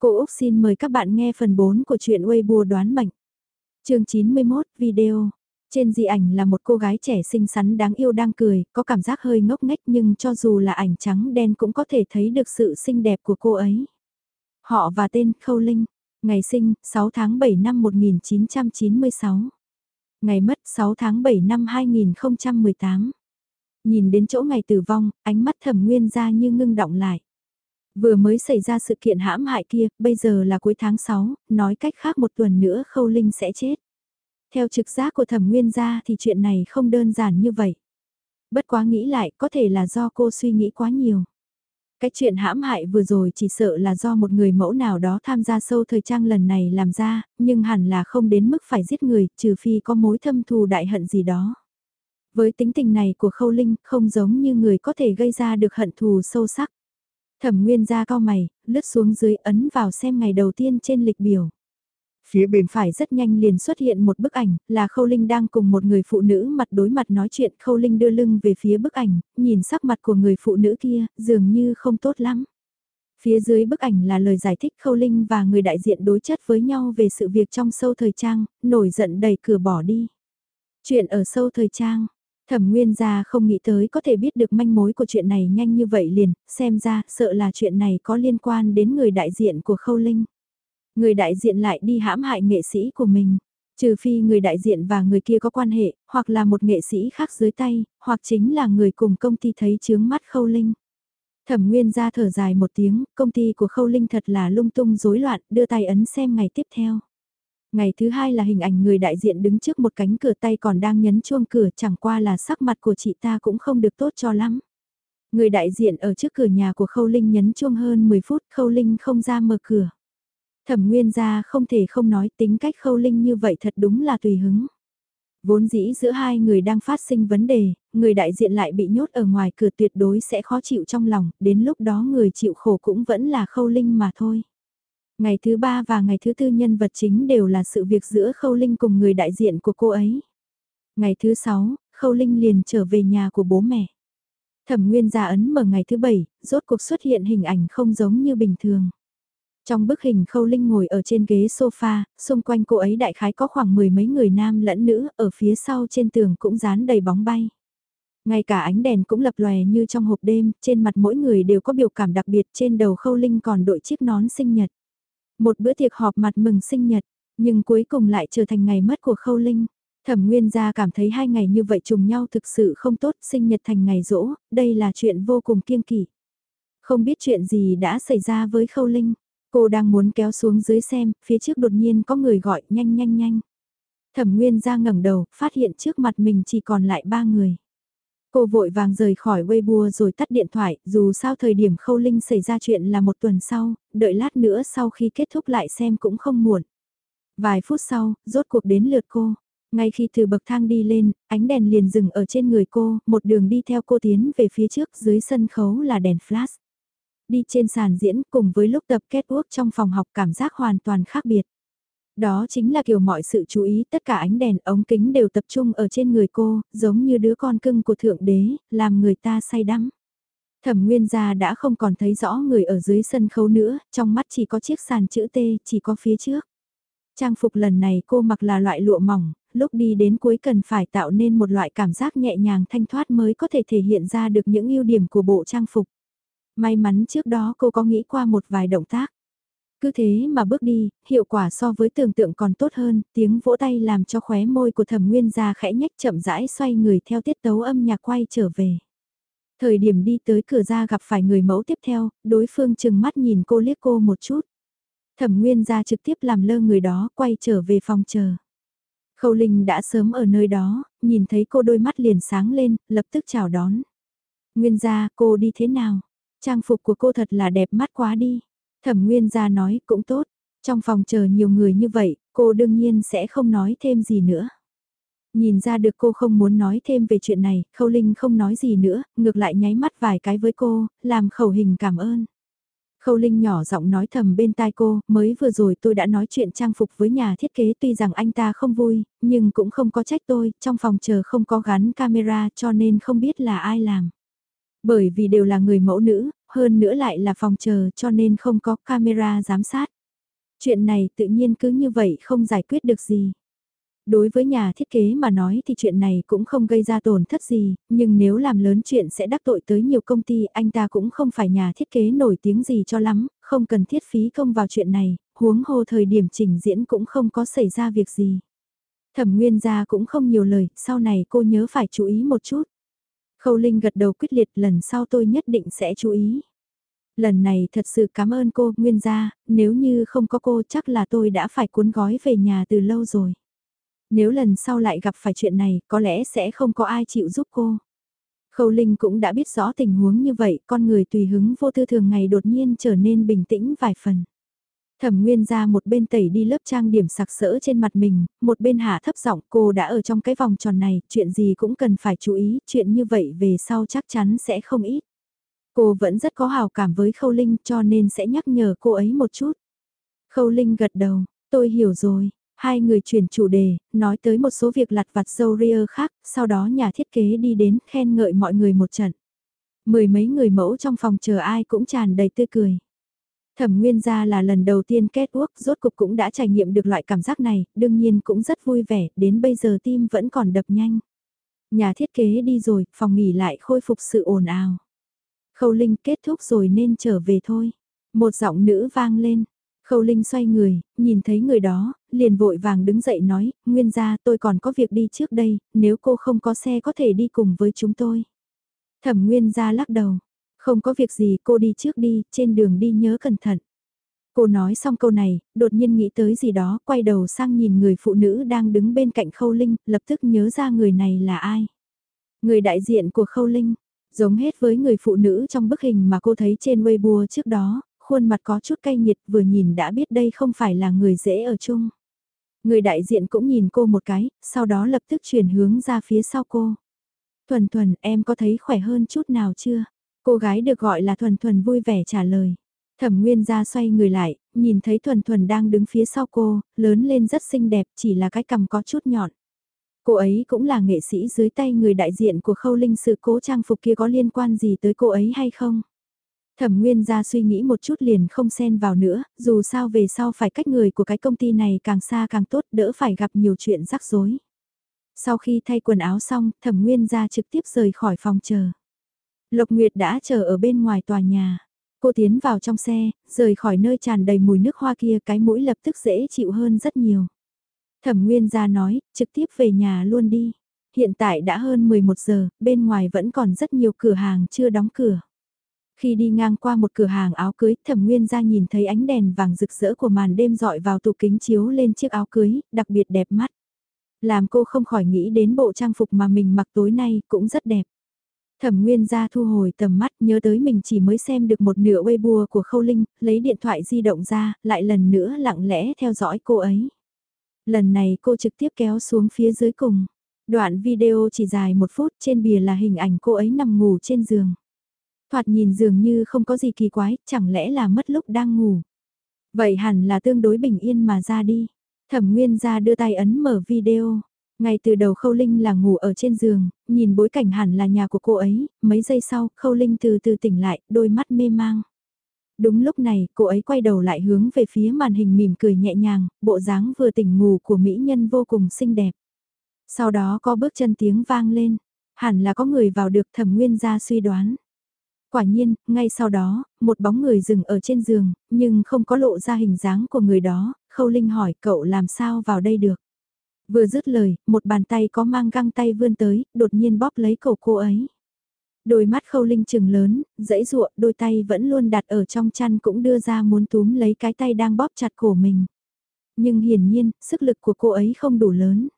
Cô Úc xin mời các bạn nghe phần 4 của truyện Weibo đoán mệnh. chương 91 video. Trên di ảnh là một cô gái trẻ xinh xắn đáng yêu đang cười, có cảm giác hơi ngốc nghếch nhưng cho dù là ảnh trắng đen cũng có thể thấy được sự xinh đẹp của cô ấy. Họ và tên Khâu Linh, ngày sinh 6 tháng 7 năm 1996. Ngày mất 6 tháng 7 năm 2018. Nhìn đến chỗ ngày tử vong, ánh mắt thẩm nguyên ra như ngưng động lại. Vừa mới xảy ra sự kiện hãm hại kia, bây giờ là cuối tháng 6, nói cách khác một tuần nữa Khâu Linh sẽ chết. Theo trực giác của thẩm nguyên gia thì chuyện này không đơn giản như vậy. Bất quá nghĩ lại có thể là do cô suy nghĩ quá nhiều. Cái chuyện hãm hại vừa rồi chỉ sợ là do một người mẫu nào đó tham gia sâu thời trang lần này làm ra, nhưng hẳn là không đến mức phải giết người, trừ phi có mối thâm thù đại hận gì đó. Với tính tình này của Khâu Linh không giống như người có thể gây ra được hận thù sâu sắc. Thẩm Nguyên ra cao mày, lướt xuống dưới ấn vào xem ngày đầu tiên trên lịch biểu. Phía bên phải rất nhanh liền xuất hiện một bức ảnh, là Khâu Linh đang cùng một người phụ nữ mặt đối mặt nói chuyện. Khâu Linh đưa lưng về phía bức ảnh, nhìn sắc mặt của người phụ nữ kia, dường như không tốt lắm. Phía dưới bức ảnh là lời giải thích Khâu Linh và người đại diện đối chất với nhau về sự việc trong sâu thời trang, nổi giận đẩy cửa bỏ đi. Chuyện ở sâu thời trang, Thẩm Nguyên gia không nghĩ tới có thể biết được manh mối của chuyện này nhanh như vậy liền, xem ra sợ là chuyện này có liên quan đến người đại diện của Khâu Linh. Người đại diện lại đi hãm hại nghệ sĩ của mình. Trừ phi người đại diện và người kia có quan hệ, hoặc là một nghệ sĩ khác dưới tay, hoặc chính là người cùng công ty thấy chướng mắt Khâu Linh. Thẩm Nguyên ra thở dài một tiếng, công ty của Khâu Linh thật là lung tung rối loạn, đưa tay ấn xem ngày tiếp theo. Ngày thứ hai là hình ảnh người đại diện đứng trước một cánh cửa tay còn đang nhấn chuông cửa chẳng qua là sắc mặt của chị ta cũng không được tốt cho lắm. Người đại diện ở trước cửa nhà của Khâu Linh nhấn chuông hơn 10 phút Khâu Linh không ra mở cửa. Thẩm Nguyên ra không thể không nói tính cách Khâu Linh như vậy thật đúng là tùy hứng. Vốn dĩ giữa hai người đang phát sinh vấn đề, người đại diện lại bị nhốt ở ngoài cửa tuyệt đối sẽ khó chịu trong lòng, đến lúc đó người chịu khổ cũng vẫn là Khâu Linh mà thôi. Ngày thứ ba và ngày thứ tư nhân vật chính đều là sự việc giữa Khâu Linh cùng người đại diện của cô ấy. Ngày thứ sáu, Khâu Linh liền trở về nhà của bố mẹ. Thẩm Nguyên ra ấn mở ngày thứ bảy, rốt cuộc xuất hiện hình ảnh không giống như bình thường. Trong bức hình Khâu Linh ngồi ở trên ghế sofa, xung quanh cô ấy đại khái có khoảng mười mấy người nam lẫn nữ, ở phía sau trên tường cũng dán đầy bóng bay. Ngay cả ánh đèn cũng lập lòe như trong hộp đêm, trên mặt mỗi người đều có biểu cảm đặc biệt, trên đầu Khâu Linh còn đội chiếc nón sinh nhật. Một bữa tiệc họp mặt mừng sinh nhật, nhưng cuối cùng lại trở thành ngày mất của Khâu Linh. Thẩm Nguyên gia cảm thấy hai ngày như vậy trùng nhau thực sự không tốt, sinh nhật thành ngày rỗ, đây là chuyện vô cùng kiêng kỵ. Không biết chuyện gì đã xảy ra với Khâu Linh, cô đang muốn kéo xuống dưới xem, phía trước đột nhiên có người gọi nhanh nhanh nhanh. Thẩm Nguyên gia ngẩng đầu, phát hiện trước mặt mình chỉ còn lại ba người. Cô vội vàng rời khỏi Weibo rồi tắt điện thoại, dù sao thời điểm khâu linh xảy ra chuyện là một tuần sau, đợi lát nữa sau khi kết thúc lại xem cũng không muộn. Vài phút sau, rốt cuộc đến lượt cô. Ngay khi từ bậc thang đi lên, ánh đèn liền dừng ở trên người cô, một đường đi theo cô tiến về phía trước dưới sân khấu là đèn flash. Đi trên sàn diễn cùng với lúc tập kết quốc trong phòng học cảm giác hoàn toàn khác biệt. Đó chính là kiểu mọi sự chú ý, tất cả ánh đèn ống kính đều tập trung ở trên người cô, giống như đứa con cưng của Thượng Đế, làm người ta say đắm. Thẩm Nguyên gia đã không còn thấy rõ người ở dưới sân khấu nữa, trong mắt chỉ có chiếc sàn chữ T, chỉ có phía trước. Trang phục lần này cô mặc là loại lụa mỏng, lúc đi đến cuối cần phải tạo nên một loại cảm giác nhẹ nhàng thanh thoát mới có thể thể hiện ra được những ưu điểm của bộ trang phục. May mắn trước đó cô có nghĩ qua một vài động tác. Cứ thế mà bước đi, hiệu quả so với tưởng tượng còn tốt hơn, tiếng vỗ tay làm cho khóe môi của thẩm nguyên gia khẽ nhách chậm rãi xoay người theo tiết tấu âm nhạc quay trở về. Thời điểm đi tới cửa ra gặp phải người mẫu tiếp theo, đối phương chừng mắt nhìn cô liếc cô một chút. Thẩm nguyên gia trực tiếp làm lơ người đó quay trở về phòng chờ. Khâu Linh đã sớm ở nơi đó, nhìn thấy cô đôi mắt liền sáng lên, lập tức chào đón. Nguyên gia, cô đi thế nào? Trang phục của cô thật là đẹp mắt quá đi. Thẩm Nguyên ra nói cũng tốt, trong phòng chờ nhiều người như vậy, cô đương nhiên sẽ không nói thêm gì nữa. Nhìn ra được cô không muốn nói thêm về chuyện này, Khâu Linh không nói gì nữa, ngược lại nháy mắt vài cái với cô, làm khẩu hình cảm ơn. Khâu Linh nhỏ giọng nói thầm bên tai cô, mới vừa rồi tôi đã nói chuyện trang phục với nhà thiết kế tuy rằng anh ta không vui, nhưng cũng không có trách tôi, trong phòng chờ không có gắn camera cho nên không biết là ai làm. Bởi vì đều là người mẫu nữ, hơn nữa lại là phòng chờ cho nên không có camera giám sát. Chuyện này tự nhiên cứ như vậy không giải quyết được gì. Đối với nhà thiết kế mà nói thì chuyện này cũng không gây ra tổn thất gì, nhưng nếu làm lớn chuyện sẽ đắc tội tới nhiều công ty, anh ta cũng không phải nhà thiết kế nổi tiếng gì cho lắm, không cần thiết phí công vào chuyện này, huống hồ thời điểm trình diễn cũng không có xảy ra việc gì. Thẩm Nguyên gia cũng không nhiều lời, sau này cô nhớ phải chú ý một chút. Khâu Linh gật đầu quyết liệt lần sau tôi nhất định sẽ chú ý. Lần này thật sự cảm ơn cô, Nguyên gia, nếu như không có cô chắc là tôi đã phải cuốn gói về nhà từ lâu rồi. Nếu lần sau lại gặp phải chuyện này, có lẽ sẽ không có ai chịu giúp cô. Khâu Linh cũng đã biết rõ tình huống như vậy, con người tùy hứng vô tư thường ngày đột nhiên trở nên bình tĩnh vài phần. Thẩm Nguyên ra một bên tẩy đi lớp trang điểm sặc sỡ trên mặt mình, một bên hạ thấp giọng cô đã ở trong cái vòng tròn này, chuyện gì cũng cần phải chú ý, chuyện như vậy về sau chắc chắn sẽ không ít. Cô vẫn rất có hào cảm với Khâu Linh cho nên sẽ nhắc nhở cô ấy một chút. Khâu Linh gật đầu, tôi hiểu rồi, Hai người chuyển chủ đề, nói tới một số việc lặt vặt dâu ria khác, sau đó nhà thiết kế đi đến khen ngợi mọi người một trận. Mười mấy người mẫu trong phòng chờ ai cũng tràn đầy tươi cười. Thẩm Nguyên gia là lần đầu tiên kết quốc, rốt cục cũng đã trải nghiệm được loại cảm giác này, đương nhiên cũng rất vui vẻ, đến bây giờ tim vẫn còn đập nhanh. Nhà thiết kế đi rồi, phòng nghỉ lại khôi phục sự ồn ào. Khâu Linh kết thúc rồi nên trở về thôi. Một giọng nữ vang lên, Khâu Linh xoay người, nhìn thấy người đó, liền vội vàng đứng dậy nói, nguyên gia tôi còn có việc đi trước đây, nếu cô không có xe có thể đi cùng với chúng tôi. Thẩm nguyên gia lắc đầu, không có việc gì cô đi trước đi, trên đường đi nhớ cẩn thận. Cô nói xong câu này, đột nhiên nghĩ tới gì đó, quay đầu sang nhìn người phụ nữ đang đứng bên cạnh Khâu Linh, lập tức nhớ ra người này là ai. Người đại diện của Khâu Linh, giống hết với người phụ nữ trong bức hình mà cô thấy trên Weibo trước đó, khuôn mặt có chút cay nghiệt vừa nhìn đã biết đây không phải là người dễ ở chung. Người đại diện cũng nhìn cô một cái, sau đó lập tức chuyển hướng ra phía sau cô. Thuần Thuần, em có thấy khỏe hơn chút nào chưa? Cô gái được gọi là Thuần Thuần vui vẻ trả lời. Thẩm Nguyên ra xoay người lại, nhìn thấy Thuần Thuần đang đứng phía sau cô, lớn lên rất xinh đẹp chỉ là cái cằm có chút nhọn. Cô ấy cũng là nghệ sĩ dưới tay người đại diện của khâu linh sự cố trang phục kia có liên quan gì tới cô ấy hay không? Thẩm Nguyên ra suy nghĩ một chút liền không xen vào nữa, dù sao về sau phải cách người của cái công ty này càng xa càng tốt đỡ phải gặp nhiều chuyện rắc rối. Sau khi thay quần áo xong, Thẩm Nguyên ra trực tiếp rời khỏi phòng chờ. Lộc Nguyệt đã chờ ở bên ngoài tòa nhà. Cô tiến vào trong xe, rời khỏi nơi tràn đầy mùi nước hoa kia cái mũi lập tức dễ chịu hơn rất nhiều. Thẩm Nguyên ra nói, trực tiếp về nhà luôn đi. Hiện tại đã hơn 11 giờ, bên ngoài vẫn còn rất nhiều cửa hàng chưa đóng cửa. Khi đi ngang qua một cửa hàng áo cưới, thẩm nguyên ra nhìn thấy ánh đèn vàng rực rỡ của màn đêm dọi vào tủ kính chiếu lên chiếc áo cưới, đặc biệt đẹp mắt. Làm cô không khỏi nghĩ đến bộ trang phục mà mình mặc tối nay cũng rất đẹp. Thẩm Nguyên ra thu hồi tầm mắt nhớ tới mình chỉ mới xem được một nửa Weibo của Khâu Linh, lấy điện thoại di động ra, lại lần nữa lặng lẽ theo dõi cô ấy. Lần này cô trực tiếp kéo xuống phía dưới cùng. Đoạn video chỉ dài một phút trên bìa là hình ảnh cô ấy nằm ngủ trên giường. Thoạt nhìn dường như không có gì kỳ quái, chẳng lẽ là mất lúc đang ngủ. Vậy hẳn là tương đối bình yên mà ra đi. Thẩm Nguyên ra đưa tay ấn mở video. Ngay từ đầu Khâu Linh là ngủ ở trên giường, nhìn bối cảnh hẳn là nhà của cô ấy, mấy giây sau, Khâu Linh từ từ tỉnh lại, đôi mắt mê mang. Đúng lúc này, cô ấy quay đầu lại hướng về phía màn hình mỉm cười nhẹ nhàng, bộ dáng vừa tỉnh ngủ của mỹ nhân vô cùng xinh đẹp. Sau đó có bước chân tiếng vang lên, hẳn là có người vào được thẩm nguyên ra suy đoán. Quả nhiên, ngay sau đó, một bóng người dừng ở trên giường, nhưng không có lộ ra hình dáng của người đó, Khâu Linh hỏi cậu làm sao vào đây được. Vừa dứt lời, một bàn tay có mang găng tay vươn tới, đột nhiên bóp lấy cổ cô ấy. Đôi mắt Khâu Linh trừng lớn, dãy ruộng, đôi tay vẫn luôn đặt ở trong chăn cũng đưa ra muốn túm lấy cái tay đang bóp chặt cổ mình. Nhưng hiển nhiên, sức lực của cô ấy không đủ lớn.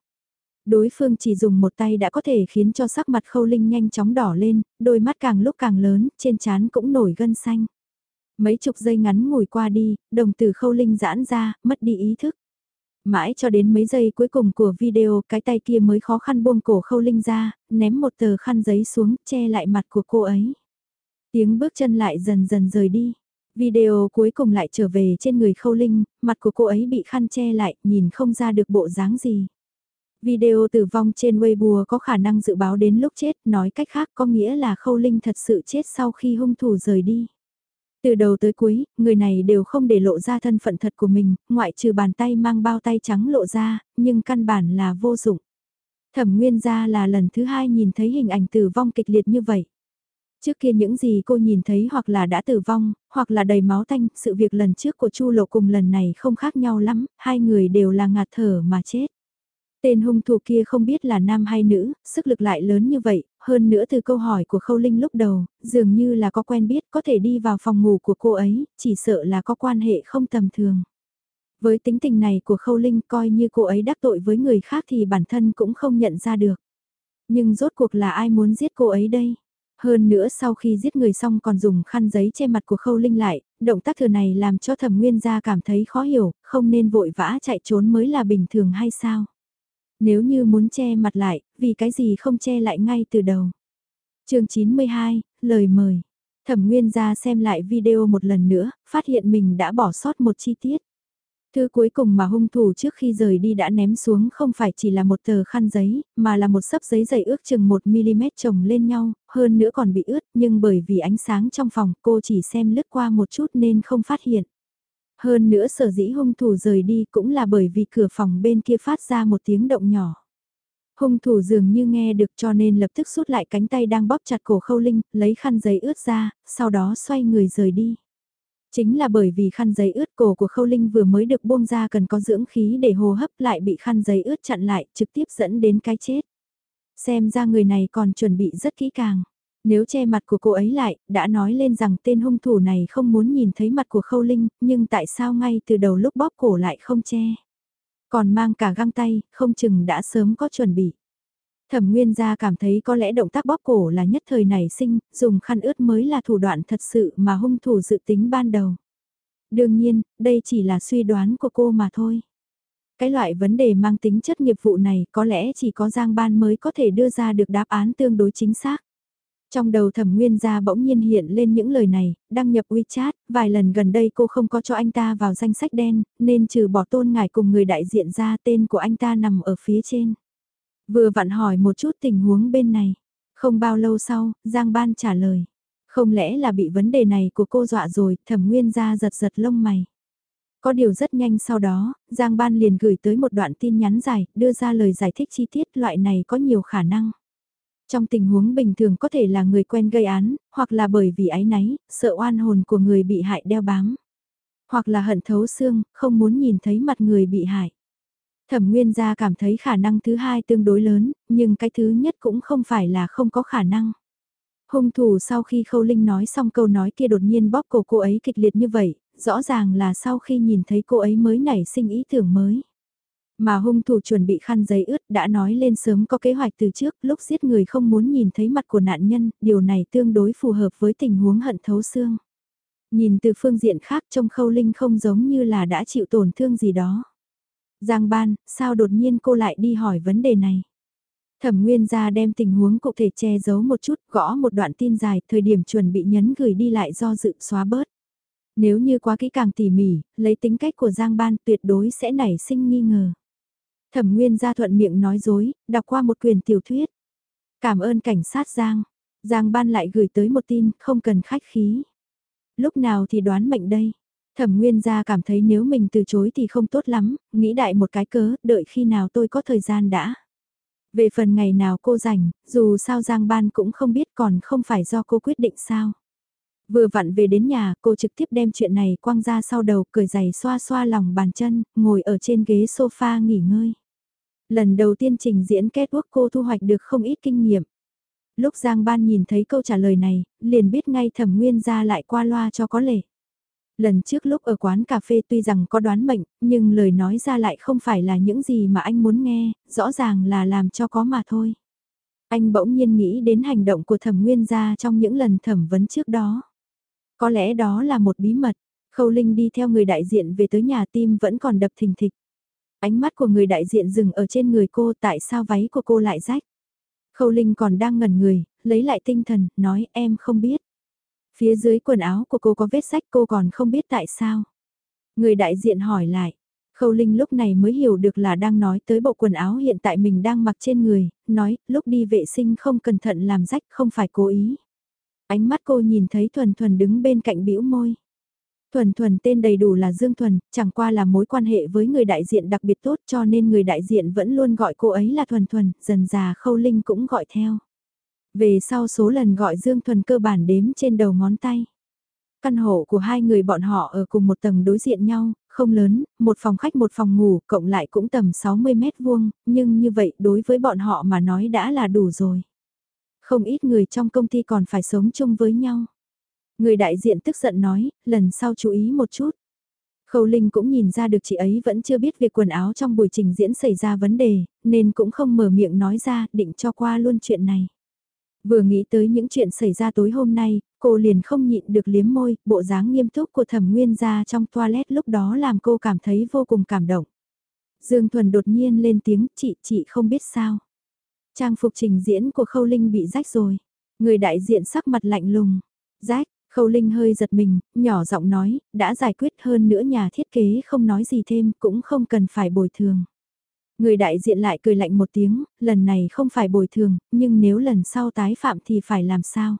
Đối phương chỉ dùng một tay đã có thể khiến cho sắc mặt khâu linh nhanh chóng đỏ lên, đôi mắt càng lúc càng lớn, trên trán cũng nổi gân xanh. Mấy chục giây ngắn ngủi qua đi, đồng tử khâu linh giãn ra, mất đi ý thức. Mãi cho đến mấy giây cuối cùng của video cái tay kia mới khó khăn buông cổ khâu linh ra, ném một tờ khăn giấy xuống, che lại mặt của cô ấy. Tiếng bước chân lại dần dần rời đi. Video cuối cùng lại trở về trên người khâu linh, mặt của cô ấy bị khăn che lại, nhìn không ra được bộ dáng gì. Video tử vong trên Weibo có khả năng dự báo đến lúc chết, nói cách khác có nghĩa là Khâu Linh thật sự chết sau khi hung thủ rời đi. Từ đầu tới cuối, người này đều không để lộ ra thân phận thật của mình, ngoại trừ bàn tay mang bao tay trắng lộ ra, nhưng căn bản là vô dụng. Thẩm Nguyên gia là lần thứ hai nhìn thấy hình ảnh tử vong kịch liệt như vậy. Trước kia những gì cô nhìn thấy hoặc là đã tử vong, hoặc là đầy máu tanh, sự việc lần trước của Chu Lộ cùng lần này không khác nhau lắm, hai người đều là ngạt thở mà chết. Tên hung thủ kia không biết là nam hay nữ, sức lực lại lớn như vậy, hơn nữa từ câu hỏi của Khâu Linh lúc đầu, dường như là có quen biết có thể đi vào phòng ngủ của cô ấy, chỉ sợ là có quan hệ không tầm thường. Với tính tình này của Khâu Linh coi như cô ấy đắc tội với người khác thì bản thân cũng không nhận ra được. Nhưng rốt cuộc là ai muốn giết cô ấy đây? Hơn nữa sau khi giết người xong còn dùng khăn giấy che mặt của Khâu Linh lại, động tác thừa này làm cho thẩm nguyên gia cảm thấy khó hiểu, không nên vội vã chạy trốn mới là bình thường hay sao? Nếu như muốn che mặt lại, vì cái gì không che lại ngay từ đầu? chương 92, lời mời. Thẩm Nguyên ra xem lại video một lần nữa, phát hiện mình đã bỏ sót một chi tiết. Thứ cuối cùng mà hung thủ trước khi rời đi đã ném xuống không phải chỉ là một tờ khăn giấy, mà là một sấp giấy dày ước chừng 1mm chồng lên nhau, hơn nữa còn bị ướt, nhưng bởi vì ánh sáng trong phòng cô chỉ xem lướt qua một chút nên không phát hiện. Hơn nữa sở dĩ hung thủ rời đi cũng là bởi vì cửa phòng bên kia phát ra một tiếng động nhỏ. Hung thủ dường như nghe được cho nên lập tức rút lại cánh tay đang bóp chặt cổ khâu linh, lấy khăn giấy ướt ra, sau đó xoay người rời đi. Chính là bởi vì khăn giấy ướt cổ của khâu linh vừa mới được buông ra cần có dưỡng khí để hô hấp lại bị khăn giấy ướt chặn lại, trực tiếp dẫn đến cái chết. Xem ra người này còn chuẩn bị rất kỹ càng. Nếu che mặt của cô ấy lại, đã nói lên rằng tên hung thủ này không muốn nhìn thấy mặt của Khâu Linh, nhưng tại sao ngay từ đầu lúc bóp cổ lại không che? Còn mang cả găng tay, không chừng đã sớm có chuẩn bị. Thẩm Nguyên gia cảm thấy có lẽ động tác bóp cổ là nhất thời nảy sinh, dùng khăn ướt mới là thủ đoạn thật sự mà hung thủ dự tính ban đầu. Đương nhiên, đây chỉ là suy đoán của cô mà thôi. Cái loại vấn đề mang tính chất nghiệp vụ này có lẽ chỉ có Giang Ban mới có thể đưa ra được đáp án tương đối chính xác. Trong đầu thẩm nguyên gia bỗng nhiên hiện lên những lời này, đăng nhập WeChat, vài lần gần đây cô không có cho anh ta vào danh sách đen, nên trừ bỏ tôn ngải cùng người đại diện ra tên của anh ta nằm ở phía trên. Vừa vặn hỏi một chút tình huống bên này. Không bao lâu sau, Giang Ban trả lời. Không lẽ là bị vấn đề này của cô dọa rồi, thẩm nguyên gia giật giật lông mày. Có điều rất nhanh sau đó, Giang Ban liền gửi tới một đoạn tin nhắn dài, đưa ra lời giải thích chi tiết loại này có nhiều khả năng. Trong tình huống bình thường có thể là người quen gây án, hoặc là bởi vì ái náy, sợ oan hồn của người bị hại đeo bám. Hoặc là hận thấu xương, không muốn nhìn thấy mặt người bị hại. Thẩm Nguyên gia cảm thấy khả năng thứ hai tương đối lớn, nhưng cái thứ nhất cũng không phải là không có khả năng. Hung thủ sau khi Khâu Linh nói xong câu nói kia đột nhiên bóp cổ cô ấy kịch liệt như vậy, rõ ràng là sau khi nhìn thấy cô ấy mới nảy sinh ý tưởng mới. Mà hung thủ chuẩn bị khăn giấy ướt đã nói lên sớm có kế hoạch từ trước lúc giết người không muốn nhìn thấy mặt của nạn nhân, điều này tương đối phù hợp với tình huống hận thấu xương. Nhìn từ phương diện khác trong khâu linh không giống như là đã chịu tổn thương gì đó. Giang ban, sao đột nhiên cô lại đi hỏi vấn đề này? Thẩm Nguyên ra đem tình huống cụ thể che giấu một chút, gõ một đoạn tin dài, thời điểm chuẩn bị nhấn gửi đi lại do dự xóa bớt. Nếu như quá kỹ càng tỉ mỉ, lấy tính cách của Giang Ban tuyệt đối sẽ nảy sinh nghi ngờ. Thẩm Nguyên gia thuận miệng nói dối, đọc qua một quyền tiểu thuyết. Cảm ơn cảnh sát Giang. Giang ban lại gửi tới một tin, không cần khách khí. Lúc nào thì đoán mệnh đây. Thẩm Nguyên gia cảm thấy nếu mình từ chối thì không tốt lắm, nghĩ đại một cái cớ, đợi khi nào tôi có thời gian đã. Về phần ngày nào cô rảnh, dù sao Giang Ban cũng không biết còn không phải do cô quyết định sao. Vừa vặn về đến nhà, cô trực tiếp đem chuyện này quăng ra sau đầu, cởi giày xoa xoa lòng bàn chân, ngồi ở trên ghế sofa nghỉ ngơi. Lần đầu tiên trình diễn kết quốc cô thu hoạch được không ít kinh nghiệm. Lúc Giang Ban nhìn thấy câu trả lời này, liền biết ngay thẩm nguyên ra lại qua loa cho có lệ. Lần trước lúc ở quán cà phê tuy rằng có đoán mệnh, nhưng lời nói ra lại không phải là những gì mà anh muốn nghe, rõ ràng là làm cho có mà thôi. Anh bỗng nhiên nghĩ đến hành động của thẩm nguyên gia trong những lần thẩm vấn trước đó. Có lẽ đó là một bí mật, Khâu Linh đi theo người đại diện về tới nhà tim vẫn còn đập thình thịch. Ánh mắt của người đại diện dừng ở trên người cô tại sao váy của cô lại rách. Khâu Linh còn đang ngẩn người, lấy lại tinh thần, nói em không biết. Phía dưới quần áo của cô có vết sách cô còn không biết tại sao. Người đại diện hỏi lại. Khâu Linh lúc này mới hiểu được là đang nói tới bộ quần áo hiện tại mình đang mặc trên người, nói, lúc đi vệ sinh không cẩn thận làm rách không phải cố ý. Ánh mắt cô nhìn thấy Thuần Thuần đứng bên cạnh bĩu môi. Thuần Thuần tên đầy đủ là Dương Thuần, chẳng qua là mối quan hệ với người đại diện đặc biệt tốt cho nên người đại diện vẫn luôn gọi cô ấy là Thuần Thuần, dần già Khâu Linh cũng gọi theo. Về sau số lần gọi Dương Thuần cơ bản đếm trên đầu ngón tay. Căn hộ của hai người bọn họ ở cùng một tầng đối diện nhau, không lớn, một phòng khách một phòng ngủ, cộng lại cũng tầm 60 mét vuông, nhưng như vậy đối với bọn họ mà nói đã là đủ rồi. Không ít người trong công ty còn phải sống chung với nhau. Người đại diện tức giận nói, lần sau chú ý một chút. Khâu Linh cũng nhìn ra được chị ấy vẫn chưa biết việc quần áo trong buổi trình diễn xảy ra vấn đề, nên cũng không mở miệng nói ra, định cho qua luôn chuyện này. Vừa nghĩ tới những chuyện xảy ra tối hôm nay, cô liền không nhịn được liếm môi, bộ dáng nghiêm túc của thẩm nguyên ra trong toilet lúc đó làm cô cảm thấy vô cùng cảm động. Dương Thuần đột nhiên lên tiếng, chị, chị không biết sao. Trang phục trình diễn của Khâu Linh bị rách rồi. Người đại diện sắc mặt lạnh lùng. Rách, Khâu Linh hơi giật mình, nhỏ giọng nói, đã giải quyết hơn nữa nhà thiết kế không nói gì thêm, cũng không cần phải bồi thường. Người đại diện lại cười lạnh một tiếng, lần này không phải bồi thường, nhưng nếu lần sau tái phạm thì phải làm sao?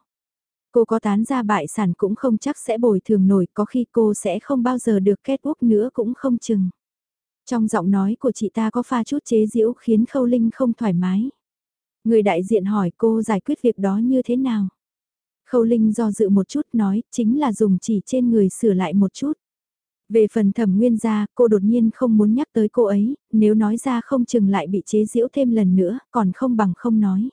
Cô có tán ra bại sản cũng không chắc sẽ bồi thường nổi, có khi cô sẽ không bao giờ được kết quốc nữa cũng không chừng. Trong giọng nói của chị ta có pha chút chế giễu khiến Khâu Linh không thoải mái. Người đại diện hỏi cô giải quyết việc đó như thế nào? Khâu Linh do dự một chút nói, chính là dùng chỉ trên người sửa lại một chút. Về phần thẩm nguyên gia, cô đột nhiên không muốn nhắc tới cô ấy, nếu nói ra không chừng lại bị chế giễu thêm lần nữa, còn không bằng không nói.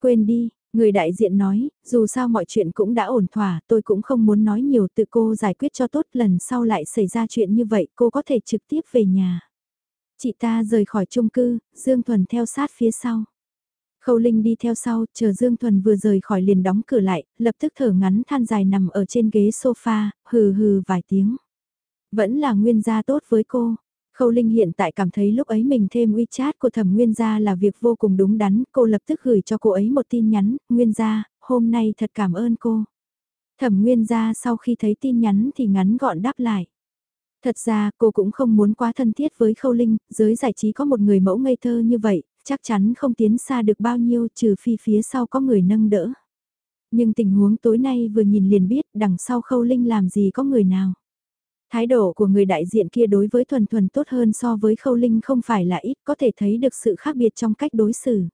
Quên đi, người đại diện nói, dù sao mọi chuyện cũng đã ổn thỏa, tôi cũng không muốn nói nhiều tự cô giải quyết cho tốt lần sau lại xảy ra chuyện như vậy cô có thể trực tiếp về nhà. Chị ta rời khỏi chung cư, Dương Thuần theo sát phía sau. Khâu Linh đi theo sau, chờ Dương Thuần vừa rời khỏi liền đóng cửa lại, lập tức thở ngắn than dài nằm ở trên ghế sofa, hừ hừ vài tiếng. Vẫn là nguyên gia tốt với cô. Khâu Linh hiện tại cảm thấy lúc ấy mình thêm WeChat của thẩm nguyên gia là việc vô cùng đúng đắn, cô lập tức gửi cho cô ấy một tin nhắn, nguyên gia, hôm nay thật cảm ơn cô. Thẩm nguyên gia sau khi thấy tin nhắn thì ngắn gọn đáp lại. Thật ra cô cũng không muốn quá thân thiết với Khâu Linh, giới giải trí có một người mẫu ngây thơ như vậy, chắc chắn không tiến xa được bao nhiêu trừ phi phía sau có người nâng đỡ. Nhưng tình huống tối nay vừa nhìn liền biết đằng sau Khâu Linh làm gì có người nào. Thái độ của người đại diện kia đối với Thuần Thuần tốt hơn so với Khâu Linh không phải là ít, có thể thấy được sự khác biệt trong cách đối xử.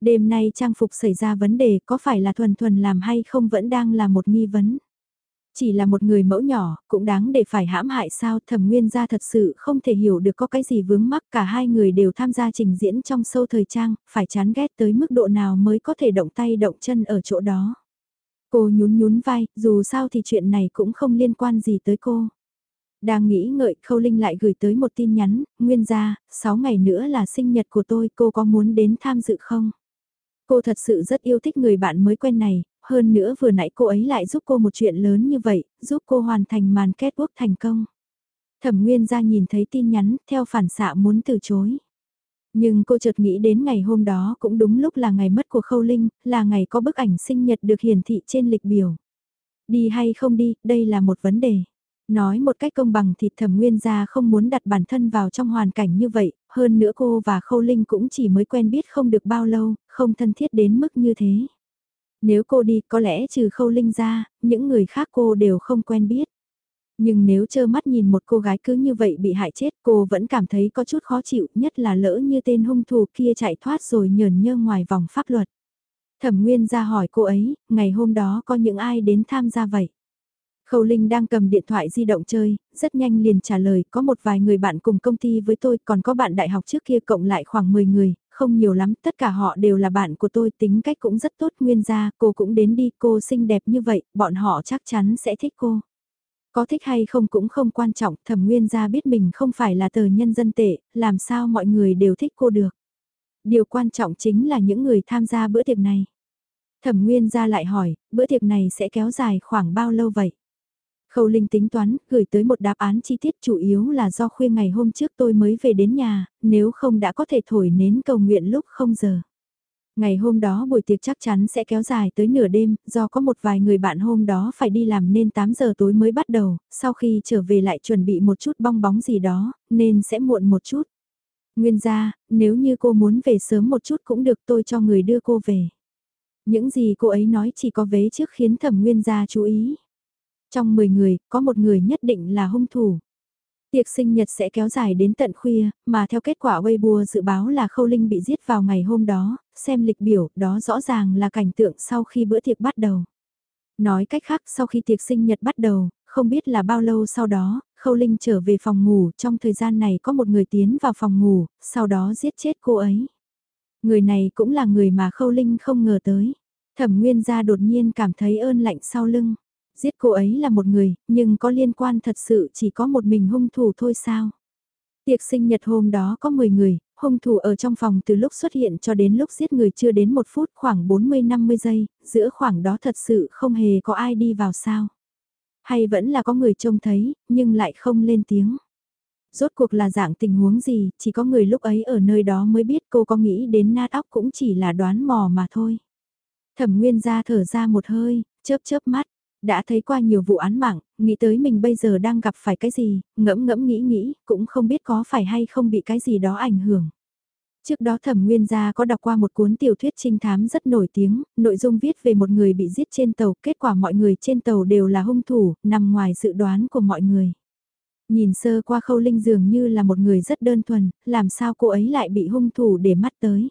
Đêm nay trang phục xảy ra vấn đề có phải là Thuần Thuần làm hay không vẫn đang là một nghi vấn. Chỉ là một người mẫu nhỏ, cũng đáng để phải hãm hại sao thẩm nguyên gia thật sự không thể hiểu được có cái gì vướng mắc cả hai người đều tham gia trình diễn trong sâu thời trang, phải chán ghét tới mức độ nào mới có thể động tay động chân ở chỗ đó. Cô nhún nhún vai, dù sao thì chuyện này cũng không liên quan gì tới cô. Đang nghĩ ngợi, Khâu Linh lại gửi tới một tin nhắn, nguyên gia, 6 ngày nữa là sinh nhật của tôi, cô có muốn đến tham dự không? Cô thật sự rất yêu thích người bạn mới quen này, hơn nữa vừa nãy cô ấy lại giúp cô một chuyện lớn như vậy, giúp cô hoàn thành màn kết quốc thành công. Thẩm Nguyên gia nhìn thấy tin nhắn, theo phản xạ muốn từ chối. Nhưng cô chợt nghĩ đến ngày hôm đó cũng đúng lúc là ngày mất của Khâu Linh, là ngày có bức ảnh sinh nhật được hiển thị trên lịch biểu. Đi hay không đi, đây là một vấn đề. Nói một cách công bằng thì thẩm nguyên gia không muốn đặt bản thân vào trong hoàn cảnh như vậy, hơn nữa cô và Khâu Linh cũng chỉ mới quen biết không được bao lâu, không thân thiết đến mức như thế. Nếu cô đi có lẽ trừ Khâu Linh ra, những người khác cô đều không quen biết. Nhưng nếu trơ mắt nhìn một cô gái cứ như vậy bị hại chết cô vẫn cảm thấy có chút khó chịu nhất là lỡ như tên hung thủ kia chạy thoát rồi nhờn nhơ ngoài vòng pháp luật. Thẩm Nguyên ra hỏi cô ấy, ngày hôm đó có những ai đến tham gia vậy? Khâu Linh đang cầm điện thoại di động chơi, rất nhanh liền trả lời có một vài người bạn cùng công ty với tôi còn có bạn đại học trước kia cộng lại khoảng 10 người, không nhiều lắm, tất cả họ đều là bạn của tôi, tính cách cũng rất tốt nguyên ra, cô cũng đến đi, cô xinh đẹp như vậy, bọn họ chắc chắn sẽ thích cô. Có thích hay không cũng không quan trọng, thẩm nguyên gia biết mình không phải là tờ nhân dân tệ, làm sao mọi người đều thích cô được. Điều quan trọng chính là những người tham gia bữa tiệc này. Thẩm nguyên gia lại hỏi, bữa tiệc này sẽ kéo dài khoảng bao lâu vậy? Khâu Linh tính toán, gửi tới một đáp án chi tiết chủ yếu là do khuya ngày hôm trước tôi mới về đến nhà, nếu không đã có thể thổi nến cầu nguyện lúc không giờ. Ngày hôm đó buổi tiệc chắc chắn sẽ kéo dài tới nửa đêm, do có một vài người bạn hôm đó phải đi làm nên 8 giờ tối mới bắt đầu, sau khi trở về lại chuẩn bị một chút bong bóng gì đó, nên sẽ muộn một chút. Nguyên gia, nếu như cô muốn về sớm một chút cũng được tôi cho người đưa cô về. Những gì cô ấy nói chỉ có vế trước khiến thẩm nguyên gia chú ý. Trong 10 người, có một người nhất định là hung thủ. Tiệc sinh nhật sẽ kéo dài đến tận khuya, mà theo kết quả Weibo dự báo là Khâu Linh bị giết vào ngày hôm đó, xem lịch biểu, đó rõ ràng là cảnh tượng sau khi bữa tiệc bắt đầu. Nói cách khác sau khi tiệc sinh nhật bắt đầu, không biết là bao lâu sau đó, Khâu Linh trở về phòng ngủ, trong thời gian này có một người tiến vào phòng ngủ, sau đó giết chết cô ấy. Người này cũng là người mà Khâu Linh không ngờ tới. Thẩm Nguyên gia đột nhiên cảm thấy ơn lạnh sau lưng. Giết cô ấy là một người, nhưng có liên quan thật sự chỉ có một mình hung thủ thôi sao? Tiệc sinh nhật hôm đó có 10 người, hung thủ ở trong phòng từ lúc xuất hiện cho đến lúc giết người chưa đến một phút khoảng 40-50 giây, giữa khoảng đó thật sự không hề có ai đi vào sao. Hay vẫn là có người trông thấy, nhưng lại không lên tiếng. Rốt cuộc là dạng tình huống gì, chỉ có người lúc ấy ở nơi đó mới biết cô có nghĩ đến nát óc cũng chỉ là đoán mò mà thôi. Thẩm Nguyên ra thở ra một hơi, chớp chớp mắt, đã thấy qua nhiều vụ án mạng, nghĩ tới mình bây giờ đang gặp phải cái gì, ngẫm ngẫm nghĩ nghĩ, cũng không biết có phải hay không bị cái gì đó ảnh hưởng. Trước đó thẩm nguyên gia có đọc qua một cuốn tiểu thuyết trinh thám rất nổi tiếng, nội dung viết về một người bị giết trên tàu, kết quả mọi người trên tàu đều là hung thủ, nằm ngoài dự đoán của mọi người. Nhìn sơ qua khâu linh dường như là một người rất đơn thuần, làm sao cô ấy lại bị hung thủ để mắt tới.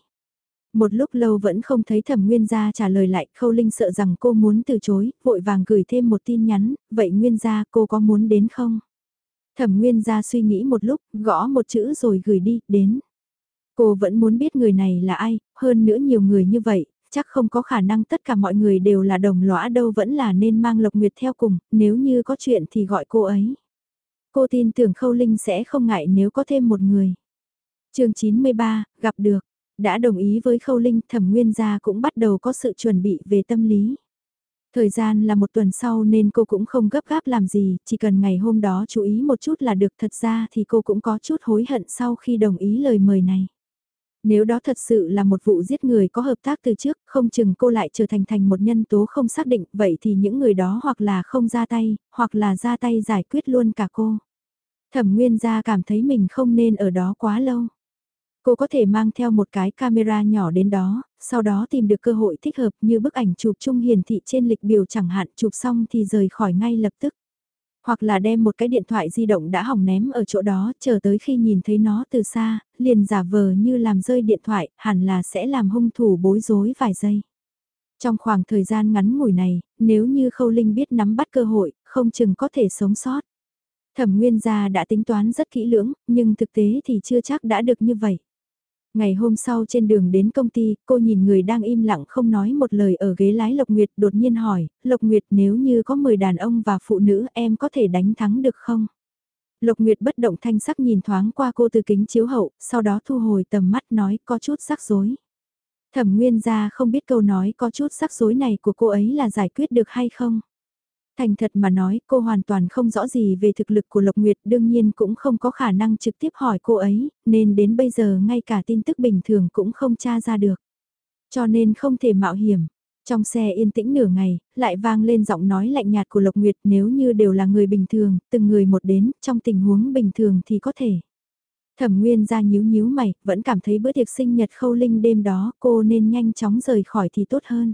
Một lúc lâu vẫn không thấy thẩm nguyên gia trả lời lại, khâu linh sợ rằng cô muốn từ chối, vội vàng gửi thêm một tin nhắn, vậy nguyên gia cô có muốn đến không? Thẩm nguyên gia suy nghĩ một lúc, gõ một chữ rồi gửi đi, đến. Cô vẫn muốn biết người này là ai, hơn nữa nhiều người như vậy, chắc không có khả năng tất cả mọi người đều là đồng lõa đâu vẫn là nên mang Lộc Nguyệt theo cùng, nếu như có chuyện thì gọi cô ấy. Cô tin tưởng Khâu Linh sẽ không ngại nếu có thêm một người. chương 93, gặp được. Đã đồng ý với Khâu Linh, thẩm nguyên gia cũng bắt đầu có sự chuẩn bị về tâm lý. Thời gian là một tuần sau nên cô cũng không gấp gáp làm gì, chỉ cần ngày hôm đó chú ý một chút là được thật ra thì cô cũng có chút hối hận sau khi đồng ý lời mời này. Nếu đó thật sự là một vụ giết người có hợp tác từ trước, không chừng cô lại trở thành thành một nhân tố không xác định, vậy thì những người đó hoặc là không ra tay, hoặc là ra tay giải quyết luôn cả cô. Thẩm Nguyên gia cảm thấy mình không nên ở đó quá lâu. Cô có thể mang theo một cái camera nhỏ đến đó, sau đó tìm được cơ hội thích hợp như bức ảnh chụp chung hiển thị trên lịch biểu chẳng hạn chụp xong thì rời khỏi ngay lập tức. Hoặc là đem một cái điện thoại di động đã hỏng ném ở chỗ đó, chờ tới khi nhìn thấy nó từ xa, liền giả vờ như làm rơi điện thoại, hẳn là sẽ làm hung thủ bối rối vài giây. Trong khoảng thời gian ngắn ngủi này, nếu như Khâu Linh biết nắm bắt cơ hội, không chừng có thể sống sót. Thẩm Nguyên gia đã tính toán rất kỹ lưỡng, nhưng thực tế thì chưa chắc đã được như vậy. Ngày hôm sau trên đường đến công ty, cô nhìn người đang im lặng không nói một lời ở ghế lái Lộc Nguyệt đột nhiên hỏi, Lộc Nguyệt nếu như có 10 đàn ông và phụ nữ em có thể đánh thắng được không? Lộc Nguyệt bất động thanh sắc nhìn thoáng qua cô từ kính chiếu hậu, sau đó thu hồi tầm mắt nói có chút rắc rối. Thẩm Nguyên gia không biết câu nói có chút rắc rối này của cô ấy là giải quyết được hay không? Thành thật mà nói, cô hoàn toàn không rõ gì về thực lực của Lộc Nguyệt, đương nhiên cũng không có khả năng trực tiếp hỏi cô ấy, nên đến bây giờ ngay cả tin tức bình thường cũng không tra ra được. Cho nên không thể mạo hiểm. Trong xe yên tĩnh nửa ngày, lại vang lên giọng nói lạnh nhạt của Lộc Nguyệt nếu như đều là người bình thường, từng người một đến, trong tình huống bình thường thì có thể. Thẩm Nguyên ra nhíu nhíu mày, vẫn cảm thấy bữa tiệc sinh nhật khâu linh đêm đó cô nên nhanh chóng rời khỏi thì tốt hơn.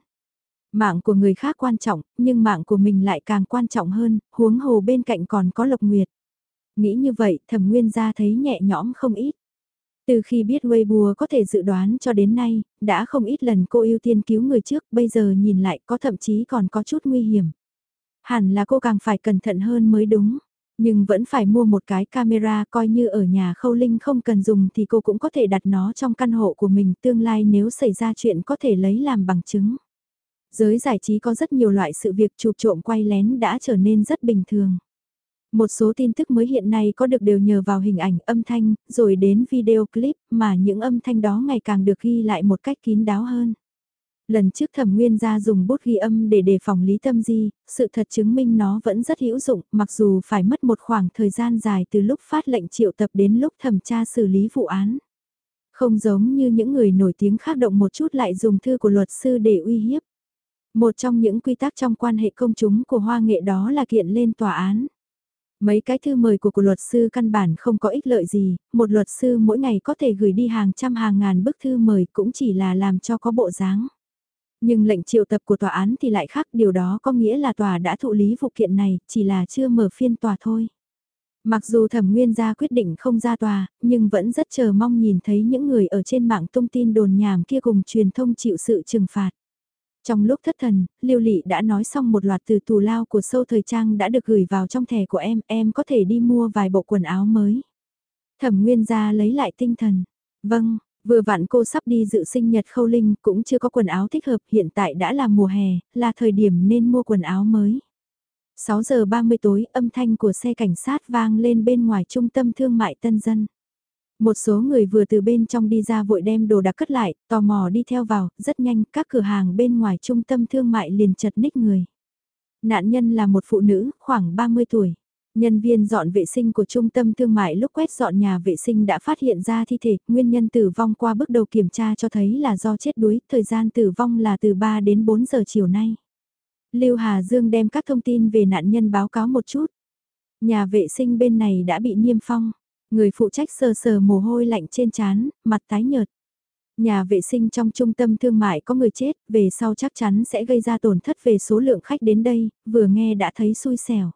Mạng của người khác quan trọng, nhưng mạng của mình lại càng quan trọng hơn, huống hồ bên cạnh còn có Lộc Nguyệt. Nghĩ như vậy, thẩm nguyên gia thấy nhẹ nhõm không ít. Từ khi biết Weibo có thể dự đoán cho đến nay, đã không ít lần cô ưu tiên cứu người trước, bây giờ nhìn lại có thậm chí còn có chút nguy hiểm. Hẳn là cô càng phải cẩn thận hơn mới đúng. Nhưng vẫn phải mua một cái camera coi như ở nhà khâu linh không cần dùng thì cô cũng có thể đặt nó trong căn hộ của mình tương lai nếu xảy ra chuyện có thể lấy làm bằng chứng. Giới giải trí có rất nhiều loại sự việc chụp trộm quay lén đã trở nên rất bình thường. Một số tin tức mới hiện nay có được đều nhờ vào hình ảnh âm thanh, rồi đến video clip mà những âm thanh đó ngày càng được ghi lại một cách kín đáo hơn. Lần trước thẩm nguyên gia dùng bút ghi âm để đề phòng lý tâm di, sự thật chứng minh nó vẫn rất hữu dụng, mặc dù phải mất một khoảng thời gian dài từ lúc phát lệnh triệu tập đến lúc thẩm tra xử lý vụ án. Không giống như những người nổi tiếng khác động một chút lại dùng thư của luật sư để uy hiếp. Một trong những quy tắc trong quan hệ công chúng của hoa nghệ đó là kiện lên tòa án. Mấy cái thư mời của của luật sư căn bản không có ích lợi gì, một luật sư mỗi ngày có thể gửi đi hàng trăm hàng ngàn bức thư mời cũng chỉ là làm cho có bộ dáng. Nhưng lệnh triệu tập của tòa án thì lại khác, điều đó có nghĩa là tòa đã thụ lý vụ kiện này, chỉ là chưa mở phiên tòa thôi. Mặc dù thẩm nguyên ra quyết định không ra tòa, nhưng vẫn rất chờ mong nhìn thấy những người ở trên mạng tung tin đồn nhảm kia cùng truyền thông chịu sự trừng phạt. Trong lúc thất thần, Lưu Lị đã nói xong một loạt từ tù lao của sâu thời trang đã được gửi vào trong thẻ của em, em có thể đi mua vài bộ quần áo mới. Thẩm Nguyên gia lấy lại tinh thần. Vâng, vừa vặn cô sắp đi dự sinh nhật khâu linh cũng chưa có quần áo thích hợp, hiện tại đã là mùa hè, là thời điểm nên mua quần áo mới. 6 giờ 30 tối, âm thanh của xe cảnh sát vang lên bên ngoài trung tâm thương mại tân dân. Một số người vừa từ bên trong đi ra vội đem đồ đặc cất lại, tò mò đi theo vào, rất nhanh các cửa hàng bên ngoài trung tâm thương mại liền chật ních người. Nạn nhân là một phụ nữ, khoảng 30 tuổi. Nhân viên dọn vệ sinh của trung tâm thương mại lúc quét dọn nhà vệ sinh đã phát hiện ra thi thể, nguyên nhân tử vong qua bước đầu kiểm tra cho thấy là do chết đuối, thời gian tử vong là từ 3 đến 4 giờ chiều nay. Lưu Hà Dương đem các thông tin về nạn nhân báo cáo một chút. Nhà vệ sinh bên này đã bị niêm phong. Người phụ trách sờ sờ mồ hôi lạnh trên trán, mặt tái nhợt. Nhà vệ sinh trong trung tâm thương mại có người chết, về sau chắc chắn sẽ gây ra tổn thất về số lượng khách đến đây, vừa nghe đã thấy xui xẻo.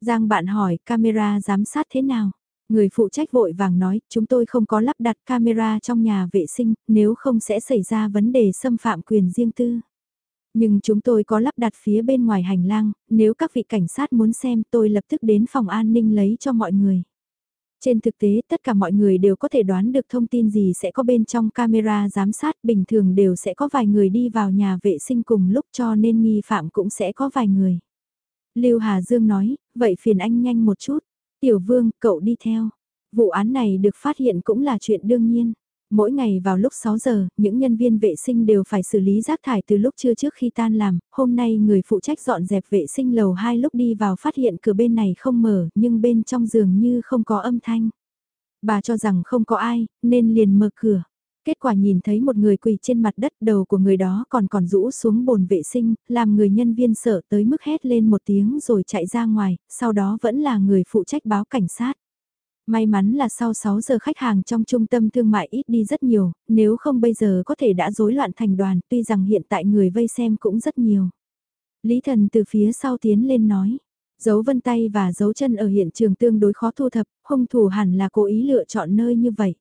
Giang bạn hỏi, camera giám sát thế nào? Người phụ trách vội vàng nói, chúng tôi không có lắp đặt camera trong nhà vệ sinh, nếu không sẽ xảy ra vấn đề xâm phạm quyền riêng tư. Nhưng chúng tôi có lắp đặt phía bên ngoài hành lang, nếu các vị cảnh sát muốn xem tôi lập tức đến phòng an ninh lấy cho mọi người. Trên thực tế tất cả mọi người đều có thể đoán được thông tin gì sẽ có bên trong camera giám sát bình thường đều sẽ có vài người đi vào nhà vệ sinh cùng lúc cho nên nghi phạm cũng sẽ có vài người. Lưu Hà Dương nói, vậy phiền anh nhanh một chút. Tiểu Vương, cậu đi theo. Vụ án này được phát hiện cũng là chuyện đương nhiên. Mỗi ngày vào lúc 6 giờ, những nhân viên vệ sinh đều phải xử lý rác thải từ lúc trưa trước khi tan làm. Hôm nay người phụ trách dọn dẹp vệ sinh lầu 2 lúc đi vào phát hiện cửa bên này không mở, nhưng bên trong giường như không có âm thanh. Bà cho rằng không có ai, nên liền mở cửa. Kết quả nhìn thấy một người quỳ trên mặt đất đầu của người đó còn còn rũ xuống bồn vệ sinh, làm người nhân viên sợ tới mức hét lên một tiếng rồi chạy ra ngoài, sau đó vẫn là người phụ trách báo cảnh sát. May mắn là sau 6 giờ khách hàng trong trung tâm thương mại ít đi rất nhiều, nếu không bây giờ có thể đã rối loạn thành đoàn, tuy rằng hiện tại người vây xem cũng rất nhiều. Lý thần từ phía sau tiến lên nói, dấu vân tay và dấu chân ở hiện trường tương đối khó thu thập, hung thủ hẳn là cố ý lựa chọn nơi như vậy.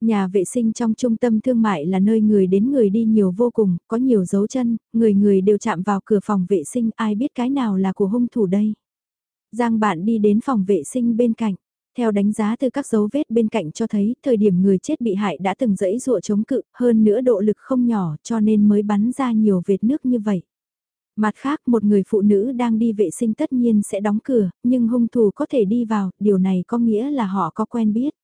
Nhà vệ sinh trong trung tâm thương mại là nơi người đến người đi nhiều vô cùng, có nhiều dấu chân, người người đều chạm vào cửa phòng vệ sinh, ai biết cái nào là của hung thủ đây. Giang bạn đi đến phòng vệ sinh bên cạnh, theo đánh giá từ các dấu vết bên cạnh cho thấy, thời điểm người chết bị hại đã từng dẫy dụa chống cự, hơn nữa độ lực không nhỏ cho nên mới bắn ra nhiều vệt nước như vậy. Mặt khác, một người phụ nữ đang đi vệ sinh tất nhiên sẽ đóng cửa, nhưng hung thủ có thể đi vào, điều này có nghĩa là họ có quen biết.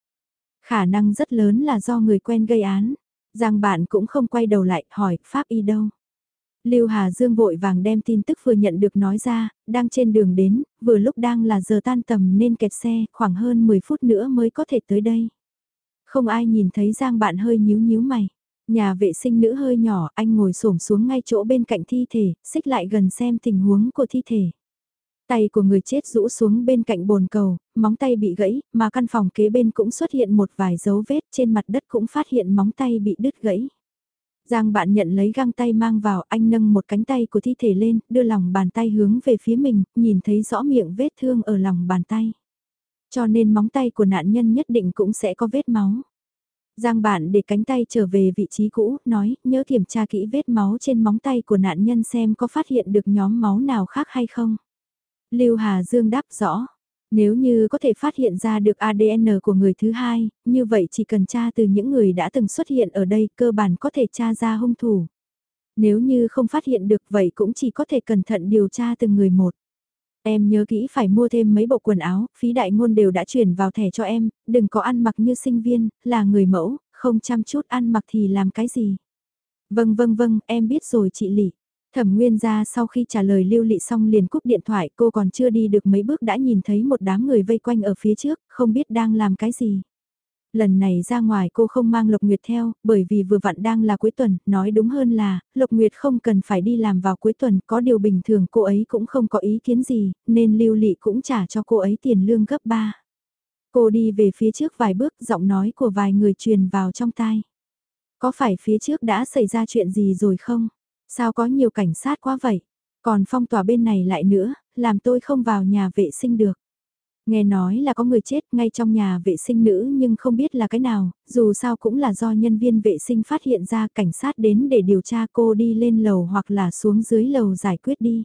Khả năng rất lớn là do người quen gây án. Giang bạn cũng không quay đầu lại, hỏi, Pháp y đâu? Lưu Hà Dương vội vàng đem tin tức vừa nhận được nói ra, đang trên đường đến, vừa lúc đang là giờ tan tầm nên kẹt xe, khoảng hơn 10 phút nữa mới có thể tới đây. Không ai nhìn thấy Giang bạn hơi nhíu nhíu mày. Nhà vệ sinh nữ hơi nhỏ, anh ngồi xổm xuống ngay chỗ bên cạnh thi thể, xích lại gần xem tình huống của thi thể. Tay của người chết rũ xuống bên cạnh bồn cầu, móng tay bị gãy, mà căn phòng kế bên cũng xuất hiện một vài dấu vết trên mặt đất cũng phát hiện móng tay bị đứt gãy. Giang bạn nhận lấy găng tay mang vào, anh nâng một cánh tay của thi thể lên, đưa lòng bàn tay hướng về phía mình, nhìn thấy rõ miệng vết thương ở lòng bàn tay. Cho nên móng tay của nạn nhân nhất định cũng sẽ có vết máu. Giang bạn để cánh tay trở về vị trí cũ, nói, nhớ kiểm tra kỹ vết máu trên móng tay của nạn nhân xem có phát hiện được nhóm máu nào khác hay không. Lưu Hà Dương đáp rõ, nếu như có thể phát hiện ra được ADN của người thứ hai, như vậy chỉ cần tra từ những người đã từng xuất hiện ở đây cơ bản có thể tra ra hung thủ. Nếu như không phát hiện được vậy cũng chỉ có thể cẩn thận điều tra từng người một. Em nhớ kỹ phải mua thêm mấy bộ quần áo, phí đại ngôn đều đã chuyển vào thẻ cho em, đừng có ăn mặc như sinh viên, là người mẫu, không chăm chút ăn mặc thì làm cái gì. Vâng vâng vâng, em biết rồi chị Lị. Thẩm Nguyên ra sau khi trả lời lưu lị xong liền cúp điện thoại cô còn chưa đi được mấy bước đã nhìn thấy một đám người vây quanh ở phía trước, không biết đang làm cái gì. Lần này ra ngoài cô không mang Lộc Nguyệt theo, bởi vì vừa vặn đang là cuối tuần, nói đúng hơn là, Lộc Nguyệt không cần phải đi làm vào cuối tuần, có điều bình thường cô ấy cũng không có ý kiến gì, nên Lưu Lị cũng trả cho cô ấy tiền lương gấp 3. Cô đi về phía trước vài bước, giọng nói của vài người truyền vào trong tai. Có phải phía trước đã xảy ra chuyện gì rồi không? Sao có nhiều cảnh sát quá vậy? Còn phong tỏa bên này lại nữa, làm tôi không vào nhà vệ sinh được. Nghe nói là có người chết ngay trong nhà vệ sinh nữ nhưng không biết là cái nào, dù sao cũng là do nhân viên vệ sinh phát hiện ra cảnh sát đến để điều tra cô đi lên lầu hoặc là xuống dưới lầu giải quyết đi.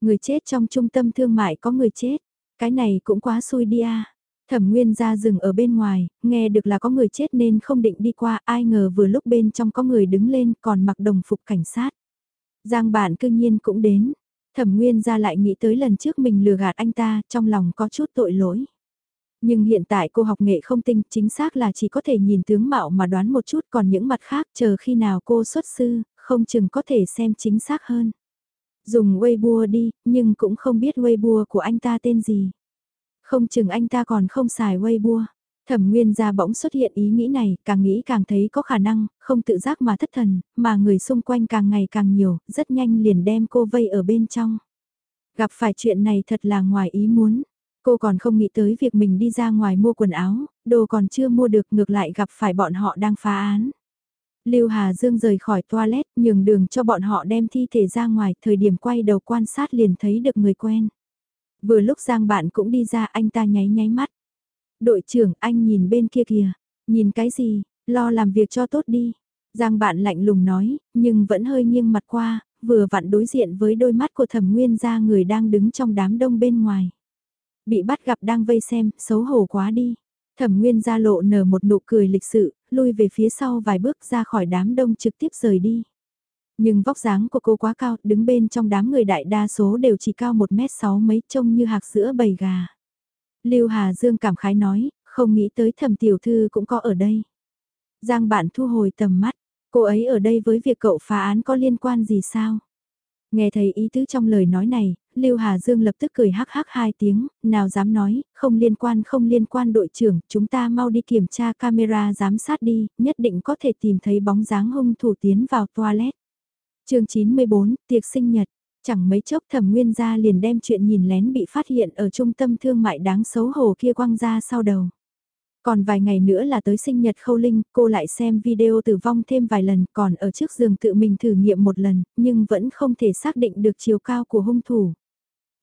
Người chết trong trung tâm thương mại có người chết, cái này cũng quá xui đi à. Thẩm Nguyên ra rừng ở bên ngoài, nghe được là có người chết nên không định đi qua, ai ngờ vừa lúc bên trong có người đứng lên còn mặc đồng phục cảnh sát. Giang bạn cư nhiên cũng đến, Thẩm Nguyên ra lại nghĩ tới lần trước mình lừa gạt anh ta, trong lòng có chút tội lỗi. Nhưng hiện tại cô học nghệ không tinh, chính xác là chỉ có thể nhìn tướng mạo mà đoán một chút còn những mặt khác chờ khi nào cô xuất sư, không chừng có thể xem chính xác hơn. Dùng Weibo đi, nhưng cũng không biết Weibo của anh ta tên gì. Không chừng anh ta còn không xài Weibo. Thẩm Nguyên ra bỗng xuất hiện ý nghĩ này, càng nghĩ càng thấy có khả năng, không tự giác mà thất thần, mà người xung quanh càng ngày càng nhiều, rất nhanh liền đem cô vây ở bên trong. Gặp phải chuyện này thật là ngoài ý muốn. Cô còn không nghĩ tới việc mình đi ra ngoài mua quần áo, đồ còn chưa mua được ngược lại gặp phải bọn họ đang phá án. Lưu Hà Dương rời khỏi toilet, nhường đường cho bọn họ đem thi thể ra ngoài, thời điểm quay đầu quan sát liền thấy được người quen. Vừa lúc Giang bạn cũng đi ra anh ta nháy nháy mắt đội trưởng anh nhìn bên kia kìa, nhìn cái gì, lo làm việc cho tốt đi. Giang bạn lạnh lùng nói, nhưng vẫn hơi nghiêng mặt qua, vừa vặn đối diện với đôi mắt của thẩm nguyên gia người đang đứng trong đám đông bên ngoài. Bị bắt gặp đang vây xem, xấu hổ quá đi. Thẩm nguyên gia lộ nở một nụ cười lịch sự, lui về phía sau vài bước ra khỏi đám đông trực tiếp rời đi. Nhưng vóc dáng của cô quá cao, đứng bên trong đám người đại đa số đều chỉ cao 1 mét 6 mấy trông như hạc sữa bầy gà. Lưu Hà Dương cảm khái nói, không nghĩ tới thẩm tiểu thư cũng có ở đây. Giang bạn thu hồi tầm mắt, cô ấy ở đây với việc cậu phá án có liên quan gì sao? Nghe thấy ý tứ trong lời nói này, Lưu Hà Dương lập tức cười hắc hắc hai tiếng, nào dám nói, không liên quan không liên quan đội trưởng, chúng ta mau đi kiểm tra camera giám sát đi, nhất định có thể tìm thấy bóng dáng hung thủ tiến vào toilet. chương 94, tiệc sinh nhật, Chẳng mấy chốc thẩm nguyên gia liền đem chuyện nhìn lén bị phát hiện ở trung tâm thương mại đáng xấu hổ kia quăng ra sau đầu. Còn vài ngày nữa là tới sinh nhật khâu linh, cô lại xem video tử vong thêm vài lần, còn ở trước giường tự mình thử nghiệm một lần, nhưng vẫn không thể xác định được chiều cao của hung thủ.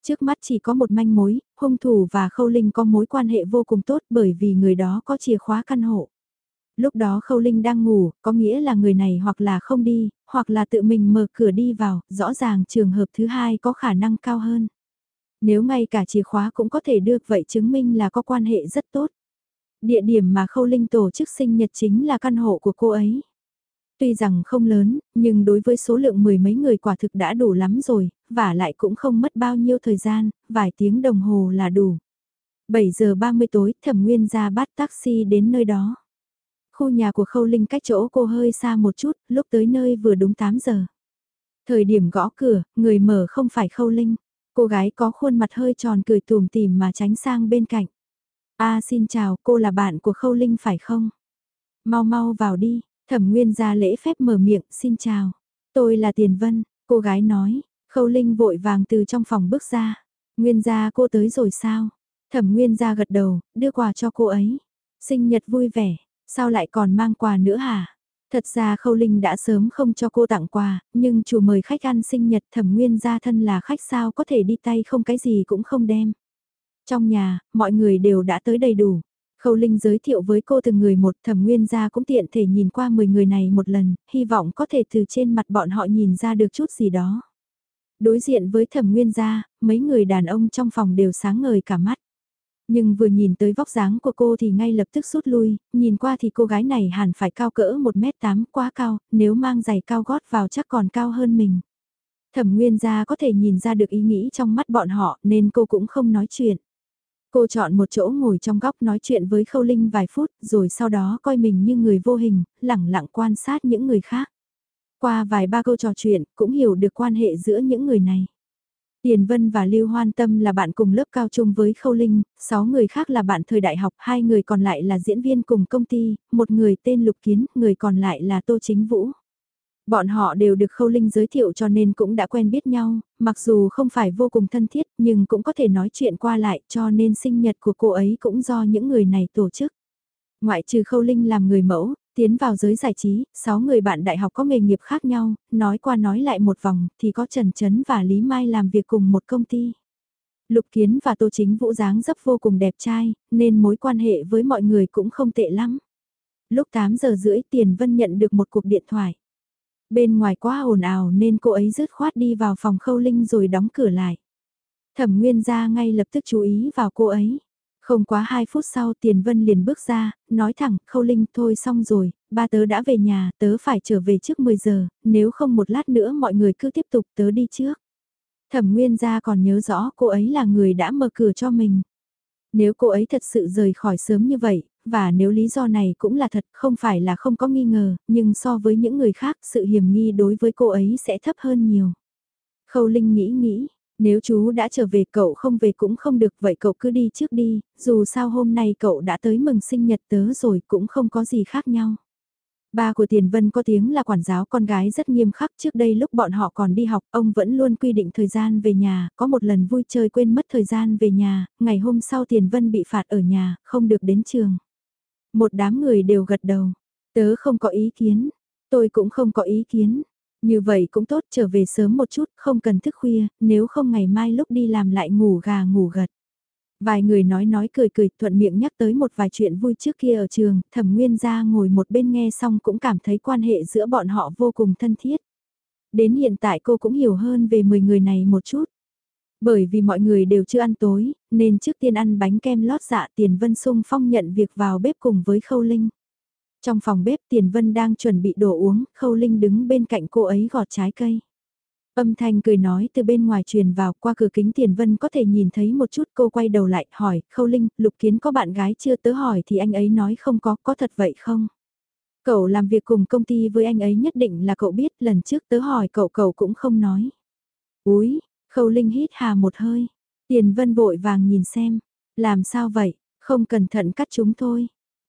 Trước mắt chỉ có một manh mối, hung thủ và khâu linh có mối quan hệ vô cùng tốt bởi vì người đó có chìa khóa căn hộ lúc đó Khâu Linh đang ngủ, có nghĩa là người này hoặc là không đi, hoặc là tự mình mở cửa đi vào, rõ ràng trường hợp thứ hai có khả năng cao hơn. Nếu ngay cả chìa khóa cũng có thể được vậy chứng minh là có quan hệ rất tốt. Địa điểm mà Khâu Linh tổ chức sinh nhật chính là căn hộ của cô ấy. Tuy rằng không lớn, nhưng đối với số lượng mười mấy người quả thực đã đủ lắm rồi, và lại cũng không mất bao nhiêu thời gian, vài tiếng đồng hồ là đủ. 7 giờ 30 tối, thẩm nguyên ra bắt taxi đến nơi đó. Khu nhà của Khâu Linh cách chỗ cô hơi xa một chút, lúc tới nơi vừa đúng 8 giờ. Thời điểm gõ cửa, người mở không phải Khâu Linh. Cô gái có khuôn mặt hơi tròn cười tùm tìm mà tránh sang bên cạnh. a xin chào, cô là bạn của Khâu Linh phải không? Mau mau vào đi, thẩm nguyên ra lễ phép mở miệng, xin chào. Tôi là Tiền Vân, cô gái nói, Khâu Linh vội vàng từ trong phòng bước ra. Nguyên gia cô tới rồi sao? Thẩm Nguyên gia gật đầu, đưa quà cho cô ấy. Sinh nhật vui vẻ, Sao lại còn mang quà nữa hả? Thật ra Khâu Linh đã sớm không cho cô tặng quà, nhưng chủ mời khách ăn sinh nhật thẩm nguyên gia thân là khách sao có thể đi tay không cái gì cũng không đem. Trong nhà, mọi người đều đã tới đầy đủ. Khâu Linh giới thiệu với cô từng người một thẩm nguyên gia cũng tiện thể nhìn qua 10 người này một lần, hy vọng có thể từ trên mặt bọn họ nhìn ra được chút gì đó. Đối diện với thẩm nguyên gia, mấy người đàn ông trong phòng đều sáng ngời cả mắt. Nhưng vừa nhìn tới vóc dáng của cô thì ngay lập tức rút lui, nhìn qua thì cô gái này hẳn phải cao cỡ 1m8 quá cao, nếu mang giày cao gót vào chắc còn cao hơn mình. Thẩm Nguyên gia có thể nhìn ra được ý nghĩ trong mắt bọn họ nên cô cũng không nói chuyện. Cô chọn một chỗ ngồi trong góc nói chuyện với Khâu Linh vài phút rồi sau đó coi mình như người vô hình, lẳng lặng quan sát những người khác. Qua vài ba câu trò chuyện cũng hiểu được quan hệ giữa những người này. Tiền Vân và Lưu Hoan Tâm là bạn cùng lớp cao trung với Khâu Linh, 6 người khác là bạn thời đại học, hai người còn lại là diễn viên cùng công ty, một người tên Lục Kiến, người còn lại là Tô Chính Vũ. Bọn họ đều được Khâu Linh giới thiệu cho nên cũng đã quen biết nhau, mặc dù không phải vô cùng thân thiết nhưng cũng có thể nói chuyện qua lại cho nên sinh nhật của cô ấy cũng do những người này tổ chức. Ngoại trừ Khâu Linh làm người mẫu, tiến vào giới giải trí, 6 người bạn đại học có nghề nghiệp khác nhau, nói qua nói lại một vòng thì có Trần Trấn và Lý Mai làm việc cùng một công ty. Lục Kiến và Tô Chính Vũ dáng dấp vô cùng đẹp trai, nên mối quan hệ với mọi người cũng không tệ lắm. Lúc 8 giờ rưỡi Tiền Vân nhận được một cuộc điện thoại. Bên ngoài quá ồn ào nên cô ấy rứt khoát đi vào phòng khâu linh rồi đóng cửa lại. Thẩm Nguyên ra ngay lập tức chú ý vào cô ấy. Không quá 2 phút sau Tiền Vân liền bước ra, nói thẳng, khâu linh thôi xong rồi, ba tớ đã về nhà, tớ phải trở về trước 10 giờ, nếu không một lát nữa mọi người cứ tiếp tục tớ đi trước. Thẩm Nguyên gia còn nhớ rõ cô ấy là người đã mở cửa cho mình. Nếu cô ấy thật sự rời khỏi sớm như vậy, và nếu lý do này cũng là thật không phải là không có nghi ngờ, nhưng so với những người khác sự hiểm nghi đối với cô ấy sẽ thấp hơn nhiều. Khâu Linh nghĩ nghĩ, nếu chú đã trở về cậu không về cũng không được vậy cậu cứ đi trước đi, dù sao hôm nay cậu đã tới mừng sinh nhật tớ rồi cũng không có gì khác nhau. Ba của Tiền Vân có tiếng là quản giáo con gái rất nghiêm khắc trước đây lúc bọn họ còn đi học ông vẫn luôn quy định thời gian về nhà, có một lần vui chơi quên mất thời gian về nhà, ngày hôm sau Tiền Vân bị phạt ở nhà, không được đến trường. Một đám người đều gật đầu, tớ không có ý kiến, tôi cũng không có ý kiến. Như vậy cũng tốt trở về sớm một chút, không cần thức khuya, nếu không ngày mai lúc đi làm lại ngủ gà ngủ gật. Vài người nói nói cười cười thuận miệng nhắc tới một vài chuyện vui trước kia ở trường, thẩm nguyên ra ngồi một bên nghe xong cũng cảm thấy quan hệ giữa bọn họ vô cùng thân thiết. Đến hiện tại cô cũng hiểu hơn về 10 người này một chút. Bởi vì mọi người đều chưa ăn tối, nên trước tiên ăn bánh kem lót dạ Tiền Vân sung phong nhận việc vào bếp cùng với Khâu Linh. Trong phòng bếp Tiền Vân đang chuẩn bị đồ uống, Khâu Linh đứng bên cạnh cô ấy gọt trái cây. Âm thanh cười nói từ bên ngoài truyền vào qua cửa kính Tiền Vân có thể nhìn thấy một chút cô quay đầu lại hỏi, Khâu Linh, Lục Kiến có bạn gái chưa tớ hỏi thì anh ấy nói không có, có thật vậy không? Cậu làm việc cùng công ty với anh ấy nhất định là cậu biết, lần trước tớ hỏi cậu cậu cũng không nói. Úi, Khâu Linh hít hà một hơi, Tiền Vân vội vàng nhìn xem, làm sao vậy, không cẩn thận cắt chúng thôi.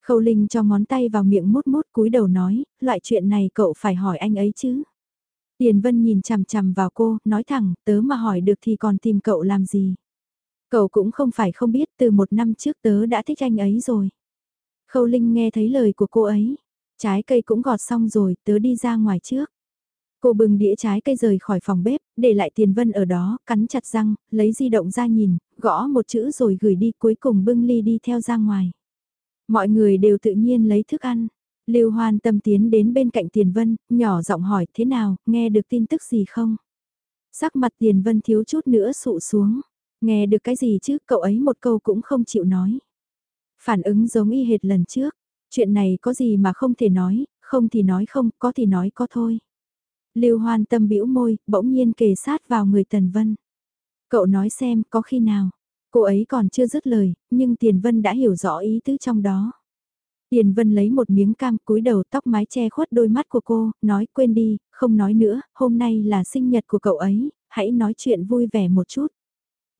Khâu Linh cho ngón tay vào miệng mút mút cúi đầu nói, loại chuyện này cậu phải hỏi anh ấy chứ. Tiền Vân nhìn chằm chằm vào cô, nói thẳng, tớ mà hỏi được thì còn tìm cậu làm gì. Cậu cũng không phải không biết từ một năm trước tớ đã thích anh ấy rồi. Khâu Linh nghe thấy lời của cô ấy. Trái cây cũng gọt xong rồi, tớ đi ra ngoài trước. Cô bừng đĩa trái cây rời khỏi phòng bếp, để lại tiền vân ở đó, cắn chặt răng, lấy di động ra nhìn, gõ một chữ rồi gửi đi cuối cùng bưng ly đi theo ra ngoài. Mọi người đều tự nhiên lấy thức ăn. Lưu Hoan tâm tiến đến bên cạnh Tiền Vân, nhỏ giọng hỏi thế nào, nghe được tin tức gì không? Sắc mặt Tiền Vân thiếu chút nữa sụ xuống. Nghe được cái gì chứ, cậu ấy một câu cũng không chịu nói. Phản ứng giống y hệt lần trước. Chuyện này có gì mà không thể nói, không thì nói không, có thì nói có thôi. Lưu Hoan tâm bĩu môi, bỗng nhiên kề sát vào người Tần Vân. Cậu nói xem, có khi nào? Cô ấy còn chưa dứt lời, nhưng Tiền Vân đã hiểu rõ ý tứ trong đó. Tiền Vân lấy một miếng cam cúi đầu tóc mái che khuất đôi mắt của cô, nói quên đi, không nói nữa, hôm nay là sinh nhật của cậu ấy, hãy nói chuyện vui vẻ một chút.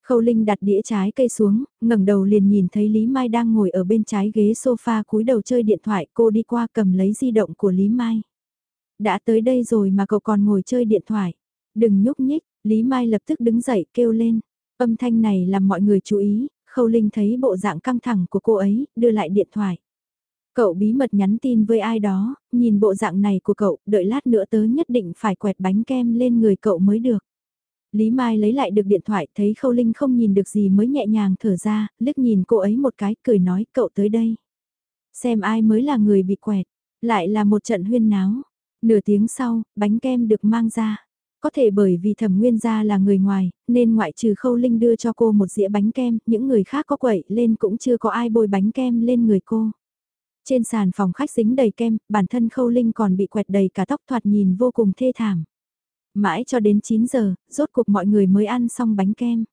Khâu Linh đặt đĩa trái cây xuống, ngẩng đầu liền nhìn thấy Lý Mai đang ngồi ở bên trái ghế sofa cúi đầu chơi điện thoại, cô đi qua cầm lấy di động của Lý Mai. Đã tới đây rồi mà cậu còn ngồi chơi điện thoại. Đừng nhúc nhích, Lý Mai lập tức đứng dậy kêu lên. Âm thanh này làm mọi người chú ý, Khâu Linh thấy bộ dạng căng thẳng của cô ấy, đưa lại điện thoại. Cậu bí mật nhắn tin với ai đó, nhìn bộ dạng này của cậu, đợi lát nữa tớ nhất định phải quẹt bánh kem lên người cậu mới được. Lý Mai lấy lại được điện thoại thấy Khâu Linh không nhìn được gì mới nhẹ nhàng thở ra, liếc nhìn cô ấy một cái cười nói cậu tới đây. Xem ai mới là người bị quẹt, lại là một trận huyên náo. Nửa tiếng sau, bánh kem được mang ra. Có thể bởi vì thẩm nguyên gia là người ngoài, nên ngoại trừ khâu linh đưa cho cô một dĩa bánh kem, những người khác có quậy lên cũng chưa có ai bôi bánh kem lên người cô. Trên sàn phòng khách dính đầy kem, bản thân khâu linh còn bị quẹt đầy cả tóc thoạt nhìn vô cùng thê thảm. Mãi cho đến 9 giờ, rốt cuộc mọi người mới ăn xong bánh kem.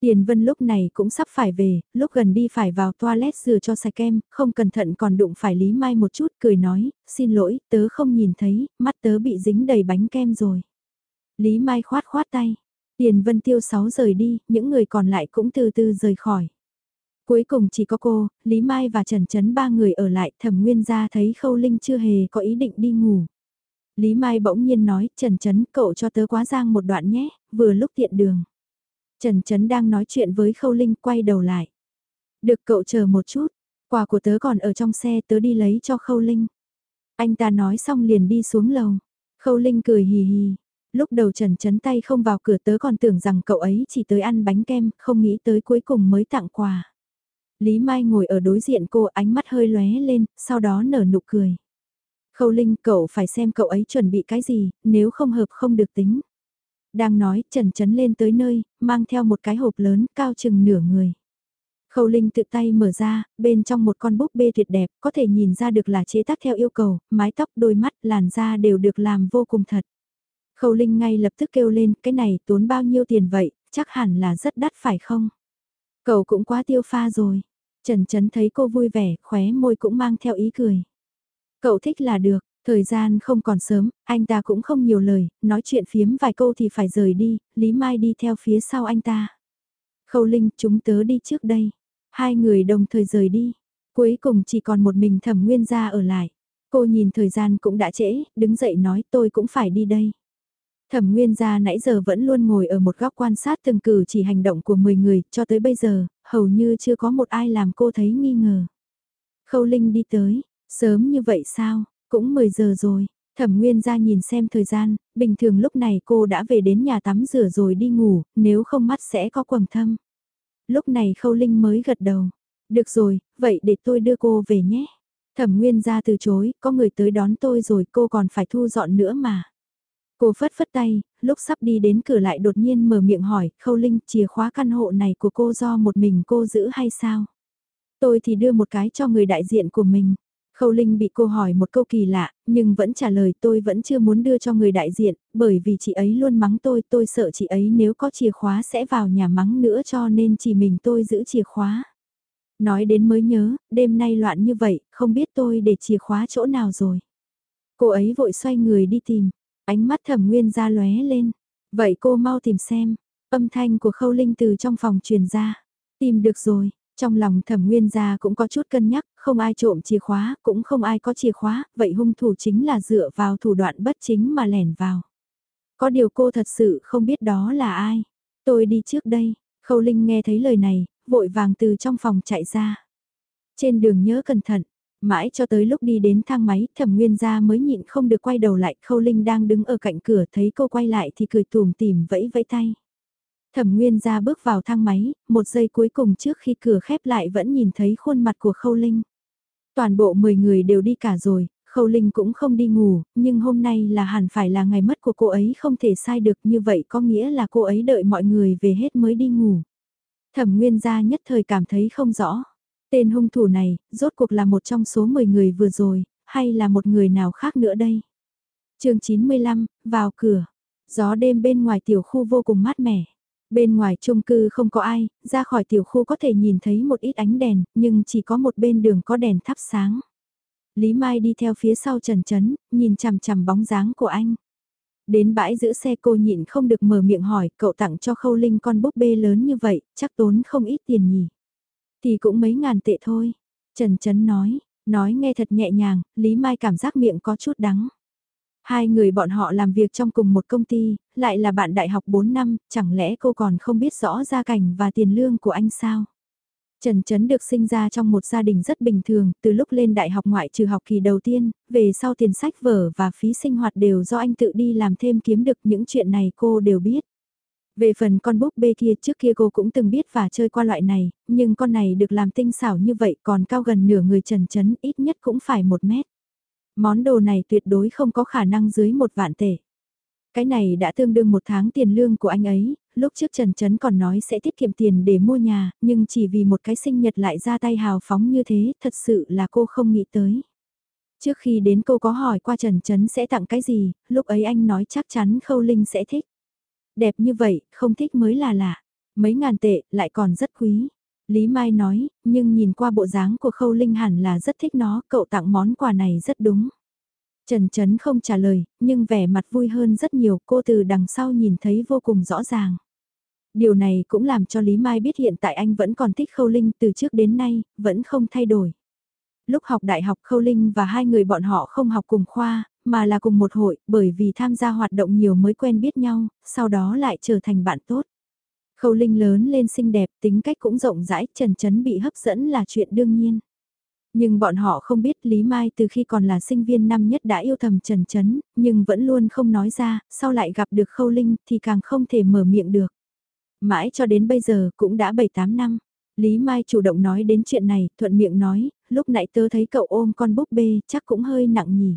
Tiền Vân lúc này cũng sắp phải về, lúc gần đi phải vào toilet rửa cho sạch kem, không cẩn thận còn đụng phải Lý Mai một chút, cười nói, xin lỗi, tớ không nhìn thấy, mắt tớ bị dính đầy bánh kem rồi. Lý Mai khoát khoát tay, Tiền Vân Tiêu sáu rời đi, những người còn lại cũng từ từ rời khỏi. Cuối cùng chỉ có cô, Lý Mai và Trần Trấn ba người ở lại, thẩm nguyên ra thấy Khâu Linh chưa hề có ý định đi ngủ. Lý Mai bỗng nhiên nói, Trần Trấn cậu cho tớ quá giang một đoạn nhé, vừa lúc tiện đường. Trần Trấn đang nói chuyện với Khâu Linh quay đầu lại. Được cậu chờ một chút, quà của tớ còn ở trong xe tớ đi lấy cho Khâu Linh. Anh ta nói xong liền đi xuống lầu. Khâu Linh cười hì hì. Lúc đầu Trần Trấn tay không vào cửa tớ còn tưởng rằng cậu ấy chỉ tới ăn bánh kem, không nghĩ tới cuối cùng mới tặng quà. Lý Mai ngồi ở đối diện cô ánh mắt hơi lóe lên, sau đó nở nụ cười. Khâu Linh cậu phải xem cậu ấy chuẩn bị cái gì, nếu không hợp không được tính. Đang nói, Trần Trấn lên tới nơi, mang theo một cái hộp lớn, cao chừng nửa người. Khâu Linh tự tay mở ra, bên trong một con búp bê tuyệt đẹp, có thể nhìn ra được là chế tác theo yêu cầu, mái tóc, đôi mắt, làn da đều được làm vô cùng thật. Khâu Linh ngay lập tức kêu lên, cái này tốn bao nhiêu tiền vậy, chắc hẳn là rất đắt phải không? Cậu cũng quá tiêu pha rồi. Trần Trấn thấy cô vui vẻ, khóe môi cũng mang theo ý cười. Cậu thích là được, thời gian không còn sớm, anh ta cũng không nhiều lời, nói chuyện phiếm vài câu thì phải rời đi, Lý Mai đi theo phía sau anh ta. Khâu Linh, chúng tớ đi trước đây. Hai người đồng thời rời đi. Cuối cùng chỉ còn một mình thẩm nguyên gia ở lại. Cô nhìn thời gian cũng đã trễ, đứng dậy nói tôi cũng phải đi đây. Thẩm Nguyên gia nãy giờ vẫn luôn ngồi ở một góc quan sát từng cử chỉ hành động của 10 người, cho tới bây giờ, hầu như chưa có một ai làm cô thấy nghi ngờ. Khâu Linh đi tới, sớm như vậy sao, cũng 10 giờ rồi. Thẩm Nguyên gia nhìn xem thời gian, bình thường lúc này cô đã về đến nhà tắm rửa rồi đi ngủ, nếu không mắt sẽ có quầng thâm. Lúc này Khâu Linh mới gật đầu. Được rồi, vậy để tôi đưa cô về nhé. Thẩm Nguyên gia từ chối, có người tới đón tôi rồi cô còn phải thu dọn nữa mà. Cô phất phất tay, lúc sắp đi đến cửa lại đột nhiên mở miệng hỏi, Khâu Linh, chìa khóa căn hộ này của cô do một mình cô giữ hay sao? Tôi thì đưa một cái cho người đại diện của mình. Khâu Linh bị cô hỏi một câu kỳ lạ, nhưng vẫn trả lời tôi vẫn chưa muốn đưa cho người đại diện, bởi vì chị ấy luôn mắng tôi, tôi sợ chị ấy nếu có chìa khóa sẽ vào nhà mắng nữa cho nên chỉ mình tôi giữ chìa khóa. Nói đến mới nhớ, đêm nay loạn như vậy, không biết tôi để chìa khóa chỗ nào rồi. Cô ấy vội xoay người đi tìm, Ánh mắt thẩm nguyên ra lóe lên. Vậy cô mau tìm xem. Âm thanh của khâu linh từ trong phòng truyền ra. Tìm được rồi. Trong lòng thẩm nguyên gia cũng có chút cân nhắc, không ai trộm chìa khóa, cũng không ai có chìa khóa, vậy hung thủ chính là dựa vào thủ đoạn bất chính mà lẻn vào. Có điều cô thật sự không biết đó là ai. Tôi đi trước đây, khâu linh nghe thấy lời này, vội vàng từ trong phòng chạy ra. Trên đường nhớ cẩn thận, Mãi cho tới lúc đi đến thang máy, thẩm nguyên gia mới nhịn không được quay đầu lại, khâu linh đang đứng ở cạnh cửa thấy cô quay lại thì cười tùm tìm vẫy vẫy tay. Thẩm nguyên gia bước vào thang máy, một giây cuối cùng trước khi cửa khép lại vẫn nhìn thấy khuôn mặt của khâu linh. Toàn bộ 10 người đều đi cả rồi, khâu linh cũng không đi ngủ, nhưng hôm nay là hẳn phải là ngày mất của cô ấy không thể sai được như vậy có nghĩa là cô ấy đợi mọi người về hết mới đi ngủ. Thẩm nguyên gia nhất thời cảm thấy không rõ. Tên hung thủ này, rốt cuộc là một trong số 10 người vừa rồi, hay là một người nào khác nữa đây? chương 95, vào cửa. Gió đêm bên ngoài tiểu khu vô cùng mát mẻ. Bên ngoài chung cư không có ai, ra khỏi tiểu khu có thể nhìn thấy một ít ánh đèn, nhưng chỉ có một bên đường có đèn thắp sáng. Lý Mai đi theo phía sau Trần Trấn, nhìn chằm chằm bóng dáng của anh. Đến bãi giữ xe cô nhịn không được mở miệng hỏi, cậu tặng cho Khâu Linh con búp bê lớn như vậy, chắc tốn không ít tiền nhỉ. Thì cũng mấy ngàn tệ thôi. Trần Trấn nói, nói nghe thật nhẹ nhàng, Lý Mai cảm giác miệng có chút đắng. Hai người bọn họ làm việc trong cùng một công ty, lại là bạn đại học 4 năm, chẳng lẽ cô còn không biết rõ gia cảnh và tiền lương của anh sao? Trần Trấn được sinh ra trong một gia đình rất bình thường, từ lúc lên đại học ngoại trừ học kỳ đầu tiên, về sau tiền sách vở và phí sinh hoạt đều do anh tự đi làm thêm kiếm được những chuyện này cô đều biết. Về phần con búp bê kia trước kia cô cũng từng biết và chơi qua loại này, nhưng con này được làm tinh xảo như vậy còn cao gần nửa người trần chấn ít nhất cũng phải một mét. Món đồ này tuyệt đối không có khả năng dưới một vạn tể. Cái này đã tương đương một tháng tiền lương của anh ấy, lúc trước Trần Trấn còn nói sẽ tiết kiệm tiền để mua nhà, nhưng chỉ vì một cái sinh nhật lại ra tay hào phóng như thế, thật sự là cô không nghĩ tới. Trước khi đến cô có hỏi qua Trần Trấn sẽ tặng cái gì, lúc ấy anh nói chắc chắn Khâu Linh sẽ thích. Đẹp như vậy, không thích mới là lạ. Mấy ngàn tệ, lại còn rất quý. Lý Mai nói, nhưng nhìn qua bộ dáng của Khâu Linh hẳn là rất thích nó, cậu tặng món quà này rất đúng. Trần Trấn không trả lời, nhưng vẻ mặt vui hơn rất nhiều, cô từ đằng sau nhìn thấy vô cùng rõ ràng. Điều này cũng làm cho Lý Mai biết hiện tại anh vẫn còn thích Khâu Linh từ trước đến nay, vẫn không thay đổi. Lúc học đại học Khâu Linh và hai người bọn họ không học cùng khoa, mà là cùng một hội, bởi vì tham gia hoạt động nhiều mới quen biết nhau, sau đó lại trở thành bạn tốt. Khâu Linh lớn lên xinh đẹp, tính cách cũng rộng rãi, Trần Trấn bị hấp dẫn là chuyện đương nhiên. Nhưng bọn họ không biết Lý Mai từ khi còn là sinh viên năm nhất đã yêu thầm Trần Trấn, nhưng vẫn luôn không nói ra, sau lại gặp được Khâu Linh thì càng không thể mở miệng được. Mãi cho đến bây giờ cũng đã 7-8 năm. Lý Mai chủ động nói đến chuyện này, thuận miệng nói, lúc nãy tớ thấy cậu ôm con búp bê, chắc cũng hơi nặng nhỉ.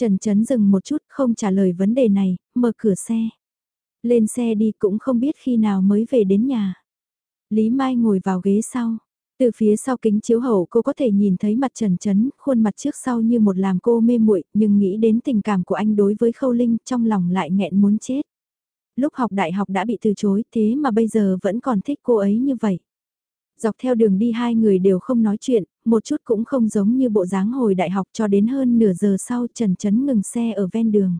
Trần Trấn dừng một chút không trả lời vấn đề này, mở cửa xe. Lên xe đi cũng không biết khi nào mới về đến nhà. Lý Mai ngồi vào ghế sau. Từ phía sau kính chiếu hậu cô có thể nhìn thấy mặt Trần Trấn, khuôn mặt trước sau như một làm cô mê muội nhưng nghĩ đến tình cảm của anh đối với Khâu Linh trong lòng lại nghẹn muốn chết. Lúc học đại học đã bị từ chối thế mà bây giờ vẫn còn thích cô ấy như vậy. Dọc theo đường đi hai người đều không nói chuyện, một chút cũng không giống như bộ dáng hồi đại học cho đến hơn nửa giờ sau Trần Trấn ngừng xe ở ven đường.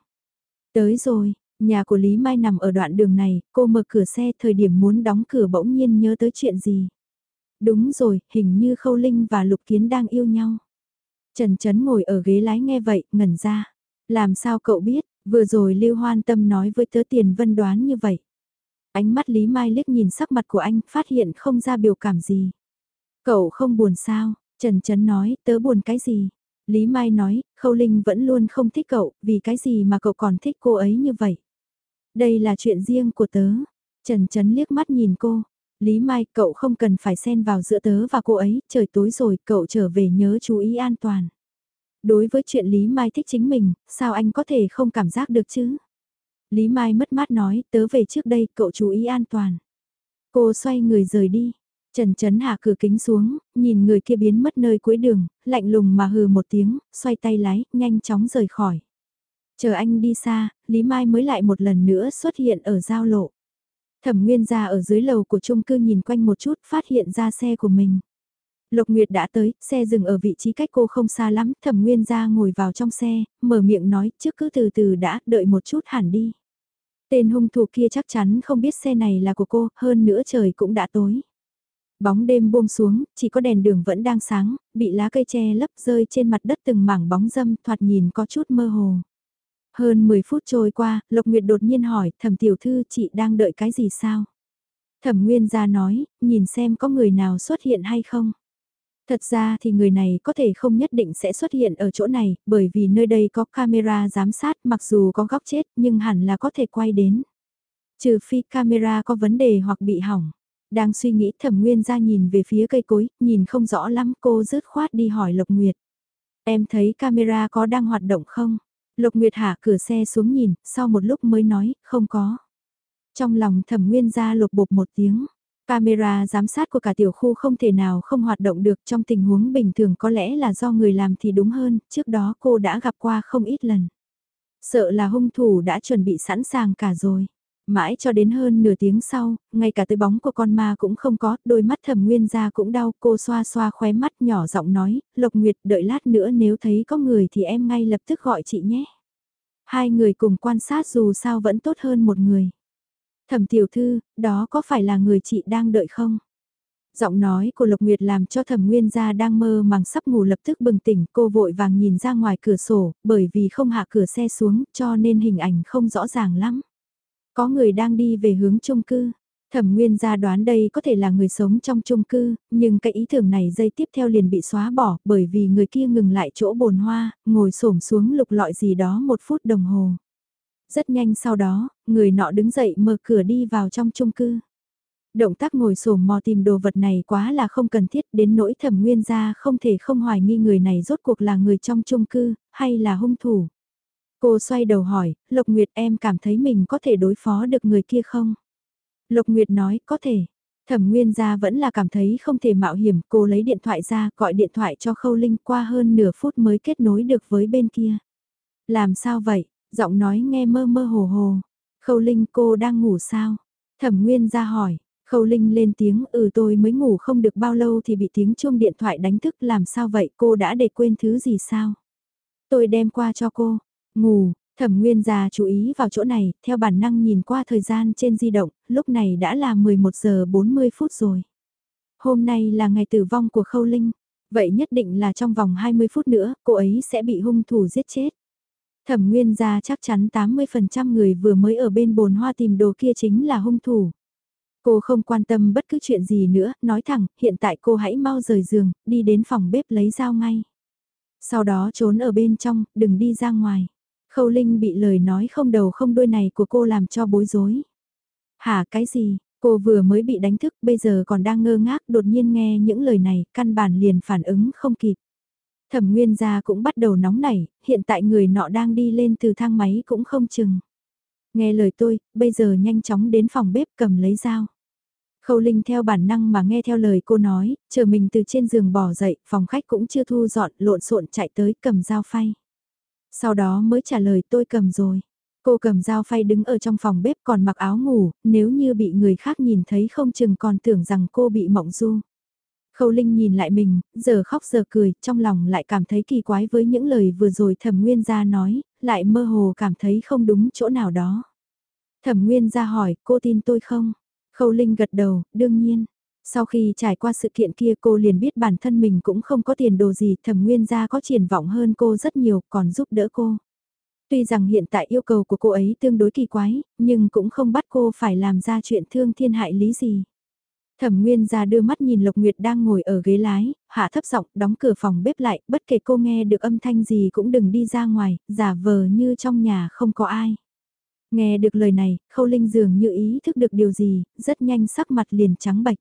Tới rồi, nhà của Lý Mai nằm ở đoạn đường này, cô mở cửa xe thời điểm muốn đóng cửa bỗng nhiên nhớ tới chuyện gì. Đúng rồi, hình như Khâu Linh và Lục Kiến đang yêu nhau. Trần Trấn ngồi ở ghế lái nghe vậy, ngẩn ra. Làm sao cậu biết, vừa rồi Lưu Hoan Tâm nói với tớ Tiền Vân đoán như vậy. Ánh mắt Lý Mai liếc nhìn sắc mặt của anh, phát hiện không ra biểu cảm gì. Cậu không buồn sao, Trần Trấn nói, tớ buồn cái gì? Lý Mai nói, Khâu Linh vẫn luôn không thích cậu, vì cái gì mà cậu còn thích cô ấy như vậy? Đây là chuyện riêng của tớ. Trần Trấn liếc mắt nhìn cô. Lý Mai, cậu không cần phải xen vào giữa tớ và cô ấy, trời tối rồi, cậu trở về nhớ chú ý an toàn. Đối với chuyện Lý Mai thích chính mình, sao anh có thể không cảm giác được chứ? Lý Mai mất mát nói, tớ về trước đây, cậu chú ý an toàn. Cô xoay người rời đi. Trần Trấn hạ cửa kính xuống, nhìn người kia biến mất nơi cuối đường, lạnh lùng mà hừ một tiếng, xoay tay lái, nhanh chóng rời khỏi. Chờ anh đi xa, Lý Mai mới lại một lần nữa xuất hiện ở giao lộ. Thẩm Nguyên ra ở dưới lầu của chung cư nhìn quanh một chút, phát hiện ra xe của mình. Lộc Nguyệt đã tới, xe dừng ở vị trí cách cô không xa lắm, Thẩm Nguyên ra ngồi vào trong xe, mở miệng nói, trước cứ từ từ đã, đợi một chút hẳn đi. Tên hung thủ kia chắc chắn không biết xe này là của cô, hơn nữa trời cũng đã tối. Bóng đêm buông xuống, chỉ có đèn đường vẫn đang sáng, bị lá cây che lấp rơi trên mặt đất từng mảng bóng dâm thoạt nhìn có chút mơ hồ. Hơn 10 phút trôi qua, Lộc Nguyệt đột nhiên hỏi, thẩm tiểu thư chị đang đợi cái gì sao? Thẩm Nguyên ra nói, nhìn xem có người nào xuất hiện hay không. Thật ra thì người này có thể không nhất định sẽ xuất hiện ở chỗ này, bởi vì nơi đây có camera giám sát mặc dù có góc chết nhưng hẳn là có thể quay đến. Trừ phi camera có vấn đề hoặc bị hỏng. Đang suy nghĩ thẩm nguyên ra nhìn về phía cây cối, nhìn không rõ lắm cô rớt khoát đi hỏi Lộc Nguyệt. Em thấy camera có đang hoạt động không? Lộc Nguyệt hạ cửa xe xuống nhìn, sau một lúc mới nói, không có. Trong lòng thẩm nguyên ra lục bột một tiếng. Camera giám sát của cả tiểu khu không thể nào không hoạt động được trong tình huống bình thường có lẽ là do người làm thì đúng hơn, trước đó cô đã gặp qua không ít lần. Sợ là hung thủ đã chuẩn bị sẵn sàng cả rồi. Mãi cho đến hơn nửa tiếng sau, ngay cả tới bóng của con ma cũng không có, đôi mắt thẩm nguyên ra cũng đau, cô xoa xoa khóe mắt nhỏ giọng nói, Lộc Nguyệt đợi lát nữa nếu thấy có người thì em ngay lập tức gọi chị nhé. Hai người cùng quan sát dù sao vẫn tốt hơn một người. Thẩm tiểu thư, đó có phải là người chị đang đợi không? Giọng nói của Lộc Nguyệt làm cho thẩm nguyên gia đang mơ màng sắp ngủ lập tức bừng tỉnh, cô vội vàng nhìn ra ngoài cửa sổ, bởi vì không hạ cửa xe xuống, cho nên hình ảnh không rõ ràng lắm. Có người đang đi về hướng chung cư. Thẩm Nguyên ra đoán đây có thể là người sống trong chung cư, nhưng cái ý tưởng này dây tiếp theo liền bị xóa bỏ bởi vì người kia ngừng lại chỗ bồn hoa, ngồi xổm xuống lục lọi gì đó một phút đồng hồ. Rất nhanh sau đó, người nọ đứng dậy mở cửa đi vào trong chung cư. Động tác ngồi xổm mò tìm đồ vật này quá là không cần thiết đến nỗi thẩm nguyên gia không thể không hoài nghi người này rốt cuộc là người trong chung cư, hay là hung thủ. Cô xoay đầu hỏi, Lộc Nguyệt em cảm thấy mình có thể đối phó được người kia không? Lộc Nguyệt nói, có thể. Thẩm Nguyên gia vẫn là cảm thấy không thể mạo hiểm, cô lấy điện thoại ra, gọi điện thoại cho Khâu Linh qua hơn nửa phút mới kết nối được với bên kia. Làm sao vậy? Giọng nói nghe mơ mơ hồ hồ. Khâu Linh cô đang ngủ sao? Thẩm Nguyên gia hỏi. Khâu Linh lên tiếng ừ tôi mới ngủ không được bao lâu thì bị tiếng chuông điện thoại đánh thức làm sao vậy cô đã để quên thứ gì sao? Tôi đem qua cho cô. Ngủ, thẩm nguyên già chú ý vào chỗ này, theo bản năng nhìn qua thời gian trên di động, lúc này đã là 11 giờ 40 phút rồi. Hôm nay là ngày tử vong của Khâu Linh. Vậy nhất định là trong vòng 20 phút nữa, cô ấy sẽ bị hung thủ giết chết. Thẩm nguyên gia chắc chắn 80% người vừa mới ở bên bồn hoa tìm đồ kia chính là hung thủ. Cô không quan tâm bất cứ chuyện gì nữa, nói thẳng, hiện tại cô hãy mau rời giường, đi đến phòng bếp lấy dao ngay. Sau đó trốn ở bên trong, đừng đi ra ngoài. Khâu Linh bị lời nói không đầu không đuôi này của cô làm cho bối rối. Hả cái gì, cô vừa mới bị đánh thức bây giờ còn đang ngơ ngác đột nhiên nghe những lời này, căn bản liền phản ứng không kịp. Thẩm Nguyên gia cũng bắt đầu nóng nảy, hiện tại người nọ đang đi lên từ thang máy cũng không chừng. Nghe lời tôi, bây giờ nhanh chóng đến phòng bếp cầm lấy dao. Khâu Linh theo bản năng mà nghe theo lời cô nói, chờ mình từ trên giường bỏ dậy, phòng khách cũng chưa thu dọn, lộn xộn chạy tới cầm dao phay. Sau đó mới trả lời tôi cầm rồi. Cô cầm dao phay đứng ở trong phòng bếp còn mặc áo ngủ, nếu như bị người khác nhìn thấy không chừng còn tưởng rằng cô bị mộng du. Khâu Linh nhìn lại mình, giờ khóc giờ cười, trong lòng lại cảm thấy kỳ quái với những lời vừa rồi thẩm nguyên gia nói, lại mơ hồ cảm thấy không đúng chỗ nào đó. Thẩm nguyên gia hỏi, cô tin tôi không? Khâu Linh gật đầu, đương nhiên. Sau khi trải qua sự kiện kia cô liền biết bản thân mình cũng không có tiền đồ gì, thẩm nguyên gia có triển vọng hơn cô rất nhiều, còn giúp đỡ cô. Tuy rằng hiện tại yêu cầu của cô ấy tương đối kỳ quái, nhưng cũng không bắt cô phải làm ra chuyện thương thiên hại lý gì. Thẩm Nguyên ra đưa mắt nhìn Lộc Nguyệt đang ngồi ở ghế lái, hạ thấp giọng đóng cửa phòng bếp lại, bất kể cô nghe được âm thanh gì cũng đừng đi ra ngoài, giả vờ như trong nhà không có ai. Nghe được lời này, Khâu Linh dường như ý thức được điều gì, rất nhanh sắc mặt liền trắng bạch.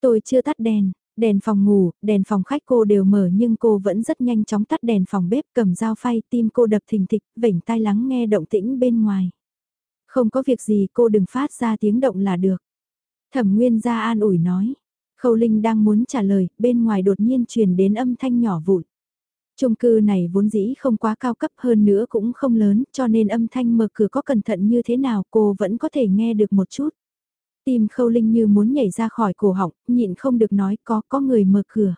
Tôi chưa tắt đèn, đèn phòng ngủ, đèn phòng khách cô đều mở nhưng cô vẫn rất nhanh chóng tắt đèn phòng bếp cầm dao phay tim cô đập thình thịch, vểnh tai lắng nghe động tĩnh bên ngoài. Không có việc gì cô đừng phát ra tiếng động là được. Thẩm Nguyên gia an ủi nói. Khâu Linh đang muốn trả lời, bên ngoài đột nhiên truyền đến âm thanh nhỏ vụn. Trung cư này vốn dĩ không quá cao cấp hơn nữa cũng không lớn, cho nên âm thanh mở cửa có cẩn thận như thế nào cô vẫn có thể nghe được một chút. Tim Khâu Linh như muốn nhảy ra khỏi cổ họng, nhịn không được nói có, có người mở cửa.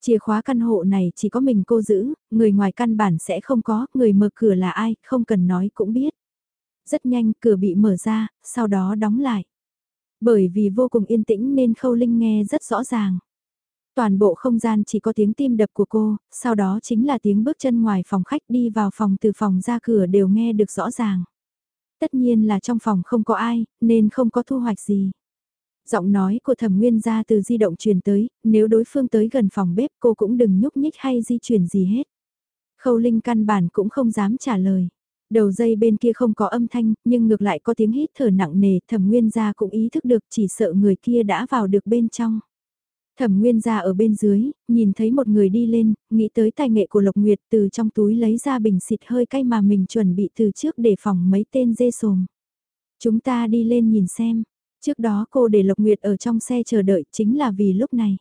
Chìa khóa căn hộ này chỉ có mình cô giữ, người ngoài căn bản sẽ không có, người mở cửa là ai, không cần nói cũng biết. Rất nhanh cửa bị mở ra, sau đó đóng lại. Bởi vì vô cùng yên tĩnh nên Khâu Linh nghe rất rõ ràng. Toàn bộ không gian chỉ có tiếng tim đập của cô, sau đó chính là tiếng bước chân ngoài phòng khách đi vào phòng từ phòng ra cửa đều nghe được rõ ràng. Tất nhiên là trong phòng không có ai, nên không có thu hoạch gì. Giọng nói của thẩm nguyên ra từ di động truyền tới, nếu đối phương tới gần phòng bếp cô cũng đừng nhúc nhích hay di chuyển gì hết. Khâu Linh căn bản cũng không dám trả lời. Đầu dây bên kia không có âm thanh, nhưng ngược lại có tiếng hít thở nặng nề, thẩm nguyên gia cũng ý thức được chỉ sợ người kia đã vào được bên trong. Thẩm nguyên ra ở bên dưới, nhìn thấy một người đi lên, nghĩ tới tài nghệ của Lộc Nguyệt từ trong túi lấy ra bình xịt hơi cay mà mình chuẩn bị từ trước để phòng mấy tên dê sồm. Chúng ta đi lên nhìn xem, trước đó cô để Lộc Nguyệt ở trong xe chờ đợi chính là vì lúc này.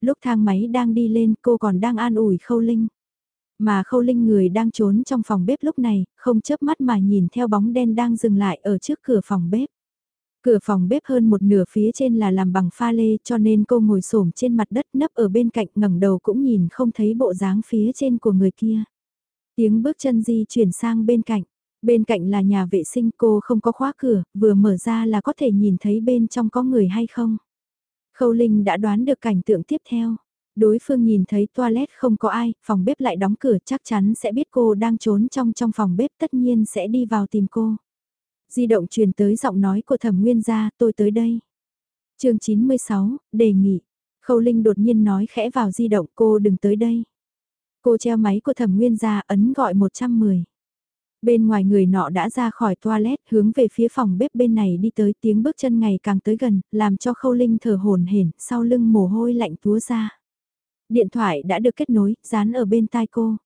Lúc thang máy đang đi lên cô còn đang an ủi khâu linh. Mà khâu linh người đang trốn trong phòng bếp lúc này, không chớp mắt mà nhìn theo bóng đen đang dừng lại ở trước cửa phòng bếp. Cửa phòng bếp hơn một nửa phía trên là làm bằng pha lê cho nên cô ngồi xổm trên mặt đất nấp ở bên cạnh ngẩng đầu cũng nhìn không thấy bộ dáng phía trên của người kia. Tiếng bước chân di chuyển sang bên cạnh. Bên cạnh là nhà vệ sinh cô không có khóa cửa, vừa mở ra là có thể nhìn thấy bên trong có người hay không. Khâu Linh đã đoán được cảnh tượng tiếp theo. Đối phương nhìn thấy toilet không có ai, phòng bếp lại đóng cửa chắc chắn sẽ biết cô đang trốn trong trong phòng bếp tất nhiên sẽ đi vào tìm cô. Di động truyền tới giọng nói của thẩm nguyên gia, tôi tới đây. chương 96, đề nghị. Khâu Linh đột nhiên nói khẽ vào di động cô đừng tới đây. Cô treo máy của thẩm nguyên gia ấn gọi 110. Bên ngoài người nọ đã ra khỏi toilet hướng về phía phòng bếp bên này đi tới tiếng bước chân ngày càng tới gần, làm cho khâu linh thở hồn hển sau lưng mồ hôi lạnh túa ra. Điện thoại đã được kết nối, dán ở bên tai cô.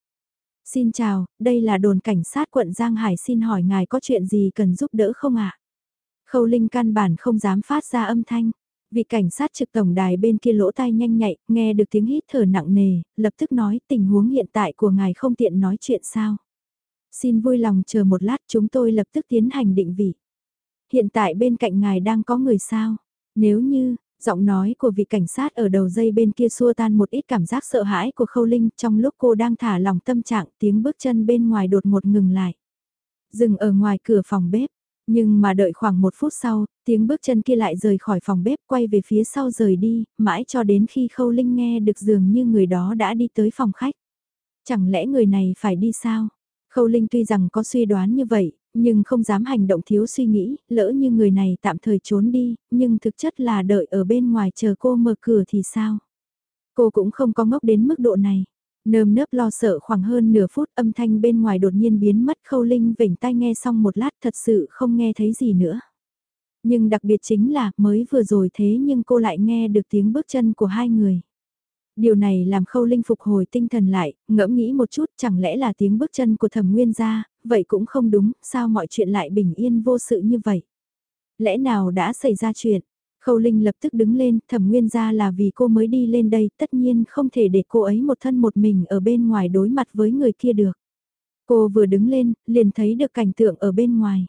Xin chào, đây là đồn cảnh sát quận Giang Hải xin hỏi ngài có chuyện gì cần giúp đỡ không ạ? Khâu Linh căn bản không dám phát ra âm thanh. Vị cảnh sát trực tổng đài bên kia lỗ tai nhanh nhạy, nghe được tiếng hít thở nặng nề, lập tức nói tình huống hiện tại của ngài không tiện nói chuyện sao. Xin vui lòng chờ một lát chúng tôi lập tức tiến hành định vị. Hiện tại bên cạnh ngài đang có người sao? Nếu như, Giọng nói của vị cảnh sát ở đầu dây bên kia xua tan một ít cảm giác sợ hãi của Khâu Linh trong lúc cô đang thả lòng tâm trạng tiếng bước chân bên ngoài đột ngột ngừng lại. Dừng ở ngoài cửa phòng bếp, nhưng mà đợi khoảng một phút sau, tiếng bước chân kia lại rời khỏi phòng bếp quay về phía sau rời đi, mãi cho đến khi Khâu Linh nghe được dường như người đó đã đi tới phòng khách. Chẳng lẽ người này phải đi sao? Khâu Linh tuy rằng có suy đoán như vậy, nhưng không dám hành động thiếu suy nghĩ, lỡ như người này tạm thời trốn đi, nhưng thực chất là đợi ở bên ngoài chờ cô mở cửa thì sao? Cô cũng không có ngốc đến mức độ này. Nơm nớp lo sợ khoảng hơn nửa phút âm thanh bên ngoài đột nhiên biến mất khâu linh vểnh tai nghe xong một lát thật sự không nghe thấy gì nữa. Nhưng đặc biệt chính là mới vừa rồi thế nhưng cô lại nghe được tiếng bước chân của hai người. Điều này làm khâu linh phục hồi tinh thần lại, ngẫm nghĩ một chút chẳng lẽ là tiếng bước chân của thẩm nguyên gia, vậy cũng không đúng, sao mọi chuyện lại bình yên vô sự như vậy? Lẽ nào đã xảy ra chuyện? Khâu Linh lập tức đứng lên, thẩm nguyên gia là vì cô mới đi lên đây, tất nhiên không thể để cô ấy một thân một mình ở bên ngoài đối mặt với người kia được. Cô vừa đứng lên, liền thấy được cảnh tượng ở bên ngoài.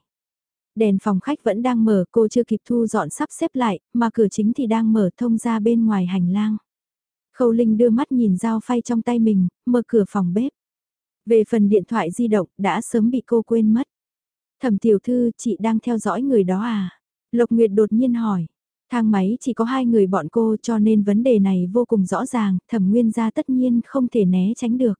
Đèn phòng khách vẫn đang mở, cô chưa kịp thu dọn sắp xếp lại, mà cửa chính thì đang mở thông ra bên ngoài hành lang. Khâu Linh đưa mắt nhìn dao phay trong tay mình, mở cửa phòng bếp. Về phần điện thoại di động, đã sớm bị cô quên mất. Thẩm tiểu thư, chị đang theo dõi người đó à? Lộc Nguyệt đột nhiên hỏi. Thang máy chỉ có hai người bọn cô cho nên vấn đề này vô cùng rõ ràng, thẩm nguyên gia tất nhiên không thể né tránh được.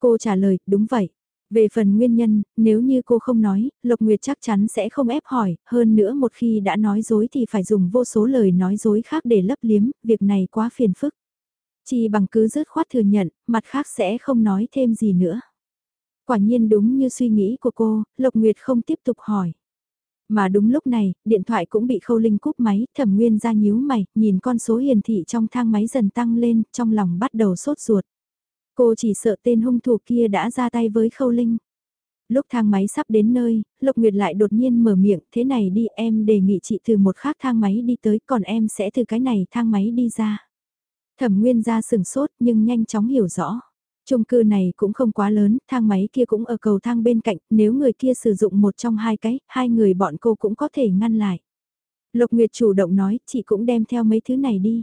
Cô trả lời, đúng vậy. Về phần nguyên nhân, nếu như cô không nói, Lộc Nguyệt chắc chắn sẽ không ép hỏi, hơn nữa một khi đã nói dối thì phải dùng vô số lời nói dối khác để lấp liếm, việc này quá phiền phức. Chỉ bằng cứ dứt khoát thừa nhận, mặt khác sẽ không nói thêm gì nữa. Quả nhiên đúng như suy nghĩ của cô, Lộc Nguyệt không tiếp tục hỏi. Mà đúng lúc này, điện thoại cũng bị khâu linh cúp máy, thẩm nguyên ra nhíu mày, nhìn con số hiển thị trong thang máy dần tăng lên, trong lòng bắt đầu sốt ruột. Cô chỉ sợ tên hung thủ kia đã ra tay với khâu linh. Lúc thang máy sắp đến nơi, Lộc Nguyệt lại đột nhiên mở miệng, thế này đi em đề nghị chị từ một khác thang máy đi tới, còn em sẽ từ cái này thang máy đi ra. Thẩm Nguyên ra sừng sốt nhưng nhanh chóng hiểu rõ. Trung cư này cũng không quá lớn, thang máy kia cũng ở cầu thang bên cạnh, nếu người kia sử dụng một trong hai cái, hai người bọn cô cũng có thể ngăn lại. Lộc Nguyệt chủ động nói, chị cũng đem theo mấy thứ này đi.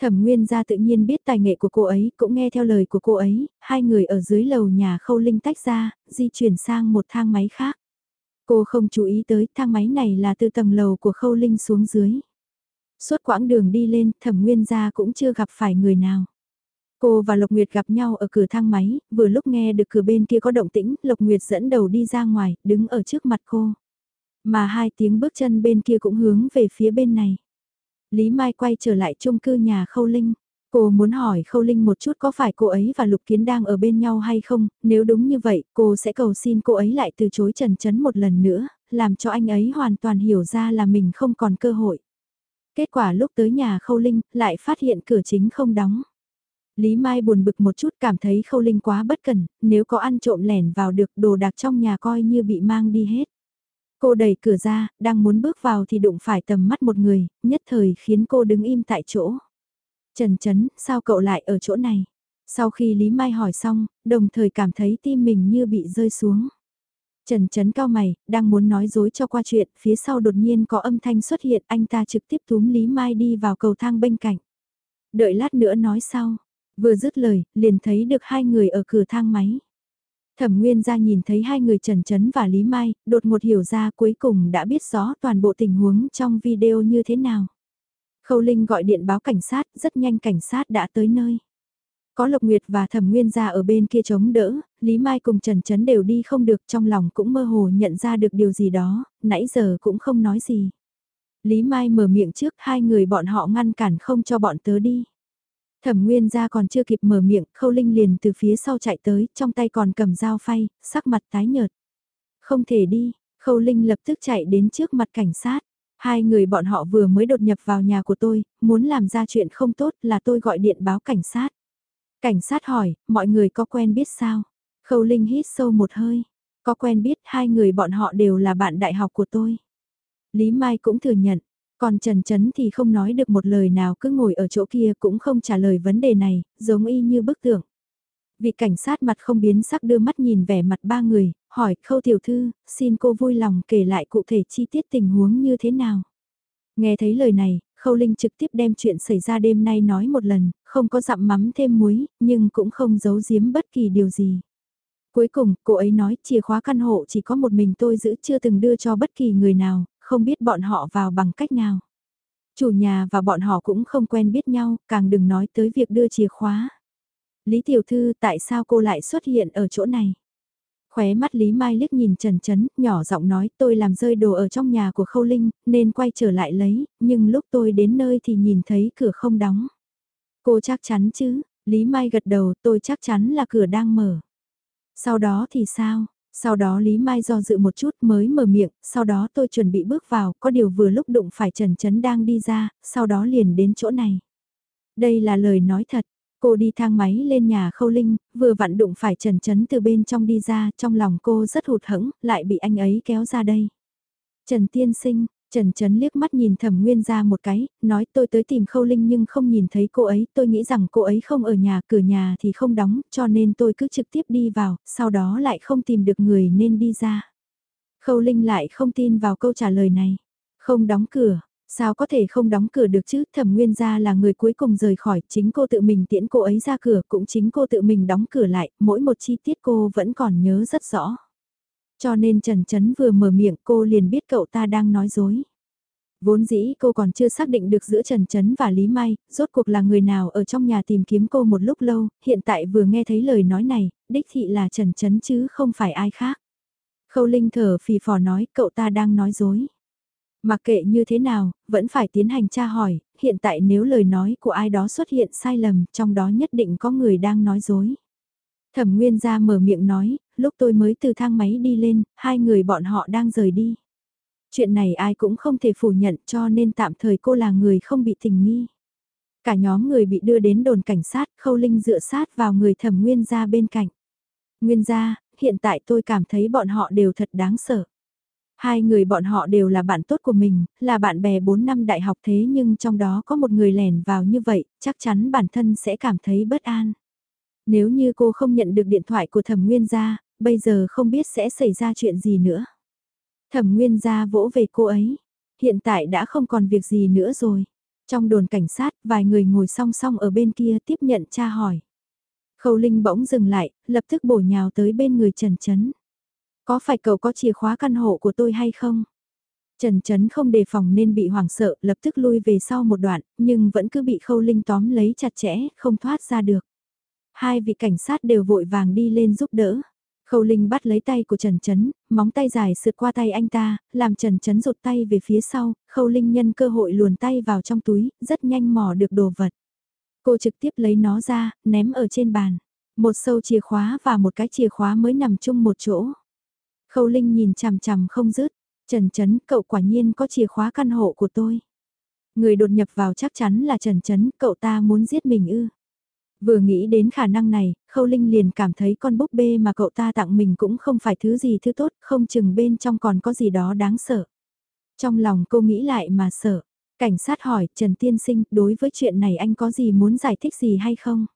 Thẩm Nguyên gia tự nhiên biết tài nghệ của cô ấy, cũng nghe theo lời của cô ấy, hai người ở dưới lầu nhà khâu linh tách ra, di chuyển sang một thang máy khác. Cô không chú ý tới thang máy này là từ tầng lầu của khâu linh xuống dưới. Suốt quãng đường đi lên, thẩm nguyên gia cũng chưa gặp phải người nào. Cô và Lộc Nguyệt gặp nhau ở cửa thang máy, vừa lúc nghe được cửa bên kia có động tĩnh, Lộc Nguyệt dẫn đầu đi ra ngoài, đứng ở trước mặt cô. Mà hai tiếng bước chân bên kia cũng hướng về phía bên này. Lý Mai quay trở lại chung cư nhà Khâu Linh. Cô muốn hỏi Khâu Linh một chút có phải cô ấy và Lục Kiến đang ở bên nhau hay không, nếu đúng như vậy, cô sẽ cầu xin cô ấy lại từ chối Trần Chấn một lần nữa, làm cho anh ấy hoàn toàn hiểu ra là mình không còn cơ hội. Kết quả lúc tới nhà Khâu Linh, lại phát hiện cửa chính không đóng. Lý Mai buồn bực một chút cảm thấy Khâu Linh quá bất cẩn, nếu có ăn trộm lẻn vào được đồ đạc trong nhà coi như bị mang đi hết. Cô đẩy cửa ra, đang muốn bước vào thì đụng phải tầm mắt một người, nhất thời khiến cô đứng im tại chỗ. Trần Trấn, sao cậu lại ở chỗ này? Sau khi Lý Mai hỏi xong, đồng thời cảm thấy tim mình như bị rơi xuống. Trần Trấn cao mày, đang muốn nói dối cho qua chuyện, phía sau đột nhiên có âm thanh xuất hiện, anh ta trực tiếp túm Lý Mai đi vào cầu thang bên cạnh. Đợi lát nữa nói sau, vừa dứt lời, liền thấy được hai người ở cửa thang máy. Thẩm Nguyên ra nhìn thấy hai người Trần Trấn và Lý Mai, đột một hiểu ra cuối cùng đã biết rõ toàn bộ tình huống trong video như thế nào. Khâu Linh gọi điện báo cảnh sát, rất nhanh cảnh sát đã tới nơi. Có Lộc Nguyệt và Thẩm Nguyên ra ở bên kia chống đỡ, Lý Mai cùng Trần Trấn đều đi không được trong lòng cũng mơ hồ nhận ra được điều gì đó, nãy giờ cũng không nói gì. Lý Mai mở miệng trước hai người bọn họ ngăn cản không cho bọn tớ đi. Thẩm Nguyên ra còn chưa kịp mở miệng, Khâu Linh liền từ phía sau chạy tới, trong tay còn cầm dao phay, sắc mặt tái nhợt. Không thể đi, Khâu Linh lập tức chạy đến trước mặt cảnh sát. Hai người bọn họ vừa mới đột nhập vào nhà của tôi, muốn làm ra chuyện không tốt là tôi gọi điện báo cảnh sát. Cảnh sát hỏi, mọi người có quen biết sao? Khâu Linh hít sâu một hơi. Có quen biết hai người bọn họ đều là bạn đại học của tôi. Lý Mai cũng thừa nhận. Còn Trần Trấn thì không nói được một lời nào cứ ngồi ở chỗ kia cũng không trả lời vấn đề này, giống y như bức tượng. Vị cảnh sát mặt không biến sắc đưa mắt nhìn vẻ mặt ba người, hỏi khâu tiểu thư, xin cô vui lòng kể lại cụ thể chi tiết tình huống như thế nào. Nghe thấy lời này, Khâu Linh trực tiếp đem chuyện xảy ra đêm nay nói một lần, không có dặm mắm thêm muối, nhưng cũng không giấu giếm bất kỳ điều gì. Cuối cùng, cô ấy nói chìa khóa căn hộ chỉ có một mình tôi giữ chưa từng đưa cho bất kỳ người nào, không biết bọn họ vào bằng cách nào. Chủ nhà và bọn họ cũng không quen biết nhau, càng đừng nói tới việc đưa chìa khóa. Lý Tiểu Thư tại sao cô lại xuất hiện ở chỗ này? Khóe mắt Lý Mai liếc nhìn Trần Trấn, nhỏ giọng nói tôi làm rơi đồ ở trong nhà của Khâu Linh, nên quay trở lại lấy, nhưng lúc tôi đến nơi thì nhìn thấy cửa không đóng. Cô chắc chắn chứ, Lý Mai gật đầu tôi chắc chắn là cửa đang mở. Sau đó thì sao? Sau đó Lý Mai do dự một chút mới mở miệng, sau đó tôi chuẩn bị bước vào, có điều vừa lúc đụng phải Trần Trấn đang đi ra, sau đó liền đến chỗ này. Đây là lời nói thật, cô đi thang máy lên nhà khâu linh, vừa vặn đụng phải Trần Trấn từ bên trong đi ra, trong lòng cô rất hụt hẫng, lại bị anh ấy kéo ra đây. Trần Tiên Sinh, Trần Trấn liếc mắt nhìn thẩm nguyên ra một cái, nói tôi tới tìm khâu linh nhưng không nhìn thấy cô ấy, tôi nghĩ rằng cô ấy không ở nhà, cửa nhà thì không đóng, cho nên tôi cứ trực tiếp đi vào, sau đó lại không tìm được người nên đi ra. Khâu linh lại không tin vào câu trả lời này. Không đóng cửa, sao có thể không đóng cửa được chứ, thẩm nguyên ra là người cuối cùng rời khỏi, chính cô tự mình tiễn cô ấy ra cửa, cũng chính cô tự mình đóng cửa lại, mỗi một chi tiết cô vẫn còn nhớ rất rõ. Cho nên Trần Trấn vừa mở miệng cô liền biết cậu ta đang nói dối. Vốn dĩ cô còn chưa xác định được giữa Trần Trấn và Lý Mai, rốt cuộc là người nào ở trong nhà tìm kiếm cô một lúc lâu, hiện tại vừa nghe thấy lời nói này, đích thị là Trần Trấn chứ không phải ai khác. Khâu Linh thở phì phò nói cậu ta đang nói dối. Mặc kệ như thế nào, vẫn phải tiến hành tra hỏi, hiện tại nếu lời nói của ai đó xuất hiện sai lầm, trong đó nhất định có người đang nói dối. Thẩm Nguyên ra mở miệng nói, lúc tôi mới từ thang máy đi lên, hai người bọn họ đang rời đi. Chuyện này ai cũng không thể phủ nhận cho nên tạm thời cô là người không bị tình nghi. Cả nhóm người bị đưa đến đồn cảnh sát, khâu linh dựa sát vào người thẩm Nguyên ra bên cạnh. Nguyên gia, hiện tại tôi cảm thấy bọn họ đều thật đáng sợ. Hai người bọn họ đều là bạn tốt của mình, là bạn bè 4 năm đại học thế nhưng trong đó có một người lẻn vào như vậy, chắc chắn bản thân sẽ cảm thấy bất an. Nếu như cô không nhận được điện thoại của thẩm nguyên gia, bây giờ không biết sẽ xảy ra chuyện gì nữa. Thẩm nguyên gia vỗ về cô ấy, hiện tại đã không còn việc gì nữa rồi. Trong đồn cảnh sát, vài người ngồi song song ở bên kia tiếp nhận tra hỏi. Khâu Linh bỗng dừng lại, lập tức bổ nhào tới bên người Trần Trấn. Có phải cậu có chìa khóa căn hộ của tôi hay không? Trần Trấn không đề phòng nên bị hoảng sợ, lập tức lui về sau một đoạn, nhưng vẫn cứ bị Khâu Linh tóm lấy chặt chẽ, không thoát ra được. Hai vị cảnh sát đều vội vàng đi lên giúp đỡ. Khâu Linh bắt lấy tay của Trần Trấn, móng tay dài sượt qua tay anh ta, làm Trần Trấn rụt tay về phía sau, Khâu Linh nhân cơ hội luồn tay vào trong túi, rất nhanh mò được đồ vật. Cô trực tiếp lấy nó ra, ném ở trên bàn. Một sâu chìa khóa và một cái chìa khóa mới nằm chung một chỗ. Khâu Linh nhìn chằm chằm không dứt. Trần Trấn, cậu quả nhiên có chìa khóa căn hộ của tôi. Người đột nhập vào chắc chắn là Trần Trấn, cậu ta muốn giết mình ư. Vừa nghĩ đến khả năng này, Khâu Linh liền cảm thấy con búp bê mà cậu ta tặng mình cũng không phải thứ gì thứ tốt, không chừng bên trong còn có gì đó đáng sợ. Trong lòng cô nghĩ lại mà sợ. Cảnh sát hỏi, Trần Tiên Sinh, đối với chuyện này anh có gì muốn giải thích gì hay không?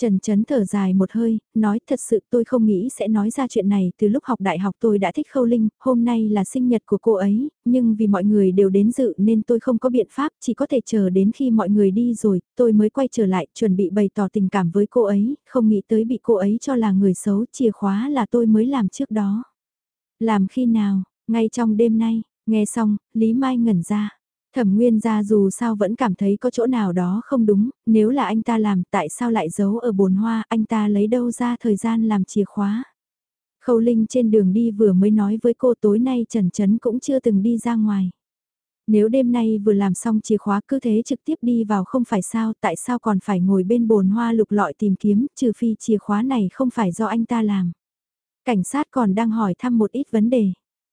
Trần Trấn thở dài một hơi, nói thật sự tôi không nghĩ sẽ nói ra chuyện này, từ lúc học đại học tôi đã thích Khâu Linh, hôm nay là sinh nhật của cô ấy, nhưng vì mọi người đều đến dự nên tôi không có biện pháp, chỉ có thể chờ đến khi mọi người đi rồi, tôi mới quay trở lại, chuẩn bị bày tỏ tình cảm với cô ấy, không nghĩ tới bị cô ấy cho là người xấu, chìa khóa là tôi mới làm trước đó. Làm khi nào, ngay trong đêm nay, nghe xong, Lý Mai ngẩn ra. Thẩm Nguyên gia dù sao vẫn cảm thấy có chỗ nào đó không đúng, nếu là anh ta làm tại sao lại giấu ở bồn hoa, anh ta lấy đâu ra thời gian làm chìa khóa. Khâu Linh trên đường đi vừa mới nói với cô tối nay Trần Trấn cũng chưa từng đi ra ngoài. Nếu đêm nay vừa làm xong chìa khóa cứ thế trực tiếp đi vào không phải sao, tại sao còn phải ngồi bên bồn hoa lục lọi tìm kiếm, trừ phi chìa khóa này không phải do anh ta làm. Cảnh sát còn đang hỏi thăm một ít vấn đề.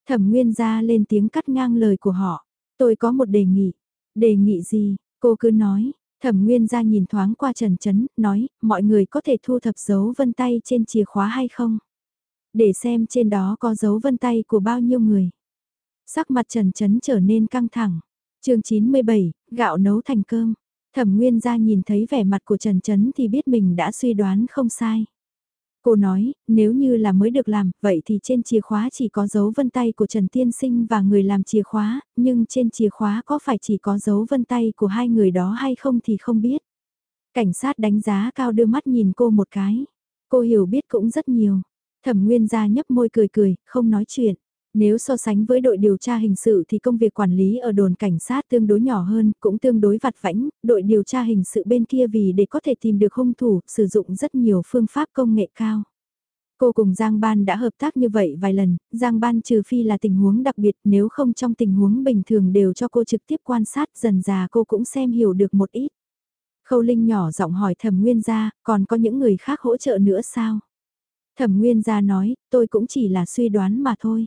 Thẩm Nguyên gia lên tiếng cắt ngang lời của họ. Tôi có một đề nghị. Đề nghị gì? Cô cứ nói. Thẩm Nguyên ra nhìn thoáng qua Trần Trấn, nói, mọi người có thể thu thập dấu vân tay trên chìa khóa hay không? Để xem trên đó có dấu vân tay của bao nhiêu người. Sắc mặt Trần Trấn trở nên căng thẳng. chương 97, gạo nấu thành cơm. Thẩm Nguyên ra nhìn thấy vẻ mặt của Trần Trấn thì biết mình đã suy đoán không sai. Cô nói, nếu như là mới được làm, vậy thì trên chìa khóa chỉ có dấu vân tay của Trần Tiên Sinh và người làm chìa khóa, nhưng trên chìa khóa có phải chỉ có dấu vân tay của hai người đó hay không thì không biết. Cảnh sát đánh giá cao đưa mắt nhìn cô một cái. Cô hiểu biết cũng rất nhiều. Thẩm Nguyên ra nhấp môi cười cười, không nói chuyện. Nếu so sánh với đội điều tra hình sự thì công việc quản lý ở đồn cảnh sát tương đối nhỏ hơn, cũng tương đối vặt vãnh, đội điều tra hình sự bên kia vì để có thể tìm được hung thủ, sử dụng rất nhiều phương pháp công nghệ cao. Cô cùng Giang Ban đã hợp tác như vậy vài lần, Giang Ban trừ phi là tình huống đặc biệt nếu không trong tình huống bình thường đều cho cô trực tiếp quan sát dần già cô cũng xem hiểu được một ít. Khâu Linh nhỏ giọng hỏi thẩm nguyên gia, còn có những người khác hỗ trợ nữa sao? Thẩm nguyên gia nói, tôi cũng chỉ là suy đoán mà thôi.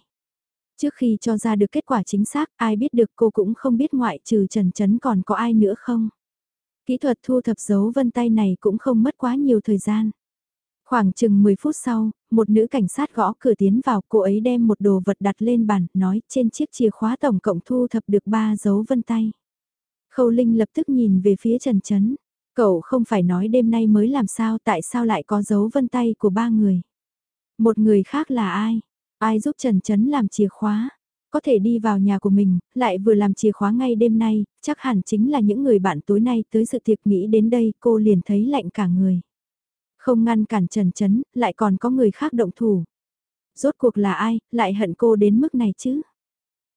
Trước khi cho ra được kết quả chính xác, ai biết được cô cũng không biết ngoại trừ Trần Trấn còn có ai nữa không. Kỹ thuật thu thập dấu vân tay này cũng không mất quá nhiều thời gian. Khoảng chừng 10 phút sau, một nữ cảnh sát gõ cửa tiến vào, cô ấy đem một đồ vật đặt lên bàn, nói trên chiếc chìa khóa tổng cộng thu thập được 3 dấu vân tay. Khâu Linh lập tức nhìn về phía Trần Trấn. Cậu không phải nói đêm nay mới làm sao tại sao lại có dấu vân tay của ba người. Một người khác là ai? Ai giúp Trần Trấn làm chìa khóa? Có thể đi vào nhà của mình, lại vừa làm chìa khóa ngay đêm nay, chắc hẳn chính là những người bạn tối nay tới sự tiệc nghĩ đến đây cô liền thấy lạnh cả người. Không ngăn cản Trần Trấn, lại còn có người khác động thủ. Rốt cuộc là ai, lại hận cô đến mức này chứ?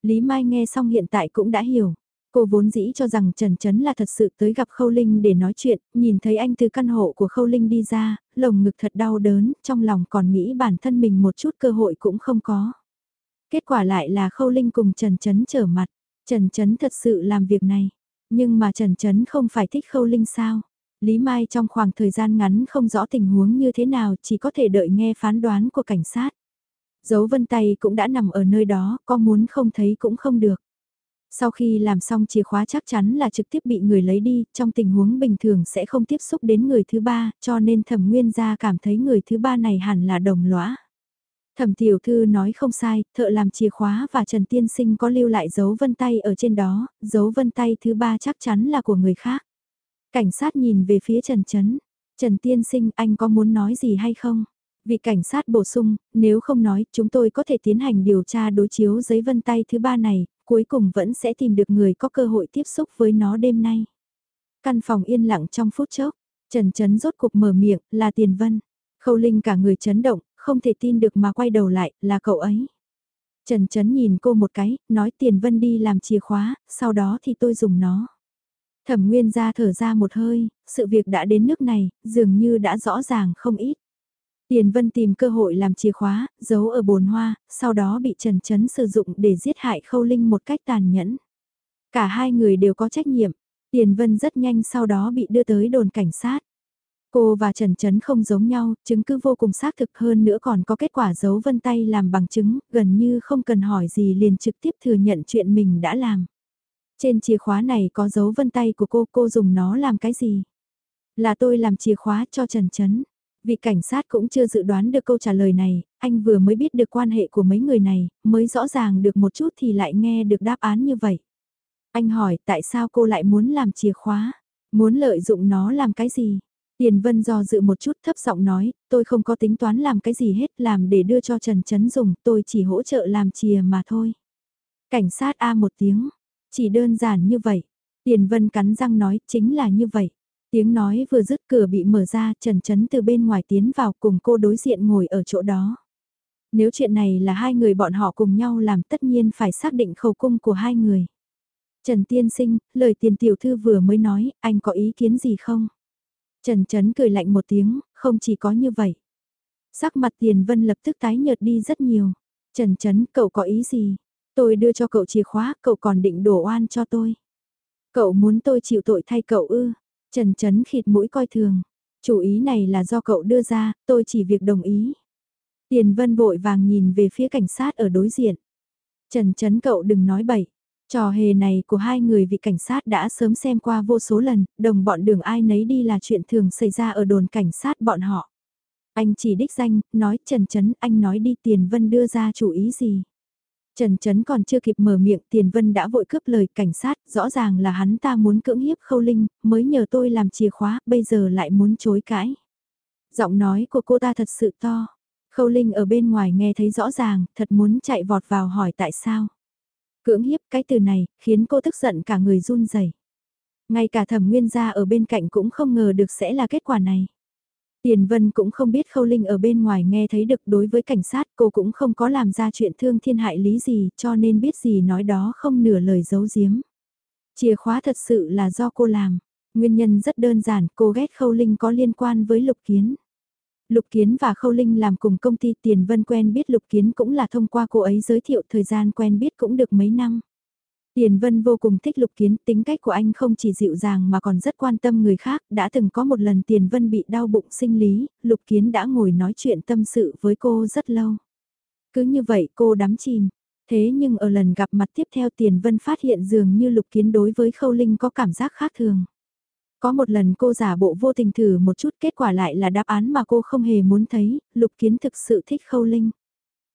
Lý Mai nghe xong hiện tại cũng đã hiểu. Cô vốn dĩ cho rằng Trần Trấn là thật sự tới gặp Khâu Linh để nói chuyện, nhìn thấy anh từ căn hộ của Khâu Linh đi ra, lồng ngực thật đau đớn, trong lòng còn nghĩ bản thân mình một chút cơ hội cũng không có. Kết quả lại là Khâu Linh cùng Trần Trấn trở mặt, Trần Trấn thật sự làm việc này, nhưng mà Trần Trấn không phải thích Khâu Linh sao? Lý Mai trong khoảng thời gian ngắn không rõ tình huống như thế nào chỉ có thể đợi nghe phán đoán của cảnh sát. Dấu vân tay cũng đã nằm ở nơi đó, có muốn không thấy cũng không được. Sau khi làm xong chìa khóa chắc chắn là trực tiếp bị người lấy đi, trong tình huống bình thường sẽ không tiếp xúc đến người thứ ba, cho nên thẩm nguyên gia cảm thấy người thứ ba này hẳn là đồng lõa. Thẩm tiểu thư nói không sai, thợ làm chìa khóa và Trần Tiên Sinh có lưu lại dấu vân tay ở trên đó, dấu vân tay thứ ba chắc chắn là của người khác. Cảnh sát nhìn về phía Trần Trấn, Trần Tiên Sinh anh có muốn nói gì hay không? Vị cảnh sát bổ sung, nếu không nói, chúng tôi có thể tiến hành điều tra đối chiếu giấy vân tay thứ ba này, cuối cùng vẫn sẽ tìm được người có cơ hội tiếp xúc với nó đêm nay. Căn phòng yên lặng trong phút chốc, Trần Trấn rốt cuộc mở miệng, là Tiền Vân. Khâu Linh cả người chấn động, không thể tin được mà quay đầu lại, là cậu ấy. Trần Trấn nhìn cô một cái, nói Tiền Vân đi làm chìa khóa, sau đó thì tôi dùng nó. Thẩm Nguyên ra thở ra một hơi, sự việc đã đến nước này, dường như đã rõ ràng không ít. Tiền Vân tìm cơ hội làm chìa khóa, giấu ở bồn hoa, sau đó bị Trần Trấn sử dụng để giết hại Khâu Linh một cách tàn nhẫn. Cả hai người đều có trách nhiệm. Tiền Vân rất nhanh sau đó bị đưa tới đồn cảnh sát. Cô và Trần Trấn không giống nhau, chứng cứ vô cùng xác thực hơn nữa còn có kết quả giấu vân tay làm bằng chứng, gần như không cần hỏi gì liền trực tiếp thừa nhận chuyện mình đã làm. Trên chìa khóa này có dấu vân tay của cô, cô dùng nó làm cái gì? Là tôi làm chìa khóa cho Trần Trấn. Vị cảnh sát cũng chưa dự đoán được câu trả lời này, anh vừa mới biết được quan hệ của mấy người này, mới rõ ràng được một chút thì lại nghe được đáp án như vậy. Anh hỏi tại sao cô lại muốn làm chìa khóa, muốn lợi dụng nó làm cái gì? Tiền Vân do dự một chút thấp giọng nói, tôi không có tính toán làm cái gì hết làm để đưa cho Trần Trấn dùng, tôi chỉ hỗ trợ làm chìa mà thôi. Cảnh sát A một tiếng, chỉ đơn giản như vậy. Tiền Vân cắn răng nói chính là như vậy. Tiếng nói vừa dứt cửa bị mở ra, Trần Trấn từ bên ngoài tiến vào cùng cô đối diện ngồi ở chỗ đó. Nếu chuyện này là hai người bọn họ cùng nhau làm tất nhiên phải xác định khẩu cung của hai người. Trần Tiên Sinh, lời tiền tiểu thư vừa mới nói, anh có ý kiến gì không? Trần Trấn cười lạnh một tiếng, không chỉ có như vậy. Sắc mặt tiền vân lập tức tái nhợt đi rất nhiều. Trần Trấn, cậu có ý gì? Tôi đưa cho cậu chìa khóa, cậu còn định đổ oan cho tôi. Cậu muốn tôi chịu tội thay cậu ư? Trần Trấn khịt mũi coi thường. Chủ ý này là do cậu đưa ra, tôi chỉ việc đồng ý. Tiền Vân vội vàng nhìn về phía cảnh sát ở đối diện. Trần Trấn cậu đừng nói bậy. Trò hề này của hai người vị cảnh sát đã sớm xem qua vô số lần, đồng bọn đường ai nấy đi là chuyện thường xảy ra ở đồn cảnh sát bọn họ. Anh chỉ đích danh, nói Trần Trấn, anh nói đi Tiền Vân đưa ra chủ ý gì. Trần Trấn còn chưa kịp mở miệng Tiền Vân đã vội cướp lời cảnh sát, rõ ràng là hắn ta muốn cưỡng hiếp khâu linh, mới nhờ tôi làm chìa khóa, bây giờ lại muốn chối cãi. Giọng nói của cô ta thật sự to. Khâu Linh ở bên ngoài nghe thấy rõ ràng, thật muốn chạy vọt vào hỏi tại sao. Cưỡng hiếp cái từ này, khiến cô tức giận cả người run rẩy. Ngay cả thẩm nguyên gia ở bên cạnh cũng không ngờ được sẽ là kết quả này. Tiền Vân cũng không biết Khâu Linh ở bên ngoài nghe thấy được đối với cảnh sát, cô cũng không có làm ra chuyện thương thiên hại lý gì, cho nên biết gì nói đó không nửa lời giấu giếm. Chìa khóa thật sự là do cô làm. Nguyên nhân rất đơn giản, cô ghét Khâu Linh có liên quan với Lục Kiến. Lục Kiến và Khâu Linh làm cùng công ty, Tiền Vân quen biết Lục Kiến cũng là thông qua cô ấy giới thiệu thời gian quen biết cũng được mấy năm. Tiền Vân vô cùng thích Lục Kiến, tính cách của anh không chỉ dịu dàng mà còn rất quan tâm người khác, đã từng có một lần Tiền Vân bị đau bụng sinh lý, Lục Kiến đã ngồi nói chuyện tâm sự với cô rất lâu. Cứ như vậy cô đắm chìm, thế nhưng ở lần gặp mặt tiếp theo Tiền Vân phát hiện dường như Lục Kiến đối với Khâu Linh có cảm giác khác thường. Có một lần cô giả bộ vô tình thử một chút kết quả lại là đáp án mà cô không hề muốn thấy, Lục Kiến thực sự thích Khâu Linh.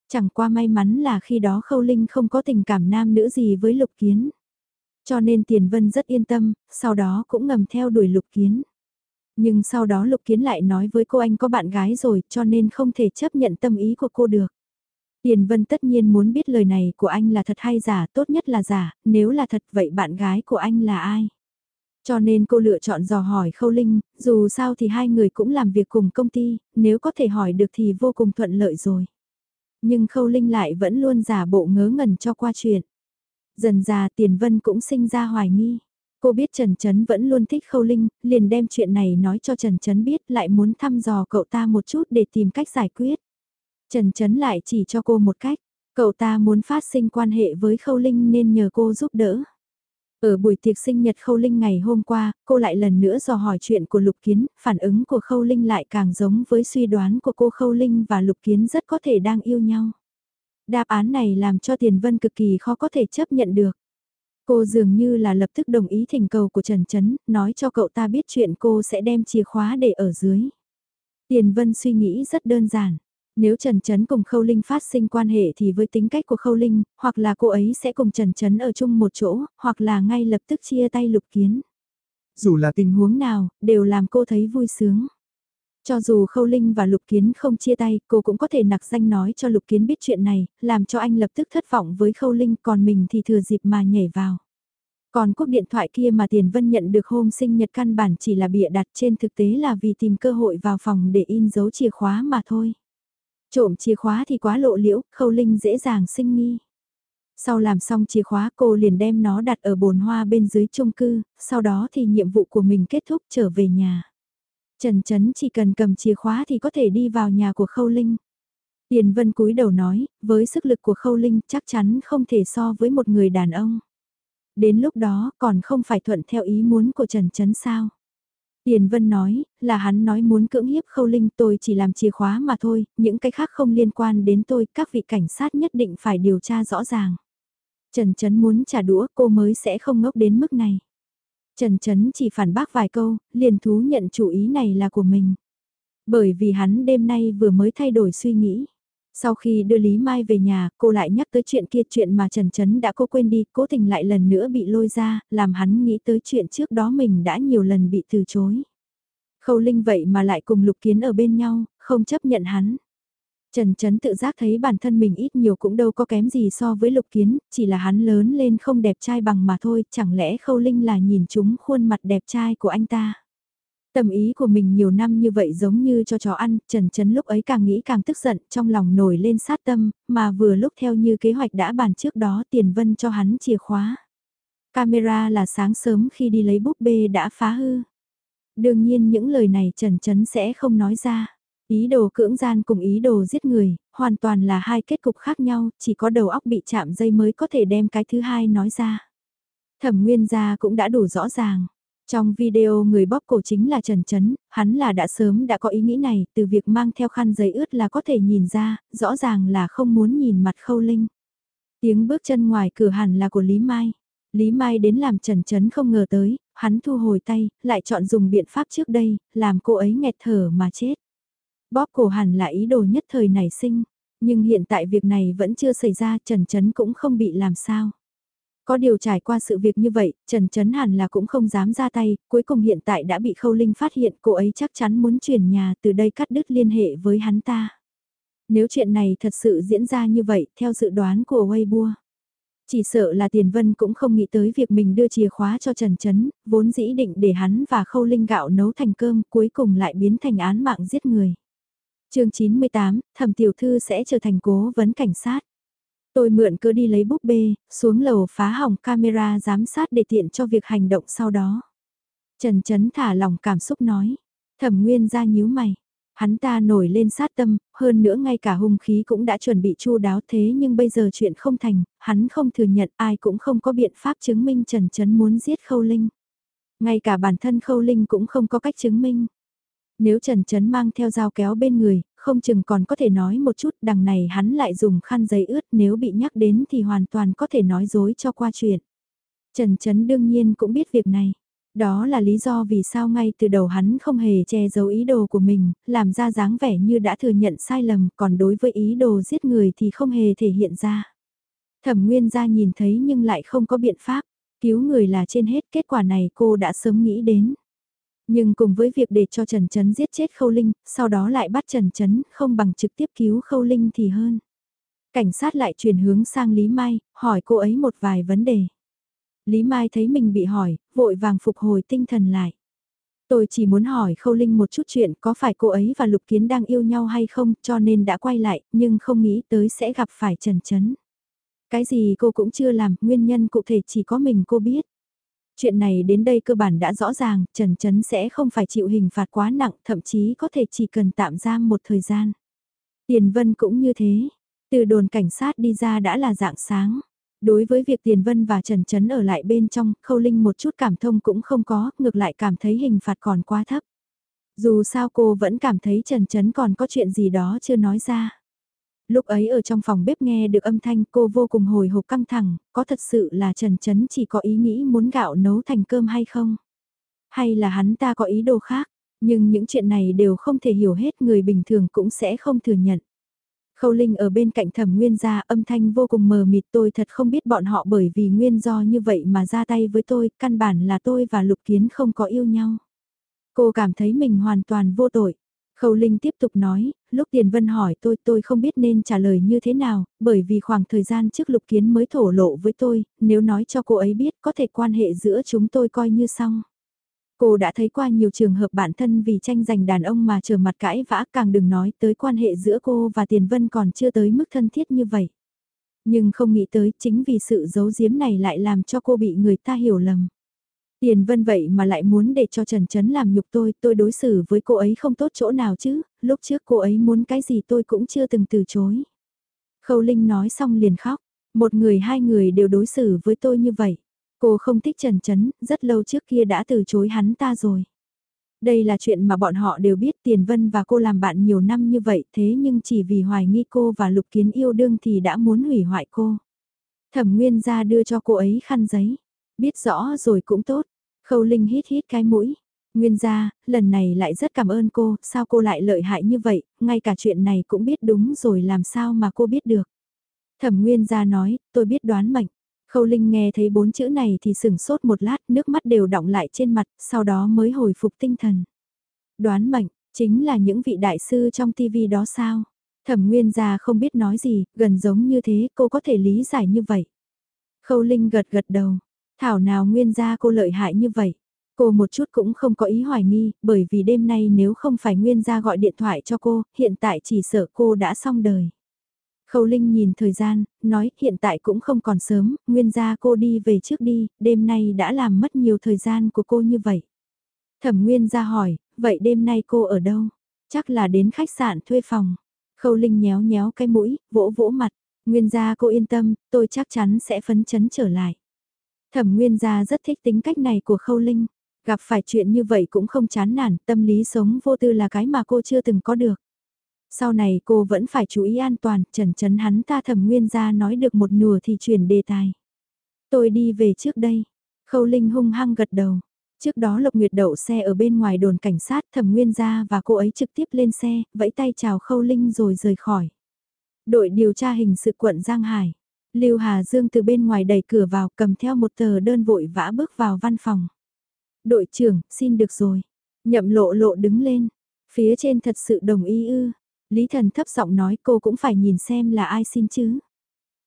Chẳng qua may mắn là khi đó Khâu Linh không có tình cảm nam nữ gì với Lục Kiến. Cho nên Tiền Vân rất yên tâm, sau đó cũng ngầm theo đuổi Lục Kiến. Nhưng sau đó Lục Kiến lại nói với cô anh có bạn gái rồi cho nên không thể chấp nhận tâm ý của cô được. Tiền Vân tất nhiên muốn biết lời này của anh là thật hay giả, tốt nhất là giả, nếu là thật vậy bạn gái của anh là ai? Cho nên cô lựa chọn dò hỏi Khâu Linh, dù sao thì hai người cũng làm việc cùng công ty, nếu có thể hỏi được thì vô cùng thuận lợi rồi. Nhưng Khâu Linh lại vẫn luôn giả bộ ngớ ngẩn cho qua chuyện. Dần già Tiền Vân cũng sinh ra hoài nghi. Cô biết Trần Trấn vẫn luôn thích Khâu Linh, liền đem chuyện này nói cho Trần Trấn biết lại muốn thăm dò cậu ta một chút để tìm cách giải quyết. Trần Trấn lại chỉ cho cô một cách, cậu ta muốn phát sinh quan hệ với Khâu Linh nên nhờ cô giúp đỡ. Ở buổi tiệc sinh nhật Khâu Linh ngày hôm qua, cô lại lần nữa dò hỏi chuyện của Lục Kiến, phản ứng của Khâu Linh lại càng giống với suy đoán của cô Khâu Linh và Lục Kiến rất có thể đang yêu nhau. Đáp án này làm cho Tiền Vân cực kỳ khó có thể chấp nhận được. Cô dường như là lập tức đồng ý thỉnh cầu của Trần Trấn, nói cho cậu ta biết chuyện cô sẽ đem chìa khóa để ở dưới. Tiền Vân suy nghĩ rất đơn giản. Nếu Trần Trấn cùng Khâu Linh phát sinh quan hệ thì với tính cách của Khâu Linh, hoặc là cô ấy sẽ cùng Trần Trấn ở chung một chỗ, hoặc là ngay lập tức chia tay lục kiến. Dù là tình huống nào, đều làm cô thấy vui sướng. Cho dù Khâu Linh và Lục Kiến không chia tay, cô cũng có thể nặc danh nói cho Lục Kiến biết chuyện này, làm cho anh lập tức thất vọng với Khâu Linh còn mình thì thừa dịp mà nhảy vào. Còn cuộc điện thoại kia mà Tiền Vân nhận được hôm sinh nhật căn bản chỉ là bịa đặt trên thực tế là vì tìm cơ hội vào phòng để in dấu chìa khóa mà thôi. Trộm chìa khóa thì quá lộ liễu, khâu linh dễ dàng sinh nghi. Sau làm xong chìa khóa cô liền đem nó đặt ở bồn hoa bên dưới chung cư, sau đó thì nhiệm vụ của mình kết thúc trở về nhà. Trần Trấn chỉ cần cầm chìa khóa thì có thể đi vào nhà của Khâu Linh. Tiền Vân cúi đầu nói, với sức lực của Khâu Linh chắc chắn không thể so với một người đàn ông. Đến lúc đó còn không phải thuận theo ý muốn của Trần Trấn sao. Tiền Vân nói, là hắn nói muốn cưỡng hiếp khâu linh tôi chỉ làm chìa khóa mà thôi, những cái khác không liên quan đến tôi, các vị cảnh sát nhất định phải điều tra rõ ràng. Trần Trấn muốn trả đũa cô mới sẽ không ngốc đến mức này. Trần Trấn chỉ phản bác vài câu, liền thú nhận chủ ý này là của mình. Bởi vì hắn đêm nay vừa mới thay đổi suy nghĩ. Sau khi đưa Lý Mai về nhà, cô lại nhắc tới chuyện kia chuyện mà Trần Trấn đã cô quên đi, cố tình lại lần nữa bị lôi ra, làm hắn nghĩ tới chuyện trước đó mình đã nhiều lần bị từ chối. Khâu Linh vậy mà lại cùng Lục Kiến ở bên nhau, không chấp nhận hắn. Trần Trấn tự giác thấy bản thân mình ít nhiều cũng đâu có kém gì so với Lục Kiến, chỉ là hắn lớn lên không đẹp trai bằng mà thôi, chẳng lẽ Khâu Linh là nhìn chúng khuôn mặt đẹp trai của anh ta. Tâm ý của mình nhiều năm như vậy giống như cho chó ăn, Trần Trấn lúc ấy càng nghĩ càng tức giận, trong lòng nổi lên sát tâm, mà vừa lúc theo như kế hoạch đã bàn trước đó Tiền Vân cho hắn chìa khóa. Camera là sáng sớm khi đi lấy búp bê đã phá hư. Đương nhiên những lời này Trần Trấn sẽ không nói ra. Ý đồ cưỡng gian cùng ý đồ giết người, hoàn toàn là hai kết cục khác nhau, chỉ có đầu óc bị chạm dây mới có thể đem cái thứ hai nói ra. Thẩm nguyên gia cũng đã đủ rõ ràng. Trong video người bóp cổ chính là Trần Trấn, hắn là đã sớm đã có ý nghĩ này, từ việc mang theo khăn giấy ướt là có thể nhìn ra, rõ ràng là không muốn nhìn mặt khâu linh. Tiếng bước chân ngoài cửa hẳn là của Lý Mai. Lý Mai đến làm Trần Trấn không ngờ tới, hắn thu hồi tay, lại chọn dùng biện pháp trước đây, làm cô ấy nghẹt thở mà chết. Bóp cổ hẳn là ý đồ nhất thời nảy sinh, nhưng hiện tại việc này vẫn chưa xảy ra Trần Trấn cũng không bị làm sao. Có điều trải qua sự việc như vậy, Trần Trấn hẳn là cũng không dám ra tay, cuối cùng hiện tại đã bị Khâu Linh phát hiện cô ấy chắc chắn muốn chuyển nhà từ đây cắt đứt liên hệ với hắn ta. Nếu chuyện này thật sự diễn ra như vậy, theo dự đoán của Weibo, chỉ sợ là Tiền Vân cũng không nghĩ tới việc mình đưa chìa khóa cho Trần Trấn, vốn dĩ định để hắn và Khâu Linh gạo nấu thành cơm cuối cùng lại biến thành án mạng giết người. chương 98, Thẩm Tiểu Thư sẽ trở thành cố vấn cảnh sát. Tôi mượn cơ đi lấy búp bê, xuống lầu phá hỏng camera giám sát để tiện cho việc hành động sau đó. Trần Trấn thả lòng cảm xúc nói. Thẩm Nguyên ra nhíu mày. Hắn ta nổi lên sát tâm, hơn nữa ngay cả hung khí cũng đã chuẩn bị chu đáo thế nhưng bây giờ chuyện không thành, hắn không thừa nhận ai cũng không có biện pháp chứng minh Trần Trấn muốn giết Khâu Linh. Ngay cả bản thân Khâu Linh cũng không có cách chứng minh. Nếu Trần Trấn mang theo dao kéo bên người, không chừng còn có thể nói một chút đằng này hắn lại dùng khăn giấy ướt nếu bị nhắc đến thì hoàn toàn có thể nói dối cho qua chuyện. Trần Trấn đương nhiên cũng biết việc này. Đó là lý do vì sao ngay từ đầu hắn không hề che giấu ý đồ của mình, làm ra dáng vẻ như đã thừa nhận sai lầm, còn đối với ý đồ giết người thì không hề thể hiện ra. Thẩm Nguyên ra nhìn thấy nhưng lại không có biện pháp, cứu người là trên hết kết quả này cô đã sớm nghĩ đến. Nhưng cùng với việc để cho Trần Trấn giết chết Khâu Linh, sau đó lại bắt Trần Trấn không bằng trực tiếp cứu Khâu Linh thì hơn. Cảnh sát lại chuyển hướng sang Lý Mai, hỏi cô ấy một vài vấn đề. Lý Mai thấy mình bị hỏi, vội vàng phục hồi tinh thần lại. Tôi chỉ muốn hỏi Khâu Linh một chút chuyện có phải cô ấy và Lục Kiến đang yêu nhau hay không cho nên đã quay lại, nhưng không nghĩ tới sẽ gặp phải Trần Trấn. Cái gì cô cũng chưa làm, nguyên nhân cụ thể chỉ có mình cô biết. Chuyện này đến đây cơ bản đã rõ ràng, Trần Trấn sẽ không phải chịu hình phạt quá nặng, thậm chí có thể chỉ cần tạm giam một thời gian. Tiền Vân cũng như thế, từ đồn cảnh sát đi ra đã là dạng sáng. Đối với việc Tiền Vân và Trần Trấn ở lại bên trong, Khâu Linh một chút cảm thông cũng không có, ngược lại cảm thấy hình phạt còn quá thấp. Dù sao cô vẫn cảm thấy Trần Trấn còn có chuyện gì đó chưa nói ra. Lúc ấy ở trong phòng bếp nghe được âm thanh cô vô cùng hồi hộp căng thẳng, có thật sự là Trần Trấn chỉ có ý nghĩ muốn gạo nấu thành cơm hay không? Hay là hắn ta có ý đồ khác? Nhưng những chuyện này đều không thể hiểu hết người bình thường cũng sẽ không thừa nhận. Khâu Linh ở bên cạnh thẩm nguyên gia âm thanh vô cùng mờ mịt tôi thật không biết bọn họ bởi vì nguyên do như vậy mà ra tay với tôi, căn bản là tôi và Lục Kiến không có yêu nhau. Cô cảm thấy mình hoàn toàn vô tội. Khâu Linh tiếp tục nói, lúc Tiền Vân hỏi tôi tôi không biết nên trả lời như thế nào, bởi vì khoảng thời gian trước Lục Kiến mới thổ lộ với tôi, nếu nói cho cô ấy biết có thể quan hệ giữa chúng tôi coi như xong. Cô đã thấy qua nhiều trường hợp bản thân vì tranh giành đàn ông mà trở mặt cãi vã càng đừng nói tới quan hệ giữa cô và Tiền Vân còn chưa tới mức thân thiết như vậy. Nhưng không nghĩ tới chính vì sự giấu giếm này lại làm cho cô bị người ta hiểu lầm. Tiền Vân vậy mà lại muốn để cho Trần Trấn làm nhục tôi, tôi đối xử với cô ấy không tốt chỗ nào chứ, lúc trước cô ấy muốn cái gì tôi cũng chưa từng từ chối. Khâu Linh nói xong liền khóc, một người hai người đều đối xử với tôi như vậy. Cô không thích Trần Trấn, rất lâu trước kia đã từ chối hắn ta rồi. Đây là chuyện mà bọn họ đều biết Tiền Vân và cô làm bạn nhiều năm như vậy thế nhưng chỉ vì hoài nghi cô và Lục Kiến yêu đương thì đã muốn hủy hoại cô. Thẩm Nguyên ra đưa cho cô ấy khăn giấy. Biết rõ rồi cũng tốt. Khâu Linh hít hít cái mũi. Nguyên gia, lần này lại rất cảm ơn cô, sao cô lại lợi hại như vậy, ngay cả chuyện này cũng biết đúng rồi làm sao mà cô biết được. Thẩm Nguyên gia nói, tôi biết đoán mệnh. Khâu Linh nghe thấy bốn chữ này thì sửng sốt một lát, nước mắt đều đọng lại trên mặt, sau đó mới hồi phục tinh thần. Đoán mệnh, chính là những vị đại sư trong tivi đó sao? Thẩm Nguyên gia không biết nói gì, gần giống như thế, cô có thể lý giải như vậy. Khâu Linh gật gật đầu, thảo nào Nguyên gia cô lợi hại như vậy. Cô một chút cũng không có ý hoài nghi, bởi vì đêm nay nếu không phải Nguyên gia gọi điện thoại cho cô, hiện tại chỉ sợ cô đã xong đời. Khâu Linh nhìn thời gian, nói hiện tại cũng không còn sớm, nguyên gia cô đi về trước đi, đêm nay đã làm mất nhiều thời gian của cô như vậy. Thẩm Nguyên gia hỏi, vậy đêm nay cô ở đâu? Chắc là đến khách sạn thuê phòng. Khâu Linh nhéo nhéo cái mũi, vỗ vỗ mặt. Nguyên gia cô yên tâm, tôi chắc chắn sẽ phấn chấn trở lại. Thẩm Nguyên gia rất thích tính cách này của Khâu Linh. Gặp phải chuyện như vậy cũng không chán nản, tâm lý sống vô tư là cái mà cô chưa từng có được. Sau này cô vẫn phải chú ý an toàn, trần chấn hắn ta thẩm nguyên Gia nói được một nửa thì chuyển đề tài. Tôi đi về trước đây. Khâu Linh hung hăng gật đầu. Trước đó Lộc Nguyệt đậu xe ở bên ngoài đồn cảnh sát thẩm nguyên ra và cô ấy trực tiếp lên xe, vẫy tay chào Khâu Linh rồi rời khỏi. Đội điều tra hình sự quận Giang Hải. Lưu Hà Dương từ bên ngoài đẩy cửa vào cầm theo một tờ đơn vội vã bước vào văn phòng. Đội trưởng, xin được rồi. Nhậm lộ lộ đứng lên. Phía trên thật sự đồng ý ư. Lý thần thấp giọng nói cô cũng phải nhìn xem là ai xin chứ.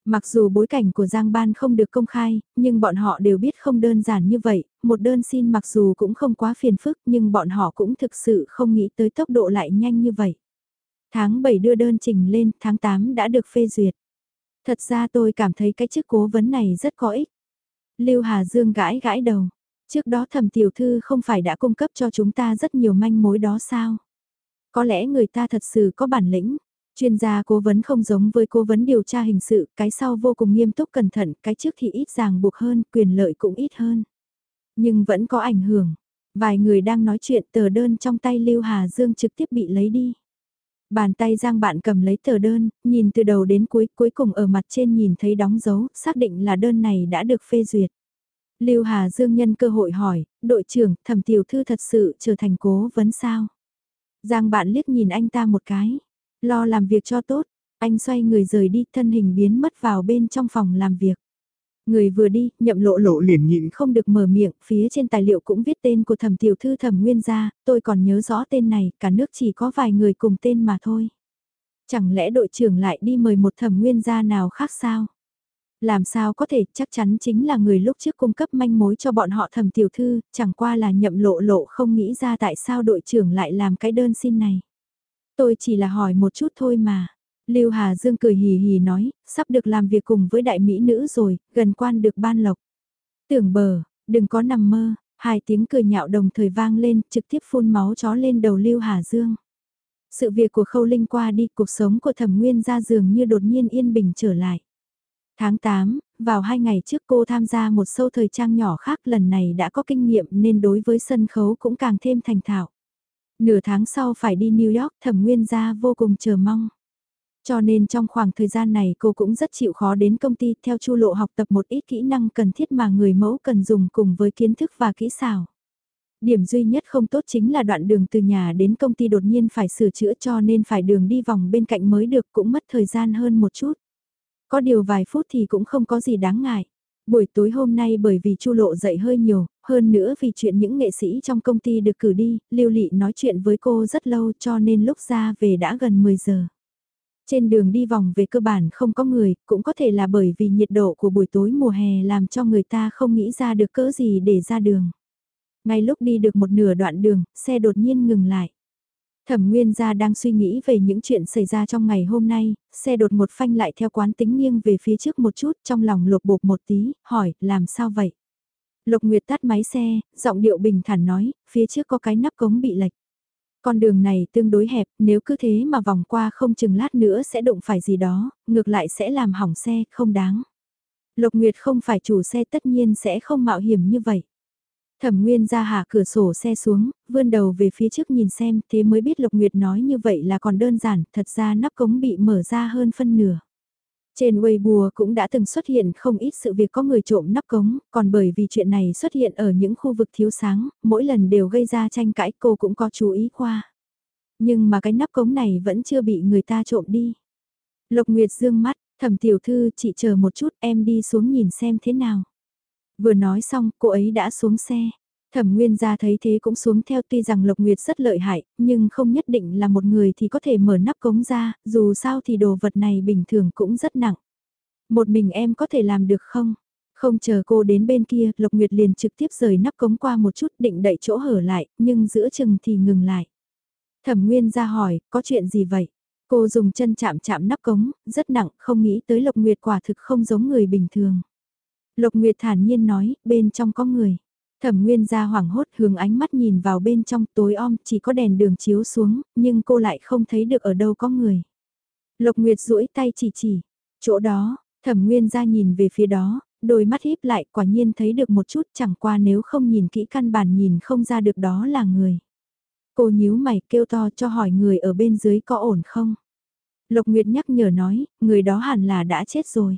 Mặc dù bối cảnh của Giang Ban không được công khai, nhưng bọn họ đều biết không đơn giản như vậy, một đơn xin mặc dù cũng không quá phiền phức nhưng bọn họ cũng thực sự không nghĩ tới tốc độ lại nhanh như vậy. Tháng 7 đưa đơn trình lên, tháng 8 đã được phê duyệt. Thật ra tôi cảm thấy cái chức cố vấn này rất có ích. Lưu Hà Dương gãi gãi đầu. Trước đó thẩm tiểu thư không phải đã cung cấp cho chúng ta rất nhiều manh mối đó sao? Có lẽ người ta thật sự có bản lĩnh. Chuyên gia cố vấn không giống với cố vấn điều tra hình sự, cái sau vô cùng nghiêm túc cẩn thận, cái trước thì ít ràng buộc hơn, quyền lợi cũng ít hơn. Nhưng vẫn có ảnh hưởng. Vài người đang nói chuyện tờ đơn trong tay Lưu Hà Dương trực tiếp bị lấy đi. Bàn tay Giang bạn cầm lấy tờ đơn, nhìn từ đầu đến cuối, cuối cùng ở mặt trên nhìn thấy đóng dấu, xác định là đơn này đã được phê duyệt. Lưu Hà Dương nhân cơ hội hỏi, đội trưởng, thẩm tiểu thư thật sự trở thành cố vấn sao? Giang bạn liếc nhìn anh ta một cái, lo làm việc cho tốt, anh xoay người rời đi thân hình biến mất vào bên trong phòng làm việc. Người vừa đi, nhậm lộ lộ liền nhịn không được mở miệng, phía trên tài liệu cũng viết tên của thẩm tiểu thư thẩm nguyên gia, tôi còn nhớ rõ tên này, cả nước chỉ có vài người cùng tên mà thôi. Chẳng lẽ đội trưởng lại đi mời một thẩm nguyên gia nào khác sao? Làm sao có thể, chắc chắn chính là người lúc trước cung cấp manh mối cho bọn họ thẩm tiểu thư, chẳng qua là nhậm lộ lộ không nghĩ ra tại sao đội trưởng lại làm cái đơn xin này. Tôi chỉ là hỏi một chút thôi mà. Lưu Hà Dương cười hì hì nói, sắp được làm việc cùng với đại mỹ nữ rồi, gần quan được ban lộc. Tưởng bờ, đừng có nằm mơ, hai tiếng cười nhạo đồng thời vang lên, trực tiếp phun máu chó lên đầu Lưu Hà Dương. Sự việc của Khâu Linh qua đi, cuộc sống của Thẩm Nguyên ra giường như đột nhiên yên bình trở lại. Tháng 8, vào hai ngày trước cô tham gia một sâu thời trang nhỏ khác lần này đã có kinh nghiệm nên đối với sân khấu cũng càng thêm thành thạo. Nửa tháng sau phải đi New York thẩm nguyên gia vô cùng chờ mong. Cho nên trong khoảng thời gian này cô cũng rất chịu khó đến công ty theo chu lộ học tập một ít kỹ năng cần thiết mà người mẫu cần dùng cùng với kiến thức và kỹ xảo. Điểm duy nhất không tốt chính là đoạn đường từ nhà đến công ty đột nhiên phải sửa chữa cho nên phải đường đi vòng bên cạnh mới được cũng mất thời gian hơn một chút. Có điều vài phút thì cũng không có gì đáng ngại. Buổi tối hôm nay bởi vì Chu Lộ dậy hơi nhiều, hơn nữa vì chuyện những nghệ sĩ trong công ty được cử đi, Lưu Lị nói chuyện với cô rất lâu cho nên lúc ra về đã gần 10 giờ. Trên đường đi vòng về cơ bản không có người, cũng có thể là bởi vì nhiệt độ của buổi tối mùa hè làm cho người ta không nghĩ ra được cỡ gì để ra đường. Ngay lúc đi được một nửa đoạn đường, xe đột nhiên ngừng lại. Thẩm Nguyên gia đang suy nghĩ về những chuyện xảy ra trong ngày hôm nay, xe đột một phanh lại theo quán tính nghiêng về phía trước một chút, trong lòng lục bột một tí, hỏi, làm sao vậy? Lục Nguyệt tắt máy xe, giọng điệu bình thản nói, phía trước có cái nắp cống bị lệch. Con đường này tương đối hẹp, nếu cứ thế mà vòng qua không chừng lát nữa sẽ đụng phải gì đó, ngược lại sẽ làm hỏng xe, không đáng. Lục Nguyệt không phải chủ xe tất nhiên sẽ không mạo hiểm như vậy. Thẩm Nguyên ra hạ cửa sổ xe xuống, vươn đầu về phía trước nhìn xem, thế mới biết Lục Nguyệt nói như vậy là còn đơn giản, thật ra nắp cống bị mở ra hơn phân nửa. Trên Weibo cũng đã từng xuất hiện không ít sự việc có người trộm nắp cống, còn bởi vì chuyện này xuất hiện ở những khu vực thiếu sáng, mỗi lần đều gây ra tranh cãi cô cũng có chú ý qua. Nhưng mà cái nắp cống này vẫn chưa bị người ta trộm đi. lộc Nguyệt dương mắt, thẩm tiểu thư chị chờ một chút em đi xuống nhìn xem thế nào. Vừa nói xong, cô ấy đã xuống xe. Thẩm Nguyên gia thấy thế cũng xuống theo tuy rằng Lộc Nguyệt rất lợi hại, nhưng không nhất định là một người thì có thể mở nắp cống ra, dù sao thì đồ vật này bình thường cũng rất nặng. Một mình em có thể làm được không? Không chờ cô đến bên kia, Lộc Nguyệt liền trực tiếp rời nắp cống qua một chút định đẩy chỗ hở lại, nhưng giữa chừng thì ngừng lại. Thẩm Nguyên ra hỏi, có chuyện gì vậy? Cô dùng chân chạm chạm nắp cống, rất nặng, không nghĩ tới Lộc Nguyệt quả thực không giống người bình thường. Lộc Nguyệt thản nhiên nói, bên trong có người. Thẩm Nguyên ra hoảng hốt hướng ánh mắt nhìn vào bên trong tối om chỉ có đèn đường chiếu xuống, nhưng cô lại không thấy được ở đâu có người. Lộc Nguyệt duỗi tay chỉ chỉ, chỗ đó, Thẩm Nguyên ra nhìn về phía đó, đôi mắt híp lại quả nhiên thấy được một chút chẳng qua nếu không nhìn kỹ căn bản nhìn không ra được đó là người. Cô nhíu mày kêu to cho hỏi người ở bên dưới có ổn không? Lộc Nguyệt nhắc nhở nói, người đó hẳn là đã chết rồi.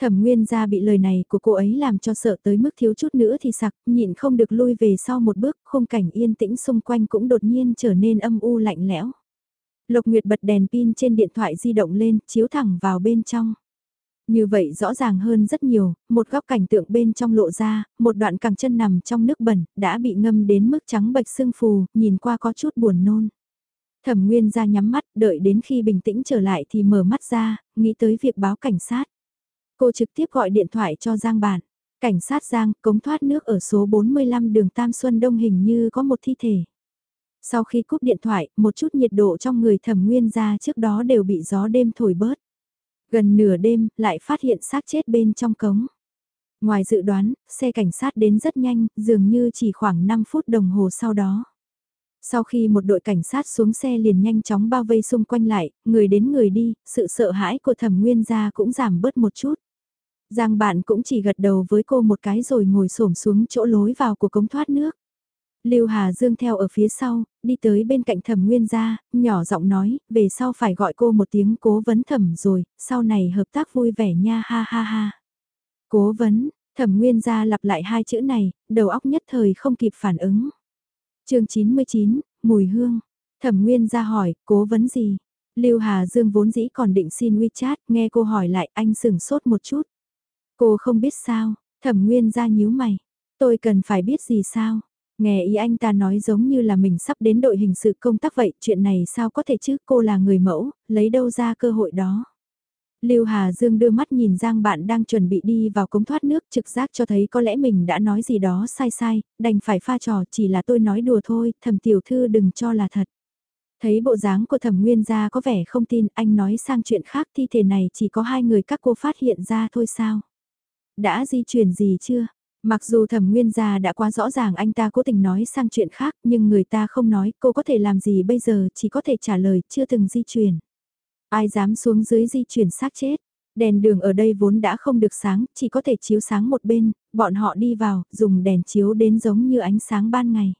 Thẩm Nguyên gia bị lời này của cô ấy làm cho sợ tới mức thiếu chút nữa thì sặc, nhịn không được lui về sau một bước, khung cảnh yên tĩnh xung quanh cũng đột nhiên trở nên âm u lạnh lẽo. Lộc Nguyệt bật đèn pin trên điện thoại di động lên, chiếu thẳng vào bên trong. Như vậy rõ ràng hơn rất nhiều, một góc cảnh tượng bên trong lộ ra, một đoạn cẳng chân nằm trong nước bẩn, đã bị ngâm đến mức trắng bệch sương phù, nhìn qua có chút buồn nôn. Thẩm Nguyên ra nhắm mắt, đợi đến khi bình tĩnh trở lại thì mở mắt ra, nghĩ tới việc báo cảnh sát. Cô trực tiếp gọi điện thoại cho Giang Bản. Cảnh sát Giang, cống thoát nước ở số 45 đường Tam Xuân Đông hình như có một thi thể. Sau khi cúp điện thoại, một chút nhiệt độ trong người thẩm nguyên ra trước đó đều bị gió đêm thổi bớt. Gần nửa đêm, lại phát hiện xác chết bên trong cống. Ngoài dự đoán, xe cảnh sát đến rất nhanh, dường như chỉ khoảng 5 phút đồng hồ sau đó. Sau khi một đội cảnh sát xuống xe liền nhanh chóng bao vây xung quanh lại, người đến người đi, sự sợ hãi của thẩm nguyên gia cũng giảm bớt một chút. Giang bạn cũng chỉ gật đầu với cô một cái rồi ngồi xổm xuống chỗ lối vào của cống thoát nước. Lưu Hà Dương theo ở phía sau, đi tới bên cạnh thẩm nguyên gia, nhỏ giọng nói, về sau phải gọi cô một tiếng cố vấn thẩm rồi, sau này hợp tác vui vẻ nha ha ha ha. Cố vấn, thẩm nguyên gia lặp lại hai chữ này, đầu óc nhất thời không kịp phản ứng. chương 99, mùi hương. Thẩm nguyên gia hỏi, cố vấn gì? Lưu Hà Dương vốn dĩ còn định xin WeChat, nghe cô hỏi lại anh sừng sốt một chút. Cô không biết sao, thẩm nguyên gia nhíu mày. Tôi cần phải biết gì sao? Nghe ý anh ta nói giống như là mình sắp đến đội hình sự công tác vậy, chuyện này sao có thể chứ, cô là người mẫu, lấy đâu ra cơ hội đó. Lưu Hà Dương đưa mắt nhìn Giang bạn đang chuẩn bị đi vào cống thoát nước trực giác cho thấy có lẽ mình đã nói gì đó sai sai, đành phải pha trò chỉ là tôi nói đùa thôi, thầm tiểu thư đừng cho là thật. Thấy bộ dáng của thẩm nguyên gia có vẻ không tin, anh nói sang chuyện khác thi thể này chỉ có hai người các cô phát hiện ra thôi sao. Đã di chuyển gì chưa? Mặc dù thẩm nguyên gia đã quá rõ ràng anh ta cố tình nói sang chuyện khác nhưng người ta không nói cô có thể làm gì bây giờ chỉ có thể trả lời chưa từng di chuyển. Ai dám xuống dưới di chuyển xác chết. Đèn đường ở đây vốn đã không được sáng, chỉ có thể chiếu sáng một bên, bọn họ đi vào, dùng đèn chiếu đến giống như ánh sáng ban ngày.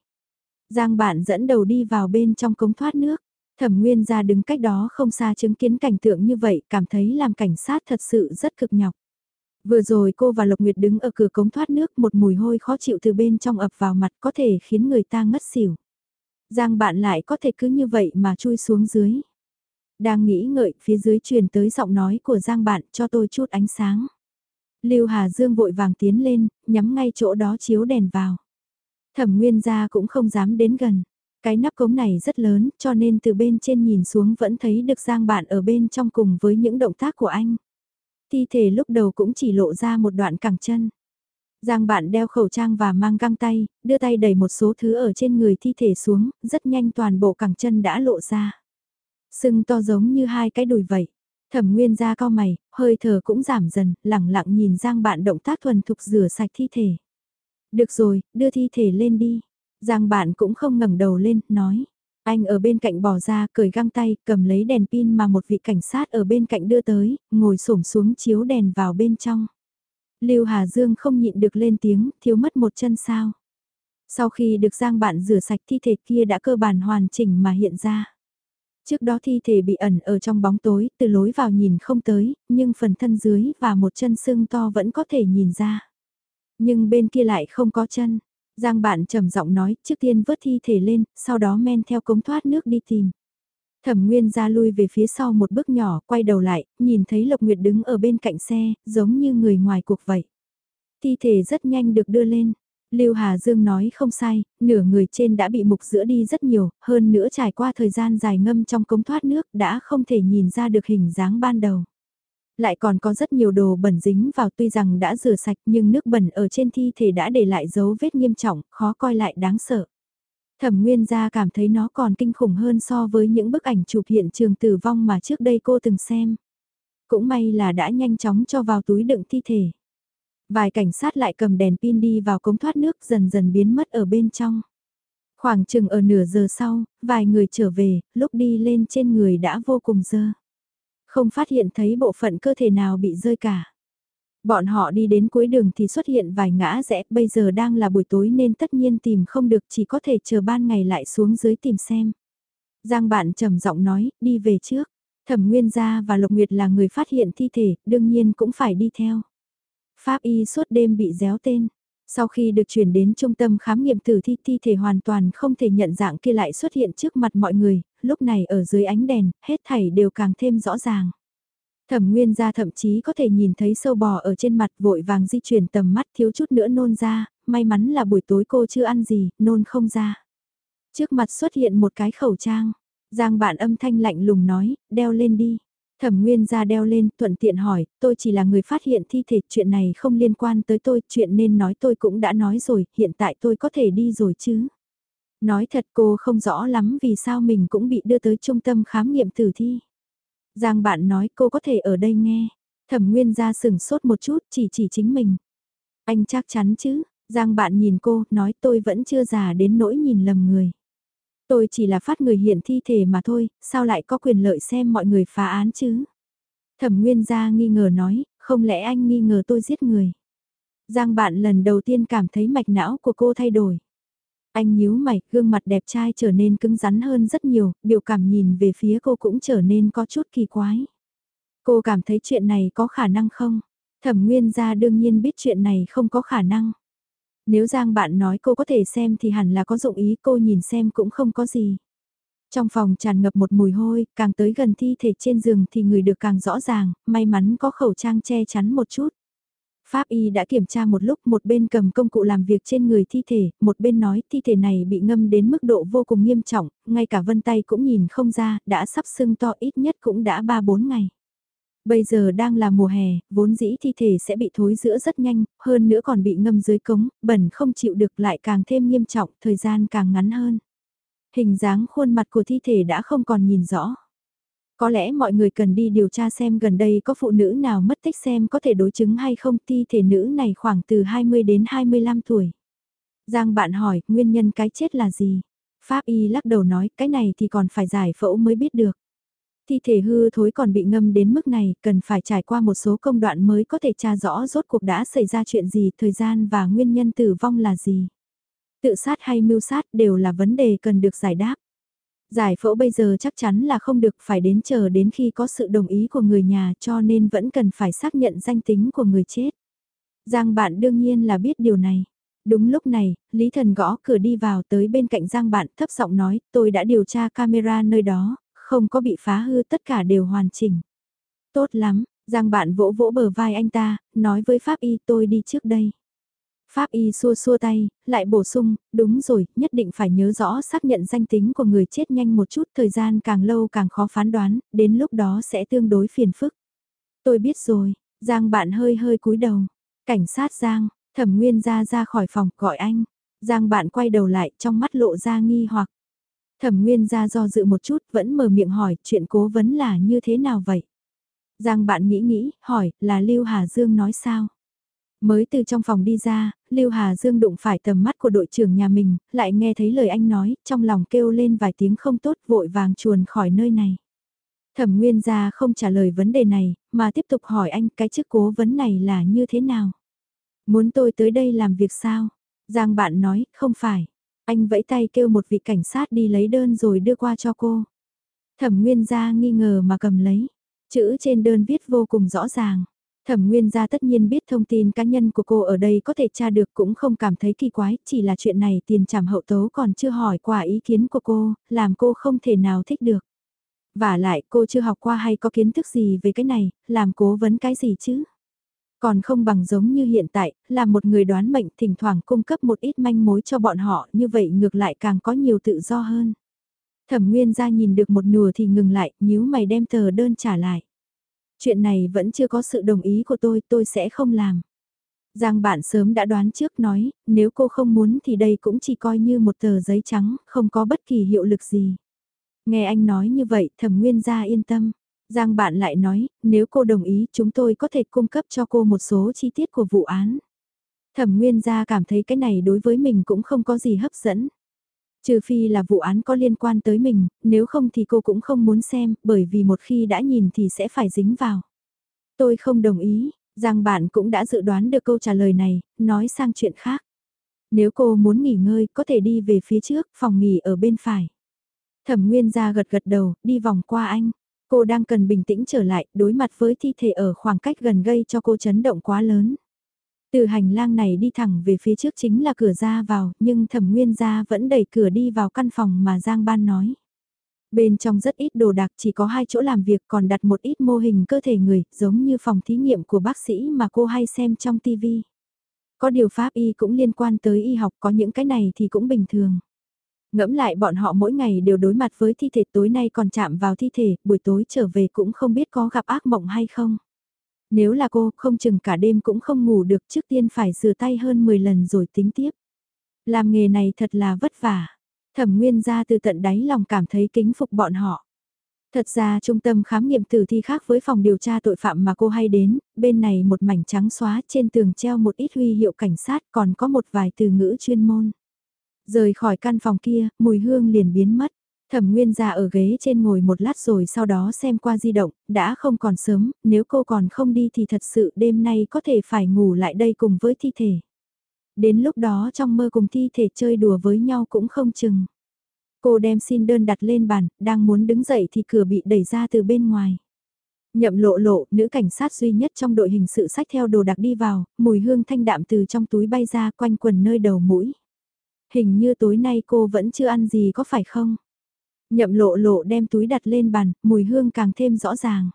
Giang bạn dẫn đầu đi vào bên trong cống thoát nước. Thẩm Nguyên ra đứng cách đó không xa chứng kiến cảnh tượng như vậy, cảm thấy làm cảnh sát thật sự rất cực nhọc. Vừa rồi cô và Lộc Nguyệt đứng ở cửa cống thoát nước một mùi hôi khó chịu từ bên trong ập vào mặt có thể khiến người ta ngất xỉu. Giang bạn lại có thể cứ như vậy mà chui xuống dưới. Đang nghĩ ngợi phía dưới truyền tới giọng nói của Giang bạn cho tôi chút ánh sáng. Lưu Hà Dương vội vàng tiến lên, nhắm ngay chỗ đó chiếu đèn vào. Thẩm Nguyên gia cũng không dám đến gần. Cái nắp cống này rất lớn cho nên từ bên trên nhìn xuống vẫn thấy được Giang bạn ở bên trong cùng với những động tác của anh thi thể lúc đầu cũng chỉ lộ ra một đoạn cẳng chân. Giang bạn đeo khẩu trang và mang găng tay, đưa tay đẩy một số thứ ở trên người thi thể xuống, rất nhanh toàn bộ cẳng chân đã lộ ra. Sưng to giống như hai cái đùi vậy. Thẩm nguyên ra cao mày, hơi thở cũng giảm dần, lẳng lặng nhìn Giang bạn động tác thuần thục rửa sạch thi thể. Được rồi, đưa thi thể lên đi. Giang bạn cũng không ngẩng đầu lên, nói. Anh ở bên cạnh bỏ ra, cởi găng tay, cầm lấy đèn pin mà một vị cảnh sát ở bên cạnh đưa tới, ngồi xổm xuống chiếu đèn vào bên trong. Lưu Hà Dương không nhịn được lên tiếng, thiếu mất một chân sao. Sau khi được Giang bạn rửa sạch thi thể kia đã cơ bản hoàn chỉnh mà hiện ra. Trước đó thi thể bị ẩn ở trong bóng tối, từ lối vào nhìn không tới, nhưng phần thân dưới và một chân xương to vẫn có thể nhìn ra. Nhưng bên kia lại không có chân, Giang bạn trầm giọng nói, trước tiên vớt thi thể lên, sau đó men theo cống thoát nước đi tìm. Thẩm Nguyên ra lui về phía sau một bước nhỏ, quay đầu lại, nhìn thấy Lộc Nguyệt đứng ở bên cạnh xe, giống như người ngoài cuộc vậy. Thi thể rất nhanh được đưa lên. Lưu Hà Dương nói không sai, nửa người trên đã bị mục giữa đi rất nhiều, hơn nữa trải qua thời gian dài ngâm trong cống thoát nước đã không thể nhìn ra được hình dáng ban đầu. Lại còn có rất nhiều đồ bẩn dính vào tuy rằng đã rửa sạch nhưng nước bẩn ở trên thi thể đã để lại dấu vết nghiêm trọng, khó coi lại đáng sợ. Thẩm Nguyên gia cảm thấy nó còn kinh khủng hơn so với những bức ảnh chụp hiện trường tử vong mà trước đây cô từng xem. Cũng may là đã nhanh chóng cho vào túi đựng thi thể. Vài cảnh sát lại cầm đèn pin đi vào cống thoát nước dần dần biến mất ở bên trong. Khoảng chừng ở nửa giờ sau, vài người trở về, lúc đi lên trên người đã vô cùng dơ. Không phát hiện thấy bộ phận cơ thể nào bị rơi cả. Bọn họ đi đến cuối đường thì xuất hiện vài ngã rẽ, bây giờ đang là buổi tối nên tất nhiên tìm không được chỉ có thể chờ ban ngày lại xuống dưới tìm xem. Giang bạn trầm giọng nói, đi về trước. Thẩm Nguyên Gia và Lộc Nguyệt là người phát hiện thi thể, đương nhiên cũng phải đi theo. Pháp y suốt đêm bị déo tên. Sau khi được chuyển đến trung tâm khám nghiệm tử thi thi thể hoàn toàn không thể nhận dạng kia lại xuất hiện trước mặt mọi người, lúc này ở dưới ánh đèn, hết thảy đều càng thêm rõ ràng. Thẩm Nguyên gia thậm chí có thể nhìn thấy sâu bò ở trên mặt vội vàng di chuyển tầm mắt thiếu chút nữa nôn ra, may mắn là buổi tối cô chưa ăn gì, nôn không ra. Trước mặt xuất hiện một cái khẩu trang, Giang bạn âm thanh lạnh lùng nói, đeo lên đi. Thẩm Nguyên ra đeo lên, thuận tiện hỏi, tôi chỉ là người phát hiện thi thể, chuyện này không liên quan tới tôi, chuyện nên nói tôi cũng đã nói rồi, hiện tại tôi có thể đi rồi chứ. Nói thật cô không rõ lắm vì sao mình cũng bị đưa tới trung tâm khám nghiệm tử thi. Giang bạn nói cô có thể ở đây nghe. Thẩm Nguyên ra sừng sốt một chút chỉ chỉ chính mình. Anh chắc chắn chứ, Giang bạn nhìn cô, nói tôi vẫn chưa già đến nỗi nhìn lầm người. Tôi chỉ là phát người hiện thi thể mà thôi, sao lại có quyền lợi xem mọi người phá án chứ? Thẩm Nguyên gia nghi ngờ nói, không lẽ anh nghi ngờ tôi giết người? Giang bạn lần đầu tiên cảm thấy mạch não của cô thay đổi. Anh nhíu mày, gương mặt đẹp trai trở nên cứng rắn hơn rất nhiều, biểu cảm nhìn về phía cô cũng trở nên có chút kỳ quái. Cô cảm thấy chuyện này có khả năng không? Thẩm Nguyên gia đương nhiên biết chuyện này không có khả năng. Nếu Giang bạn nói cô có thể xem thì hẳn là có dụng ý cô nhìn xem cũng không có gì. Trong phòng tràn ngập một mùi hôi, càng tới gần thi thể trên giường thì người được càng rõ ràng, may mắn có khẩu trang che chắn một chút. Pháp y đã kiểm tra một lúc một bên cầm công cụ làm việc trên người thi thể, một bên nói thi thể này bị ngâm đến mức độ vô cùng nghiêm trọng, ngay cả vân tay cũng nhìn không ra, đã sắp sưng to ít nhất cũng đã 3-4 ngày. Bây giờ đang là mùa hè, vốn dĩ thi thể sẽ bị thối giữa rất nhanh, hơn nữa còn bị ngâm dưới cống, bẩn không chịu được lại càng thêm nghiêm trọng, thời gian càng ngắn hơn. Hình dáng khuôn mặt của thi thể đã không còn nhìn rõ. Có lẽ mọi người cần đi điều tra xem gần đây có phụ nữ nào mất tích xem có thể đối chứng hay không thi thể nữ này khoảng từ 20 đến 25 tuổi. Giang bạn hỏi, nguyên nhân cái chết là gì? Pháp y lắc đầu nói, cái này thì còn phải giải phẫu mới biết được. Thi thể hư thối còn bị ngâm đến mức này, cần phải trải qua một số công đoạn mới có thể tra rõ rốt cuộc đã xảy ra chuyện gì, thời gian và nguyên nhân tử vong là gì. Tự sát hay mưu sát đều là vấn đề cần được giải đáp. Giải phẫu bây giờ chắc chắn là không được phải đến chờ đến khi có sự đồng ý của người nhà cho nên vẫn cần phải xác nhận danh tính của người chết. Giang bạn đương nhiên là biết điều này. Đúng lúc này, Lý Thần gõ cửa đi vào tới bên cạnh Giang bạn thấp giọng nói tôi đã điều tra camera nơi đó, không có bị phá hư tất cả đều hoàn chỉnh. Tốt lắm, Giang bạn vỗ vỗ bờ vai anh ta, nói với Pháp Y tôi đi trước đây. Pháp Y xua xua tay, lại bổ sung, đúng rồi, nhất định phải nhớ rõ xác nhận danh tính của người chết nhanh một chút, thời gian càng lâu càng khó phán đoán, đến lúc đó sẽ tương đối phiền phức. Tôi biết rồi, Giang bạn hơi hơi cúi đầu. Cảnh sát Giang, thẩm nguyên ra ra khỏi phòng, gọi anh. Giang bạn quay đầu lại, trong mắt lộ ra nghi hoặc. Thẩm Nguyên ra do dự một chút vẫn mở miệng hỏi chuyện cố vấn là như thế nào vậy? Giang bạn nghĩ nghĩ, hỏi, là Lưu Hà Dương nói sao? Mới từ trong phòng đi ra, Lưu Hà Dương đụng phải tầm mắt của đội trưởng nhà mình, lại nghe thấy lời anh nói, trong lòng kêu lên vài tiếng không tốt vội vàng chuồn khỏi nơi này. Thẩm Nguyên gia không trả lời vấn đề này, mà tiếp tục hỏi anh cái chức cố vấn này là như thế nào? Muốn tôi tới đây làm việc sao? Giang bạn nói, không phải. Anh vẫy tay kêu một vị cảnh sát đi lấy đơn rồi đưa qua cho cô. Thẩm Nguyên gia nghi ngờ mà cầm lấy. Chữ trên đơn viết vô cùng rõ ràng. Thẩm Nguyên gia tất nhiên biết thông tin cá nhân của cô ở đây có thể tra được cũng không cảm thấy kỳ quái, chỉ là chuyện này tiền trảm hậu tấu còn chưa hỏi qua ý kiến của cô, làm cô không thể nào thích được. Và lại cô chưa học qua hay có kiến thức gì về cái này, làm cố vấn cái gì chứ? Còn không bằng giống như hiện tại, là một người đoán mệnh thỉnh thoảng cung cấp một ít manh mối cho bọn họ, như vậy ngược lại càng có nhiều tự do hơn. Thẩm Nguyên ra nhìn được một nửa thì ngừng lại, nhíu mày đem tờ đơn trả lại. Chuyện này vẫn chưa có sự đồng ý của tôi, tôi sẽ không làm. Giang bạn sớm đã đoán trước nói, nếu cô không muốn thì đây cũng chỉ coi như một tờ giấy trắng, không có bất kỳ hiệu lực gì. Nghe anh nói như vậy, thẩm nguyên gia yên tâm. Giang bạn lại nói, nếu cô đồng ý chúng tôi có thể cung cấp cho cô một số chi tiết của vụ án. Thẩm Nguyên gia cảm thấy cái này đối với mình cũng không có gì hấp dẫn. Trừ phi là vụ án có liên quan tới mình, nếu không thì cô cũng không muốn xem, bởi vì một khi đã nhìn thì sẽ phải dính vào. Tôi không đồng ý, Giang bạn cũng đã dự đoán được câu trả lời này, nói sang chuyện khác. Nếu cô muốn nghỉ ngơi, có thể đi về phía trước, phòng nghỉ ở bên phải. Thẩm Nguyên gia gật gật đầu, đi vòng qua anh. Cô đang cần bình tĩnh trở lại, đối mặt với thi thể ở khoảng cách gần gây cho cô chấn động quá lớn. Từ hành lang này đi thẳng về phía trước chính là cửa ra vào, nhưng thẩm nguyên gia vẫn đẩy cửa đi vào căn phòng mà Giang Ban nói. Bên trong rất ít đồ đạc chỉ có hai chỗ làm việc còn đặt một ít mô hình cơ thể người, giống như phòng thí nghiệm của bác sĩ mà cô hay xem trong TV. Có điều pháp y cũng liên quan tới y học có những cái này thì cũng bình thường. Ngẫm lại bọn họ mỗi ngày đều đối mặt với thi thể tối nay còn chạm vào thi thể, buổi tối trở về cũng không biết có gặp ác mộng hay không. Nếu là cô, không chừng cả đêm cũng không ngủ được trước tiên phải rửa tay hơn 10 lần rồi tính tiếp. Làm nghề này thật là vất vả. Thẩm Nguyên ra từ tận đáy lòng cảm thấy kính phục bọn họ. Thật ra trung tâm khám nghiệm tử thi khác với phòng điều tra tội phạm mà cô hay đến, bên này một mảnh trắng xóa trên tường treo một ít huy hiệu cảnh sát còn có một vài từ ngữ chuyên môn. Rời khỏi căn phòng kia, mùi hương liền biến mất. Thẩm Nguyên ra ở ghế trên ngồi một lát rồi sau đó xem qua di động, đã không còn sớm, nếu cô còn không đi thì thật sự đêm nay có thể phải ngủ lại đây cùng với thi thể. Đến lúc đó trong mơ cùng thi thể chơi đùa với nhau cũng không chừng. Cô đem xin đơn đặt lên bàn, đang muốn đứng dậy thì cửa bị đẩy ra từ bên ngoài. Nhậm lộ lộ, nữ cảnh sát duy nhất trong đội hình sự sách theo đồ đặc đi vào, mùi hương thanh đạm từ trong túi bay ra quanh quần nơi đầu mũi. Hình như tối nay cô vẫn chưa ăn gì có phải không? Nhậm lộ lộ đem túi đặt lên bàn, mùi hương càng thêm rõ ràng.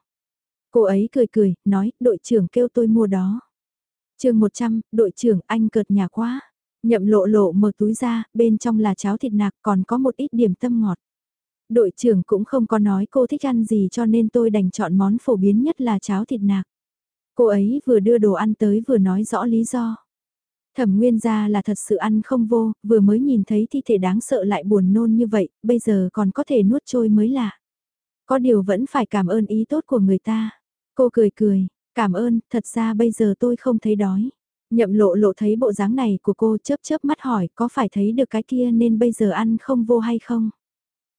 Cô ấy cười cười, nói, đội trưởng kêu tôi mua đó. chương 100, đội trưởng anh cợt nhà quá. Nhậm lộ lộ mở túi ra, bên trong là cháo thịt nạc còn có một ít điểm tâm ngọt. Đội trưởng cũng không có nói cô thích ăn gì cho nên tôi đành chọn món phổ biến nhất là cháo thịt nạc. Cô ấy vừa đưa đồ ăn tới vừa nói rõ lý do. Thẩm nguyên gia là thật sự ăn không vô, vừa mới nhìn thấy thi thể đáng sợ lại buồn nôn như vậy, bây giờ còn có thể nuốt trôi mới lạ. Có điều vẫn phải cảm ơn ý tốt của người ta. Cô cười cười, cảm ơn, thật ra bây giờ tôi không thấy đói. Nhậm lộ lộ thấy bộ dáng này của cô chớp chớp mắt hỏi có phải thấy được cái kia nên bây giờ ăn không vô hay không?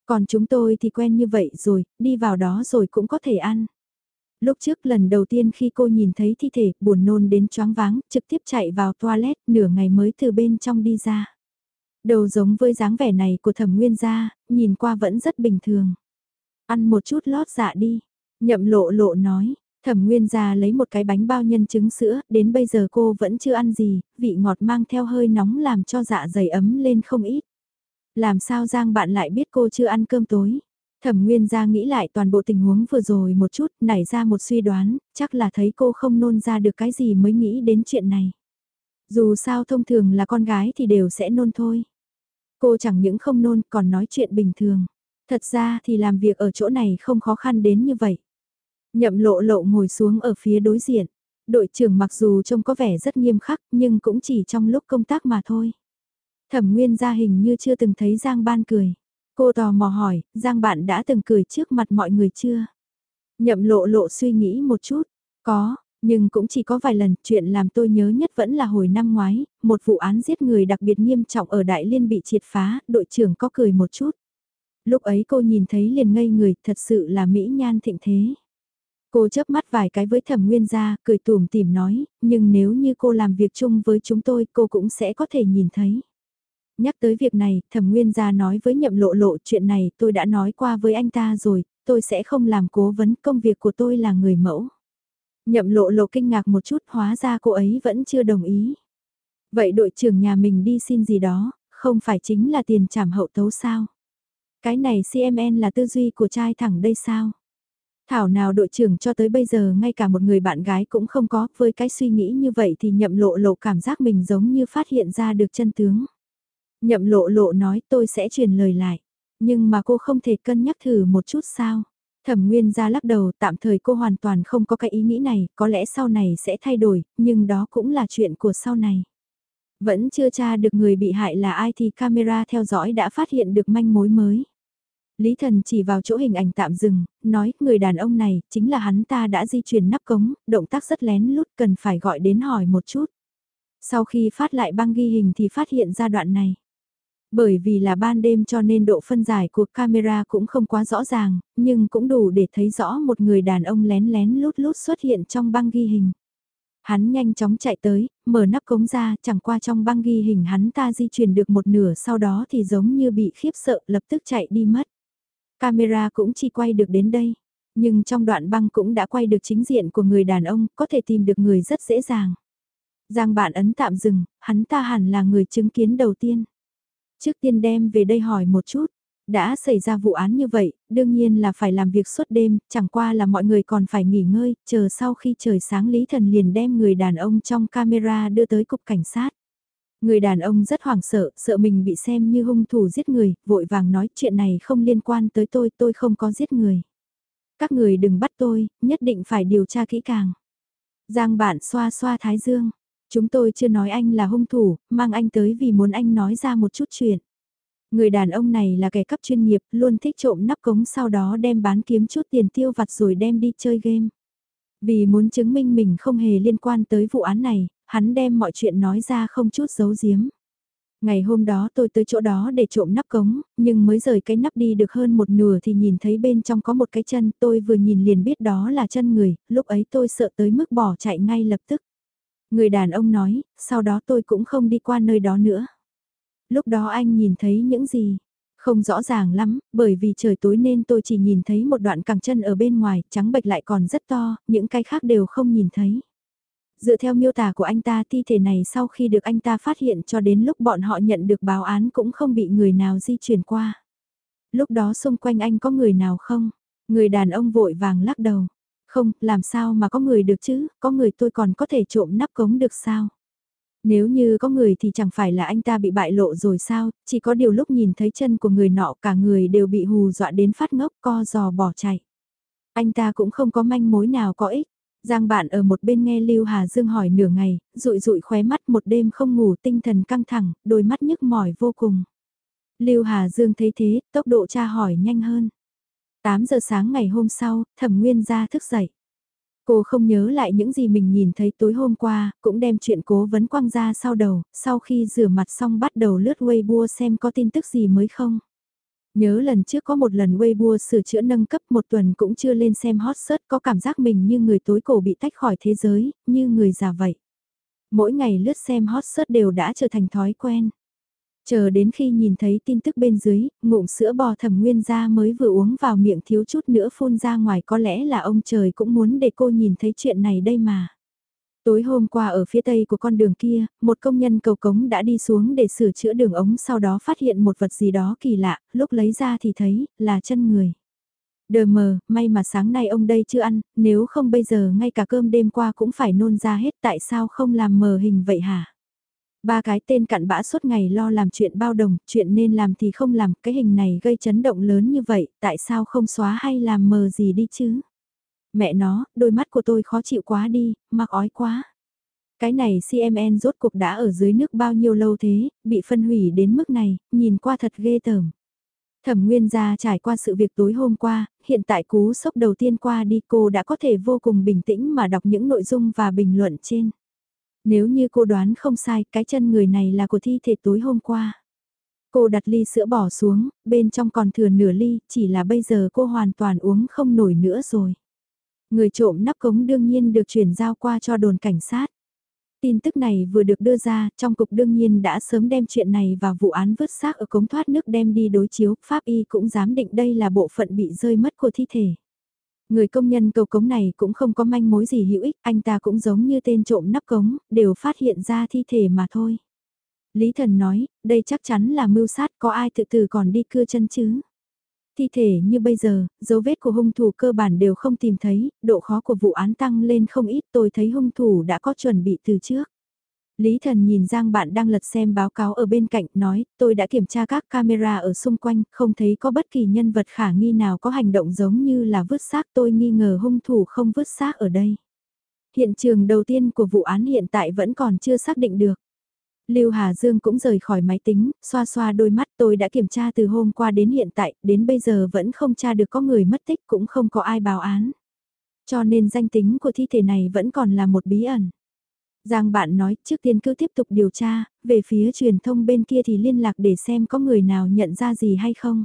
Còn chúng tôi thì quen như vậy rồi, đi vào đó rồi cũng có thể ăn. Lúc trước lần đầu tiên khi cô nhìn thấy thi thể, buồn nôn đến choáng váng, trực tiếp chạy vào toilet, nửa ngày mới từ bên trong đi ra. Đầu giống với dáng vẻ này của thẩm nguyên gia, nhìn qua vẫn rất bình thường. Ăn một chút lót dạ đi. Nhậm lộ lộ nói, thẩm nguyên gia lấy một cái bánh bao nhân trứng sữa, đến bây giờ cô vẫn chưa ăn gì, vị ngọt mang theo hơi nóng làm cho dạ dày ấm lên không ít. Làm sao Giang bạn lại biết cô chưa ăn cơm tối? Thẩm Nguyên gia nghĩ lại toàn bộ tình huống vừa rồi một chút, nảy ra một suy đoán, chắc là thấy cô không nôn ra được cái gì mới nghĩ đến chuyện này. Dù sao thông thường là con gái thì đều sẽ nôn thôi. Cô chẳng những không nôn còn nói chuyện bình thường. Thật ra thì làm việc ở chỗ này không khó khăn đến như vậy. Nhậm lộ lộ ngồi xuống ở phía đối diện. Đội trưởng mặc dù trông có vẻ rất nghiêm khắc nhưng cũng chỉ trong lúc công tác mà thôi. Thẩm Nguyên gia hình như chưa từng thấy Giang Ban cười. Cô tò mò hỏi, Giang bạn đã từng cười trước mặt mọi người chưa? Nhậm lộ lộ suy nghĩ một chút, có, nhưng cũng chỉ có vài lần, chuyện làm tôi nhớ nhất vẫn là hồi năm ngoái, một vụ án giết người đặc biệt nghiêm trọng ở Đại Liên bị triệt phá, đội trưởng có cười một chút. Lúc ấy cô nhìn thấy liền ngây người, thật sự là mỹ nhan thịnh thế. Cô chớp mắt vài cái với thẩm nguyên gia, cười tùm tìm nói, nhưng nếu như cô làm việc chung với chúng tôi cô cũng sẽ có thể nhìn thấy. Nhắc tới việc này, thẩm nguyên gia nói với nhậm lộ lộ chuyện này tôi đã nói qua với anh ta rồi, tôi sẽ không làm cố vấn công việc của tôi là người mẫu. Nhậm lộ lộ kinh ngạc một chút hóa ra cô ấy vẫn chưa đồng ý. Vậy đội trưởng nhà mình đi xin gì đó, không phải chính là tiền trảm hậu tấu sao? Cái này CMN là tư duy của trai thẳng đây sao? Thảo nào đội trưởng cho tới bây giờ ngay cả một người bạn gái cũng không có, với cái suy nghĩ như vậy thì nhậm lộ lộ cảm giác mình giống như phát hiện ra được chân tướng. Nhậm lộ lộ nói tôi sẽ truyền lời lại. Nhưng mà cô không thể cân nhắc thử một chút sao. Thẩm Nguyên ra lắc đầu tạm thời cô hoàn toàn không có cái ý nghĩ này, có lẽ sau này sẽ thay đổi, nhưng đó cũng là chuyện của sau này. Vẫn chưa tra được người bị hại là ai thì camera theo dõi đã phát hiện được manh mối mới. Lý Thần chỉ vào chỗ hình ảnh tạm dừng, nói người đàn ông này chính là hắn ta đã di chuyển nắp cống, động tác rất lén lút cần phải gọi đến hỏi một chút. Sau khi phát lại băng ghi hình thì phát hiện ra đoạn này. Bởi vì là ban đêm cho nên độ phân giải của camera cũng không quá rõ ràng, nhưng cũng đủ để thấy rõ một người đàn ông lén lén lút lút xuất hiện trong băng ghi hình. Hắn nhanh chóng chạy tới, mở nắp cống ra, chẳng qua trong băng ghi hình hắn ta di chuyển được một nửa sau đó thì giống như bị khiếp sợ lập tức chạy đi mất. Camera cũng chỉ quay được đến đây, nhưng trong đoạn băng cũng đã quay được chính diện của người đàn ông, có thể tìm được người rất dễ dàng. Giang bạn ấn tạm dừng, hắn ta hẳn là người chứng kiến đầu tiên. Trước tiên đem về đây hỏi một chút, Đã xảy ra vụ án như vậy, đương nhiên là phải làm việc suốt đêm, chẳng qua là mọi người còn phải nghỉ ngơi, chờ sau khi trời sáng Lý Thần liền đem người đàn ông trong camera đưa tới cục cảnh sát. Người đàn ông rất hoảng sợ, sợ mình bị xem như hung thủ giết người, vội vàng nói chuyện này không liên quan tới tôi, tôi không có giết người. Các người đừng bắt tôi, nhất định phải điều tra kỹ càng. Giang bạn xoa xoa thái dương. Chúng tôi chưa nói anh là hung thủ, mang anh tới vì muốn anh nói ra một chút chuyện. Người đàn ông này là kẻ cấp chuyên nghiệp, luôn thích trộm nắp cống sau đó đem bán kiếm chút tiền tiêu vặt rồi đem đi chơi game. Vì muốn chứng minh mình không hề liên quan tới vụ án này, hắn đem mọi chuyện nói ra không chút giấu giếm. Ngày hôm đó tôi tới chỗ đó để trộm nắp cống, nhưng mới rời cái nắp đi được hơn một nửa thì nhìn thấy bên trong có một cái chân, tôi vừa nhìn liền biết đó là chân người, lúc ấy tôi sợ tới mức bỏ chạy ngay lập tức. Người đàn ông nói, sau đó tôi cũng không đi qua nơi đó nữa. Lúc đó anh nhìn thấy những gì? Không rõ ràng lắm, bởi vì trời tối nên tôi chỉ nhìn thấy một đoạn cẳng chân ở bên ngoài, trắng bệch lại còn rất to, những cái khác đều không nhìn thấy. Dựa theo miêu tả của anh ta thi thể này sau khi được anh ta phát hiện cho đến lúc bọn họ nhận được báo án cũng không bị người nào di chuyển qua. Lúc đó xung quanh anh có người nào không? Người đàn ông vội vàng lắc đầu. Không, làm sao mà có người được chứ, có người tôi còn có thể trộm nắp cống được sao? Nếu như có người thì chẳng phải là anh ta bị bại lộ rồi sao, chỉ có điều lúc nhìn thấy chân của người nọ cả người đều bị hù dọa đến phát ngốc co giò bỏ chạy. Anh ta cũng không có manh mối nào có ích. Giang bạn ở một bên nghe Lưu Hà Dương hỏi nửa ngày, rụi rụi khóe mắt một đêm không ngủ tinh thần căng thẳng, đôi mắt nhức mỏi vô cùng. Lưu Hà Dương thấy thế, tốc độ tra hỏi nhanh hơn. 8 giờ sáng ngày hôm sau, thẩm nguyên ra thức dậy. Cô không nhớ lại những gì mình nhìn thấy tối hôm qua, cũng đem chuyện cố vấn quăng ra sau đầu, sau khi rửa mặt xong bắt đầu lướt Weibo xem có tin tức gì mới không. Nhớ lần trước có một lần Weibo sửa chữa nâng cấp một tuần cũng chưa lên xem hot search có cảm giác mình như người tối cổ bị tách khỏi thế giới, như người già vậy. Mỗi ngày lướt xem hot search đều đã trở thành thói quen. Chờ đến khi nhìn thấy tin tức bên dưới, ngụm sữa bò thẩm nguyên ra mới vừa uống vào miệng thiếu chút nữa phun ra ngoài có lẽ là ông trời cũng muốn để cô nhìn thấy chuyện này đây mà. Tối hôm qua ở phía tây của con đường kia, một công nhân cầu cống đã đi xuống để sửa chữa đường ống sau đó phát hiện một vật gì đó kỳ lạ, lúc lấy ra thì thấy, là chân người. Đờ mờ, may mà sáng nay ông đây chưa ăn, nếu không bây giờ ngay cả cơm đêm qua cũng phải nôn ra hết tại sao không làm mờ hình vậy hả? Ba cái tên cặn bã suốt ngày lo làm chuyện bao đồng, chuyện nên làm thì không làm, cái hình này gây chấn động lớn như vậy, tại sao không xóa hay làm mờ gì đi chứ? Mẹ nó, đôi mắt của tôi khó chịu quá đi, mặc ói quá. Cái này CMN rốt cuộc đã ở dưới nước bao nhiêu lâu thế, bị phân hủy đến mức này, nhìn qua thật ghê tởm. Thẩm Nguyên gia trải qua sự việc tối hôm qua, hiện tại cú sốc đầu tiên qua đi cô đã có thể vô cùng bình tĩnh mà đọc những nội dung và bình luận trên. Nếu như cô đoán không sai, cái chân người này là của thi thể tối hôm qua. Cô đặt ly sữa bỏ xuống, bên trong còn thừa nửa ly, chỉ là bây giờ cô hoàn toàn uống không nổi nữa rồi. Người trộm nắp cống đương nhiên được chuyển giao qua cho đồn cảnh sát. Tin tức này vừa được đưa ra, trong cục đương nhiên đã sớm đem chuyện này vào vụ án vứt xác ở cống thoát nước đem đi đối chiếu, pháp y cũng dám định đây là bộ phận bị rơi mất của thi thể. Người công nhân cầu cống này cũng không có manh mối gì hữu ích, anh ta cũng giống như tên trộm nắp cống, đều phát hiện ra thi thể mà thôi. Lý Thần nói, đây chắc chắn là mưu sát, có ai tự tử còn đi cưa chân chứ? Thi thể như bây giờ, dấu vết của hung thủ cơ bản đều không tìm thấy, độ khó của vụ án tăng lên không ít tôi thấy hung thủ đã có chuẩn bị từ trước. Lý Thần nhìn Giang bạn đang lật xem báo cáo ở bên cạnh nói, tôi đã kiểm tra các camera ở xung quanh, không thấy có bất kỳ nhân vật khả nghi nào có hành động giống như là vứt xác tôi nghi ngờ hung thủ không vứt xác ở đây. Hiện trường đầu tiên của vụ án hiện tại vẫn còn chưa xác định được. Lưu Hà Dương cũng rời khỏi máy tính, xoa xoa đôi mắt tôi đã kiểm tra từ hôm qua đến hiện tại, đến bây giờ vẫn không tra được có người mất tích cũng không có ai báo án. Cho nên danh tính của thi thể này vẫn còn là một bí ẩn. Giang bạn nói trước tiên cứ tiếp tục điều tra, về phía truyền thông bên kia thì liên lạc để xem có người nào nhận ra gì hay không.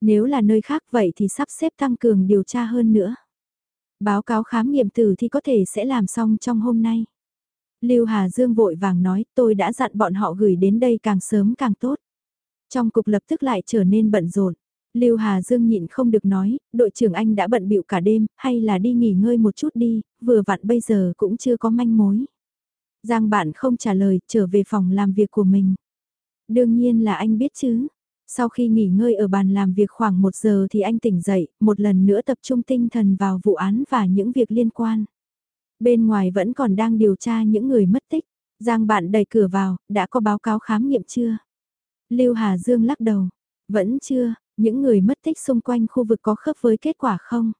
Nếu là nơi khác vậy thì sắp xếp tăng cường điều tra hơn nữa. Báo cáo khám nghiệm tử thì có thể sẽ làm xong trong hôm nay. Lưu Hà Dương vội vàng nói tôi đã dặn bọn họ gửi đến đây càng sớm càng tốt. Trong cục lập tức lại trở nên bận rộn. Lưu Hà Dương nhịn không được nói, đội trưởng anh đã bận bịu cả đêm, hay là đi nghỉ ngơi một chút đi, vừa vặn bây giờ cũng chưa có manh mối. Giang bạn không trả lời, trở về phòng làm việc của mình. Đương nhiên là anh biết chứ. Sau khi nghỉ ngơi ở bàn làm việc khoảng 1 giờ thì anh tỉnh dậy, một lần nữa tập trung tinh thần vào vụ án và những việc liên quan. Bên ngoài vẫn còn đang điều tra những người mất tích. Giang bạn đẩy cửa vào, đã có báo cáo khám nghiệm chưa? Lưu Hà Dương lắc đầu. Vẫn chưa, những người mất tích xung quanh khu vực có khớp với kết quả không?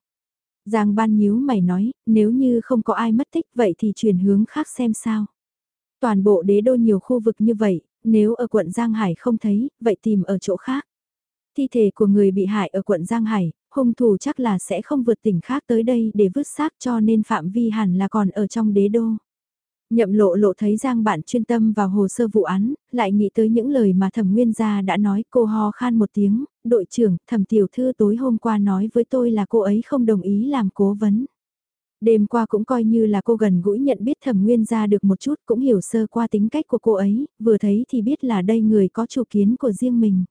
Giang ban nhíu mày nói, nếu như không có ai mất tích vậy thì chuyển hướng khác xem sao. Toàn bộ đế đô nhiều khu vực như vậy, nếu ở quận Giang Hải không thấy, vậy tìm ở chỗ khác. Thi thể của người bị hại ở quận Giang Hải, hung thủ chắc là sẽ không vượt tỉnh khác tới đây để vứt xác cho nên phạm vi hẳn là còn ở trong đế đô. Nhậm lộ lộ thấy Giang bạn chuyên tâm vào hồ sơ vụ án, lại nghĩ tới những lời mà thẩm nguyên gia đã nói cô ho khan một tiếng, đội trưởng, thẩm tiểu thư tối hôm qua nói với tôi là cô ấy không đồng ý làm cố vấn. Đêm qua cũng coi như là cô gần gũi nhận biết thẩm nguyên gia được một chút cũng hiểu sơ qua tính cách của cô ấy, vừa thấy thì biết là đây người có chủ kiến của riêng mình.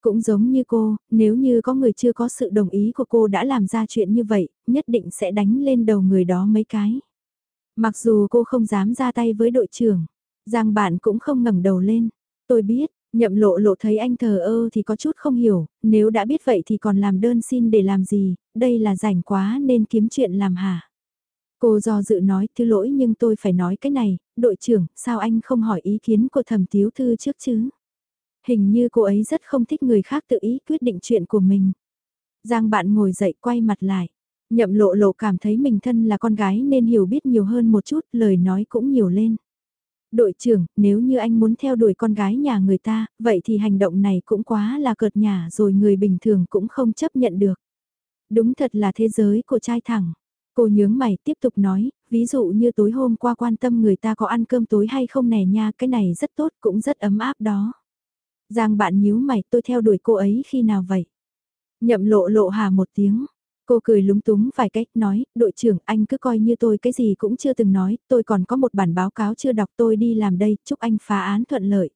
Cũng giống như cô, nếu như có người chưa có sự đồng ý của cô đã làm ra chuyện như vậy, nhất định sẽ đánh lên đầu người đó mấy cái. Mặc dù cô không dám ra tay với đội trưởng, Giang bạn cũng không ngẩng đầu lên. Tôi biết, nhậm lộ lộ thấy anh thờ ơ thì có chút không hiểu, nếu đã biết vậy thì còn làm đơn xin để làm gì, đây là rảnh quá nên kiếm chuyện làm hả. Cô do dự nói, thứ lỗi nhưng tôi phải nói cái này, đội trưởng, sao anh không hỏi ý kiến của thẩm tiếu thư trước chứ? Hình như cô ấy rất không thích người khác tự ý quyết định chuyện của mình. Giang bạn ngồi dậy quay mặt lại. Nhậm lộ lộ cảm thấy mình thân là con gái nên hiểu biết nhiều hơn một chút, lời nói cũng nhiều lên. Đội trưởng, nếu như anh muốn theo đuổi con gái nhà người ta, vậy thì hành động này cũng quá là cợt nhà rồi người bình thường cũng không chấp nhận được. Đúng thật là thế giới của trai thẳng. Cô nhướng mày tiếp tục nói, ví dụ như tối hôm qua quan tâm người ta có ăn cơm tối hay không nè nha, cái này rất tốt cũng rất ấm áp đó. Giang bạn nhíu mày tôi theo đuổi cô ấy khi nào vậy? Nhậm lộ lộ hà một tiếng. Cô cười lúng túng vài cách nói, đội trưởng anh cứ coi như tôi cái gì cũng chưa từng nói, tôi còn có một bản báo cáo chưa đọc tôi đi làm đây, chúc anh phá án thuận lợi.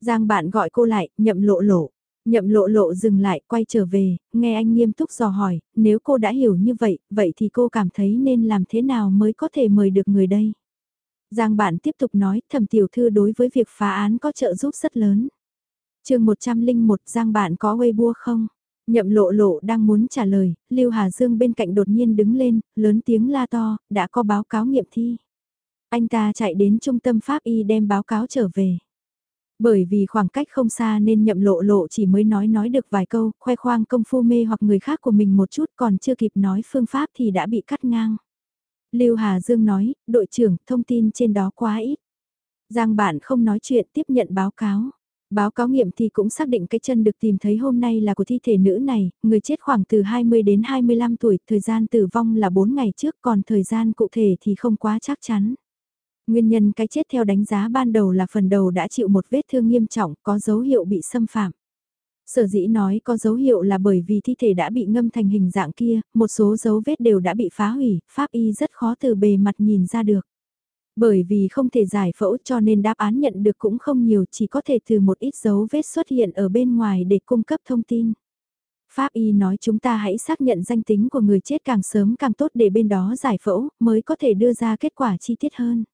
Giang bạn gọi cô lại, nhậm lộ lộ. Nhậm lộ lộ dừng lại, quay trở về, nghe anh nghiêm túc dò hỏi, nếu cô đã hiểu như vậy, vậy thì cô cảm thấy nên làm thế nào mới có thể mời được người đây? Giang bạn tiếp tục nói, thẩm tiểu thư đối với việc phá án có trợ giúp rất lớn. chương 101 Giang bạn có Weibo không? Nhậm lộ lộ đang muốn trả lời, Lưu Hà Dương bên cạnh đột nhiên đứng lên, lớn tiếng la to, đã có báo cáo nghiệm thi. Anh ta chạy đến trung tâm pháp y đem báo cáo trở về. Bởi vì khoảng cách không xa nên nhậm lộ lộ chỉ mới nói nói được vài câu, khoe khoang công phu mê hoặc người khác của mình một chút còn chưa kịp nói phương pháp thì đã bị cắt ngang. Lưu Hà Dương nói, đội trưởng, thông tin trên đó quá ít. Giang bạn không nói chuyện tiếp nhận báo cáo. Báo cáo nghiệm thì cũng xác định cái chân được tìm thấy hôm nay là của thi thể nữ này, người chết khoảng từ 20 đến 25 tuổi, thời gian tử vong là 4 ngày trước còn thời gian cụ thể thì không quá chắc chắn. Nguyên nhân cái chết theo đánh giá ban đầu là phần đầu đã chịu một vết thương nghiêm trọng, có dấu hiệu bị xâm phạm. Sở dĩ nói có dấu hiệu là bởi vì thi thể đã bị ngâm thành hình dạng kia, một số dấu vết đều đã bị phá hủy, pháp y rất khó từ bề mặt nhìn ra được. Bởi vì không thể giải phẫu cho nên đáp án nhận được cũng không nhiều chỉ có thể từ một ít dấu vết xuất hiện ở bên ngoài để cung cấp thông tin. Pháp y nói chúng ta hãy xác nhận danh tính của người chết càng sớm càng tốt để bên đó giải phẫu mới có thể đưa ra kết quả chi tiết hơn.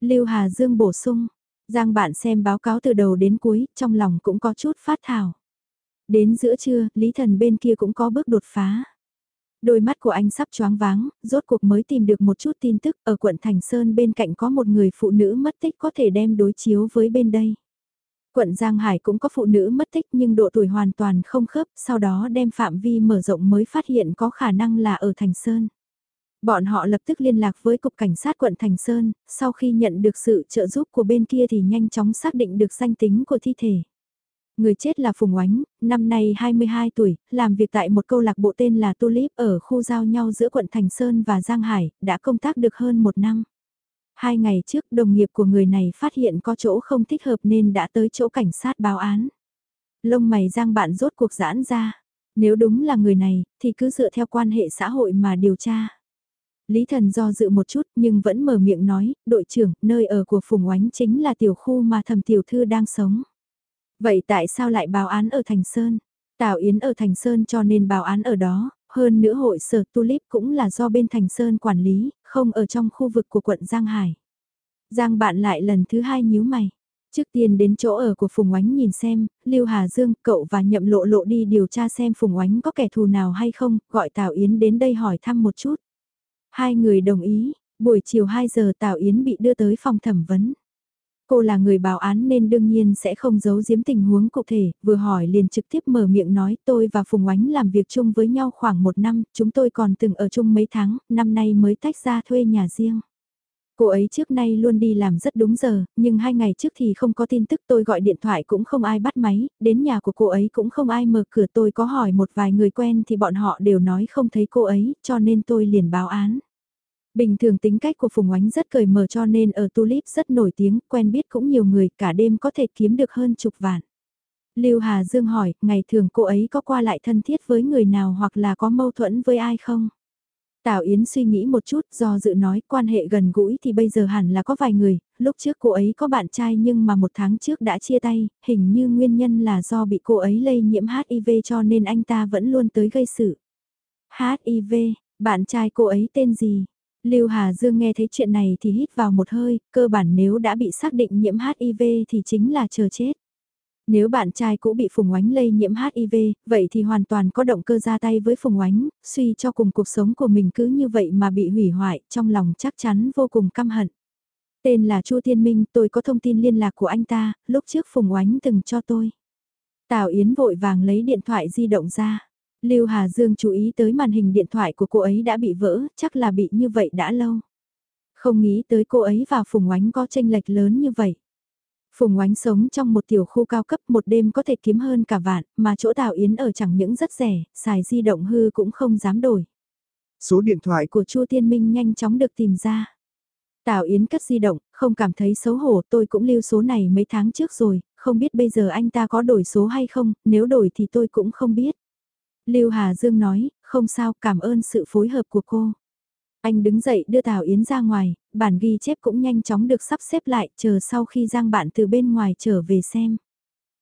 Lưu Hà Dương bổ sung, Giang bạn xem báo cáo từ đầu đến cuối, trong lòng cũng có chút phát thảo. Đến giữa trưa, Lý Thần bên kia cũng có bước đột phá. Đôi mắt của anh sắp choáng váng, rốt cuộc mới tìm được một chút tin tức ở quận Thành Sơn bên cạnh có một người phụ nữ mất tích có thể đem đối chiếu với bên đây. Quận Giang Hải cũng có phụ nữ mất tích nhưng độ tuổi hoàn toàn không khớp, sau đó đem phạm vi mở rộng mới phát hiện có khả năng là ở Thành Sơn. Bọn họ lập tức liên lạc với Cục Cảnh sát quận Thành Sơn, sau khi nhận được sự trợ giúp của bên kia thì nhanh chóng xác định được danh tính của thi thể. Người chết là Phùng Oánh, năm nay 22 tuổi, làm việc tại một câu lạc bộ tên là Tulip ở khu giao nhau giữa quận Thành Sơn và Giang Hải, đã công tác được hơn một năm. Hai ngày trước đồng nghiệp của người này phát hiện có chỗ không thích hợp nên đã tới chỗ cảnh sát báo án. Lông mày Giang bạn rốt cuộc giãn ra. Nếu đúng là người này, thì cứ dựa theo quan hệ xã hội mà điều tra. Lý Thần do dự một chút nhưng vẫn mở miệng nói, đội trưởng, nơi ở của Phùng Oánh chính là tiểu khu mà thầm tiểu thư đang sống. Vậy tại sao lại báo án ở Thành Sơn? Tào Yến ở Thành Sơn cho nên báo án ở đó, hơn nữa hội sở Tulip cũng là do bên Thành Sơn quản lý, không ở trong khu vực của quận Giang Hải. Giang bạn lại lần thứ hai nhíu mày. Trước tiên đến chỗ ở của Phùng Oánh nhìn xem, Lưu Hà Dương, cậu và nhậm lộ lộ đi điều tra xem Phùng Oánh có kẻ thù nào hay không, gọi Tào Yến đến đây hỏi thăm một chút. Hai người đồng ý, buổi chiều 2 giờ Tào Yến bị đưa tới phòng thẩm vấn. Cô là người báo án nên đương nhiên sẽ không giấu giếm tình huống cụ thể, vừa hỏi liền trực tiếp mở miệng nói tôi và Phùng Oánh làm việc chung với nhau khoảng một năm, chúng tôi còn từng ở chung mấy tháng, năm nay mới tách ra thuê nhà riêng. Cô ấy trước nay luôn đi làm rất đúng giờ, nhưng hai ngày trước thì không có tin tức tôi gọi điện thoại cũng không ai bắt máy, đến nhà của cô ấy cũng không ai mở cửa tôi có hỏi một vài người quen thì bọn họ đều nói không thấy cô ấy, cho nên tôi liền báo án. Bình thường tính cách của Phùng Oánh rất cởi mở cho nên ở Tulip rất nổi tiếng, quen biết cũng nhiều người, cả đêm có thể kiếm được hơn chục vạn. Lưu Hà Dương hỏi, ngày thường cô ấy có qua lại thân thiết với người nào hoặc là có mâu thuẫn với ai không? Tào Yến suy nghĩ một chút do dự nói quan hệ gần gũi thì bây giờ hẳn là có vài người, lúc trước cô ấy có bạn trai nhưng mà một tháng trước đã chia tay, hình như nguyên nhân là do bị cô ấy lây nhiễm HIV cho nên anh ta vẫn luôn tới gây sự. HIV, bạn trai cô ấy tên gì? Lưu Hà Dương nghe thấy chuyện này thì hít vào một hơi, cơ bản nếu đã bị xác định nhiễm HIV thì chính là chờ chết. Nếu bạn trai cũ bị Phùng Oánh lây nhiễm HIV, vậy thì hoàn toàn có động cơ ra tay với Phùng Oánh, suy cho cùng cuộc sống của mình cứ như vậy mà bị hủy hoại, trong lòng chắc chắn vô cùng căm hận. Tên là Chu Thiên Minh, tôi có thông tin liên lạc của anh ta, lúc trước Phùng Oánh từng cho tôi. Tào Yến vội vàng lấy điện thoại di động ra. Lưu Hà Dương chú ý tới màn hình điện thoại của cô ấy đã bị vỡ, chắc là bị như vậy đã lâu. Không nghĩ tới cô ấy và Phùng Oánh có tranh lệch lớn như vậy. Phùng Oánh sống trong một tiểu khu cao cấp một đêm có thể kiếm hơn cả vạn, mà chỗ Tào Yến ở chẳng những rất rẻ, xài di động hư cũng không dám đổi. Số điện thoại của Chu Tiên Minh nhanh chóng được tìm ra. Tào Yến cất di động, không cảm thấy xấu hổ, tôi cũng lưu số này mấy tháng trước rồi, không biết bây giờ anh ta có đổi số hay không, nếu đổi thì tôi cũng không biết. Lưu Hà Dương nói, không sao, cảm ơn sự phối hợp của cô. Anh đứng dậy đưa Tào Yến ra ngoài, bản ghi chép cũng nhanh chóng được sắp xếp lại, chờ sau khi Giang bạn từ bên ngoài trở về xem.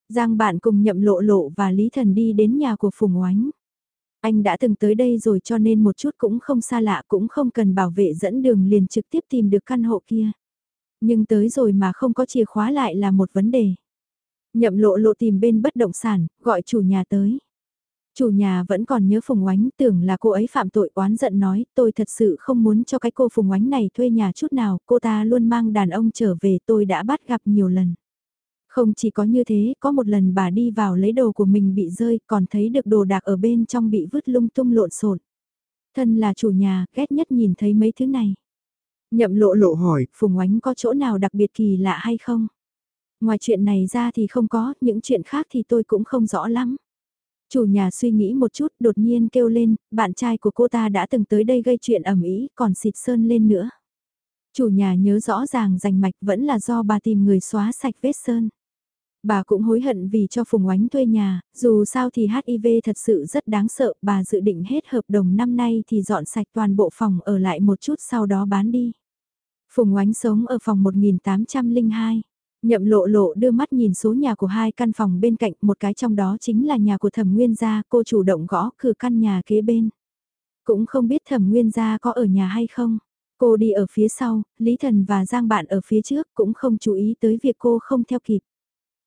Giang bạn cùng nhậm lộ lộ và Lý Thần đi đến nhà của Phùng Oánh. Anh đã từng tới đây rồi cho nên một chút cũng không xa lạ cũng không cần bảo vệ dẫn đường liền trực tiếp tìm được căn hộ kia. Nhưng tới rồi mà không có chìa khóa lại là một vấn đề. Nhậm lộ lộ tìm bên bất động sản, gọi chủ nhà tới. Chủ nhà vẫn còn nhớ Phùng Oánh tưởng là cô ấy phạm tội oán giận nói tôi thật sự không muốn cho cái cô Phùng Oánh này thuê nhà chút nào, cô ta luôn mang đàn ông trở về tôi đã bắt gặp nhiều lần. Không chỉ có như thế, có một lần bà đi vào lấy đồ của mình bị rơi còn thấy được đồ đạc ở bên trong bị vứt lung tung lộn xộn. Thân là chủ nhà, ghét nhất nhìn thấy mấy thứ này. Nhậm lộ lộ hỏi, Phùng Oánh có chỗ nào đặc biệt kỳ lạ hay không? Ngoài chuyện này ra thì không có, những chuyện khác thì tôi cũng không rõ lắm. Chủ nhà suy nghĩ một chút đột nhiên kêu lên, bạn trai của cô ta đã từng tới đây gây chuyện ẩm ý còn xịt sơn lên nữa. Chủ nhà nhớ rõ ràng rành mạch vẫn là do bà tìm người xóa sạch vết sơn. Bà cũng hối hận vì cho Phùng Oánh thuê nhà, dù sao thì HIV thật sự rất đáng sợ, bà dự định hết hợp đồng năm nay thì dọn sạch toàn bộ phòng ở lại một chút sau đó bán đi. Phùng Oánh sống ở phòng 1802. Nhậm lộ lộ đưa mắt nhìn số nhà của hai căn phòng bên cạnh, một cái trong đó chính là nhà của thẩm nguyên gia, cô chủ động gõ cửa căn nhà kế bên. Cũng không biết thẩm nguyên gia có ở nhà hay không. Cô đi ở phía sau, Lý Thần và Giang Bạn ở phía trước cũng không chú ý tới việc cô không theo kịp.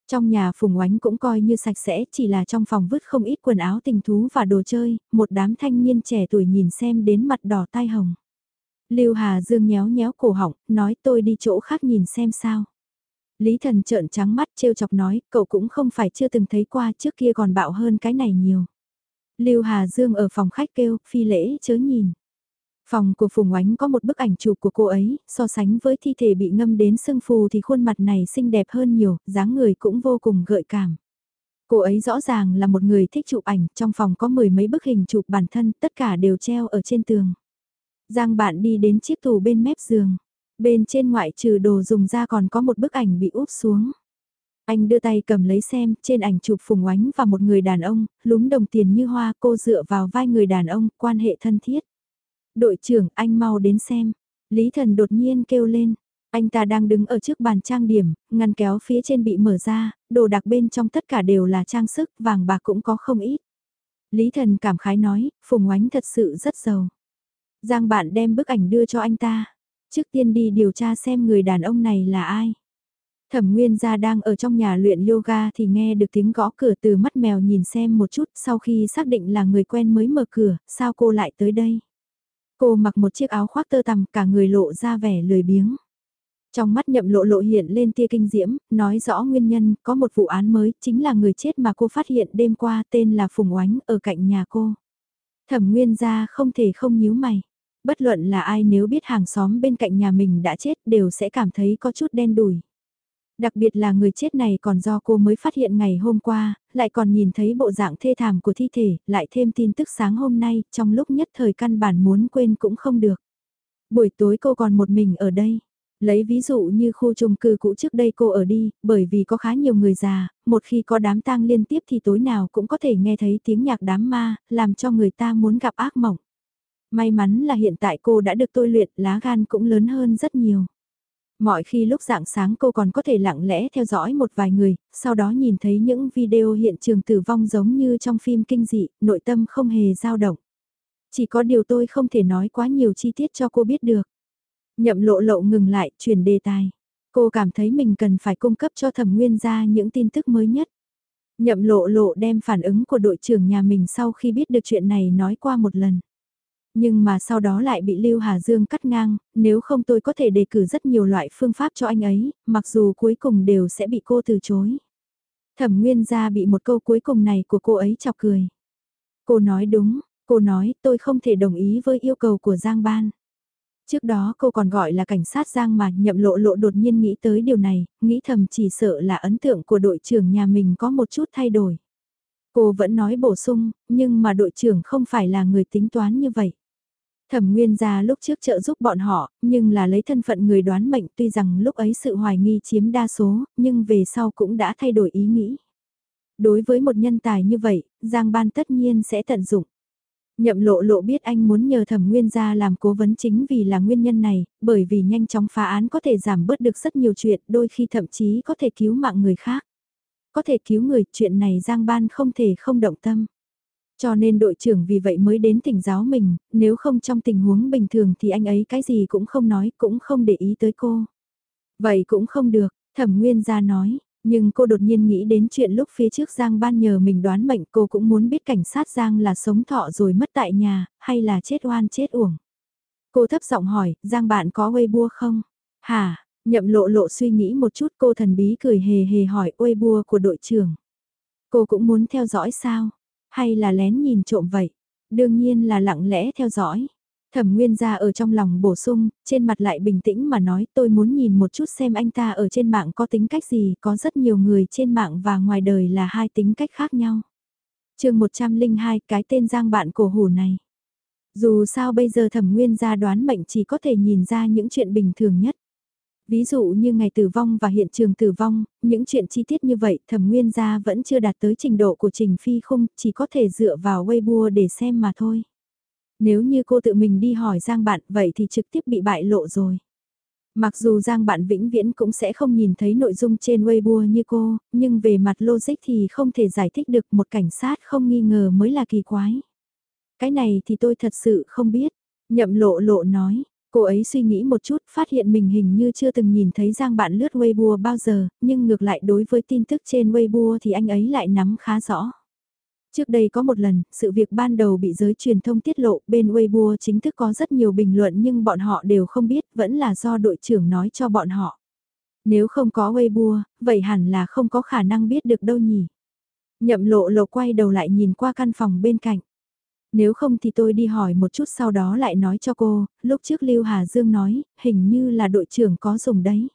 Trong nhà Phùng Oánh cũng coi như sạch sẽ, chỉ là trong phòng vứt không ít quần áo tình thú và đồ chơi, một đám thanh niên trẻ tuổi nhìn xem đến mặt đỏ tai hồng. Lưu Hà Dương nhéo nhéo cổ họng, nói tôi đi chỗ khác nhìn xem sao. Lý thần trợn trắng mắt trêu chọc nói, cậu cũng không phải chưa từng thấy qua trước kia còn bạo hơn cái này nhiều. Lưu Hà Dương ở phòng khách kêu, phi lễ chớ nhìn. Phòng của Phùng Oánh có một bức ảnh chụp của cô ấy, so sánh với thi thể bị ngâm đến sưng phù thì khuôn mặt này xinh đẹp hơn nhiều, dáng người cũng vô cùng gợi cảm. Cô ấy rõ ràng là một người thích chụp ảnh, trong phòng có mười mấy bức hình chụp bản thân, tất cả đều treo ở trên tường. Giang bạn đi đến chiếc tủ bên mép giường. Bên trên ngoại trừ đồ dùng ra còn có một bức ảnh bị úp xuống. Anh đưa tay cầm lấy xem, trên ảnh chụp Phùng Oánh và một người đàn ông, lúm đồng tiền như hoa cô dựa vào vai người đàn ông, quan hệ thân thiết. Đội trưởng, anh mau đến xem. Lý thần đột nhiên kêu lên. Anh ta đang đứng ở trước bàn trang điểm, ngăn kéo phía trên bị mở ra, đồ đặc bên trong tất cả đều là trang sức, vàng bạc cũng có không ít. Lý thần cảm khái nói, Phùng Oánh thật sự rất giàu. Giang bạn đem bức ảnh đưa cho anh ta. Trước tiên đi điều tra xem người đàn ông này là ai. Thẩm Nguyên gia đang ở trong nhà luyện yoga thì nghe được tiếng gõ cửa từ mắt mèo nhìn xem một chút sau khi xác định là người quen mới mở cửa, sao cô lại tới đây? Cô mặc một chiếc áo khoác tơ tằm cả người lộ ra vẻ lười biếng. Trong mắt nhậm lộ lộ hiện lên tia kinh diễm, nói rõ nguyên nhân, có một vụ án mới, chính là người chết mà cô phát hiện đêm qua tên là Phùng Oánh ở cạnh nhà cô. Thẩm Nguyên gia không thể không nhíu mày. Bất luận là ai nếu biết hàng xóm bên cạnh nhà mình đã chết đều sẽ cảm thấy có chút đen đủi. Đặc biệt là người chết này còn do cô mới phát hiện ngày hôm qua, lại còn nhìn thấy bộ dạng thê thảm của thi thể, lại thêm tin tức sáng hôm nay, trong lúc nhất thời căn bản muốn quên cũng không được. Buổi tối cô còn một mình ở đây. Lấy ví dụ như khu chung cư cũ trước đây cô ở đi, bởi vì có khá nhiều người già, một khi có đám tang liên tiếp thì tối nào cũng có thể nghe thấy tiếng nhạc đám ma, làm cho người ta muốn gặp ác mộng. May mắn là hiện tại cô đã được tôi luyện, lá gan cũng lớn hơn rất nhiều. Mọi khi lúc dạng sáng cô còn có thể lặng lẽ theo dõi một vài người, sau đó nhìn thấy những video hiện trường tử vong giống như trong phim kinh dị, nội tâm không hề dao động. Chỉ có điều tôi không thể nói quá nhiều chi tiết cho cô biết được. Nhậm lộ lộ ngừng lại, chuyển đề tài. Cô cảm thấy mình cần phải cung cấp cho thẩm nguyên ra những tin tức mới nhất. Nhậm lộ lộ đem phản ứng của đội trưởng nhà mình sau khi biết được chuyện này nói qua một lần. Nhưng mà sau đó lại bị Lưu Hà Dương cắt ngang, nếu không tôi có thể đề cử rất nhiều loại phương pháp cho anh ấy, mặc dù cuối cùng đều sẽ bị cô từ chối. Thẩm Nguyên gia bị một câu cuối cùng này của cô ấy chọc cười. Cô nói đúng, cô nói tôi không thể đồng ý với yêu cầu của Giang Ban. Trước đó cô còn gọi là cảnh sát Giang mà nhậm lộ lộ đột nhiên nghĩ tới điều này, nghĩ thầm chỉ sợ là ấn tượng của đội trưởng nhà mình có một chút thay đổi. Cô vẫn nói bổ sung, nhưng mà đội trưởng không phải là người tính toán như vậy. Thẩm Nguyên gia lúc trước trợ giúp bọn họ, nhưng là lấy thân phận người đoán mệnh tuy rằng lúc ấy sự hoài nghi chiếm đa số, nhưng về sau cũng đã thay đổi ý nghĩ. Đối với một nhân tài như vậy, Giang Ban tất nhiên sẽ tận dụng. Nhậm lộ lộ biết anh muốn nhờ thẩm nguyên gia làm cố vấn chính vì là nguyên nhân này, bởi vì nhanh chóng phá án có thể giảm bớt được rất nhiều chuyện, đôi khi thậm chí có thể cứu mạng người khác. Có thể cứu người, chuyện này Giang Ban không thể không động tâm. Cho nên đội trưởng vì vậy mới đến tỉnh giáo mình, nếu không trong tình huống bình thường thì anh ấy cái gì cũng không nói, cũng không để ý tới cô. Vậy cũng không được, thẩm nguyên ra nói, nhưng cô đột nhiên nghĩ đến chuyện lúc phía trước Giang ban nhờ mình đoán mệnh cô cũng muốn biết cảnh sát Giang là sống thọ rồi mất tại nhà, hay là chết oan chết uổng. Cô thấp giọng hỏi, Giang bạn có Weibo không? Hả, nhậm lộ lộ suy nghĩ một chút cô thần bí cười hề hề hỏi Weibo của đội trưởng. Cô cũng muốn theo dõi sao? Hay là lén nhìn trộm vậy? Đương nhiên là lặng lẽ theo dõi. Thẩm Nguyên gia ở trong lòng bổ sung, trên mặt lại bình tĩnh mà nói tôi muốn nhìn một chút xem anh ta ở trên mạng có tính cách gì, có rất nhiều người trên mạng và ngoài đời là hai tính cách khác nhau. chương 102 cái tên giang bạn cổ hủ này. Dù sao bây giờ thẩm nguyên gia đoán mệnh chỉ có thể nhìn ra những chuyện bình thường nhất. Ví dụ như ngày tử vong và hiện trường tử vong, những chuyện chi tiết như vậy thẩm nguyên gia vẫn chưa đạt tới trình độ của trình phi khung, chỉ có thể dựa vào Weibo để xem mà thôi. Nếu như cô tự mình đi hỏi Giang bạn vậy thì trực tiếp bị bại lộ rồi. Mặc dù Giang bạn vĩnh viễn cũng sẽ không nhìn thấy nội dung trên Weibo như cô, nhưng về mặt logic thì không thể giải thích được một cảnh sát không nghi ngờ mới là kỳ quái. Cái này thì tôi thật sự không biết. Nhậm lộ lộ nói, cô ấy suy nghĩ một chút phát hiện mình hình như chưa từng nhìn thấy Giang bạn lướt Weibo bao giờ, nhưng ngược lại đối với tin tức trên Weibo thì anh ấy lại nắm khá rõ. Trước đây có một lần, sự việc ban đầu bị giới truyền thông tiết lộ, bên Weibo chính thức có rất nhiều bình luận nhưng bọn họ đều không biết, vẫn là do đội trưởng nói cho bọn họ. Nếu không có Weibo, vậy hẳn là không có khả năng biết được đâu nhỉ. Nhậm lộ lộ quay đầu lại nhìn qua căn phòng bên cạnh. Nếu không thì tôi đi hỏi một chút sau đó lại nói cho cô, lúc trước Lưu Hà Dương nói, hình như là đội trưởng có dùng đấy.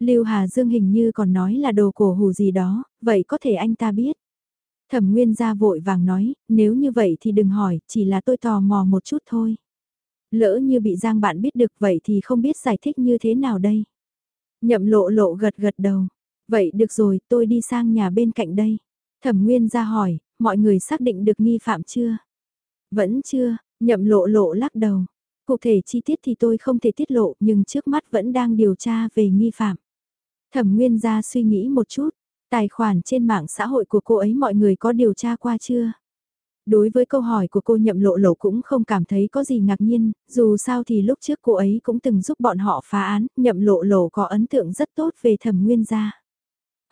Lưu Hà Dương hình như còn nói là đồ cổ hù gì đó, vậy có thể anh ta biết. Thẩm Nguyên gia vội vàng nói, nếu như vậy thì đừng hỏi, chỉ là tôi tò mò một chút thôi. Lỡ như bị Giang bạn biết được vậy thì không biết giải thích như thế nào đây. Nhậm lộ lộ gật gật đầu. Vậy được rồi, tôi đi sang nhà bên cạnh đây. Thẩm Nguyên ra hỏi, mọi người xác định được nghi phạm chưa? Vẫn chưa, nhậm lộ lộ lắc đầu. Cụ thể chi tiết thì tôi không thể tiết lộ nhưng trước mắt vẫn đang điều tra về nghi phạm. Thẩm Nguyên ra suy nghĩ một chút, Tài khoản trên mạng xã hội của cô ấy mọi người có điều tra qua chưa? Đối với câu hỏi của cô nhậm lộ lộ cũng không cảm thấy có gì ngạc nhiên, dù sao thì lúc trước cô ấy cũng từng giúp bọn họ phá án, nhậm lộ lộ có ấn tượng rất tốt về thẩm nguyên gia.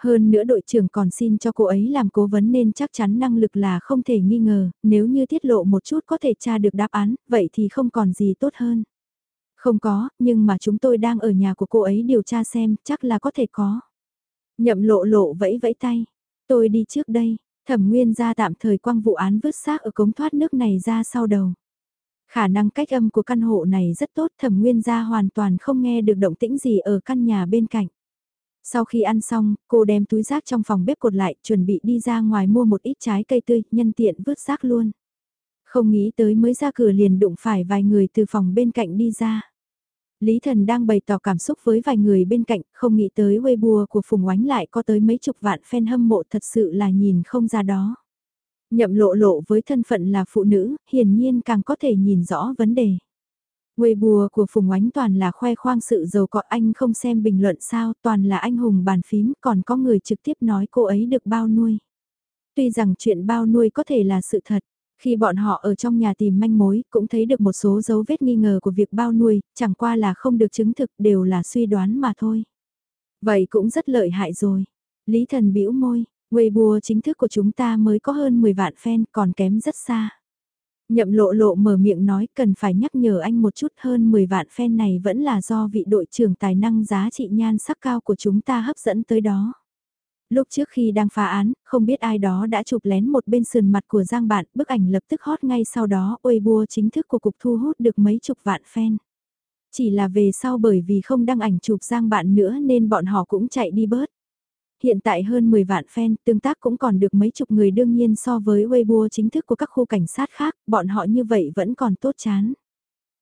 Hơn nữa đội trưởng còn xin cho cô ấy làm cố vấn nên chắc chắn năng lực là không thể nghi ngờ, nếu như tiết lộ một chút có thể tra được đáp án, vậy thì không còn gì tốt hơn. Không có, nhưng mà chúng tôi đang ở nhà của cô ấy điều tra xem, chắc là có thể có. Nhậm lộ lộ vẫy vẫy tay. Tôi đi trước đây, thẩm nguyên ra tạm thời quăng vụ án vứt xác ở cống thoát nước này ra sau đầu. Khả năng cách âm của căn hộ này rất tốt thẩm nguyên ra hoàn toàn không nghe được động tĩnh gì ở căn nhà bên cạnh. Sau khi ăn xong, cô đem túi rác trong phòng bếp cột lại, chuẩn bị đi ra ngoài mua một ít trái cây tươi, nhân tiện vứt rác luôn. Không nghĩ tới mới ra cửa liền đụng phải vài người từ phòng bên cạnh đi ra. Lý Thần đang bày tỏ cảm xúc với vài người bên cạnh, không nghĩ tới Weibo của Phùng Oánh lại có tới mấy chục vạn fan hâm mộ thật sự là nhìn không ra đó. Nhậm lộ lộ với thân phận là phụ nữ, hiển nhiên càng có thể nhìn rõ vấn đề. Weibo của Phùng Oánh toàn là khoe khoang sự giàu có anh không xem bình luận sao, toàn là anh hùng bàn phím, còn có người trực tiếp nói cô ấy được bao nuôi. Tuy rằng chuyện bao nuôi có thể là sự thật, khi bọn họ ở trong nhà tìm manh mối, cũng thấy được một số dấu vết nghi ngờ của việc bao nuôi, chẳng qua là không được chứng thực đều là suy đoán mà thôi. Vậy cũng rất lợi hại rồi. Lý thần bĩu môi, Weibo chính thức của chúng ta mới có hơn 10 vạn fan còn kém rất xa. Nhậm lộ lộ mở miệng nói cần phải nhắc nhở anh một chút hơn 10 vạn fan này vẫn là do vị đội trưởng tài năng giá trị nhan sắc cao của chúng ta hấp dẫn tới đó. Lúc trước khi đang phá án, không biết ai đó đã chụp lén một bên sườn mặt của Giang Bạn, bức ảnh lập tức hot ngay sau đó, Weibo chính thức của cục thu hút được mấy chục vạn fan. Chỉ là về sau bởi vì không đăng ảnh chụp Giang Bạn nữa nên bọn họ cũng chạy đi bớt. Hiện tại hơn 10 vạn fan, tương tác cũng còn được mấy chục người đương nhiên so với Weibo chính thức của các khu cảnh sát khác, bọn họ như vậy vẫn còn tốt chán.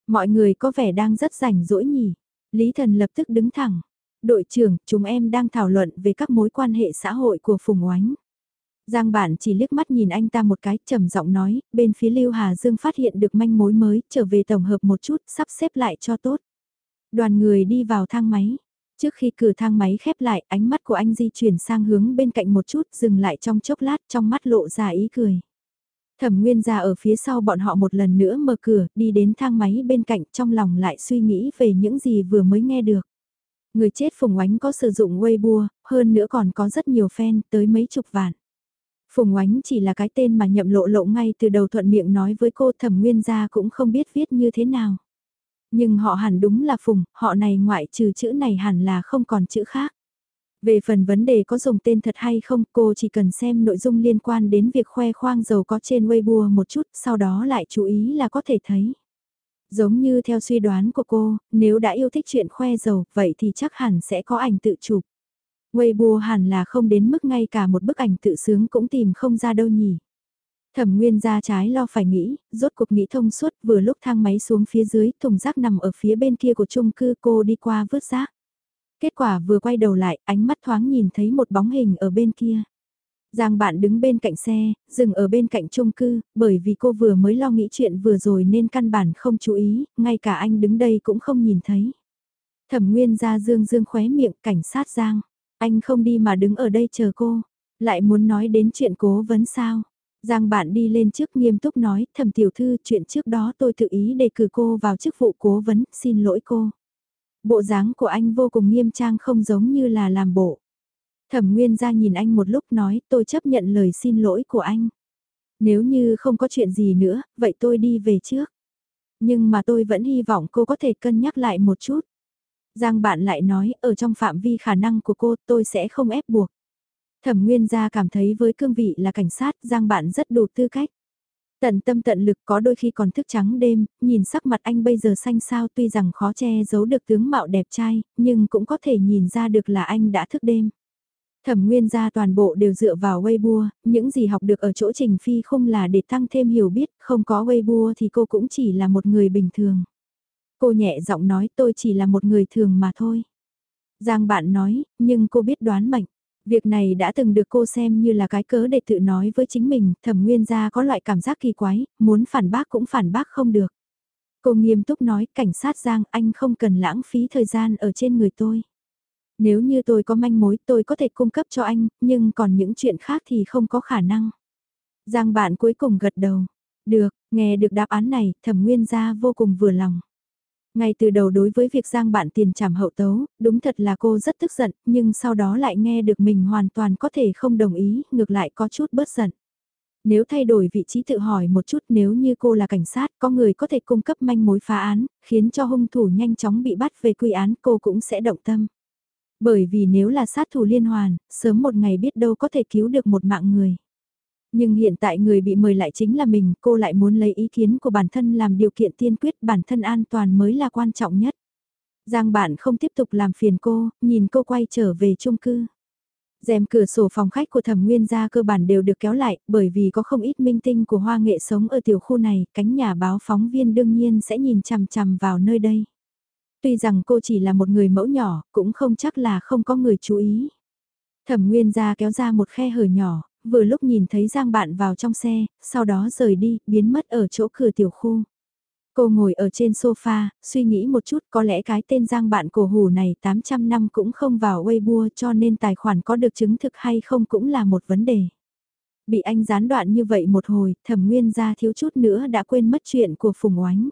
Mọi người có vẻ đang rất rảnh rỗi nhỉ. Lý Thần lập tức đứng thẳng đội trưởng, chúng em đang thảo luận về các mối quan hệ xã hội của Phùng Oánh. Giang bản chỉ liếc mắt nhìn anh ta một cái, trầm giọng nói, bên phía Lưu Hà Dương phát hiện được manh mối mới, trở về tổng hợp một chút, sắp xếp lại cho tốt. Đoàn người đi vào thang máy. Trước khi cửa thang máy khép lại, ánh mắt của anh di chuyển sang hướng bên cạnh một chút, dừng lại trong chốc lát, trong mắt lộ ra ý cười. Thẩm Nguyên ra ở phía sau bọn họ một lần nữa mở cửa, đi đến thang máy bên cạnh, trong lòng lại suy nghĩ về những gì vừa mới nghe được. Người chết Phùng Oánh có sử dụng Weibo, hơn nữa còn có rất nhiều fan, tới mấy chục vạn. Phùng Oánh chỉ là cái tên mà nhậm lộ lộ ngay từ đầu thuận miệng nói với cô thẩm nguyên gia cũng không biết viết như thế nào. Nhưng họ hẳn đúng là Phùng, họ này ngoại trừ chữ này hẳn là không còn chữ khác. Về phần vấn đề có dùng tên thật hay không, cô chỉ cần xem nội dung liên quan đến việc khoe khoang giàu có trên Weibo một chút, sau đó lại chú ý là có thể thấy. Giống như theo suy đoán của cô, nếu đã yêu thích chuyện khoe giàu vậy thì chắc hẳn sẽ có ảnh tự chụp. Weibo hẳn là không đến mức ngay cả một bức ảnh tự sướng cũng tìm không ra đâu nhỉ. Thẩm Nguyên ra trái lo phải nghĩ, rốt cuộc nghĩ thông suốt vừa lúc thang máy xuống phía dưới, thùng rác nằm ở phía bên kia của chung cư cô đi qua vứt rác. Kết quả vừa quay đầu lại, ánh mắt thoáng nhìn thấy một bóng hình ở bên kia. Giang bạn đứng bên cạnh xe, dừng ở bên cạnh chung cư, bởi vì cô vừa mới lo nghĩ chuyện vừa rồi nên căn bản không chú ý, ngay cả anh đứng đây cũng không nhìn thấy. Thẩm Nguyên ra dương dương khóe miệng cảnh sát Giang, anh không đi mà đứng ở đây chờ cô, lại muốn nói đến chuyện cố vấn sao. Giang bạn đi lên trước nghiêm túc nói, thẩm tiểu thư chuyện trước đó tôi tự ý đề cử cô vào chức vụ cố vấn, xin lỗi cô. Bộ dáng của anh vô cùng nghiêm trang không giống như là làm bộ. Thẩm Nguyên ra nhìn anh một lúc nói tôi chấp nhận lời xin lỗi của anh. Nếu như không có chuyện gì nữa, vậy tôi đi về trước. Nhưng mà tôi vẫn hy vọng cô có thể cân nhắc lại một chút. Giang bạn lại nói ở trong phạm vi khả năng của cô tôi sẽ không ép buộc. Thẩm Nguyên gia cảm thấy với cương vị là cảnh sát Giang bạn rất đủ tư cách. Tận tâm tận lực có đôi khi còn thức trắng đêm, nhìn sắc mặt anh bây giờ xanh sao tuy rằng khó che giấu được tướng mạo đẹp trai, nhưng cũng có thể nhìn ra được là anh đã thức đêm. Thẩm nguyên gia toàn bộ đều dựa vào Weibo, những gì học được ở chỗ Trình Phi không là để tăng thêm hiểu biết, không có Weibo thì cô cũng chỉ là một người bình thường. Cô nhẹ giọng nói tôi chỉ là một người thường mà thôi. Giang bạn nói, nhưng cô biết đoán mệnh. Việc này đã từng được cô xem như là cái cớ để tự nói với chính mình, thẩm nguyên gia có loại cảm giác kỳ quái, muốn phản bác cũng phản bác không được. Cô nghiêm túc nói, cảnh sát Giang, anh không cần lãng phí thời gian ở trên người tôi. Nếu như tôi có manh mối tôi có thể cung cấp cho anh, nhưng còn những chuyện khác thì không có khả năng. Giang bạn cuối cùng gật đầu. Được, nghe được đáp án này, thẩm nguyên gia vô cùng vừa lòng. Ngay từ đầu đối với việc Giang bạn tiền trảm hậu tấu, đúng thật là cô rất tức giận, nhưng sau đó lại nghe được mình hoàn toàn có thể không đồng ý, ngược lại có chút bớt giận. Nếu thay đổi vị trí tự hỏi một chút nếu như cô là cảnh sát, có người có thể cung cấp manh mối phá án, khiến cho hung thủ nhanh chóng bị bắt về quy án cô cũng sẽ động tâm. Bởi vì nếu là sát thủ liên hoàn, sớm một ngày biết đâu có thể cứu được một mạng người. Nhưng hiện tại người bị mời lại chính là mình, cô lại muốn lấy ý kiến của bản thân làm điều kiện tiên quyết bản thân an toàn mới là quan trọng nhất. Giang bạn không tiếp tục làm phiền cô, nhìn cô quay trở về chung cư rèm cửa sổ phòng khách của thẩm nguyên gia cơ bản đều được kéo lại, bởi vì có không ít minh tinh của hoa nghệ sống ở tiểu khu này, cánh nhà báo phóng viên đương nhiên sẽ nhìn chằm chằm vào nơi đây. Tuy rằng cô chỉ là một người mẫu nhỏ, cũng không chắc là không có người chú ý. Thẩm nguyên gia kéo ra một khe hở nhỏ, vừa lúc nhìn thấy Giang bạn vào trong xe, sau đó rời đi, biến mất ở chỗ cửa tiểu khu. Cô ngồi ở trên sofa, suy nghĩ một chút có lẽ cái tên Giang bạn cổ hủ này 800 năm cũng không vào Weibo cho nên tài khoản có được chứng thực hay không cũng là một vấn đề. Bị anh gián đoạn như vậy một hồi, thẩm nguyên ra thiếu chút nữa đã quên mất chuyện của Phùng Oánh.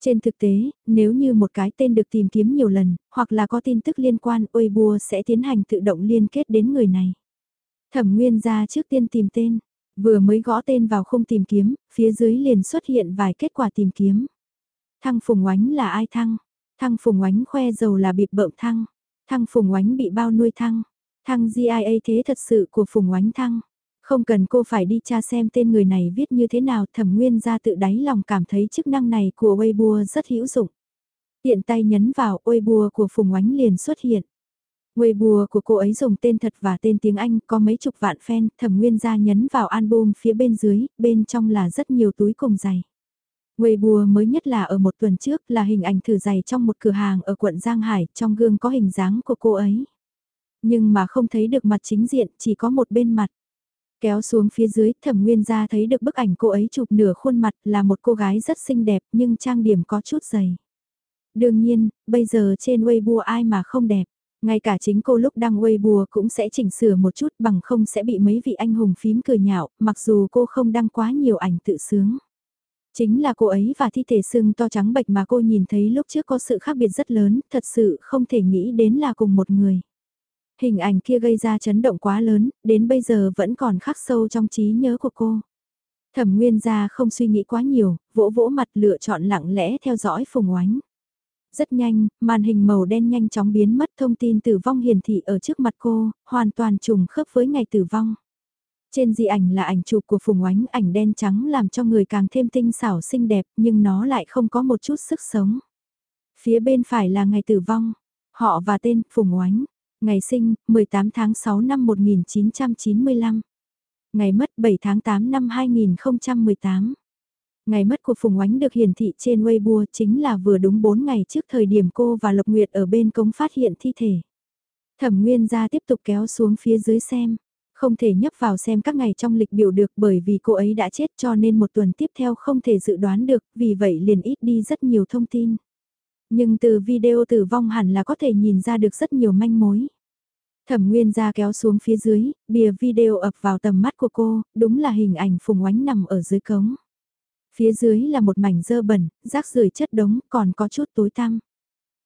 Trên thực tế, nếu như một cái tên được tìm kiếm nhiều lần, hoặc là có tin tức liên quan, Weibo sẽ tiến hành tự động liên kết đến người này. Thẩm nguyên ra trước tiên tìm tên, Vừa mới gõ tên vào khung tìm kiếm, phía dưới liền xuất hiện vài kết quả tìm kiếm. Thăng Phùng Oánh là ai thăng? Thăng Phùng Oánh khoe dầu là bịp bợm thăng. Thăng Phùng Oánh bị bao nuôi thăng. Thăng GIA thế thật sự của Phùng Oánh thăng. Không cần cô phải đi tra xem tên người này viết như thế nào thẩm nguyên ra tự đáy lòng cảm thấy chức năng này của Weibo rất hữu dụng. Tiện tay nhấn vào Weibo của Phùng Oánh liền xuất hiện. Weibo của cô ấy dùng tên thật và tên tiếng Anh có mấy chục vạn fan, thẩm nguyên gia nhấn vào album phía bên dưới, bên trong là rất nhiều túi cùng giày. Weibo mới nhất là ở một tuần trước là hình ảnh thử giày trong một cửa hàng ở quận Giang Hải, trong gương có hình dáng của cô ấy. Nhưng mà không thấy được mặt chính diện, chỉ có một bên mặt. Kéo xuống phía dưới, thẩm nguyên gia thấy được bức ảnh cô ấy chụp nửa khuôn mặt là một cô gái rất xinh đẹp nhưng trang điểm có chút dày. Đương nhiên, bây giờ trên Weibo ai mà không đẹp. Ngay cả chính cô lúc đăng Weibo cũng sẽ chỉnh sửa một chút bằng không sẽ bị mấy vị anh hùng phím cười nhạo, mặc dù cô không đăng quá nhiều ảnh tự sướng. Chính là cô ấy và thi thể xương to trắng bệch mà cô nhìn thấy lúc trước có sự khác biệt rất lớn, thật sự không thể nghĩ đến là cùng một người. Hình ảnh kia gây ra chấn động quá lớn, đến bây giờ vẫn còn khắc sâu trong trí nhớ của cô. Thẩm Nguyên gia không suy nghĩ quá nhiều, vỗ vỗ mặt lựa chọn lặng lẽ theo dõi Phùng Oánh. Rất nhanh, màn hình màu đen nhanh chóng biến mất thông tin tử vong hiển thị ở trước mặt cô, hoàn toàn trùng khớp với ngày tử vong. Trên di ảnh là ảnh chụp của Phùng Oánh, ảnh đen trắng làm cho người càng thêm tinh xảo xinh đẹp nhưng nó lại không có một chút sức sống. Phía bên phải là ngày tử vong, họ và tên Phùng Oánh, ngày sinh 18 tháng 6 năm 1995, ngày mất 7 tháng 8 năm 2018. Ngày mất của Phùng Oánh được hiển thị trên Weibo chính là vừa đúng 4 ngày trước thời điểm cô và Lộc Nguyệt ở bên cống phát hiện thi thể. Thẩm Nguyên ra tiếp tục kéo xuống phía dưới xem. Không thể nhấp vào xem các ngày trong lịch biểu được bởi vì cô ấy đã chết cho nên một tuần tiếp theo không thể dự đoán được, vì vậy liền ít đi rất nhiều thông tin. Nhưng từ video tử vong hẳn là có thể nhìn ra được rất nhiều manh mối. Thẩm Nguyên ra kéo xuống phía dưới, bìa video ập vào tầm mắt của cô, đúng là hình ảnh Phùng Oánh nằm ở dưới cống. Phía dưới là một mảnh dơ bẩn, rác rưởi chất đống, còn có chút tối tăm.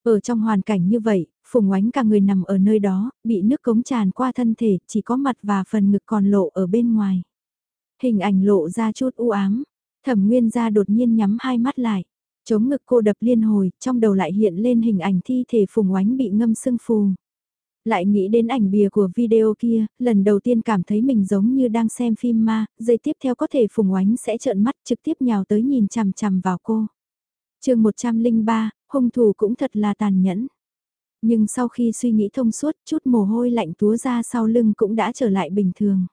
Ở trong hoàn cảnh như vậy, Phùng Oánh cả người nằm ở nơi đó, bị nước cống tràn qua thân thể, chỉ có mặt và phần ngực còn lộ ở bên ngoài. Hình ảnh lộ ra chút u ám, thẩm nguyên ra đột nhiên nhắm hai mắt lại. Chống ngực cô đập liên hồi, trong đầu lại hiện lên hình ảnh thi thể Phùng Oánh bị ngâm sưng phù. Lại nghĩ đến ảnh bìa của video kia, lần đầu tiên cảm thấy mình giống như đang xem phim ma, giây tiếp theo có thể Phùng Oánh sẽ trợn mắt trực tiếp nhào tới nhìn chằm chằm vào cô. chương 103, hung thủ cũng thật là tàn nhẫn. Nhưng sau khi suy nghĩ thông suốt, chút mồ hôi lạnh túa ra sau lưng cũng đã trở lại bình thường.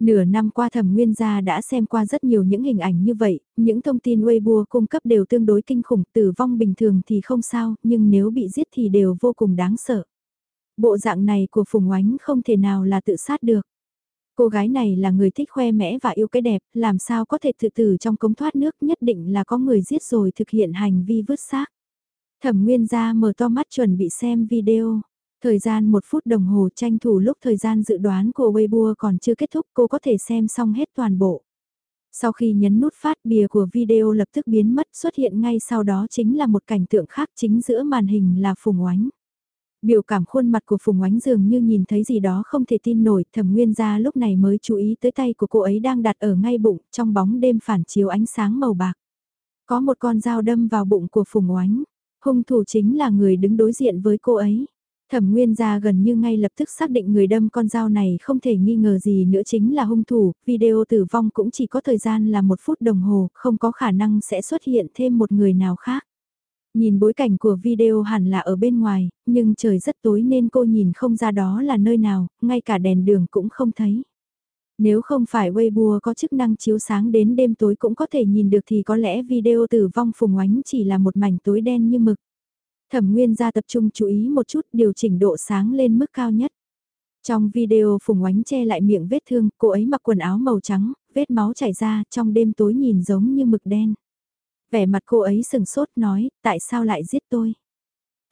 Nửa năm qua thẩm nguyên gia đã xem qua rất nhiều những hình ảnh như vậy, những thông tin Weibo cung cấp đều tương đối kinh khủng, tử vong bình thường thì không sao, nhưng nếu bị giết thì đều vô cùng đáng sợ. Bộ dạng này của Phùng Oánh không thể nào là tự sát được. Cô gái này là người thích khoe mẽ và yêu cái đẹp, làm sao có thể tự tử trong cống thoát nước nhất định là có người giết rồi thực hiện hành vi vứt xác. Thẩm Nguyên gia mở to mắt chuẩn bị xem video. Thời gian một phút đồng hồ tranh thủ lúc thời gian dự đoán của Weibo còn chưa kết thúc cô có thể xem xong hết toàn bộ. Sau khi nhấn nút phát bìa của video lập tức biến mất xuất hiện ngay sau đó chính là một cảnh tượng khác chính giữa màn hình là Phùng Oánh. Biểu cảm khuôn mặt của Phùng Oánh dường như nhìn thấy gì đó không thể tin nổi, thẩm nguyên gia lúc này mới chú ý tới tay của cô ấy đang đặt ở ngay bụng, trong bóng đêm phản chiếu ánh sáng màu bạc. Có một con dao đâm vào bụng của Phùng Oánh, hung thủ chính là người đứng đối diện với cô ấy. Thẩm Nguyên gia gần như ngay lập tức xác định người đâm con dao này không thể nghi ngờ gì nữa chính là hung thủ, video tử vong cũng chỉ có thời gian là một phút đồng hồ, không có khả năng sẽ xuất hiện thêm một người nào khác. Nhìn bối cảnh của video hẳn là ở bên ngoài, nhưng trời rất tối nên cô nhìn không ra đó là nơi nào, ngay cả đèn đường cũng không thấy. Nếu không phải Weibo có chức năng chiếu sáng đến đêm tối cũng có thể nhìn được thì có lẽ video tử vong phùng oánh chỉ là một mảnh tối đen như mực. Thẩm Nguyên ra tập trung chú ý một chút điều chỉnh độ sáng lên mức cao nhất. Trong video Phùng Oánh che lại miệng vết thương, cô ấy mặc quần áo màu trắng, vết máu chảy ra, trong đêm tối nhìn giống như mực đen. Vẻ mặt cô ấy sừng sốt nói, tại sao lại giết tôi?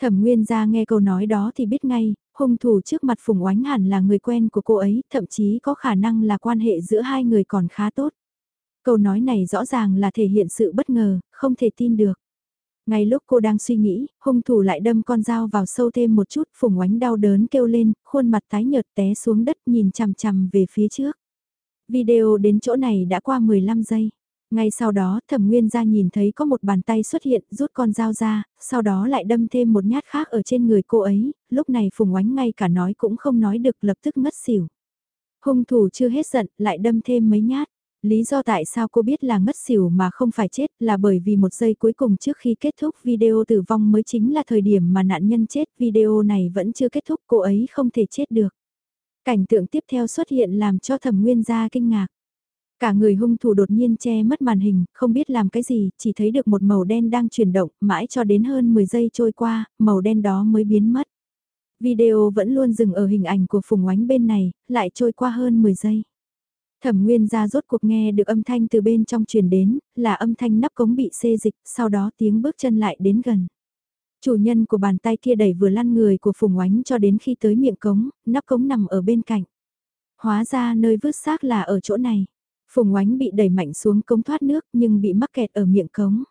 Thẩm Nguyên ra nghe câu nói đó thì biết ngay, hung thủ trước mặt Phùng Oánh hẳn là người quen của cô ấy, thậm chí có khả năng là quan hệ giữa hai người còn khá tốt. Câu nói này rõ ràng là thể hiện sự bất ngờ, không thể tin được. Ngay lúc cô đang suy nghĩ, hung thủ lại đâm con dao vào sâu thêm một chút, phùng oánh đau đớn kêu lên, khuôn mặt tái nhợt té xuống đất nhìn chằm chằm về phía trước. Video đến chỗ này đã qua 15 giây. Ngay sau đó thẩm nguyên ra nhìn thấy có một bàn tay xuất hiện rút con dao ra, sau đó lại đâm thêm một nhát khác ở trên người cô ấy, lúc này phùng oánh ngay cả nói cũng không nói được lập tức ngất xỉu. Hung thủ chưa hết giận lại đâm thêm mấy nhát. Lý do tại sao cô biết là ngất xỉu mà không phải chết là bởi vì một giây cuối cùng trước khi kết thúc video tử vong mới chính là thời điểm mà nạn nhân chết. Video này vẫn chưa kết thúc cô ấy không thể chết được. Cảnh tượng tiếp theo xuất hiện làm cho thẩm nguyên gia kinh ngạc. Cả người hung thủ đột nhiên che mất màn hình, không biết làm cái gì, chỉ thấy được một màu đen đang chuyển động, mãi cho đến hơn 10 giây trôi qua, màu đen đó mới biến mất. Video vẫn luôn dừng ở hình ảnh của Phùng Oánh bên này, lại trôi qua hơn 10 giây. Thẩm Nguyên ra rốt cuộc nghe được âm thanh từ bên trong truyền đến, là âm thanh nắp cống bị xê dịch, sau đó tiếng bước chân lại đến gần. Chủ nhân của bàn tay kia đẩy vừa lăn người của Phùng Oánh cho đến khi tới miệng cống, nắp cống nằm ở bên cạnh. Hóa ra nơi vứt xác là ở chỗ này. Phùng Oánh bị đẩy mạnh xuống cống thoát nước nhưng bị mắc kẹt ở miệng cống.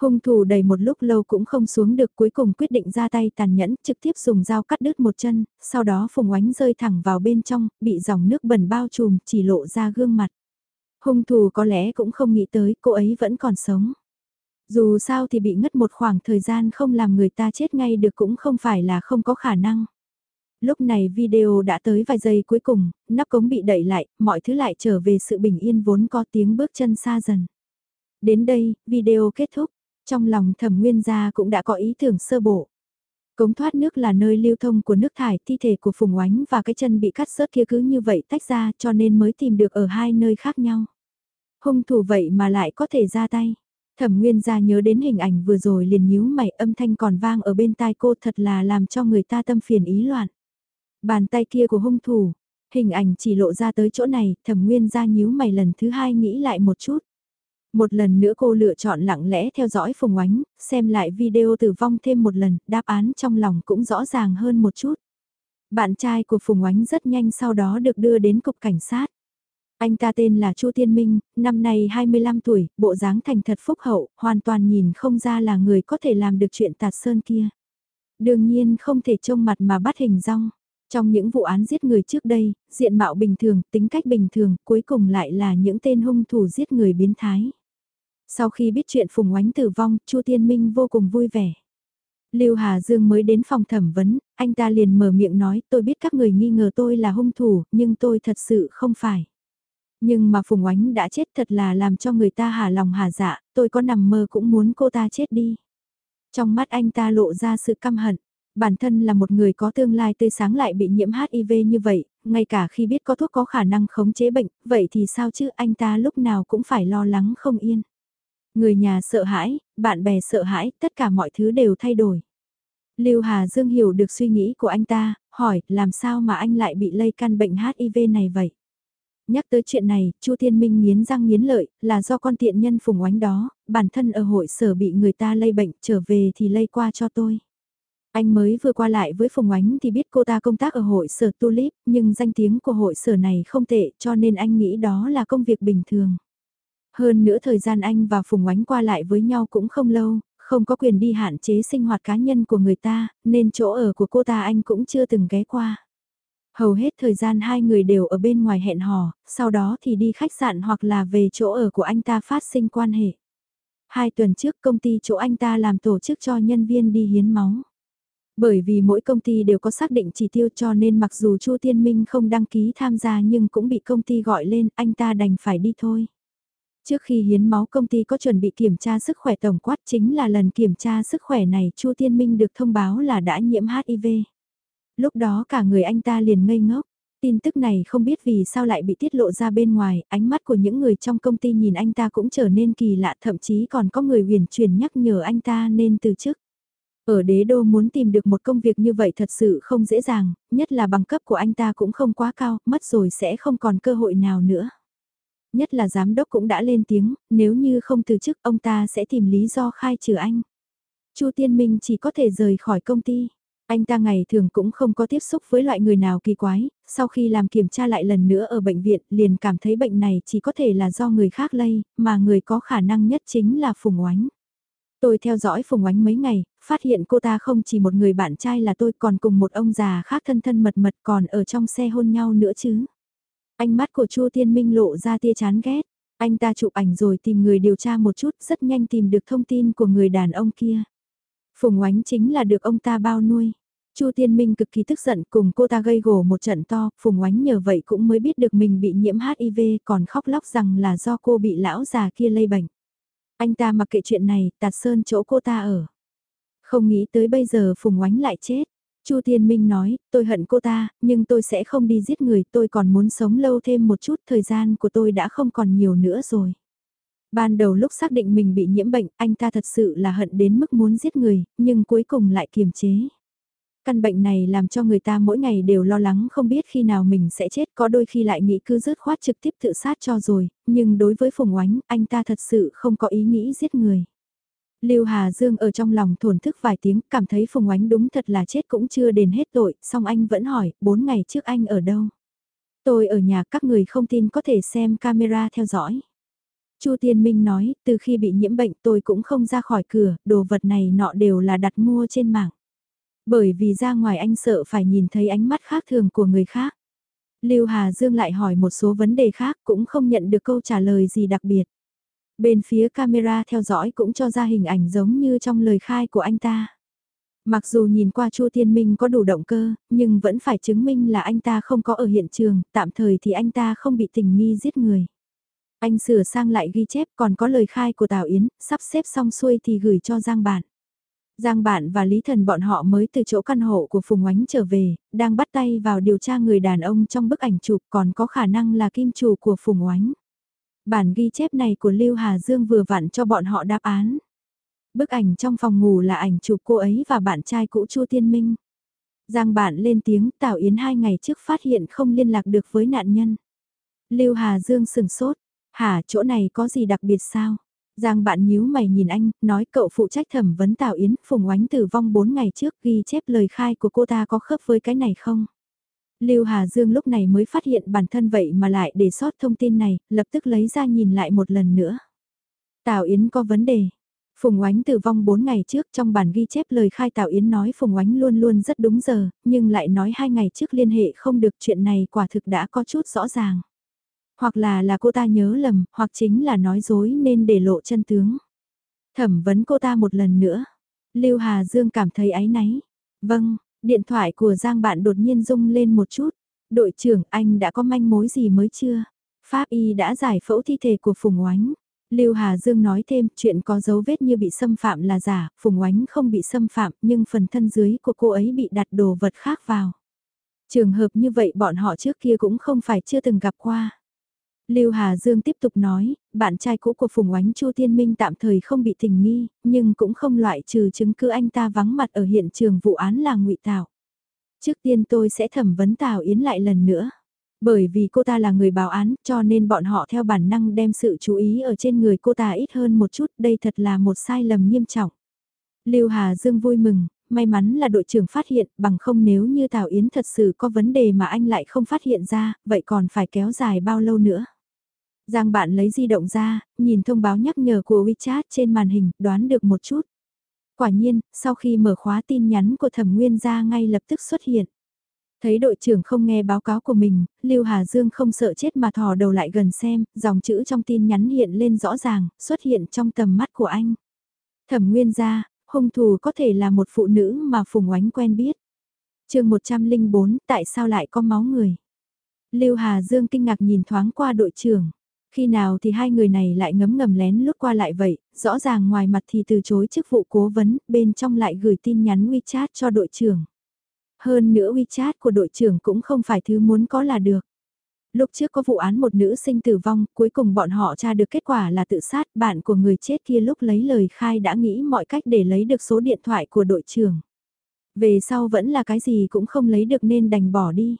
Hung thủ đầy một lúc lâu cũng không xuống được cuối cùng quyết định ra tay tàn nhẫn trực tiếp dùng dao cắt đứt một chân, sau đó phùng oánh rơi thẳng vào bên trong, bị dòng nước bẩn bao trùm chỉ lộ ra gương mặt. Hung thủ có lẽ cũng không nghĩ tới cô ấy vẫn còn sống. Dù sao thì bị ngất một khoảng thời gian không làm người ta chết ngay được cũng không phải là không có khả năng. Lúc này video đã tới vài giây cuối cùng, nắp cống bị đẩy lại, mọi thứ lại trở về sự bình yên vốn có tiếng bước chân xa dần. Đến đây, video kết thúc. Trong lòng thẩm nguyên gia cũng đã có ý tưởng sơ bộ. Cống thoát nước là nơi lưu thông của nước thải, thi thể của Phùng Oánh và cái chân bị cắt rớt kia cứ như vậy tách ra cho nên mới tìm được ở hai nơi khác nhau. Hung thủ vậy mà lại có thể ra tay. Thẩm Nguyên gia nhớ đến hình ảnh vừa rồi liền nhíu mày âm thanh còn vang ở bên tai cô thật là làm cho người ta tâm phiền ý loạn. Bàn tay kia của hung thủ, hình ảnh chỉ lộ ra tới chỗ này, thẩm Nguyên ra nhíu mày lần thứ hai nghĩ lại một chút. Một lần nữa cô lựa chọn lặng lẽ theo dõi Phùng Oánh, xem lại video tử vong thêm một lần, đáp án trong lòng cũng rõ ràng hơn một chút. Bạn trai của Phùng Oánh rất nhanh sau đó được đưa đến cục cảnh sát. Anh ta tên là Chu Tiên Minh, năm nay 25 tuổi, bộ dáng thành thật phúc hậu, hoàn toàn nhìn không ra là người có thể làm được chuyện tạt sơn kia. Đương nhiên không thể trông mặt mà bắt hình rong. Trong những vụ án giết người trước đây, diện mạo bình thường, tính cách bình thường, cuối cùng lại là những tên hung thủ giết người biến thái. Sau khi biết chuyện Phùng Oánh tử vong, Chu Tiên Minh vô cùng vui vẻ. Lưu Hà Dương mới đến phòng thẩm vấn, anh ta liền mở miệng nói tôi biết các người nghi ngờ tôi là hung thủ, nhưng tôi thật sự không phải. Nhưng mà Phùng Oánh đã chết thật là làm cho người ta hà lòng hà dạ, tôi có nằm mơ cũng muốn cô ta chết đi. Trong mắt anh ta lộ ra sự căm hận, bản thân là một người có tương lai tươi sáng lại bị nhiễm HIV như vậy, ngay cả khi biết có thuốc có khả năng khống chế bệnh, vậy thì sao chứ anh ta lúc nào cũng phải lo lắng không yên. Người nhà sợ hãi, bạn bè sợ hãi, tất cả mọi thứ đều thay đổi. Lưu Hà Dương hiểu được suy nghĩ của anh ta, hỏi làm sao mà anh lại bị lây căn bệnh HIV này vậy? Nhắc tới chuyện này, Chu Thiên Minh nghiến răng nghiến lợi, là do con tiện nhân phùng oánh đó, bản thân ở hội sở bị người ta lây bệnh trở về thì lây qua cho tôi. Anh mới vừa qua lại với Phùng Ánh thì biết cô ta công tác ở hội sở Tulip, nhưng danh tiếng của hội sở này không tệ cho nên anh nghĩ đó là công việc bình thường. Hơn nữa thời gian anh và Phùng Ánh qua lại với nhau cũng không lâu, không có quyền đi hạn chế sinh hoạt cá nhân của người ta, nên chỗ ở của cô ta anh cũng chưa từng ghé qua. Hầu hết thời gian hai người đều ở bên ngoài hẹn hò, sau đó thì đi khách sạn hoặc là về chỗ ở của anh ta phát sinh quan hệ. Hai tuần trước công ty chỗ anh ta làm tổ chức cho nhân viên đi hiến máu. Bởi vì mỗi công ty đều có xác định chỉ tiêu cho nên mặc dù Chu Tiên Minh không đăng ký tham gia nhưng cũng bị công ty gọi lên, anh ta đành phải đi thôi. Trước khi hiến máu công ty có chuẩn bị kiểm tra sức khỏe tổng quát chính là lần kiểm tra sức khỏe này Chu Tiên Minh được thông báo là đã nhiễm HIV. Lúc đó cả người anh ta liền ngây ngốc. Tin tức này không biết vì sao lại bị tiết lộ ra bên ngoài, ánh mắt của những người trong công ty nhìn anh ta cũng trở nên kỳ lạ thậm chí còn có người huyền truyền nhắc nhở anh ta nên từ chức. Ở đế đô muốn tìm được một công việc như vậy thật sự không dễ dàng, nhất là bằng cấp của anh ta cũng không quá cao, mất rồi sẽ không còn cơ hội nào nữa. Nhất là giám đốc cũng đã lên tiếng, nếu như không từ chức ông ta sẽ tìm lý do khai trừ anh. Chu Tiên Minh chỉ có thể rời khỏi công ty. Anh ta ngày thường cũng không có tiếp xúc với loại người nào kỳ quái, sau khi làm kiểm tra lại lần nữa ở bệnh viện liền cảm thấy bệnh này chỉ có thể là do người khác lây, mà người có khả năng nhất chính là Phùng Oánh. Tôi theo dõi Phùng Oánh mấy ngày, phát hiện cô ta không chỉ một người bạn trai là tôi còn cùng một ông già khác thân thân mật mật còn ở trong xe hôn nhau nữa chứ. Ánh mắt của Chu Tiên Minh lộ ra tia chán ghét. Anh ta chụp ảnh rồi tìm người điều tra một chút, rất nhanh tìm được thông tin của người đàn ông kia. Phùng Oánh chính là được ông ta bao nuôi. Chu Tiên Minh cực kỳ tức giận cùng cô ta gây gổ một trận to, Phùng Oánh nhờ vậy cũng mới biết được mình bị nhiễm HIV còn khóc lóc rằng là do cô bị lão già kia lây bệnh. Anh ta mặc kệ chuyện này, tạt sơn chỗ cô ta ở. Không nghĩ tới bây giờ Phùng Oánh lại chết. Chu thiên Minh nói, tôi hận cô ta, nhưng tôi sẽ không đi giết người, tôi còn muốn sống lâu thêm một chút, thời gian của tôi đã không còn nhiều nữa rồi. Ban đầu lúc xác định mình bị nhiễm bệnh, anh ta thật sự là hận đến mức muốn giết người, nhưng cuối cùng lại kiềm chế. Căn bệnh này làm cho người ta mỗi ngày đều lo lắng không biết khi nào mình sẽ chết, có đôi khi lại nghĩ cứ rớt khoát trực tiếp tự sát cho rồi, nhưng đối với Phùng Oánh, anh ta thật sự không có ý nghĩ giết người. Lưu Hà Dương ở trong lòng thổn thức vài tiếng, cảm thấy Phùng Oánh đúng thật là chết cũng chưa đền hết tội, song anh vẫn hỏi, bốn ngày trước anh ở đâu? Tôi ở nhà các người không tin có thể xem camera theo dõi. Chu Tiên Minh nói, từ khi bị nhiễm bệnh tôi cũng không ra khỏi cửa, đồ vật này nọ đều là đặt mua trên mạng. Bởi vì ra ngoài anh sợ phải nhìn thấy ánh mắt khác thường của người khác. Lưu Hà Dương lại hỏi một số vấn đề khác cũng không nhận được câu trả lời gì đặc biệt. Bên phía camera theo dõi cũng cho ra hình ảnh giống như trong lời khai của anh ta. Mặc dù nhìn qua Chu Thiên Minh có đủ động cơ, nhưng vẫn phải chứng minh là anh ta không có ở hiện trường, tạm thời thì anh ta không bị tình nghi giết người. Anh sửa sang lại ghi chép còn có lời khai của Tào Yến, sắp xếp xong xuôi thì gửi cho Giang Bản. Giang Bạn và Lý Thần bọn họ mới từ chỗ căn hộ của Phùng Oánh trở về, đang bắt tay vào điều tra người đàn ông trong bức ảnh chụp còn có khả năng là kim chủ của Phùng Oánh. Bản ghi chép này của Lưu Hà Dương vừa vặn cho bọn họ đáp án. Bức ảnh trong phòng ngủ là ảnh chụp cô ấy và bạn trai cũ Chu Tiên Minh. Giang Bạn lên tiếng Tào Yến hai ngày trước phát hiện không liên lạc được với nạn nhân. Lưu Hà Dương sừng sốt, hả chỗ này có gì đặc biệt sao? Giang bạn nhíu mày nhìn anh, nói cậu phụ trách thẩm vấn Tào Yến, Phùng Oánh tử vong 4 ngày trước ghi chép lời khai của cô ta có khớp với cái này không? Lưu Hà Dương lúc này mới phát hiện bản thân vậy mà lại để sót thông tin này, lập tức lấy ra nhìn lại một lần nữa. Tào Yến có vấn đề. Phùng Oánh tử vong 4 ngày trước trong bản ghi chép lời khai Tào Yến nói Phùng Oánh luôn luôn rất đúng giờ, nhưng lại nói hai ngày trước liên hệ không được chuyện này quả thực đã có chút rõ ràng. Hoặc là là cô ta nhớ lầm, hoặc chính là nói dối nên để lộ chân tướng. Thẩm vấn cô ta một lần nữa. Lưu Hà Dương cảm thấy áy náy. Vâng, điện thoại của Giang bạn đột nhiên rung lên một chút. Đội trưởng anh đã có manh mối gì mới chưa? Pháp y đã giải phẫu thi thể của Phùng Oánh. Lưu Hà Dương nói thêm chuyện có dấu vết như bị xâm phạm là giả, Phùng Oánh không bị xâm phạm nhưng phần thân dưới của cô ấy bị đặt đồ vật khác vào. Trường hợp như vậy bọn họ trước kia cũng không phải chưa từng gặp qua. Lưu Hà Dương tiếp tục nói, bạn trai cũ của Phùng Oánh Chu Thiên Minh tạm thời không bị tình nghi, nhưng cũng không loại trừ chứng cứ anh ta vắng mặt ở hiện trường vụ án là ngụy tạo. Trước tiên tôi sẽ thẩm vấn Tào Yến lại lần nữa. Bởi vì cô ta là người báo án cho nên bọn họ theo bản năng đem sự chú ý ở trên người cô ta ít hơn một chút, đây thật là một sai lầm nghiêm trọng. Lưu Hà Dương vui mừng, may mắn là đội trưởng phát hiện, bằng không nếu như Tào Yến thật sự có vấn đề mà anh lại không phát hiện ra, vậy còn phải kéo dài bao lâu nữa. Giang bạn lấy di động ra, nhìn thông báo nhắc nhở của WeChat trên màn hình, đoán được một chút. Quả nhiên, sau khi mở khóa tin nhắn của thẩm nguyên ra ngay lập tức xuất hiện. Thấy đội trưởng không nghe báo cáo của mình, Lưu Hà Dương không sợ chết mà thò đầu lại gần xem, dòng chữ trong tin nhắn hiện lên rõ ràng, xuất hiện trong tầm mắt của anh. Thẩm nguyên ra, hung thủ có thể là một phụ nữ mà Phùng Oánh quen biết. chương 104, tại sao lại có máu người? Lưu Hà Dương kinh ngạc nhìn thoáng qua đội trưởng. Khi nào thì hai người này lại ngấm ngầm lén lút qua lại vậy, rõ ràng ngoài mặt thì từ chối chức vụ cố vấn, bên trong lại gửi tin nhắn WeChat cho đội trưởng. Hơn nữa WeChat của đội trưởng cũng không phải thứ muốn có là được. Lúc trước có vụ án một nữ sinh tử vong, cuối cùng bọn họ tra được kết quả là tự sát, bạn của người chết kia lúc lấy lời khai đã nghĩ mọi cách để lấy được số điện thoại của đội trưởng. Về sau vẫn là cái gì cũng không lấy được nên đành bỏ đi.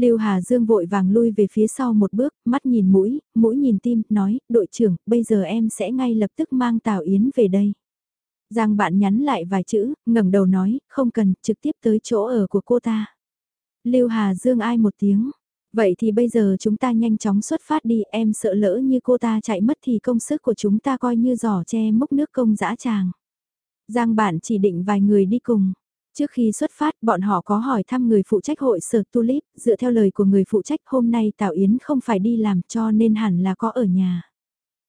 Lưu Hà Dương vội vàng lui về phía sau một bước, mắt nhìn mũi, mũi nhìn tim, nói, đội trưởng, bây giờ em sẽ ngay lập tức mang Tào Yến về đây. Giang bạn nhắn lại vài chữ, ngẩng đầu nói, không cần, trực tiếp tới chỗ ở của cô ta. Lưu Hà Dương ai một tiếng. Vậy thì bây giờ chúng ta nhanh chóng xuất phát đi, em sợ lỡ như cô ta chạy mất thì công sức của chúng ta coi như giỏ che múc nước công dã tràng. Giang bạn chỉ định vài người đi cùng. Trước khi xuất phát, bọn họ có hỏi thăm người phụ trách hội sở Tulip, dựa theo lời của người phụ trách hôm nay Tào Yến không phải đi làm cho nên hẳn là có ở nhà.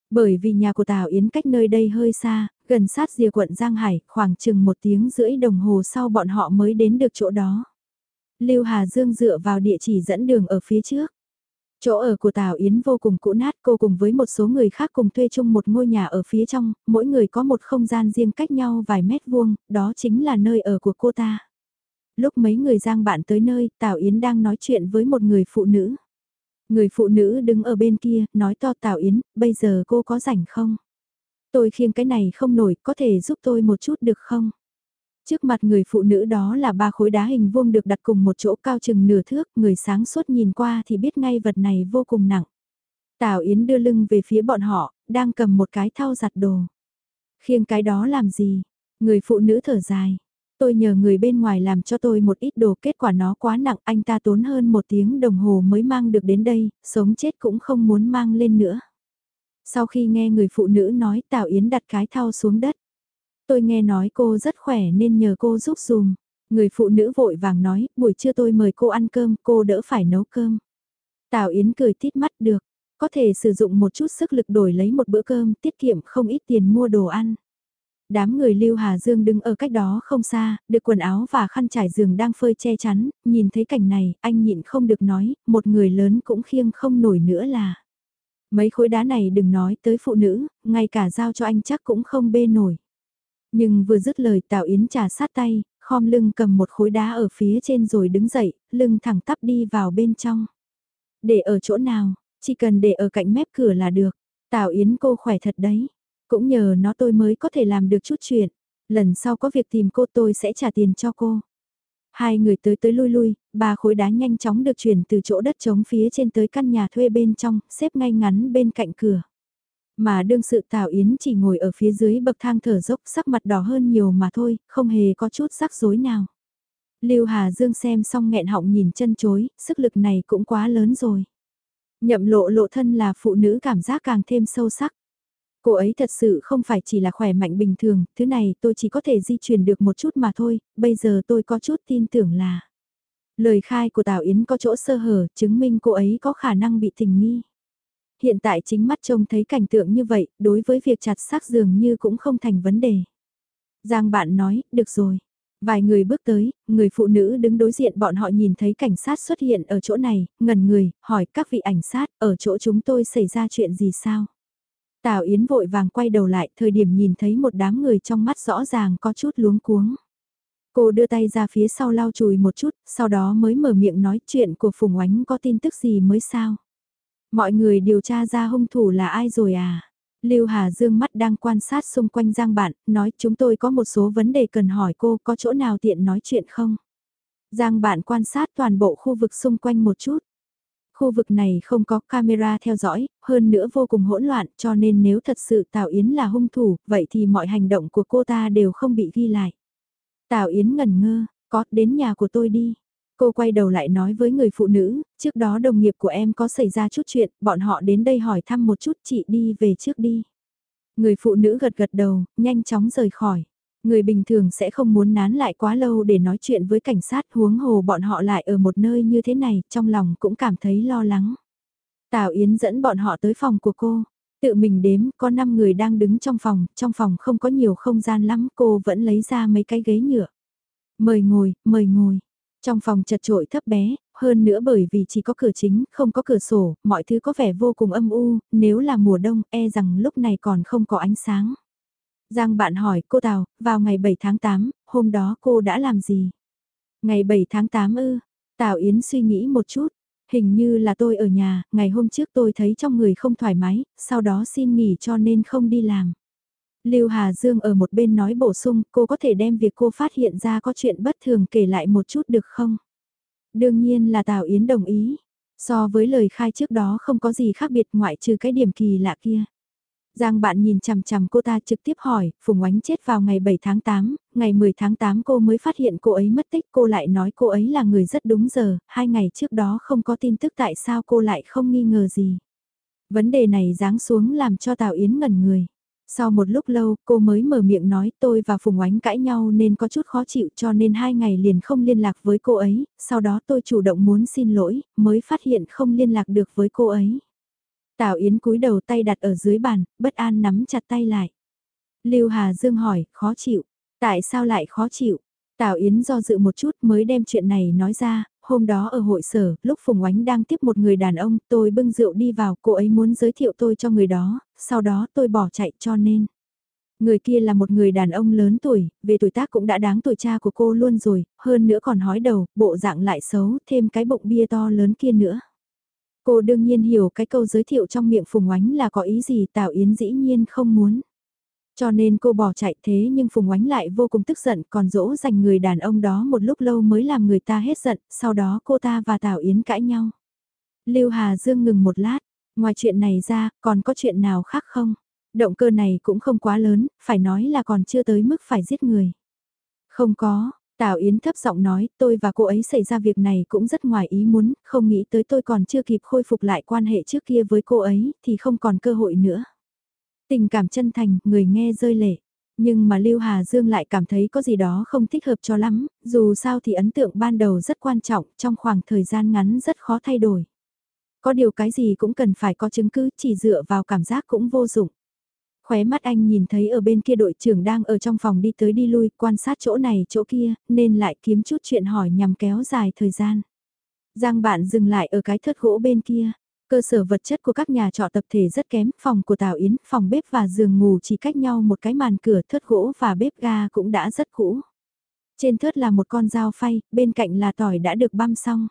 Bởi vì nhà của Tào Yến cách nơi đây hơi xa, gần sát rìa quận Giang Hải, khoảng chừng một tiếng rưỡi đồng hồ sau bọn họ mới đến được chỗ đó. Lưu Hà Dương dựa vào địa chỉ dẫn đường ở phía trước. Chỗ ở của Tào Yến vô cùng cũ nát cô cùng với một số người khác cùng thuê chung một ngôi nhà ở phía trong, mỗi người có một không gian riêng cách nhau vài mét vuông, đó chính là nơi ở của cô ta. Lúc mấy người giang bạn tới nơi, Tào Yến đang nói chuyện với một người phụ nữ. Người phụ nữ đứng ở bên kia, nói to Tào Yến, bây giờ cô có rảnh không? Tôi khiêng cái này không nổi, có thể giúp tôi một chút được không? Trước mặt người phụ nữ đó là ba khối đá hình vuông được đặt cùng một chỗ cao chừng nửa thước, người sáng suốt nhìn qua thì biết ngay vật này vô cùng nặng. Tào Yến đưa lưng về phía bọn họ, đang cầm một cái thao giặt đồ. Khiêng cái đó làm gì? Người phụ nữ thở dài. Tôi nhờ người bên ngoài làm cho tôi một ít đồ kết quả nó quá nặng anh ta tốn hơn một tiếng đồng hồ mới mang được đến đây, sống chết cũng không muốn mang lên nữa. Sau khi nghe người phụ nữ nói Tào Yến đặt cái thao xuống đất. Tôi nghe nói cô rất khỏe nên nhờ cô giúp dùm. Người phụ nữ vội vàng nói, buổi trưa tôi mời cô ăn cơm, cô đỡ phải nấu cơm. Tào Yến cười tít mắt được, có thể sử dụng một chút sức lực đổi lấy một bữa cơm, tiết kiệm không ít tiền mua đồ ăn. Đám người Lưu Hà Dương đứng ở cách đó không xa, được quần áo và khăn trải giường đang phơi che chắn, nhìn thấy cảnh này, anh nhịn không được nói, một người lớn cũng khiêng không nổi nữa là. Mấy khối đá này đừng nói tới phụ nữ, ngay cả giao cho anh chắc cũng không bê nổi. Nhưng vừa dứt lời Tào Yến trà sát tay, khom lưng cầm một khối đá ở phía trên rồi đứng dậy, lưng thẳng tắp đi vào bên trong. Để ở chỗ nào, chỉ cần để ở cạnh mép cửa là được. Tào Yến cô khỏe thật đấy. Cũng nhờ nó tôi mới có thể làm được chút chuyện. Lần sau có việc tìm cô tôi sẽ trả tiền cho cô. Hai người tới tới lui lui, ba khối đá nhanh chóng được chuyển từ chỗ đất trống phía trên tới căn nhà thuê bên trong, xếp ngay ngắn bên cạnh cửa. Mà đương sự Tào Yến chỉ ngồi ở phía dưới bậc thang thở dốc sắc mặt đỏ hơn nhiều mà thôi, không hề có chút rắc rối nào. Lưu Hà Dương xem xong nghẹn họng nhìn chân chối, sức lực này cũng quá lớn rồi. Nhậm lộ lộ thân là phụ nữ cảm giác càng thêm sâu sắc. Cô ấy thật sự không phải chỉ là khỏe mạnh bình thường, thứ này tôi chỉ có thể di chuyển được một chút mà thôi, bây giờ tôi có chút tin tưởng là. Lời khai của Tào Yến có chỗ sơ hở, chứng minh cô ấy có khả năng bị tình nghi. Hiện tại chính mắt trông thấy cảnh tượng như vậy, đối với việc chặt xác dường như cũng không thành vấn đề. Giang bạn nói, được rồi. Vài người bước tới, người phụ nữ đứng đối diện bọn họ nhìn thấy cảnh sát xuất hiện ở chỗ này, ngần người, hỏi các vị ảnh sát, ở chỗ chúng tôi xảy ra chuyện gì sao? Tào Yến vội vàng quay đầu lại, thời điểm nhìn thấy một đám người trong mắt rõ ràng có chút luống cuống. Cô đưa tay ra phía sau lau chùi một chút, sau đó mới mở miệng nói chuyện của Phùng Oánh có tin tức gì mới sao. Mọi người điều tra ra hung thủ là ai rồi à? Lưu Hà Dương mắt đang quan sát xung quanh Giang Bạn, nói chúng tôi có một số vấn đề cần hỏi cô có chỗ nào tiện nói chuyện không? Giang Bạn quan sát toàn bộ khu vực xung quanh một chút. Khu vực này không có camera theo dõi, hơn nữa vô cùng hỗn loạn cho nên nếu thật sự Tào Yến là hung thủ, vậy thì mọi hành động của cô ta đều không bị ghi lại. Tào Yến ngần ngơ, có, đến nhà của tôi đi. Cô quay đầu lại nói với người phụ nữ, trước đó đồng nghiệp của em có xảy ra chút chuyện, bọn họ đến đây hỏi thăm một chút chị đi về trước đi. Người phụ nữ gật gật đầu, nhanh chóng rời khỏi. Người bình thường sẽ không muốn nán lại quá lâu để nói chuyện với cảnh sát huống hồ bọn họ lại ở một nơi như thế này, trong lòng cũng cảm thấy lo lắng. Tào Yến dẫn bọn họ tới phòng của cô. Tự mình đếm, có 5 người đang đứng trong phòng, trong phòng không có nhiều không gian lắm, cô vẫn lấy ra mấy cái ghế nhựa. Mời ngồi, mời ngồi. Trong phòng chật trội thấp bé, hơn nữa bởi vì chỉ có cửa chính, không có cửa sổ, mọi thứ có vẻ vô cùng âm u, nếu là mùa đông, e rằng lúc này còn không có ánh sáng. Giang bạn hỏi cô Tào, vào ngày 7 tháng 8, hôm đó cô đã làm gì? Ngày 7 tháng 8 ư, Tào Yến suy nghĩ một chút, hình như là tôi ở nhà, ngày hôm trước tôi thấy trong người không thoải mái, sau đó xin nghỉ cho nên không đi làm. Lưu Hà Dương ở một bên nói bổ sung, cô có thể đem việc cô phát hiện ra có chuyện bất thường kể lại một chút được không? Đương nhiên là Tào Yến đồng ý. So với lời khai trước đó không có gì khác biệt ngoại trừ cái điểm kỳ lạ kia. Giang bạn nhìn chằm chằm cô ta trực tiếp hỏi, Phùng Oánh chết vào ngày 7 tháng 8, ngày 10 tháng 8 cô mới phát hiện cô ấy mất tích, cô lại nói cô ấy là người rất đúng giờ, hai ngày trước đó không có tin tức tại sao cô lại không nghi ngờ gì. Vấn đề này giáng xuống làm cho Tào Yến ngẩn người. Sau một lúc lâu, cô mới mở miệng nói tôi và Phùng Oánh cãi nhau nên có chút khó chịu cho nên hai ngày liền không liên lạc với cô ấy, sau đó tôi chủ động muốn xin lỗi, mới phát hiện không liên lạc được với cô ấy. Tào Yến cúi đầu tay đặt ở dưới bàn, bất an nắm chặt tay lại. Lưu Hà Dương hỏi, khó chịu, tại sao lại khó chịu? Tào Yến do dự một chút mới đem chuyện này nói ra, hôm đó ở hội sở, lúc Phùng Oánh đang tiếp một người đàn ông, tôi bưng rượu đi vào, cô ấy muốn giới thiệu tôi cho người đó, sau đó tôi bỏ chạy cho nên. Người kia là một người đàn ông lớn tuổi, về tuổi tác cũng đã đáng tuổi cha của cô luôn rồi, hơn nữa còn hói đầu, bộ dạng lại xấu, thêm cái bụng bia to lớn kia nữa. Cô đương nhiên hiểu cái câu giới thiệu trong miệng Phùng Oánh là có ý gì Tào Yến dĩ nhiên không muốn. Cho nên cô bỏ chạy thế nhưng Phùng Oánh lại vô cùng tức giận còn dỗ dành người đàn ông đó một lúc lâu mới làm người ta hết giận, sau đó cô ta và Tào Yến cãi nhau. Lưu Hà Dương ngừng một lát, ngoài chuyện này ra, còn có chuyện nào khác không? Động cơ này cũng không quá lớn, phải nói là còn chưa tới mức phải giết người. Không có, Tào Yến thấp giọng nói, tôi và cô ấy xảy ra việc này cũng rất ngoài ý muốn, không nghĩ tới tôi còn chưa kịp khôi phục lại quan hệ trước kia với cô ấy, thì không còn cơ hội nữa. Tình cảm chân thành, người nghe rơi lệ. Nhưng mà Lưu Hà Dương lại cảm thấy có gì đó không thích hợp cho lắm, dù sao thì ấn tượng ban đầu rất quan trọng, trong khoảng thời gian ngắn rất khó thay đổi. Có điều cái gì cũng cần phải có chứng cứ, chỉ dựa vào cảm giác cũng vô dụng. Khóe mắt anh nhìn thấy ở bên kia đội trưởng đang ở trong phòng đi tới đi lui, quan sát chỗ này chỗ kia, nên lại kiếm chút chuyện hỏi nhằm kéo dài thời gian. Giang bạn dừng lại ở cái thớt gỗ bên kia. Cơ sở vật chất của các nhà trọ tập thể rất kém, phòng của Tào Yến, phòng bếp và giường ngủ chỉ cách nhau một cái màn cửa thớt gỗ và bếp ga cũng đã rất cũ. Trên thớt là một con dao phay, bên cạnh là tỏi đã được băm xong.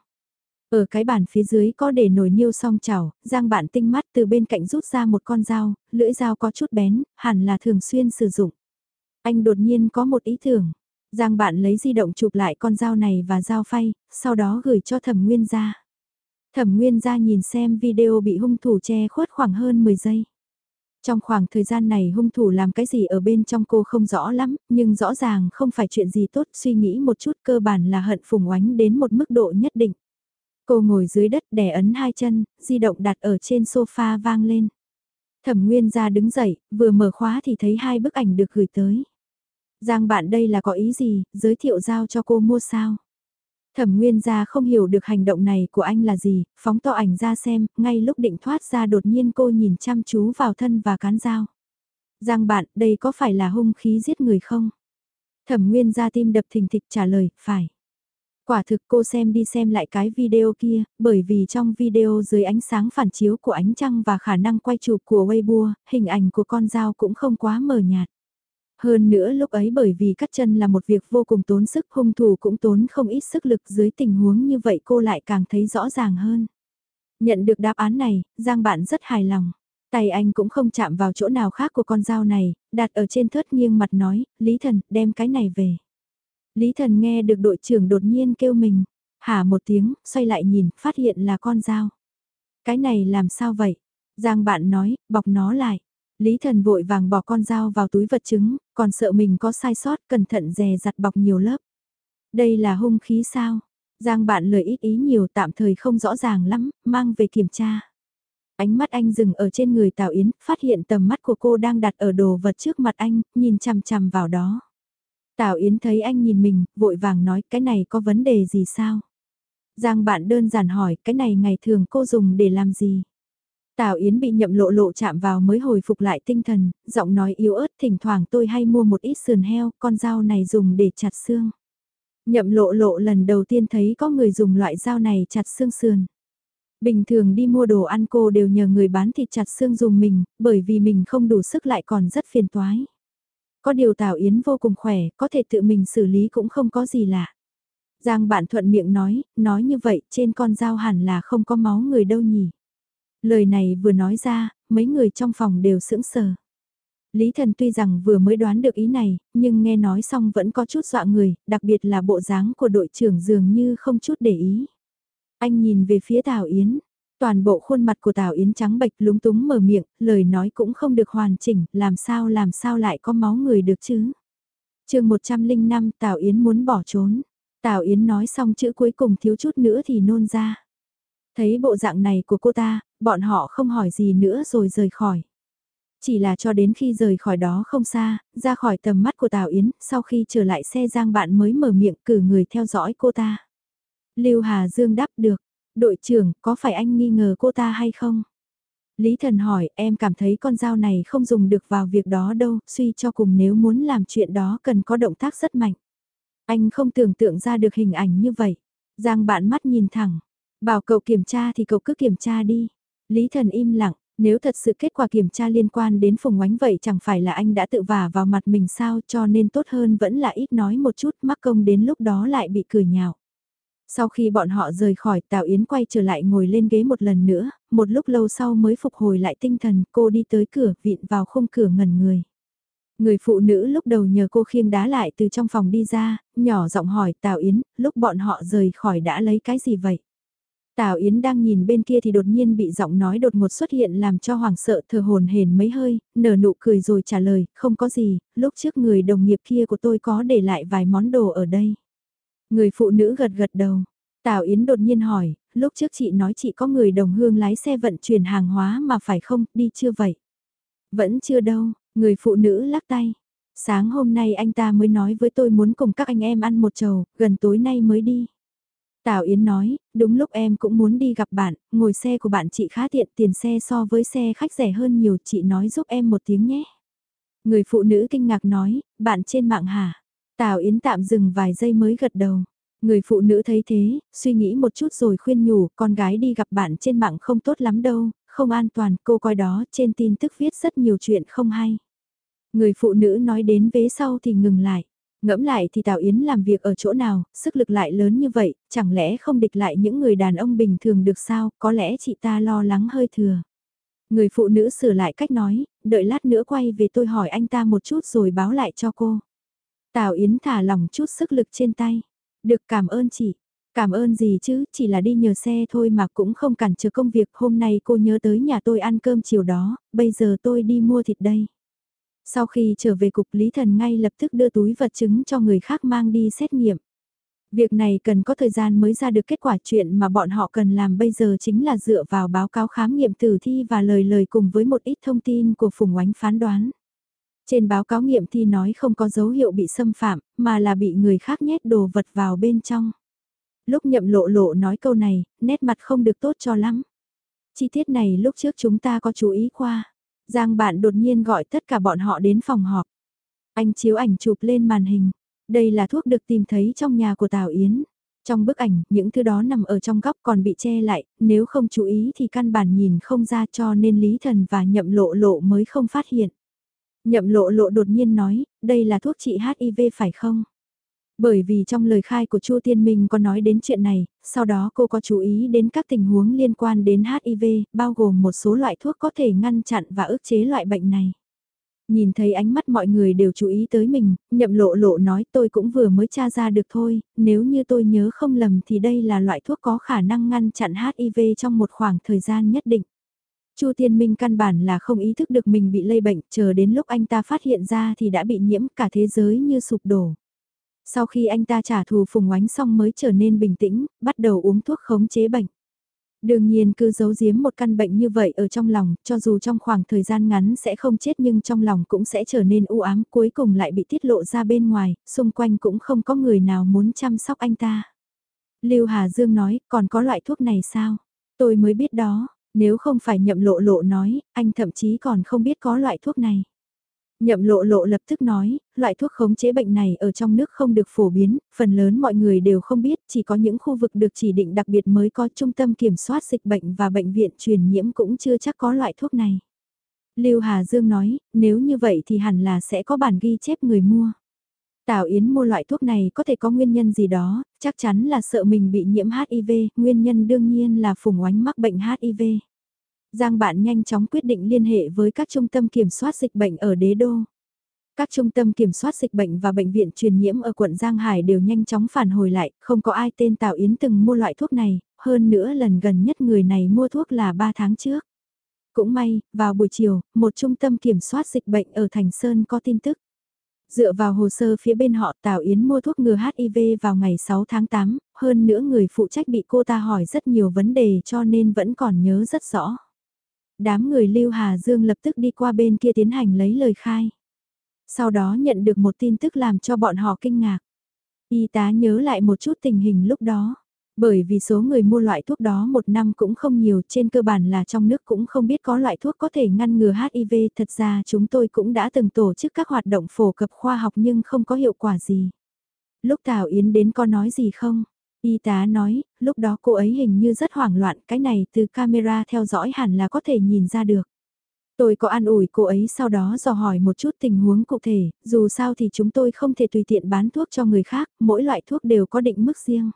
Ở cái bàn phía dưới có để nồi niêu song chảo, Giang bạn tinh mắt từ bên cạnh rút ra một con dao, lưỡi dao có chút bén, hẳn là thường xuyên sử dụng. Anh đột nhiên có một ý tưởng. Giang bạn lấy di động chụp lại con dao này và dao phay, sau đó gửi cho thẩm nguyên ra. Thẩm nguyên ra nhìn xem video bị hung thủ che khuất khoảng hơn 10 giây. Trong khoảng thời gian này hung thủ làm cái gì ở bên trong cô không rõ lắm, nhưng rõ ràng không phải chuyện gì tốt, suy nghĩ một chút cơ bản là hận phùng oánh đến một mức độ nhất định. Cô ngồi dưới đất đè ấn hai chân, di động đặt ở trên sofa vang lên. Thẩm Nguyên ra đứng dậy, vừa mở khóa thì thấy hai bức ảnh được gửi tới. Giang bạn đây là có ý gì, giới thiệu giao cho cô mua sao? Thẩm Nguyên Gia không hiểu được hành động này của anh là gì, phóng to ảnh ra xem, ngay lúc định thoát ra đột nhiên cô nhìn chăm chú vào thân và cán dao. Giang bạn, đây có phải là hung khí giết người không? Thẩm Nguyên Gia tim đập thình thịch trả lời, phải. Quả thực cô xem đi xem lại cái video kia, bởi vì trong video dưới ánh sáng phản chiếu của ánh trăng và khả năng quay chụp của Weibo, hình ảnh của con dao cũng không quá mờ nhạt. Hơn nữa lúc ấy bởi vì cắt chân là một việc vô cùng tốn sức hung thủ cũng tốn không ít sức lực dưới tình huống như vậy cô lại càng thấy rõ ràng hơn. Nhận được đáp án này, Giang bạn rất hài lòng. Tay anh cũng không chạm vào chỗ nào khác của con dao này, đặt ở trên thớt nghiêng mặt nói, Lý Thần, đem cái này về. Lý Thần nghe được đội trưởng đột nhiên kêu mình, hả một tiếng, xoay lại nhìn, phát hiện là con dao. Cái này làm sao vậy? Giang bạn nói, bọc nó lại. Lý thần vội vàng bỏ con dao vào túi vật chứng, còn sợ mình có sai sót, cẩn thận dè dặt bọc nhiều lớp. Đây là hung khí sao? Giang bạn lời ít ý nhiều tạm thời không rõ ràng lắm, mang về kiểm tra. Ánh mắt anh dừng ở trên người Tào Yến, phát hiện tầm mắt của cô đang đặt ở đồ vật trước mặt anh, nhìn chằm chằm vào đó. Tào Yến thấy anh nhìn mình, vội vàng nói cái này có vấn đề gì sao? Giang bạn đơn giản hỏi cái này ngày thường cô dùng để làm gì? Tào Yến bị nhậm lộ lộ chạm vào mới hồi phục lại tinh thần, giọng nói yếu ớt thỉnh thoảng tôi hay mua một ít sườn heo, con dao này dùng để chặt xương. Nhậm lộ lộ lần đầu tiên thấy có người dùng loại dao này chặt xương sườn. Bình thường đi mua đồ ăn cô đều nhờ người bán thịt chặt xương dùng mình, bởi vì mình không đủ sức lại còn rất phiền toái. Có điều Tào Yến vô cùng khỏe, có thể tự mình xử lý cũng không có gì lạ. Giang bạn thuận miệng nói, nói như vậy trên con dao hẳn là không có máu người đâu nhỉ. Lời này vừa nói ra, mấy người trong phòng đều sững sờ. Lý thần tuy rằng vừa mới đoán được ý này, nhưng nghe nói xong vẫn có chút dọa người, đặc biệt là bộ dáng của đội trưởng dường như không chút để ý. Anh nhìn về phía Tào Yến, toàn bộ khuôn mặt của Tào Yến trắng bệch lúng túng mở miệng, lời nói cũng không được hoàn chỉnh, làm sao làm sao lại có máu người được chứ. chương 105 Tào Yến muốn bỏ trốn. Tào Yến nói xong chữ cuối cùng thiếu chút nữa thì nôn ra. Thấy bộ dạng này của cô ta, bọn họ không hỏi gì nữa rồi rời khỏi. Chỉ là cho đến khi rời khỏi đó không xa, ra khỏi tầm mắt của Tào Yến, sau khi trở lại xe giang bạn mới mở miệng cử người theo dõi cô ta. Lưu Hà Dương đáp được, đội trưởng, có phải anh nghi ngờ cô ta hay không? Lý Thần hỏi, em cảm thấy con dao này không dùng được vào việc đó đâu, suy cho cùng nếu muốn làm chuyện đó cần có động tác rất mạnh. Anh không tưởng tượng ra được hình ảnh như vậy. Giang bạn mắt nhìn thẳng, bảo cậu kiểm tra thì cậu cứ kiểm tra đi. Lý Thần im lặng, nếu thật sự kết quả kiểm tra liên quan đến Phùng Oánh vậy chẳng phải là anh đã tự vả vào mặt mình sao cho nên tốt hơn vẫn là ít nói một chút mắc công đến lúc đó lại bị cười nhạo. Sau khi bọn họ rời khỏi Tào Yến quay trở lại ngồi lên ghế một lần nữa, một lúc lâu sau mới phục hồi lại tinh thần cô đi tới cửa vịn vào khung cửa ngẩn người. Người phụ nữ lúc đầu nhờ cô khiêng đá lại từ trong phòng đi ra, nhỏ giọng hỏi Tào Yến, lúc bọn họ rời khỏi đã lấy cái gì vậy? Tào Yến đang nhìn bên kia thì đột nhiên bị giọng nói đột ngột xuất hiện làm cho hoàng sợ thờ hồn hển mấy hơi, nở nụ cười rồi trả lời, không có gì, lúc trước người đồng nghiệp kia của tôi có để lại vài món đồ ở đây. Người phụ nữ gật gật đầu. Tào Yến đột nhiên hỏi, lúc trước chị nói chị có người đồng hương lái xe vận chuyển hàng hóa mà phải không, đi chưa vậy? Vẫn chưa đâu, người phụ nữ lắc tay. Sáng hôm nay anh ta mới nói với tôi muốn cùng các anh em ăn một chầu, gần tối nay mới đi. Tào Yến nói, đúng lúc em cũng muốn đi gặp bạn, ngồi xe của bạn chị khá tiện tiền xe so với xe khách rẻ hơn nhiều chị nói giúp em một tiếng nhé. Người phụ nữ kinh ngạc nói, bạn trên mạng hả? Tào Yến tạm dừng vài giây mới gật đầu. Người phụ nữ thấy thế, suy nghĩ một chút rồi khuyên nhủ, con gái đi gặp bạn trên mạng không tốt lắm đâu, không an toàn, cô coi đó, trên tin tức viết rất nhiều chuyện không hay. Người phụ nữ nói đến vế sau thì ngừng lại. Ngẫm lại thì Tào Yến làm việc ở chỗ nào, sức lực lại lớn như vậy, chẳng lẽ không địch lại những người đàn ông bình thường được sao, có lẽ chị ta lo lắng hơi thừa. Người phụ nữ sửa lại cách nói, đợi lát nữa quay về tôi hỏi anh ta một chút rồi báo lại cho cô. Tào Yến thả lòng chút sức lực trên tay. Được cảm ơn chị. Cảm ơn gì chứ, chỉ là đi nhờ xe thôi mà cũng không cản trở công việc. Hôm nay cô nhớ tới nhà tôi ăn cơm chiều đó, bây giờ tôi đi mua thịt đây. Sau khi trở về cục Lý Thần ngay lập tức đưa túi vật chứng cho người khác mang đi xét nghiệm. Việc này cần có thời gian mới ra được kết quả chuyện mà bọn họ cần làm bây giờ chính là dựa vào báo cáo khám nghiệm tử thi và lời lời cùng với một ít thông tin của Phùng Oánh phán đoán. Trên báo cáo nghiệm thi nói không có dấu hiệu bị xâm phạm, mà là bị người khác nhét đồ vật vào bên trong. Lúc nhậm lộ lộ nói câu này, nét mặt không được tốt cho lắm. Chi tiết này lúc trước chúng ta có chú ý qua. Giang bạn đột nhiên gọi tất cả bọn họ đến phòng họp. Anh chiếu ảnh chụp lên màn hình. Đây là thuốc được tìm thấy trong nhà của Tào Yến. Trong bức ảnh, những thứ đó nằm ở trong góc còn bị che lại, nếu không chú ý thì căn bản nhìn không ra cho nên Lý Thần và Nhậm Lộ Lộ mới không phát hiện. Nhậm lộ lộ đột nhiên nói, đây là thuốc trị HIV phải không? Bởi vì trong lời khai của Chu Tiên Minh có nói đến chuyện này, sau đó cô có chú ý đến các tình huống liên quan đến HIV, bao gồm một số loại thuốc có thể ngăn chặn và ức chế loại bệnh này. Nhìn thấy ánh mắt mọi người đều chú ý tới mình, nhậm lộ lộ nói tôi cũng vừa mới tra ra được thôi, nếu như tôi nhớ không lầm thì đây là loại thuốc có khả năng ngăn chặn HIV trong một khoảng thời gian nhất định. Chu Thiên Minh căn bản là không ý thức được mình bị lây bệnh, chờ đến lúc anh ta phát hiện ra thì đã bị nhiễm cả thế giới như sụp đổ. Sau khi anh ta trả thù phùng oánh xong mới trở nên bình tĩnh, bắt đầu uống thuốc khống chế bệnh. Đương nhiên cứ giấu giếm một căn bệnh như vậy ở trong lòng, cho dù trong khoảng thời gian ngắn sẽ không chết nhưng trong lòng cũng sẽ trở nên u ám cuối cùng lại bị tiết lộ ra bên ngoài, xung quanh cũng không có người nào muốn chăm sóc anh ta. Lưu Hà Dương nói, còn có loại thuốc này sao? Tôi mới biết đó, nếu không phải nhậm lộ lộ nói, anh thậm chí còn không biết có loại thuốc này. Nhậm lộ lộ lập tức nói, loại thuốc khống chế bệnh này ở trong nước không được phổ biến, phần lớn mọi người đều không biết, chỉ có những khu vực được chỉ định đặc biệt mới có trung tâm kiểm soát dịch bệnh và bệnh viện truyền nhiễm cũng chưa chắc có loại thuốc này. Lưu Hà Dương nói, nếu như vậy thì hẳn là sẽ có bản ghi chép người mua. Tào Yến mua loại thuốc này có thể có nguyên nhân gì đó, chắc chắn là sợ mình bị nhiễm HIV, nguyên nhân đương nhiên là phùng oánh mắc bệnh HIV. Giang bạn nhanh chóng quyết định liên hệ với các trung tâm kiểm soát dịch bệnh ở đế đô. Các trung tâm kiểm soát dịch bệnh và bệnh viện truyền nhiễm ở quận Giang Hải đều nhanh chóng phản hồi lại, không có ai tên Tào Yến từng mua loại thuốc này, hơn nữa lần gần nhất người này mua thuốc là 3 tháng trước. Cũng may, vào buổi chiều, một trung tâm kiểm soát dịch bệnh ở Thành Sơn có tin tức. Dựa vào hồ sơ phía bên họ Tào Yến mua thuốc ngừa HIV vào ngày 6 tháng 8, hơn nữa người phụ trách bị cô ta hỏi rất nhiều vấn đề cho nên vẫn còn nhớ rất rõ. Đám người Lưu Hà Dương lập tức đi qua bên kia tiến hành lấy lời khai. Sau đó nhận được một tin tức làm cho bọn họ kinh ngạc. Y tá nhớ lại một chút tình hình lúc đó. Bởi vì số người mua loại thuốc đó một năm cũng không nhiều, trên cơ bản là trong nước cũng không biết có loại thuốc có thể ngăn ngừa HIV. Thật ra chúng tôi cũng đã từng tổ chức các hoạt động phổ cập khoa học nhưng không có hiệu quả gì. Lúc Tào Yến đến có nói gì không? Y tá nói, lúc đó cô ấy hình như rất hoảng loạn, cái này từ camera theo dõi hẳn là có thể nhìn ra được. Tôi có an ủi cô ấy sau đó dò hỏi một chút tình huống cụ thể, dù sao thì chúng tôi không thể tùy tiện bán thuốc cho người khác, mỗi loại thuốc đều có định mức riêng.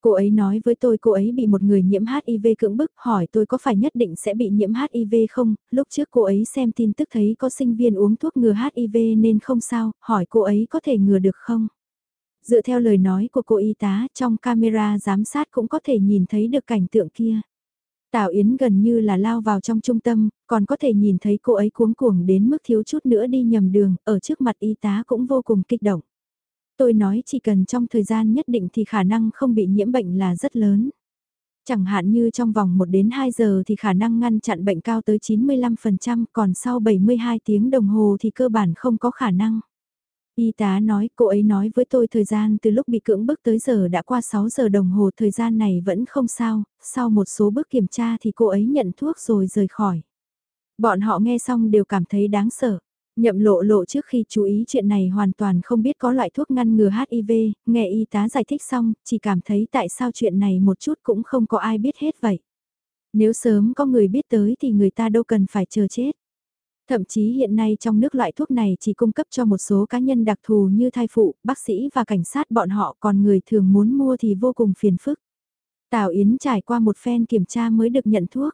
Cô ấy nói với tôi cô ấy bị một người nhiễm HIV cưỡng bức hỏi tôi có phải nhất định sẽ bị nhiễm HIV không, lúc trước cô ấy xem tin tức thấy có sinh viên uống thuốc ngừa HIV nên không sao, hỏi cô ấy có thể ngừa được không. Dựa theo lời nói của cô y tá, trong camera giám sát cũng có thể nhìn thấy được cảnh tượng kia. Tào Yến gần như là lao vào trong trung tâm, còn có thể nhìn thấy cô ấy cuống cuồng đến mức thiếu chút nữa đi nhầm đường, ở trước mặt y tá cũng vô cùng kích động. Tôi nói chỉ cần trong thời gian nhất định thì khả năng không bị nhiễm bệnh là rất lớn. Chẳng hạn như trong vòng 1 đến 2 giờ thì khả năng ngăn chặn bệnh cao tới 95%, còn sau 72 tiếng đồng hồ thì cơ bản không có khả năng. Y tá nói, cô ấy nói với tôi thời gian từ lúc bị cưỡng bức tới giờ đã qua 6 giờ đồng hồ thời gian này vẫn không sao, sau một số bước kiểm tra thì cô ấy nhận thuốc rồi rời khỏi. Bọn họ nghe xong đều cảm thấy đáng sợ. Nhậm lộ lộ trước khi chú ý chuyện này hoàn toàn không biết có loại thuốc ngăn ngừa HIV, nghe y tá giải thích xong, chỉ cảm thấy tại sao chuyện này một chút cũng không có ai biết hết vậy. Nếu sớm có người biết tới thì người ta đâu cần phải chờ chết. Thậm chí hiện nay trong nước loại thuốc này chỉ cung cấp cho một số cá nhân đặc thù như thai phụ, bác sĩ và cảnh sát bọn họ còn người thường muốn mua thì vô cùng phiền phức. Tào Yến trải qua một phen kiểm tra mới được nhận thuốc.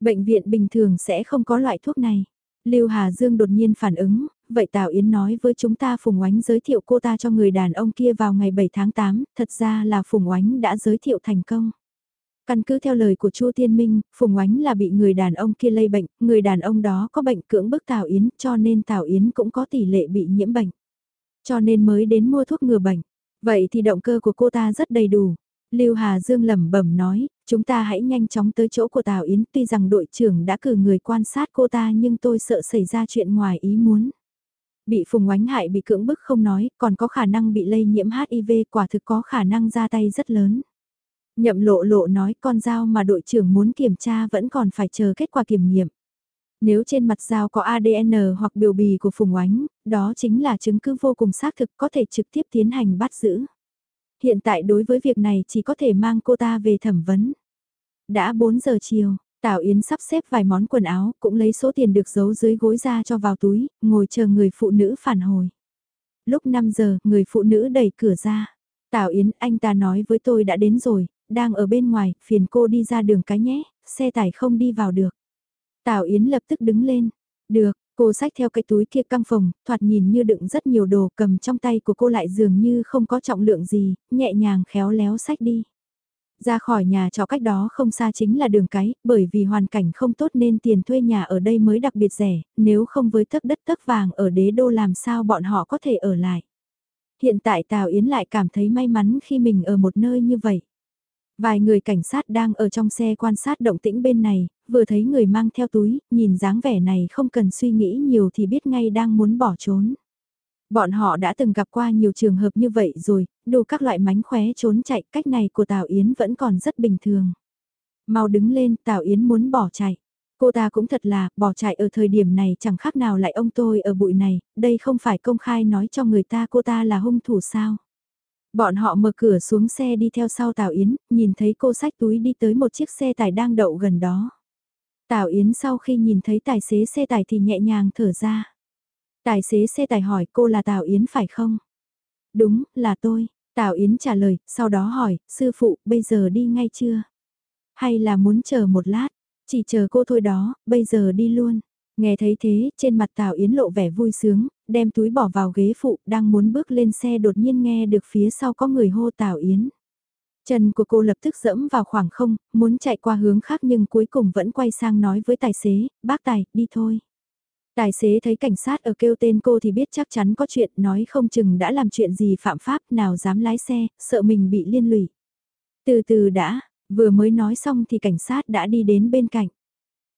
Bệnh viện bình thường sẽ không có loại thuốc này. Lưu Hà Dương đột nhiên phản ứng, vậy Tào Yến nói với chúng ta Phùng Oánh giới thiệu cô ta cho người đàn ông kia vào ngày 7 tháng 8, thật ra là Phùng Oánh đã giới thiệu thành công. Căn cứ theo lời của Chu Tiên Minh, Phùng Oánh là bị người đàn ông kia lây bệnh, người đàn ông đó có bệnh cưỡng bức Tào Yến cho nên Tào Yến cũng có tỷ lệ bị nhiễm bệnh. Cho nên mới đến mua thuốc ngừa bệnh. Vậy thì động cơ của cô ta rất đầy đủ. Lưu Hà Dương lẩm bẩm nói, chúng ta hãy nhanh chóng tới chỗ của Tào Yến tuy rằng đội trưởng đã cử người quan sát cô ta nhưng tôi sợ xảy ra chuyện ngoài ý muốn. Bị Phùng Oánh hại bị cưỡng bức không nói, còn có khả năng bị lây nhiễm HIV quả thực có khả năng ra tay rất lớn. Nhậm lộ lộ nói con dao mà đội trưởng muốn kiểm tra vẫn còn phải chờ kết quả kiểm nghiệm. Nếu trên mặt dao có ADN hoặc biểu bì của Phùng Oánh, đó chính là chứng cứ vô cùng xác thực có thể trực tiếp tiến hành bắt giữ. Hiện tại đối với việc này chỉ có thể mang cô ta về thẩm vấn. Đã 4 giờ chiều, Tào Yến sắp xếp vài món quần áo, cũng lấy số tiền được giấu dưới gối ra cho vào túi, ngồi chờ người phụ nữ phản hồi. Lúc 5 giờ, người phụ nữ đẩy cửa ra. Tào Yến, anh ta nói với tôi đã đến rồi, đang ở bên ngoài, phiền cô đi ra đường cái nhé, xe tải không đi vào được. Tào Yến lập tức đứng lên. Được, cô xách theo cái túi kia căng phòng, thoạt nhìn như đựng rất nhiều đồ cầm trong tay của cô lại dường như không có trọng lượng gì, nhẹ nhàng khéo léo xách đi. Ra khỏi nhà trọ cách đó không xa chính là đường cái, bởi vì hoàn cảnh không tốt nên tiền thuê nhà ở đây mới đặc biệt rẻ, nếu không với tấc đất tấc vàng ở đế đô làm sao bọn họ có thể ở lại. Hiện tại Tào Yến lại cảm thấy may mắn khi mình ở một nơi như vậy. Vài người cảnh sát đang ở trong xe quan sát động tĩnh bên này, vừa thấy người mang theo túi, nhìn dáng vẻ này không cần suy nghĩ nhiều thì biết ngay đang muốn bỏ trốn. Bọn họ đã từng gặp qua nhiều trường hợp như vậy rồi, đủ các loại mánh khóe trốn chạy, cách này của Tào Yến vẫn còn rất bình thường. Mau đứng lên, Tào Yến muốn bỏ chạy. Cô ta cũng thật là, bỏ chạy ở thời điểm này chẳng khác nào lại ông tôi ở bụi này, đây không phải công khai nói cho người ta cô ta là hung thủ sao. Bọn họ mở cửa xuống xe đi theo sau Tào Yến, nhìn thấy cô sách túi đi tới một chiếc xe tải đang đậu gần đó. Tào Yến sau khi nhìn thấy tài xế xe tải thì nhẹ nhàng thở ra. Tài xế xe tải hỏi cô là Tào Yến phải không? Đúng, là tôi. Tào Yến trả lời, sau đó hỏi, sư phụ, bây giờ đi ngay chưa? Hay là muốn chờ một lát? Chỉ chờ cô thôi đó, bây giờ đi luôn. Nghe thấy thế, trên mặt Tào Yến lộ vẻ vui sướng, đem túi bỏ vào ghế phụ, đang muốn bước lên xe đột nhiên nghe được phía sau có người hô Tào Yến. Chân của cô lập tức dẫm vào khoảng không, muốn chạy qua hướng khác nhưng cuối cùng vẫn quay sang nói với tài xế, bác tài, đi thôi. Tài xế thấy cảnh sát ở kêu tên cô thì biết chắc chắn có chuyện nói không chừng đã làm chuyện gì phạm pháp nào dám lái xe, sợ mình bị liên lụy. Từ từ đã, vừa mới nói xong thì cảnh sát đã đi đến bên cạnh.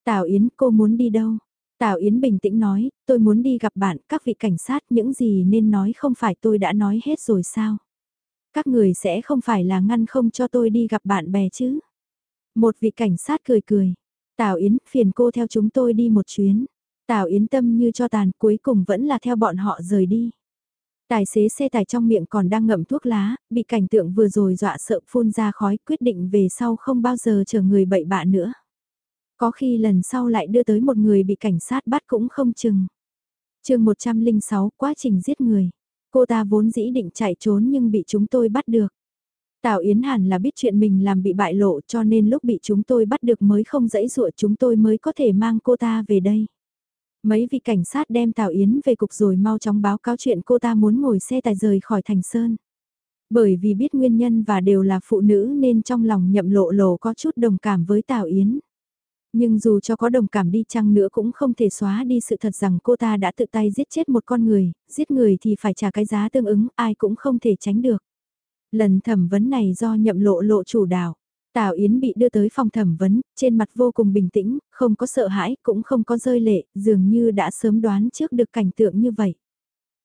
Tào Yến cô muốn đi đâu? Tào Yến bình tĩnh nói, tôi muốn đi gặp bạn, các vị cảnh sát những gì nên nói không phải tôi đã nói hết rồi sao? Các người sẽ không phải là ngăn không cho tôi đi gặp bạn bè chứ? Một vị cảnh sát cười cười. Tào Yến phiền cô theo chúng tôi đi một chuyến. Tào Yến tâm như cho tàn cuối cùng vẫn là theo bọn họ rời đi. Tài xế xe tải trong miệng còn đang ngậm thuốc lá, bị cảnh tượng vừa rồi dọa sợ phun ra khói quyết định về sau không bao giờ chờ người bậy bạ nữa. Có khi lần sau lại đưa tới một người bị cảnh sát bắt cũng không chừng. chương 106 quá trình giết người. Cô ta vốn dĩ định chạy trốn nhưng bị chúng tôi bắt được. Tào Yến Hàn là biết chuyện mình làm bị bại lộ cho nên lúc bị chúng tôi bắt được mới không dãy dụa chúng tôi mới có thể mang cô ta về đây. Mấy vị cảnh sát đem Tào Yến về cục rồi mau chóng báo cáo chuyện cô ta muốn ngồi xe tài rời khỏi thành sơn. Bởi vì biết nguyên nhân và đều là phụ nữ nên trong lòng nhậm lộ lộ có chút đồng cảm với Tào Yến. Nhưng dù cho có đồng cảm đi chăng nữa cũng không thể xóa đi sự thật rằng cô ta đã tự tay giết chết một con người, giết người thì phải trả cái giá tương ứng, ai cũng không thể tránh được. Lần thẩm vấn này do nhậm lộ lộ chủ đạo. Tào Yến bị đưa tới phòng thẩm vấn, trên mặt vô cùng bình tĩnh, không có sợ hãi, cũng không có rơi lệ, dường như đã sớm đoán trước được cảnh tượng như vậy.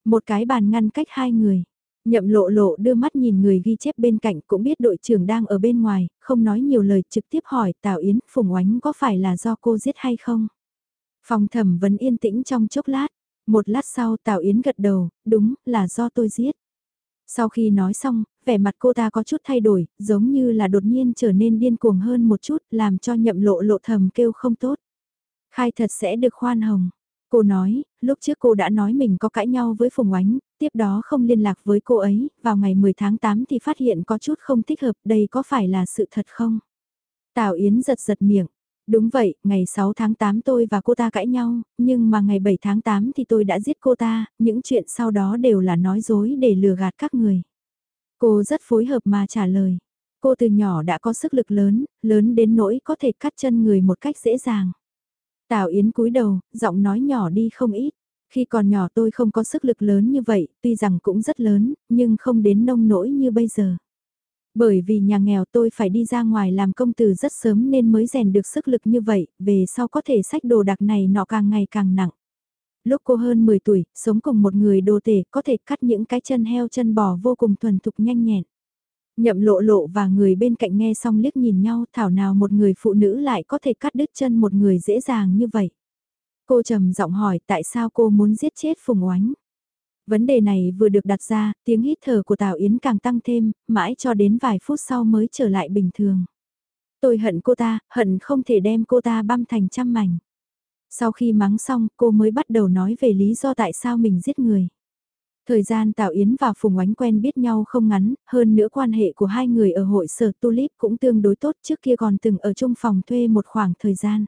Một cái bàn ngăn cách hai người. Nhậm lộ lộ đưa mắt nhìn người ghi chép bên cạnh cũng biết đội trưởng đang ở bên ngoài, không nói nhiều lời trực tiếp hỏi Tào Yến Phùng Oánh có phải là do cô giết hay không? Phòng thẩm vấn yên tĩnh trong chốc lát, một lát sau Tào Yến gật đầu, đúng là do tôi giết. Sau khi nói xong, vẻ mặt cô ta có chút thay đổi, giống như là đột nhiên trở nên điên cuồng hơn một chút, làm cho nhậm lộ lộ thầm kêu không tốt. Khai thật sẽ được khoan hồng. Cô nói, lúc trước cô đã nói mình có cãi nhau với Phùng Oánh, tiếp đó không liên lạc với cô ấy, vào ngày 10 tháng 8 thì phát hiện có chút không thích hợp, đây có phải là sự thật không? Tào Yến giật giật miệng. Đúng vậy, ngày 6 tháng 8 tôi và cô ta cãi nhau, nhưng mà ngày 7 tháng 8 thì tôi đã giết cô ta, những chuyện sau đó đều là nói dối để lừa gạt các người. Cô rất phối hợp mà trả lời. Cô từ nhỏ đã có sức lực lớn, lớn đến nỗi có thể cắt chân người một cách dễ dàng. Tào Yến cúi đầu, giọng nói nhỏ đi không ít. Khi còn nhỏ tôi không có sức lực lớn như vậy, tuy rằng cũng rất lớn, nhưng không đến nông nỗi như bây giờ. Bởi vì nhà nghèo tôi phải đi ra ngoài làm công từ rất sớm nên mới rèn được sức lực như vậy, về sau có thể sách đồ đặc này nọ càng ngày càng nặng. Lúc cô hơn 10 tuổi, sống cùng một người đồ tể có thể cắt những cái chân heo chân bò vô cùng thuần thục nhanh nhẹn. Nhậm lộ lộ và người bên cạnh nghe xong liếc nhìn nhau thảo nào một người phụ nữ lại có thể cắt đứt chân một người dễ dàng như vậy. Cô trầm giọng hỏi tại sao cô muốn giết chết Phùng Oánh. Vấn đề này vừa được đặt ra, tiếng hít thở của Tào Yến càng tăng thêm, mãi cho đến vài phút sau mới trở lại bình thường. Tôi hận cô ta, hận không thể đem cô ta băm thành trăm mảnh. Sau khi mắng xong, cô mới bắt đầu nói về lý do tại sao mình giết người. Thời gian Tào Yến và Phùng Oánh quen biết nhau không ngắn, hơn nữa quan hệ của hai người ở hội sở Tulip cũng tương đối tốt trước kia còn từng ở chung phòng thuê một khoảng thời gian.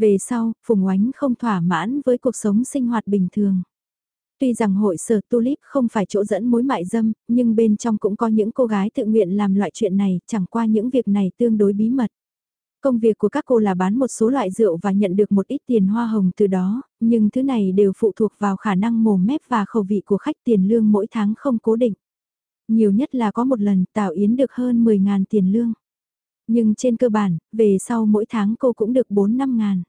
Về sau, Phùng Oánh không thỏa mãn với cuộc sống sinh hoạt bình thường. Tuy rằng hội sở tulip không phải chỗ dẫn mối mại dâm, nhưng bên trong cũng có những cô gái tự nguyện làm loại chuyện này, chẳng qua những việc này tương đối bí mật. Công việc của các cô là bán một số loại rượu và nhận được một ít tiền hoa hồng từ đó, nhưng thứ này đều phụ thuộc vào khả năng mồm mép và khẩu vị của khách tiền lương mỗi tháng không cố định. Nhiều nhất là có một lần Tào Yến được hơn 10.000 tiền lương. Nhưng trên cơ bản, về sau mỗi tháng cô cũng được 4-5 ngàn.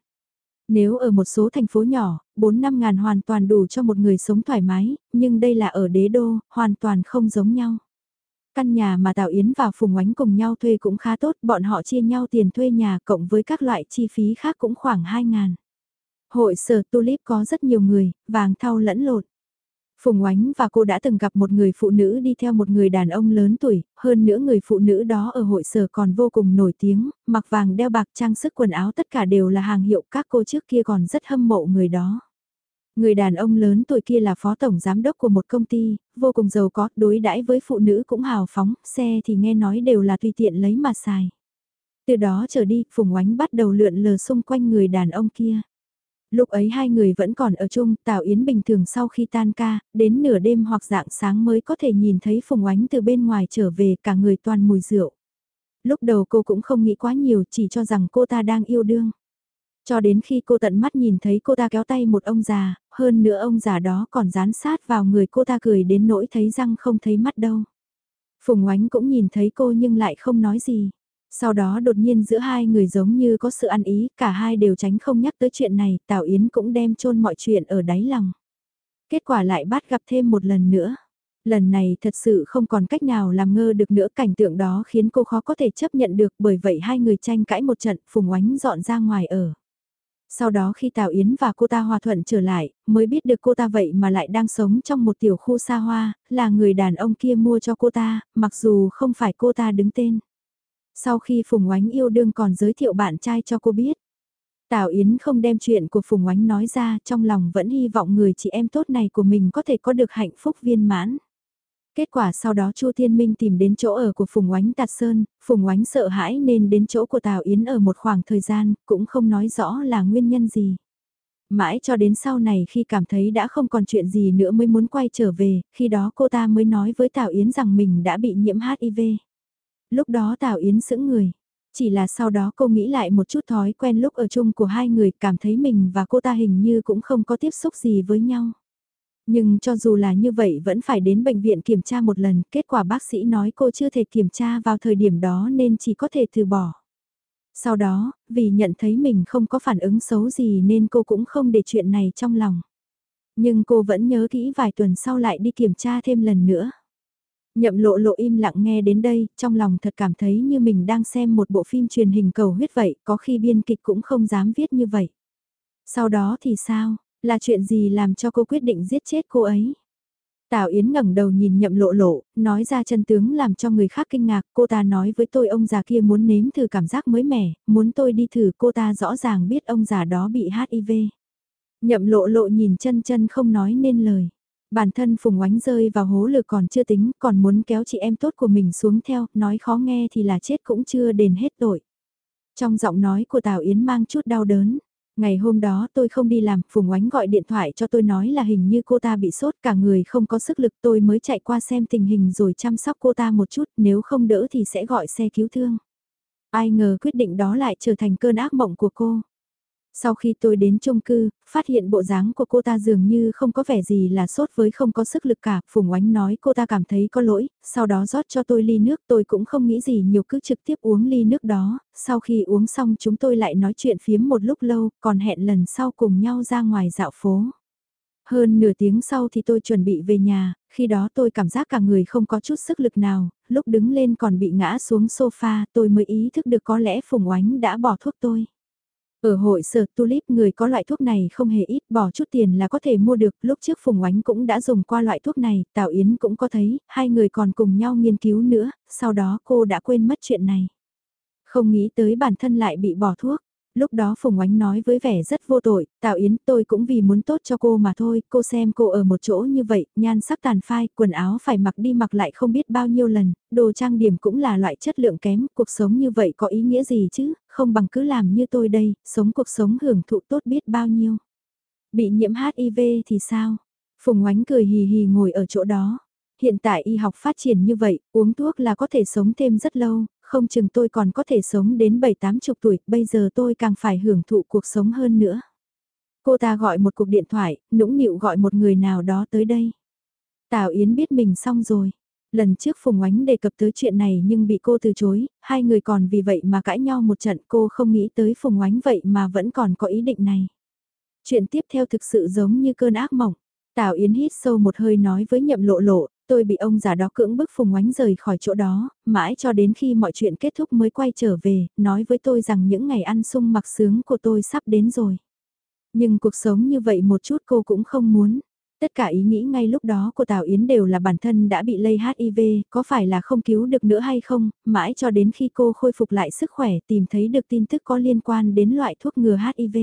Nếu ở một số thành phố nhỏ, 4-5 ngàn hoàn toàn đủ cho một người sống thoải mái, nhưng đây là ở đế đô, hoàn toàn không giống nhau. Căn nhà mà Tào Yến và Phùng Oánh cùng nhau thuê cũng khá tốt, bọn họ chia nhau tiền thuê nhà cộng với các loại chi phí khác cũng khoảng 2 ngàn. Hội sở Tulip có rất nhiều người, vàng thau lẫn lộn. Phùng Oánh và cô đã từng gặp một người phụ nữ đi theo một người đàn ông lớn tuổi, hơn nữa người phụ nữ đó ở hội sở còn vô cùng nổi tiếng, mặc vàng đeo bạc trang sức quần áo tất cả đều là hàng hiệu các cô trước kia còn rất hâm mộ người đó. Người đàn ông lớn tuổi kia là phó tổng giám đốc của một công ty, vô cùng giàu có, đối đãi với phụ nữ cũng hào phóng, xe thì nghe nói đều là tùy tiện lấy mà xài. Từ đó trở đi, Phùng Oánh bắt đầu lượn lờ xung quanh người đàn ông kia. Lúc ấy hai người vẫn còn ở chung, Tào Yến bình thường sau khi tan ca, đến nửa đêm hoặc dạng sáng mới có thể nhìn thấy Phùng Oánh từ bên ngoài trở về cả người toàn mùi rượu. Lúc đầu cô cũng không nghĩ quá nhiều chỉ cho rằng cô ta đang yêu đương. Cho đến khi cô tận mắt nhìn thấy cô ta kéo tay một ông già, hơn nữa ông già đó còn dán sát vào người cô ta cười đến nỗi thấy răng không thấy mắt đâu. Phùng Oánh cũng nhìn thấy cô nhưng lại không nói gì. Sau đó đột nhiên giữa hai người giống như có sự ăn ý, cả hai đều tránh không nhắc tới chuyện này, Tào Yến cũng đem chôn mọi chuyện ở đáy lòng. Kết quả lại bắt gặp thêm một lần nữa. Lần này thật sự không còn cách nào làm ngơ được nữa cảnh tượng đó khiến cô khó có thể chấp nhận được bởi vậy hai người tranh cãi một trận Phùng Oánh dọn ra ngoài ở. Sau đó khi Tào Yến và cô ta hòa thuận trở lại, mới biết được cô ta vậy mà lại đang sống trong một tiểu khu xa hoa, là người đàn ông kia mua cho cô ta, mặc dù không phải cô ta đứng tên. Sau khi Phùng Oánh yêu đương còn giới thiệu bạn trai cho cô biết. Tào Yến không đem chuyện của Phùng Oánh nói ra, trong lòng vẫn hy vọng người chị em tốt này của mình có thể có được hạnh phúc viên mãn. Kết quả sau đó Chu Thiên Minh tìm đến chỗ ở của Phùng Oánh Tạt Sơn, Phùng Oánh sợ hãi nên đến chỗ của Tào Yến ở một khoảng thời gian, cũng không nói rõ là nguyên nhân gì. Mãi cho đến sau này khi cảm thấy đã không còn chuyện gì nữa mới muốn quay trở về, khi đó cô ta mới nói với Tào Yến rằng mình đã bị nhiễm HIV. Lúc đó Tào Yến sững người. Chỉ là sau đó cô nghĩ lại một chút thói quen lúc ở chung của hai người cảm thấy mình và cô ta hình như cũng không có tiếp xúc gì với nhau. Nhưng cho dù là như vậy vẫn phải đến bệnh viện kiểm tra một lần, kết quả bác sĩ nói cô chưa thể kiểm tra vào thời điểm đó nên chỉ có thể từ bỏ. Sau đó, vì nhận thấy mình không có phản ứng xấu gì nên cô cũng không để chuyện này trong lòng. Nhưng cô vẫn nhớ kỹ vài tuần sau lại đi kiểm tra thêm lần nữa. Nhậm lộ lộ im lặng nghe đến đây, trong lòng thật cảm thấy như mình đang xem một bộ phim truyền hình cầu huyết vậy, có khi biên kịch cũng không dám viết như vậy. Sau đó thì sao, là chuyện gì làm cho cô quyết định giết chết cô ấy? Tào Yến ngẩng đầu nhìn nhậm lộ lộ, nói ra chân tướng làm cho người khác kinh ngạc, cô ta nói với tôi ông già kia muốn nếm thử cảm giác mới mẻ, muốn tôi đi thử cô ta rõ ràng biết ông già đó bị HIV. Nhậm lộ lộ nhìn chân chân không nói nên lời. Bản thân Phùng Oánh rơi vào hố lửa còn chưa tính, còn muốn kéo chị em tốt của mình xuống theo, nói khó nghe thì là chết cũng chưa đền hết tội. Trong giọng nói của Tào Yến mang chút đau đớn. Ngày hôm đó tôi không đi làm, Phùng Oánh gọi điện thoại cho tôi nói là hình như cô ta bị sốt cả người không có sức lực tôi mới chạy qua xem tình hình rồi chăm sóc cô ta một chút, nếu không đỡ thì sẽ gọi xe cứu thương. Ai ngờ quyết định đó lại trở thành cơn ác mộng của cô. Sau khi tôi đến chung cư, phát hiện bộ dáng của cô ta dường như không có vẻ gì là sốt với không có sức lực cả. Phùng Oánh nói cô ta cảm thấy có lỗi, sau đó rót cho tôi ly nước tôi cũng không nghĩ gì nhiều cứ trực tiếp uống ly nước đó. Sau khi uống xong chúng tôi lại nói chuyện phiếm một lúc lâu, còn hẹn lần sau cùng nhau ra ngoài dạo phố. Hơn nửa tiếng sau thì tôi chuẩn bị về nhà, khi đó tôi cảm giác cả người không có chút sức lực nào, lúc đứng lên còn bị ngã xuống sofa tôi mới ý thức được có lẽ Phùng Oánh đã bỏ thuốc tôi. Ở hội sở tulip người có loại thuốc này không hề ít, bỏ chút tiền là có thể mua được, lúc trước Phùng Oánh cũng đã dùng qua loại thuốc này, Tào Yến cũng có thấy, hai người còn cùng nhau nghiên cứu nữa, sau đó cô đã quên mất chuyện này. Không nghĩ tới bản thân lại bị bỏ thuốc, lúc đó Phùng Oánh nói với vẻ rất vô tội, Tào Yến tôi cũng vì muốn tốt cho cô mà thôi, cô xem cô ở một chỗ như vậy, nhan sắc tàn phai, quần áo phải mặc đi mặc lại không biết bao nhiêu lần, đồ trang điểm cũng là loại chất lượng kém, cuộc sống như vậy có ý nghĩa gì chứ, không bằng cứ làm như tôi đây, sống cuộc sống hưởng thụ tốt biết bao nhiêu. Bị nhiễm HIV thì sao? Phùng Oánh cười hì hì ngồi ở chỗ đó. Hiện tại y học phát triển như vậy, uống thuốc là có thể sống thêm rất lâu, không chừng tôi còn có thể sống đến 7-8 chục tuổi, bây giờ tôi càng phải hưởng thụ cuộc sống hơn nữa. Cô ta gọi một cuộc điện thoại, nũng nịu gọi một người nào đó tới đây. Tào Yến biết mình xong rồi. Lần trước Phùng Oánh đề cập tới chuyện này nhưng bị cô từ chối, hai người còn vì vậy mà cãi nhau một trận cô không nghĩ tới Phùng Oánh vậy mà vẫn còn có ý định này. Chuyện tiếp theo thực sự giống như cơn ác mộng. Tào Yến hít sâu một hơi nói với nhậm lộ lộ, tôi bị ông già đó cưỡng bức Phùng Oánh rời khỏi chỗ đó, mãi cho đến khi mọi chuyện kết thúc mới quay trở về, nói với tôi rằng những ngày ăn sung mặc sướng của tôi sắp đến rồi. Nhưng cuộc sống như vậy một chút cô cũng không muốn. Tất cả ý nghĩ ngay lúc đó của Tào Yến đều là bản thân đã bị lây HIV, có phải là không cứu được nữa hay không, mãi cho đến khi cô khôi phục lại sức khỏe tìm thấy được tin tức có liên quan đến loại thuốc ngừa HIV.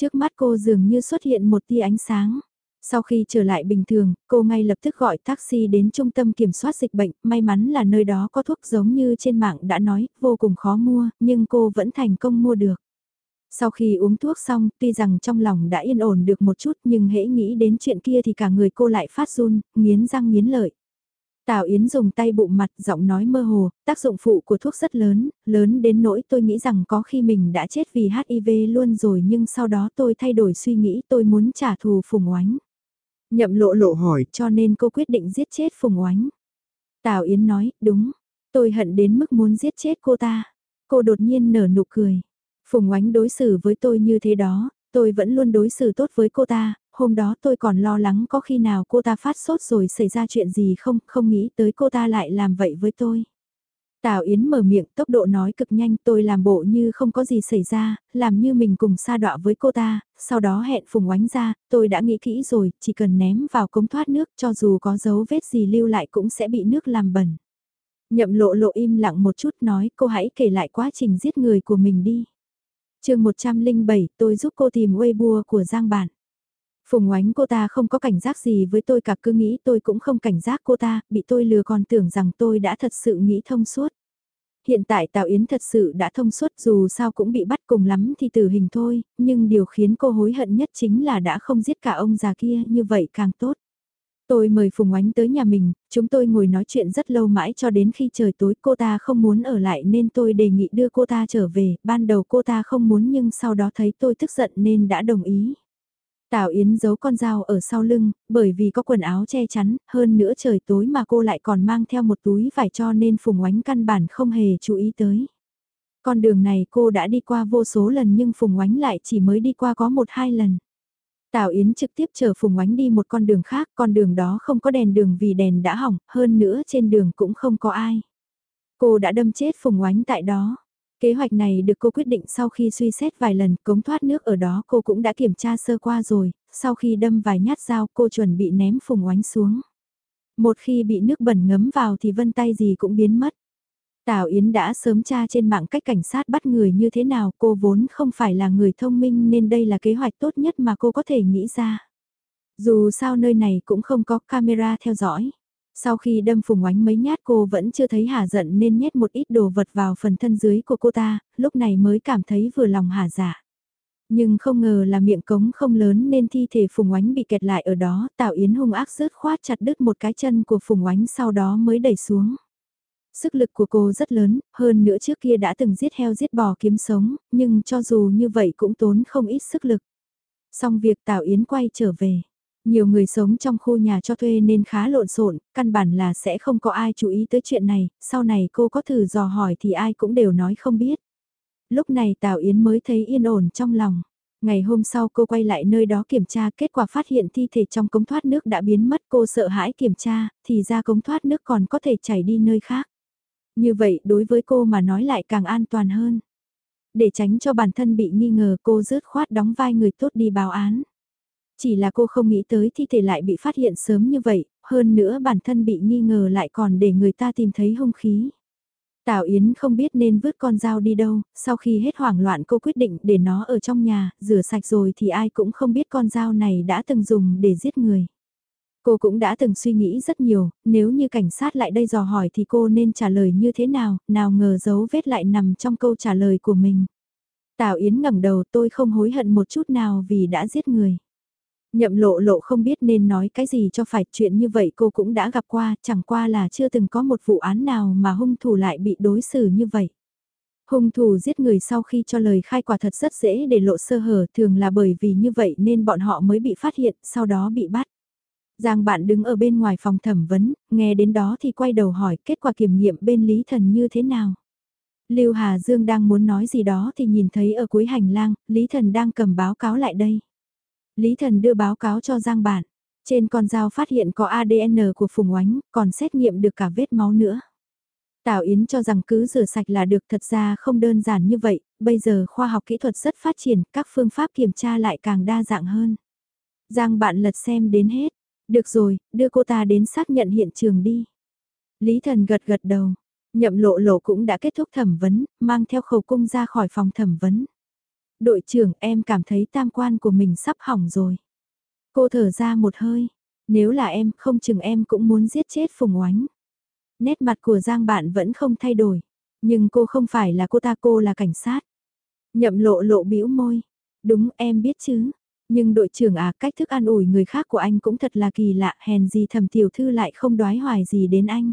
Trước mắt cô dường như xuất hiện một tia ánh sáng. Sau khi trở lại bình thường, cô ngay lập tức gọi taxi đến trung tâm kiểm soát dịch bệnh, may mắn là nơi đó có thuốc giống như trên mạng đã nói, vô cùng khó mua, nhưng cô vẫn thành công mua được. Sau khi uống thuốc xong, tuy rằng trong lòng đã yên ổn được một chút nhưng hễ nghĩ đến chuyện kia thì cả người cô lại phát run, nghiến răng nghiến lợi. Tào Yến dùng tay bụng mặt giọng nói mơ hồ, tác dụng phụ của thuốc rất lớn, lớn đến nỗi tôi nghĩ rằng có khi mình đã chết vì HIV luôn rồi nhưng sau đó tôi thay đổi suy nghĩ tôi muốn trả thù Phùng Oánh. Nhậm lộ lộ hỏi cho nên cô quyết định giết chết Phùng Oánh. Tào Yến nói, đúng, tôi hận đến mức muốn giết chết cô ta. Cô đột nhiên nở nụ cười. Phùng Oánh đối xử với tôi như thế đó, tôi vẫn luôn đối xử tốt với cô ta, hôm đó tôi còn lo lắng có khi nào cô ta phát sốt rồi xảy ra chuyện gì không, không nghĩ tới cô ta lại làm vậy với tôi. Tào Yến mở miệng tốc độ nói cực nhanh tôi làm bộ như không có gì xảy ra, làm như mình cùng xa đọa với cô ta, sau đó hẹn Phùng Oánh ra, tôi đã nghĩ kỹ rồi, chỉ cần ném vào cống thoát nước cho dù có dấu vết gì lưu lại cũng sẽ bị nước làm bẩn. Nhậm lộ lộ im lặng một chút nói cô hãy kể lại quá trình giết người của mình đi chương 107 tôi giúp cô tìm Weibo của Giang Bản. Phùng oánh cô ta không có cảnh giác gì với tôi cả cứ nghĩ tôi cũng không cảnh giác cô ta, bị tôi lừa còn tưởng rằng tôi đã thật sự nghĩ thông suốt. Hiện tại Tào Yến thật sự đã thông suốt dù sao cũng bị bắt cùng lắm thì tử hình thôi, nhưng điều khiến cô hối hận nhất chính là đã không giết cả ông già kia như vậy càng tốt. Tôi mời Phùng Oánh tới nhà mình, chúng tôi ngồi nói chuyện rất lâu mãi cho đến khi trời tối cô ta không muốn ở lại nên tôi đề nghị đưa cô ta trở về, ban đầu cô ta không muốn nhưng sau đó thấy tôi tức giận nên đã đồng ý. Tào Yến giấu con dao ở sau lưng, bởi vì có quần áo che chắn, hơn nữa trời tối mà cô lại còn mang theo một túi vải cho nên Phùng Oánh căn bản không hề chú ý tới. Con đường này cô đã đi qua vô số lần nhưng Phùng Oánh lại chỉ mới đi qua có một hai lần. Tào Yến trực tiếp chờ Phùng Oánh đi một con đường khác, con đường đó không có đèn đường vì đèn đã hỏng, hơn nữa trên đường cũng không có ai. Cô đã đâm chết Phùng Oánh tại đó. Kế hoạch này được cô quyết định sau khi suy xét vài lần cống thoát nước ở đó cô cũng đã kiểm tra sơ qua rồi, sau khi đâm vài nhát dao cô chuẩn bị ném Phùng Oánh xuống. Một khi bị nước bẩn ngấm vào thì vân tay gì cũng biến mất. Tào Yến đã sớm tra trên mạng cách cảnh sát bắt người như thế nào, cô vốn không phải là người thông minh nên đây là kế hoạch tốt nhất mà cô có thể nghĩ ra. Dù sao nơi này cũng không có camera theo dõi. Sau khi đâm phùng oánh mấy nhát cô vẫn chưa thấy hà giận nên nhét một ít đồ vật vào phần thân dưới của cô ta, lúc này mới cảm thấy vừa lòng hà giả. Nhưng không ngờ là miệng cống không lớn nên thi thể phùng oánh bị kẹt lại ở đó, Tào Yến hung ác rớt khoát chặt đứt một cái chân của phùng oánh sau đó mới đẩy xuống. Sức lực của cô rất lớn, hơn nữa trước kia đã từng giết heo giết bò kiếm sống, nhưng cho dù như vậy cũng tốn không ít sức lực. Xong việc Tào Yến quay trở về. Nhiều người sống trong khu nhà cho thuê nên khá lộn xộn, căn bản là sẽ không có ai chú ý tới chuyện này, sau này cô có thử dò hỏi thì ai cũng đều nói không biết. Lúc này Tào Yến mới thấy yên ổn trong lòng. Ngày hôm sau cô quay lại nơi đó kiểm tra kết quả phát hiện thi thể trong cống thoát nước đã biến mất cô sợ hãi kiểm tra, thì ra cống thoát nước còn có thể chảy đi nơi khác. Như vậy đối với cô mà nói lại càng an toàn hơn. Để tránh cho bản thân bị nghi ngờ cô rớt khoát đóng vai người tốt đi báo án. Chỉ là cô không nghĩ tới thi thể lại bị phát hiện sớm như vậy, hơn nữa bản thân bị nghi ngờ lại còn để người ta tìm thấy hung khí. Tào Yến không biết nên vứt con dao đi đâu, sau khi hết hoảng loạn cô quyết định để nó ở trong nhà, rửa sạch rồi thì ai cũng không biết con dao này đã từng dùng để giết người. Cô cũng đã từng suy nghĩ rất nhiều, nếu như cảnh sát lại đây dò hỏi thì cô nên trả lời như thế nào, nào ngờ dấu vết lại nằm trong câu trả lời của mình. Tào Yến ngẩng đầu tôi không hối hận một chút nào vì đã giết người. Nhậm lộ lộ không biết nên nói cái gì cho phải chuyện như vậy cô cũng đã gặp qua, chẳng qua là chưa từng có một vụ án nào mà hung thủ lại bị đối xử như vậy. Hung thủ giết người sau khi cho lời khai quả thật rất dễ để lộ sơ hở thường là bởi vì như vậy nên bọn họ mới bị phát hiện, sau đó bị bắt. Giang bạn đứng ở bên ngoài phòng thẩm vấn, nghe đến đó thì quay đầu hỏi kết quả kiểm nghiệm bên Lý Thần như thế nào. Lưu Hà Dương đang muốn nói gì đó thì nhìn thấy ở cuối hành lang, Lý Thần đang cầm báo cáo lại đây. Lý Thần đưa báo cáo cho Giang Bản. Trên con dao phát hiện có ADN của Phùng Oánh, còn xét nghiệm được cả vết máu nữa. Tào Yến cho rằng cứ rửa sạch là được thật ra không đơn giản như vậy, bây giờ khoa học kỹ thuật rất phát triển, các phương pháp kiểm tra lại càng đa dạng hơn. Giang bạn lật xem đến hết. Được rồi, đưa cô ta đến xác nhận hiện trường đi. Lý Thần gật gật đầu. Nhậm lộ lộ cũng đã kết thúc thẩm vấn, mang theo khẩu cung ra khỏi phòng thẩm vấn. Đội trưởng em cảm thấy tam quan của mình sắp hỏng rồi. Cô thở ra một hơi. Nếu là em, không chừng em cũng muốn giết chết Phùng Oánh. Nét mặt của Giang bạn vẫn không thay đổi. Nhưng cô không phải là cô ta cô là cảnh sát. Nhậm lộ lộ bĩu môi. Đúng em biết chứ. Nhưng đội trưởng à cách thức an ủi người khác của anh cũng thật là kỳ lạ hèn gì thầm tiểu thư lại không đoái hoài gì đến anh.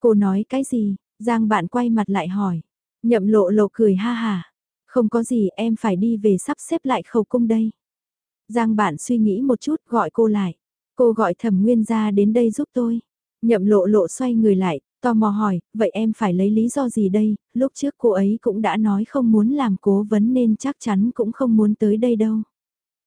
Cô nói cái gì? Giang bạn quay mặt lại hỏi. Nhậm lộ lộ cười ha hà. Không có gì em phải đi về sắp xếp lại khẩu cung đây. Giang bạn suy nghĩ một chút gọi cô lại. Cô gọi thẩm nguyên ra đến đây giúp tôi. Nhậm lộ lộ xoay người lại, tò mò hỏi, vậy em phải lấy lý do gì đây, lúc trước cô ấy cũng đã nói không muốn làm cố vấn nên chắc chắn cũng không muốn tới đây đâu.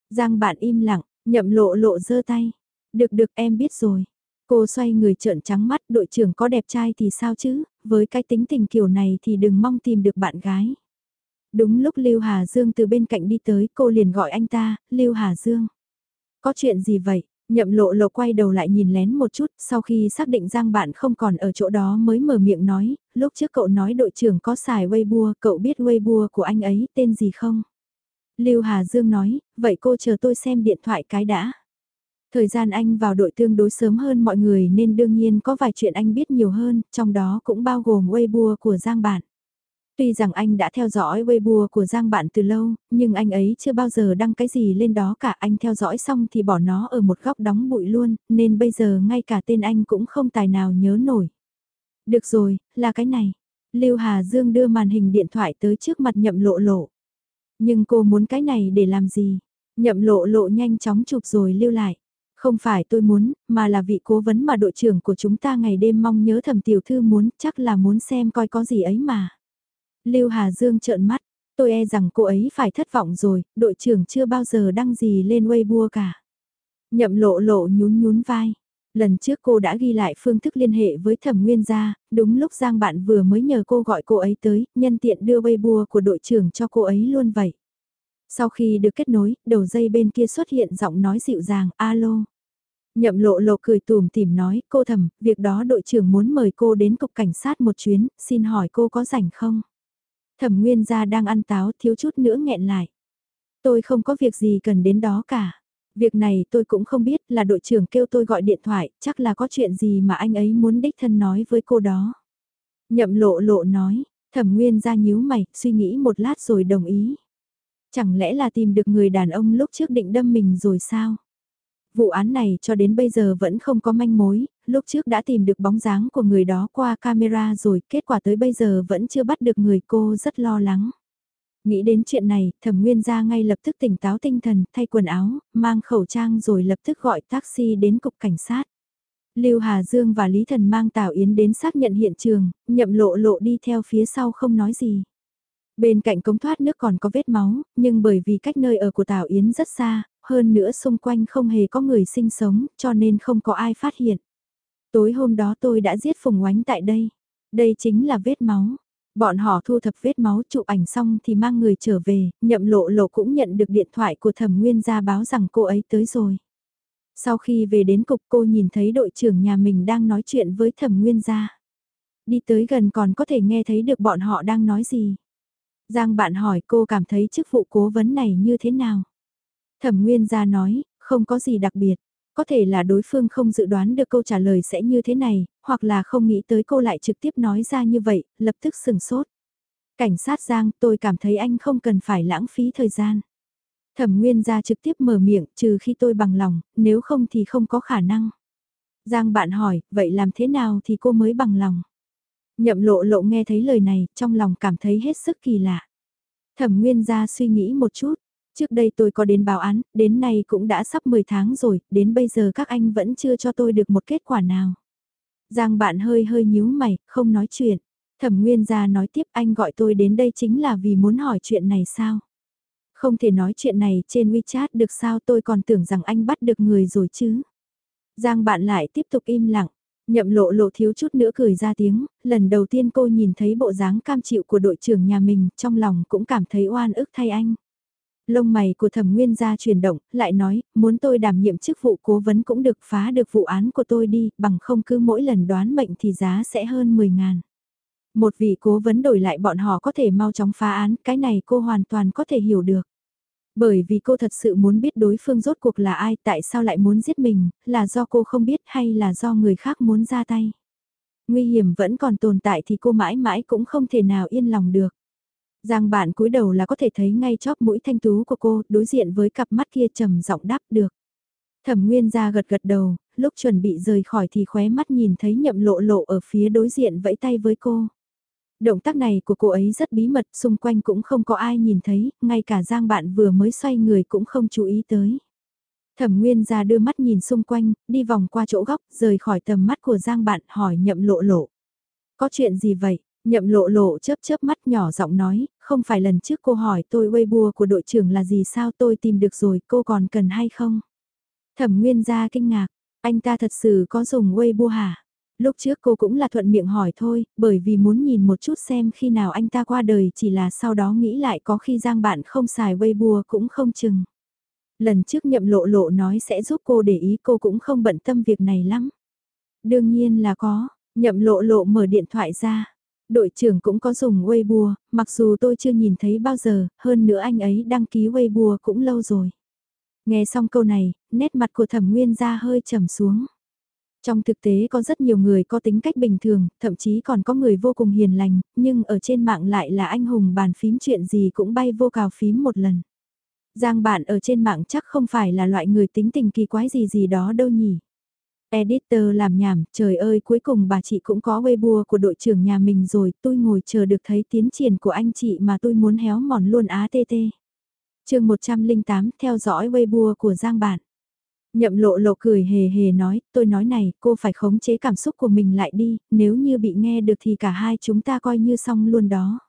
Giang bạn im lặng, nhậm lộ lộ giơ tay. Được được em biết rồi. Cô xoay người trợn trắng mắt đội trưởng có đẹp trai thì sao chứ, với cái tính tình kiểu này thì đừng mong tìm được bạn gái. Đúng lúc Lưu Hà Dương từ bên cạnh đi tới cô liền gọi anh ta, Lưu Hà Dương. Có chuyện gì vậy? Nhậm lộ lộ quay đầu lại nhìn lén một chút, sau khi xác định Giang bạn không còn ở chỗ đó mới mở miệng nói, lúc trước cậu nói đội trưởng có xài Weibo, cậu biết Weibo của anh ấy tên gì không? Lưu Hà Dương nói, vậy cô chờ tôi xem điện thoại cái đã. Thời gian anh vào đội tương đối sớm hơn mọi người nên đương nhiên có vài chuyện anh biết nhiều hơn, trong đó cũng bao gồm Weibo của Giang Bạn. Tuy rằng anh đã theo dõi Weibo của Giang Bạn từ lâu, nhưng anh ấy chưa bao giờ đăng cái gì lên đó cả anh theo dõi xong thì bỏ nó ở một góc đóng bụi luôn, nên bây giờ ngay cả tên anh cũng không tài nào nhớ nổi. Được rồi, là cái này. Lưu Hà Dương đưa màn hình điện thoại tới trước mặt nhậm lộ lộ. Nhưng cô muốn cái này để làm gì? Nhậm lộ lộ nhanh chóng chụp rồi lưu lại. Không phải tôi muốn, mà là vị cố vấn mà đội trưởng của chúng ta ngày đêm mong nhớ thầm tiểu thư muốn, chắc là muốn xem coi có gì ấy mà. Lưu Hà Dương trợn mắt, tôi e rằng cô ấy phải thất vọng rồi, đội trưởng chưa bao giờ đăng gì lên Weibo cả. Nhậm lộ lộ nhún nhún vai. Lần trước cô đã ghi lại phương thức liên hệ với thẩm nguyên gia, đúng lúc Giang bạn vừa mới nhờ cô gọi cô ấy tới, nhân tiện đưa Weibo của đội trưởng cho cô ấy luôn vậy. Sau khi được kết nối, đầu dây bên kia xuất hiện giọng nói dịu dàng, alo. Nhậm lộ lộ cười tùm tìm nói, cô thầm, việc đó đội trưởng muốn mời cô đến cục cảnh sát một chuyến, xin hỏi cô có rảnh không? Thẩm nguyên gia đang ăn táo thiếu chút nữa nghẹn lại. Tôi không có việc gì cần đến đó cả. Việc này tôi cũng không biết là đội trưởng kêu tôi gọi điện thoại, chắc là có chuyện gì mà anh ấy muốn đích thân nói với cô đó. Nhậm lộ lộ nói, thẩm nguyên ra nhíu mày, suy nghĩ một lát rồi đồng ý. Chẳng lẽ là tìm được người đàn ông lúc trước định đâm mình rồi sao? Vụ án này cho đến bây giờ vẫn không có manh mối, lúc trước đã tìm được bóng dáng của người đó qua camera rồi, kết quả tới bây giờ vẫn chưa bắt được người cô rất lo lắng. Nghĩ đến chuyện này, thẩm nguyên ra ngay lập tức tỉnh táo tinh thần, thay quần áo, mang khẩu trang rồi lập tức gọi taxi đến cục cảnh sát. Lưu Hà Dương và Lý Thần mang Tào Yến đến xác nhận hiện trường, nhậm lộ lộ đi theo phía sau không nói gì. Bên cạnh cống thoát nước còn có vết máu, nhưng bởi vì cách nơi ở của Tào Yến rất xa, hơn nữa xung quanh không hề có người sinh sống, cho nên không có ai phát hiện. Tối hôm đó tôi đã giết Phùng Oánh tại đây. Đây chính là vết máu. Bọn họ thu thập vết máu chụp ảnh xong thì mang người trở về, nhậm lộ lộ cũng nhận được điện thoại của thẩm nguyên ra báo rằng cô ấy tới rồi. Sau khi về đến cục cô nhìn thấy đội trưởng nhà mình đang nói chuyện với thẩm nguyên gia. Đi tới gần còn có thể nghe thấy được bọn họ đang nói gì. Giang bạn hỏi cô cảm thấy chức vụ cố vấn này như thế nào. Thẩm nguyên gia nói, không có gì đặc biệt. Có thể là đối phương không dự đoán được câu trả lời sẽ như thế này, hoặc là không nghĩ tới cô lại trực tiếp nói ra như vậy, lập tức sừng sốt. Cảnh sát Giang, tôi cảm thấy anh không cần phải lãng phí thời gian. Thẩm Nguyên gia trực tiếp mở miệng, trừ khi tôi bằng lòng, nếu không thì không có khả năng. Giang bạn hỏi, vậy làm thế nào thì cô mới bằng lòng? Nhậm lộ lộ nghe thấy lời này, trong lòng cảm thấy hết sức kỳ lạ. Thẩm Nguyên gia suy nghĩ một chút, trước đây tôi có đến báo án, đến nay cũng đã sắp 10 tháng rồi, đến bây giờ các anh vẫn chưa cho tôi được một kết quả nào. Giang bạn hơi hơi nhíu mày, không nói chuyện. Thẩm Nguyên gia nói tiếp anh gọi tôi đến đây chính là vì muốn hỏi chuyện này sao? Không thể nói chuyện này trên WeChat được sao tôi còn tưởng rằng anh bắt được người rồi chứ. Giang bạn lại tiếp tục im lặng. Nhậm lộ lộ thiếu chút nữa cười ra tiếng, lần đầu tiên cô nhìn thấy bộ dáng cam chịu của đội trưởng nhà mình, trong lòng cũng cảm thấy oan ức thay anh. Lông mày của thẩm nguyên gia chuyển động, lại nói, muốn tôi đảm nhiệm chức vụ cố vấn cũng được phá được vụ án của tôi đi, bằng không cứ mỗi lần đoán mệnh thì giá sẽ hơn 10 ngàn. Một vị cố vấn đổi lại bọn họ có thể mau chóng phá án, cái này cô hoàn toàn có thể hiểu được. Bởi vì cô thật sự muốn biết đối phương rốt cuộc là ai, tại sao lại muốn giết mình, là do cô không biết hay là do người khác muốn ra tay. Nguy hiểm vẫn còn tồn tại thì cô mãi mãi cũng không thể nào yên lòng được. Giang bạn cúi đầu là có thể thấy ngay chóp mũi thanh tú của cô, đối diện với cặp mắt kia trầm giọng đáp được. Thẩm Nguyên ra gật gật đầu, lúc chuẩn bị rời khỏi thì khóe mắt nhìn thấy nhậm lộ lộ ở phía đối diện vẫy tay với cô. Động tác này của cô ấy rất bí mật, xung quanh cũng không có ai nhìn thấy, ngay cả Giang bạn vừa mới xoay người cũng không chú ý tới. Thẩm Nguyên ra đưa mắt nhìn xung quanh, đi vòng qua chỗ góc, rời khỏi tầm mắt của Giang bạn hỏi nhậm lộ lộ. Có chuyện gì vậy? Nhậm lộ lộ chớp chớp mắt nhỏ giọng nói, không phải lần trước cô hỏi tôi Weibo của đội trưởng là gì sao tôi tìm được rồi, cô còn cần hay không? Thẩm Nguyên ra kinh ngạc, anh ta thật sự có dùng Weibo hả? Lúc trước cô cũng là thuận miệng hỏi thôi, bởi vì muốn nhìn một chút xem khi nào anh ta qua đời chỉ là sau đó nghĩ lại có khi Giang bạn không xài Weibo cũng không chừng. Lần trước nhậm lộ lộ nói sẽ giúp cô để ý cô cũng không bận tâm việc này lắm. Đương nhiên là có, nhậm lộ lộ mở điện thoại ra. Đội trưởng cũng có dùng Weibo, mặc dù tôi chưa nhìn thấy bao giờ, hơn nữa anh ấy đăng ký Weibo cũng lâu rồi. Nghe xong câu này, nét mặt của thẩm nguyên ra hơi trầm xuống. Trong thực tế có rất nhiều người có tính cách bình thường, thậm chí còn có người vô cùng hiền lành, nhưng ở trên mạng lại là anh hùng bàn phím chuyện gì cũng bay vô cào phím một lần. Giang bạn ở trên mạng chắc không phải là loại người tính tình kỳ quái gì gì đó đâu nhỉ. Editor làm nhảm, trời ơi cuối cùng bà chị cũng có Weibo của đội trưởng nhà mình rồi, tôi ngồi chờ được thấy tiến triển của anh chị mà tôi muốn héo mòn luôn á tê tê. chương 108 theo dõi Weibo của Giang Bạn. Nhậm lộ lộ cười hề hề nói, tôi nói này, cô phải khống chế cảm xúc của mình lại đi, nếu như bị nghe được thì cả hai chúng ta coi như xong luôn đó.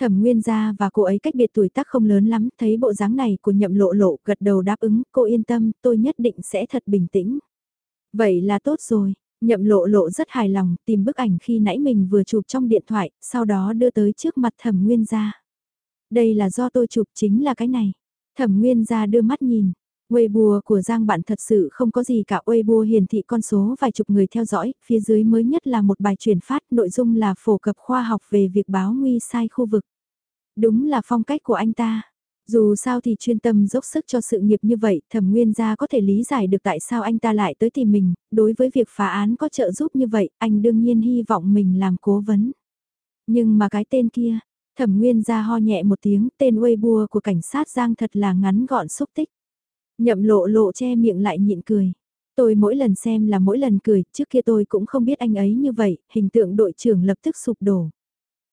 Thẩm Nguyên gia và cô ấy cách biệt tuổi tác không lớn lắm, thấy bộ dáng này của nhậm lộ lộ gật đầu đáp ứng, cô yên tâm, tôi nhất định sẽ thật bình tĩnh. Vậy là tốt rồi, nhậm lộ lộ rất hài lòng, tìm bức ảnh khi nãy mình vừa chụp trong điện thoại, sau đó đưa tới trước mặt thẩm Nguyên gia. Đây là do tôi chụp chính là cái này. Thẩm Nguyên gia đưa mắt nhìn, Weibo của Giang bạn thật sự không có gì cả Weibo hiển thị con số vài chục người theo dõi, phía dưới mới nhất là một bài truyền phát nội dung là phổ cập khoa học về việc báo nguy sai khu vực. Đúng là phong cách của anh ta. Dù sao thì chuyên tâm dốc sức cho sự nghiệp như vậy, thẩm nguyên gia có thể lý giải được tại sao anh ta lại tới tìm mình, đối với việc phá án có trợ giúp như vậy, anh đương nhiên hy vọng mình làm cố vấn. Nhưng mà cái tên kia, thẩm nguyên gia ho nhẹ một tiếng, tên Weibo của cảnh sát Giang thật là ngắn gọn xúc tích. Nhậm lộ lộ che miệng lại nhịn cười. Tôi mỗi lần xem là mỗi lần cười, trước kia tôi cũng không biết anh ấy như vậy, hình tượng đội trưởng lập tức sụp đổ.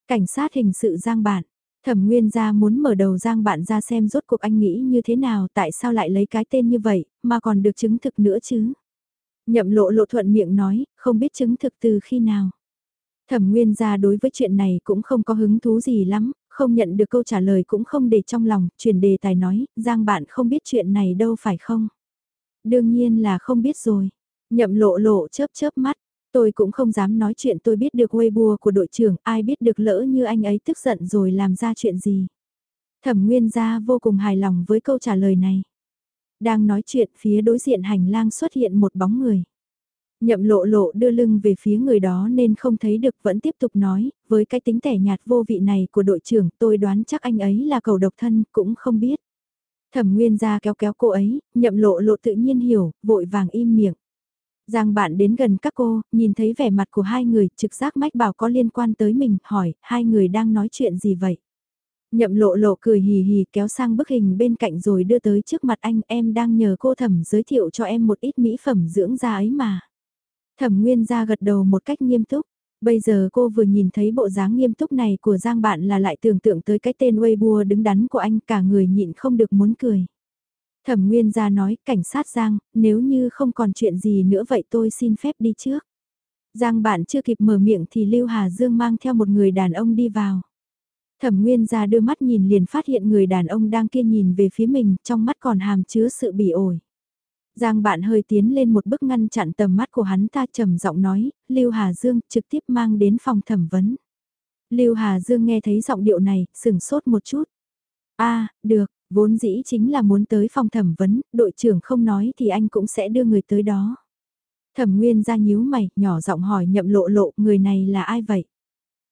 Cảnh sát hình sự giang bạn, thẩm nguyên gia muốn mở đầu giang bạn ra xem rốt cuộc anh nghĩ như thế nào, tại sao lại lấy cái tên như vậy, mà còn được chứng thực nữa chứ. Nhậm lộ lộ thuận miệng nói, không biết chứng thực từ khi nào. Thẩm nguyên gia đối với chuyện này cũng không có hứng thú gì lắm, không nhận được câu trả lời cũng không để trong lòng, chuyển đề tài nói, Giang bạn không biết chuyện này đâu phải không? Đương nhiên là không biết rồi. Nhậm lộ lộ chớp chớp mắt, tôi cũng không dám nói chuyện tôi biết được Weibo của đội trưởng, ai biết được lỡ như anh ấy tức giận rồi làm ra chuyện gì. Thẩm Nguyên gia vô cùng hài lòng với câu trả lời này. Đang nói chuyện phía đối diện hành lang xuất hiện một bóng người. Nhậm lộ lộ đưa lưng về phía người đó nên không thấy được vẫn tiếp tục nói, với cái tính tẻ nhạt vô vị này của đội trưởng tôi đoán chắc anh ấy là cầu độc thân cũng không biết. Thẩm nguyên ra kéo kéo cô ấy, nhậm lộ lộ tự nhiên hiểu, vội vàng im miệng. Giang bạn đến gần các cô, nhìn thấy vẻ mặt của hai người, trực giác mách bảo có liên quan tới mình, hỏi, hai người đang nói chuyện gì vậy? Nhậm lộ lộ cười hì hì kéo sang bức hình bên cạnh rồi đưa tới trước mặt anh em đang nhờ cô thẩm giới thiệu cho em một ít mỹ phẩm dưỡng da ấy mà. Thẩm nguyên ra gật đầu một cách nghiêm túc. Bây giờ cô vừa nhìn thấy bộ dáng nghiêm túc này của Giang bạn là lại tưởng tượng tới cái tên Weibo đứng đắn của anh cả người nhịn không được muốn cười. Thẩm Nguyên ra nói, cảnh sát Giang, nếu như không còn chuyện gì nữa vậy tôi xin phép đi trước. Giang bạn chưa kịp mở miệng thì Lưu Hà Dương mang theo một người đàn ông đi vào. Thẩm Nguyên ra đưa mắt nhìn liền phát hiện người đàn ông đang kia nhìn về phía mình, trong mắt còn hàm chứa sự bỉ ổi. Giang bạn hơi tiến lên một bước ngăn chặn tầm mắt của hắn ta trầm giọng nói, Lưu Hà Dương trực tiếp mang đến phòng thẩm vấn. Lưu Hà Dương nghe thấy giọng điệu này, sửng sốt một chút. a được, vốn dĩ chính là muốn tới phòng thẩm vấn, đội trưởng không nói thì anh cũng sẽ đưa người tới đó. Thẩm Nguyên ra nhíu mày, nhỏ giọng hỏi nhậm lộ lộ, người này là ai vậy?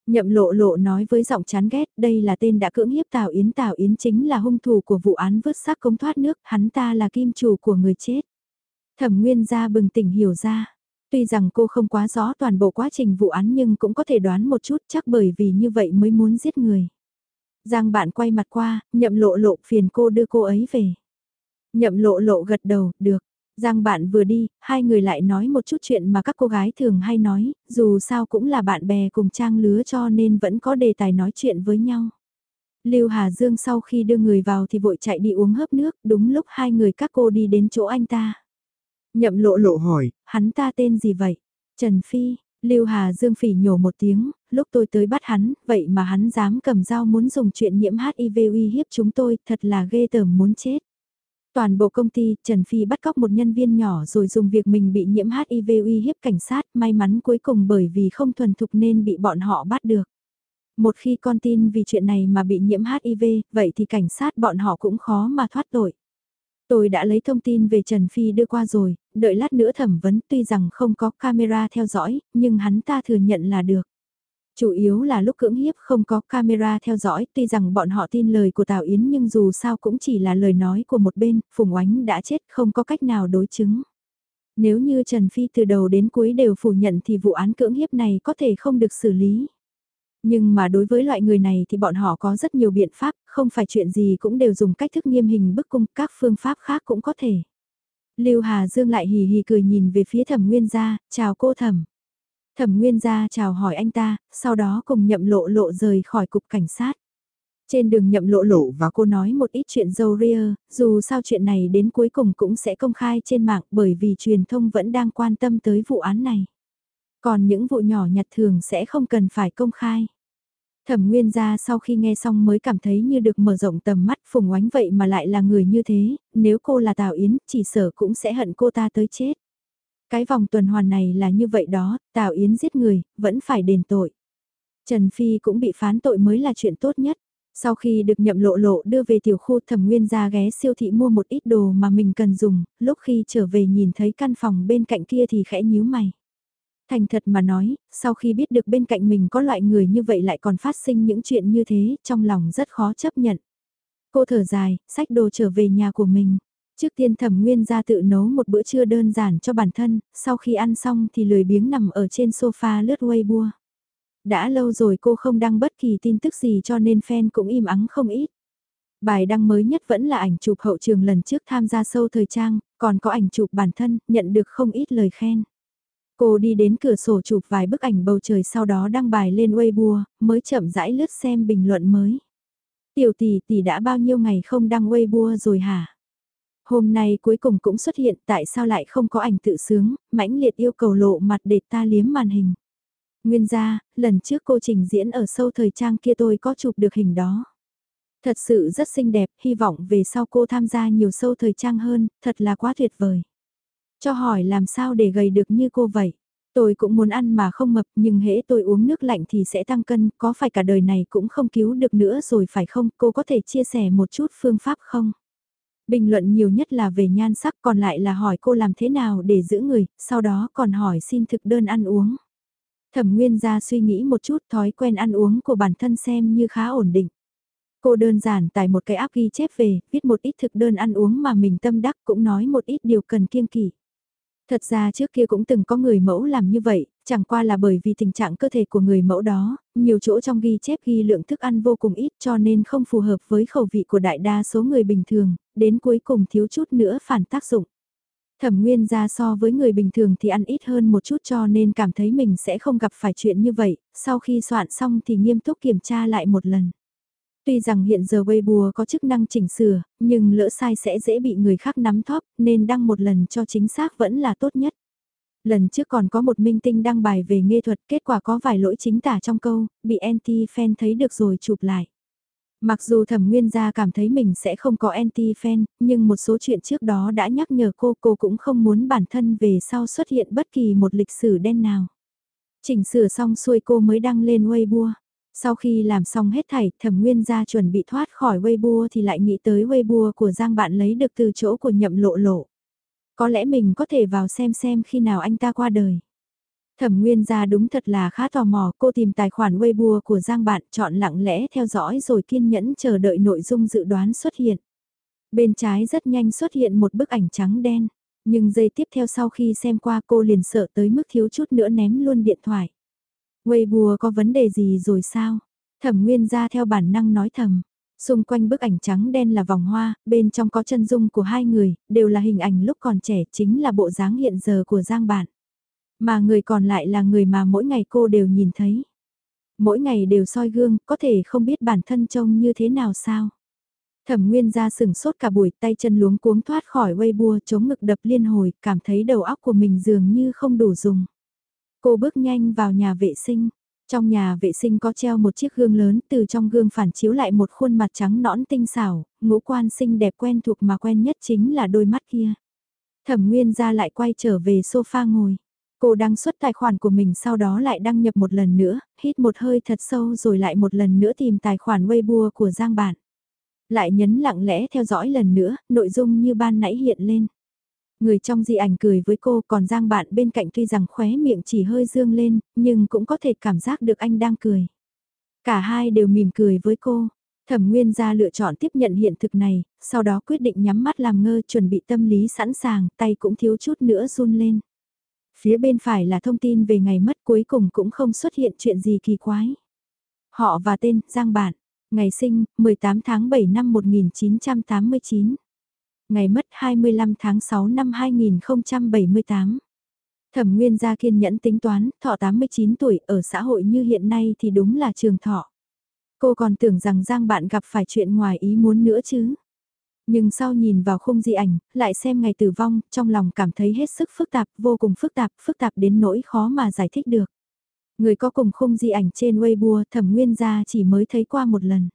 Nhậm lộ lộ nói với giọng chán ghét, đây là tên đã cưỡng hiếp Tào Yến. Tào Yến chính là hung thủ của vụ án vứt xác công thoát nước, hắn ta là kim chủ của người chết. Thẩm Nguyên ra bừng tỉnh hiểu ra. Tuy rằng cô không quá rõ toàn bộ quá trình vụ án nhưng cũng có thể đoán một chút chắc bởi vì như vậy mới muốn giết người. Giang bạn quay mặt qua, nhậm lộ lộ phiền cô đưa cô ấy về. Nhậm lộ lộ gật đầu, được. Giang bạn vừa đi, hai người lại nói một chút chuyện mà các cô gái thường hay nói, dù sao cũng là bạn bè cùng trang lứa cho nên vẫn có đề tài nói chuyện với nhau. Lưu Hà Dương sau khi đưa người vào thì vội chạy đi uống hớp nước, đúng lúc hai người các cô đi đến chỗ anh ta. Nhậm lộ lộ hỏi, hắn ta tên gì vậy? Trần Phi, Lưu Hà Dương phỉ nhổ một tiếng, lúc tôi tới bắt hắn, vậy mà hắn dám cầm dao muốn dùng chuyện nhiễm HIV uy hiếp chúng tôi, thật là ghê tởm muốn chết. Toàn bộ công ty, Trần Phi bắt cóc một nhân viên nhỏ rồi dùng việc mình bị nhiễm HIV uy hiếp cảnh sát, may mắn cuối cùng bởi vì không thuần thục nên bị bọn họ bắt được. Một khi con tin vì chuyện này mà bị nhiễm HIV, vậy thì cảnh sát bọn họ cũng khó mà thoát tội. Tôi đã lấy thông tin về Trần Phi đưa qua rồi, đợi lát nữa thẩm vấn tuy rằng không có camera theo dõi, nhưng hắn ta thừa nhận là được. Chủ yếu là lúc cưỡng hiếp không có camera theo dõi, tuy rằng bọn họ tin lời của Tào Yến nhưng dù sao cũng chỉ là lời nói của một bên, Phùng Oánh đã chết không có cách nào đối chứng. Nếu như Trần Phi từ đầu đến cuối đều phủ nhận thì vụ án cưỡng hiếp này có thể không được xử lý. Nhưng mà đối với loại người này thì bọn họ có rất nhiều biện pháp, không phải chuyện gì cũng đều dùng cách thức nghiêm hình bức cung, các phương pháp khác cũng có thể. Lưu Hà Dương lại hì hì cười nhìn về phía thẩm nguyên gia, chào cô thẩm. Thẩm Nguyên gia chào hỏi anh ta, sau đó cùng nhậm lộ lộ rời khỏi cục cảnh sát. Trên đường nhậm lộ lộ và cô nói một ít chuyện dâu ria, dù sao chuyện này đến cuối cùng cũng sẽ công khai trên mạng bởi vì truyền thông vẫn đang quan tâm tới vụ án này. Còn những vụ nhỏ nhặt thường sẽ không cần phải công khai. Thẩm Nguyên gia sau khi nghe xong mới cảm thấy như được mở rộng tầm mắt phùng oánh vậy mà lại là người như thế, nếu cô là Tào Yến chỉ sở cũng sẽ hận cô ta tới chết. Cái vòng tuần hoàn này là như vậy đó, Tào Yến giết người, vẫn phải đền tội. Trần Phi cũng bị phán tội mới là chuyện tốt nhất. Sau khi được nhậm lộ lộ đưa về tiểu khu thẩm nguyên ra ghé siêu thị mua một ít đồ mà mình cần dùng, lúc khi trở về nhìn thấy căn phòng bên cạnh kia thì khẽ nhíu mày. Thành thật mà nói, sau khi biết được bên cạnh mình có loại người như vậy lại còn phát sinh những chuyện như thế, trong lòng rất khó chấp nhận. Cô thở dài, xách đồ trở về nhà của mình. Trước tiên thẩm nguyên ra tự nấu một bữa trưa đơn giản cho bản thân, sau khi ăn xong thì lười biếng nằm ở trên sofa lướt Weibo. Đã lâu rồi cô không đăng bất kỳ tin tức gì cho nên fan cũng im ắng không ít. Bài đăng mới nhất vẫn là ảnh chụp hậu trường lần trước tham gia sâu thời trang, còn có ảnh chụp bản thân, nhận được không ít lời khen. Cô đi đến cửa sổ chụp vài bức ảnh bầu trời sau đó đăng bài lên Weibo, mới chậm rãi lướt xem bình luận mới. Tiểu tỷ tỷ đã bao nhiêu ngày không đăng Weibo rồi hả? Hôm nay cuối cùng cũng xuất hiện tại sao lại không có ảnh tự sướng, mãnh liệt yêu cầu lộ mặt để ta liếm màn hình. Nguyên ra, lần trước cô trình diễn ở sâu thời trang kia tôi có chụp được hình đó. Thật sự rất xinh đẹp, hy vọng về sau cô tham gia nhiều sâu thời trang hơn, thật là quá tuyệt vời. Cho hỏi làm sao để gầy được như cô vậy? Tôi cũng muốn ăn mà không mập nhưng hễ tôi uống nước lạnh thì sẽ tăng cân, có phải cả đời này cũng không cứu được nữa rồi phải không? Cô có thể chia sẻ một chút phương pháp không? Bình luận nhiều nhất là về nhan sắc còn lại là hỏi cô làm thế nào để giữ người, sau đó còn hỏi xin thực đơn ăn uống. Thẩm Nguyên ra suy nghĩ một chút thói quen ăn uống của bản thân xem như khá ổn định. Cô đơn giản tải một cái app ghi chép về, viết một ít thực đơn ăn uống mà mình tâm đắc cũng nói một ít điều cần kiêng kỵ. Thật ra trước kia cũng từng có người mẫu làm như vậy, chẳng qua là bởi vì tình trạng cơ thể của người mẫu đó, nhiều chỗ trong ghi chép ghi lượng thức ăn vô cùng ít cho nên không phù hợp với khẩu vị của đại đa số người bình thường, đến cuối cùng thiếu chút nữa phản tác dụng. Thẩm Nguyên ra so với người bình thường thì ăn ít hơn một chút cho nên cảm thấy mình sẽ không gặp phải chuyện như vậy, sau khi soạn xong thì nghiêm túc kiểm tra lại một lần. Tuy rằng hiện giờ Weibo có chức năng chỉnh sửa, nhưng lỡ sai sẽ dễ bị người khác nắm thóp, nên đăng một lần cho chính xác vẫn là tốt nhất. Lần trước còn có một minh tinh đăng bài về nghệ thuật, kết quả có vài lỗi chính tả trong câu, bị anti-fan thấy được rồi chụp lại. Mặc dù thẩm nguyên gia cảm thấy mình sẽ không có anti-fan, nhưng một số chuyện trước đó đã nhắc nhở cô, cô cũng không muốn bản thân về sau xuất hiện bất kỳ một lịch sử đen nào. Chỉnh sửa xong xuôi cô mới đăng lên Weibo. Sau khi làm xong hết thảy, thẩm nguyên gia chuẩn bị thoát khỏi Weibo thì lại nghĩ tới Weibo của Giang bạn lấy được từ chỗ của nhậm lộ lộ. Có lẽ mình có thể vào xem xem khi nào anh ta qua đời. Thẩm Nguyên gia đúng thật là khá tò mò, cô tìm tài khoản Weibo của Giang bạn, chọn lặng lẽ theo dõi rồi kiên nhẫn chờ đợi nội dung dự đoán xuất hiện. Bên trái rất nhanh xuất hiện một bức ảnh trắng đen, nhưng giây tiếp theo sau khi xem qua cô liền sợ tới mức thiếu chút nữa ném luôn điện thoại. Weibo có vấn đề gì rồi sao? Thẩm Nguyên gia theo bản năng nói thầm. Xung quanh bức ảnh trắng đen là vòng hoa, bên trong có chân dung của hai người, đều là hình ảnh lúc còn trẻ chính là bộ dáng hiện giờ của Giang Bạn. Mà người còn lại là người mà mỗi ngày cô đều nhìn thấy. Mỗi ngày đều soi gương, có thể không biết bản thân trông như thế nào sao. Thẩm Nguyên ra sừng sốt cả buổi tay chân luống cuống thoát khỏi Weibo chống ngực đập liên hồi, cảm thấy đầu óc của mình dường như không đủ dùng. Cô bước nhanh vào nhà vệ sinh. Trong nhà vệ sinh có treo một chiếc gương lớn, từ trong gương phản chiếu lại một khuôn mặt trắng nõn tinh xảo, ngũ quan xinh đẹp quen thuộc mà quen nhất chính là đôi mắt kia. Thẩm Nguyên ra lại quay trở về sofa ngồi. Cô đăng xuất tài khoản của mình sau đó lại đăng nhập một lần nữa, hít một hơi thật sâu rồi lại một lần nữa tìm tài khoản Weibo của Giang Bản. Lại nhấn lặng lẽ theo dõi lần nữa, nội dung như ban nãy hiện lên. Người trong di ảnh cười với cô còn Giang Bạn bên cạnh tuy rằng khóe miệng chỉ hơi dương lên, nhưng cũng có thể cảm giác được anh đang cười. Cả hai đều mỉm cười với cô. Thẩm Nguyên ra lựa chọn tiếp nhận hiện thực này, sau đó quyết định nhắm mắt làm ngơ chuẩn bị tâm lý sẵn sàng, tay cũng thiếu chút nữa run lên. Phía bên phải là thông tin về ngày mất cuối cùng cũng không xuất hiện chuyện gì kỳ quái. Họ và tên, Giang Bản. Ngày sinh, 18 tháng 7 năm 1989. Ngày mất 25 tháng 6 năm 2078. Thẩm Nguyên gia kiên nhẫn tính toán, thọ 89 tuổi ở xã hội như hiện nay thì đúng là trường thọ. Cô còn tưởng rằng Giang bạn gặp phải chuyện ngoài ý muốn nữa chứ. Nhưng sau nhìn vào khung di ảnh, lại xem ngày tử vong, trong lòng cảm thấy hết sức phức tạp, vô cùng phức tạp, phức tạp đến nỗi khó mà giải thích được. Người có cùng khung di ảnh trên Weibo thẩm nguyên gia chỉ mới thấy qua một lần.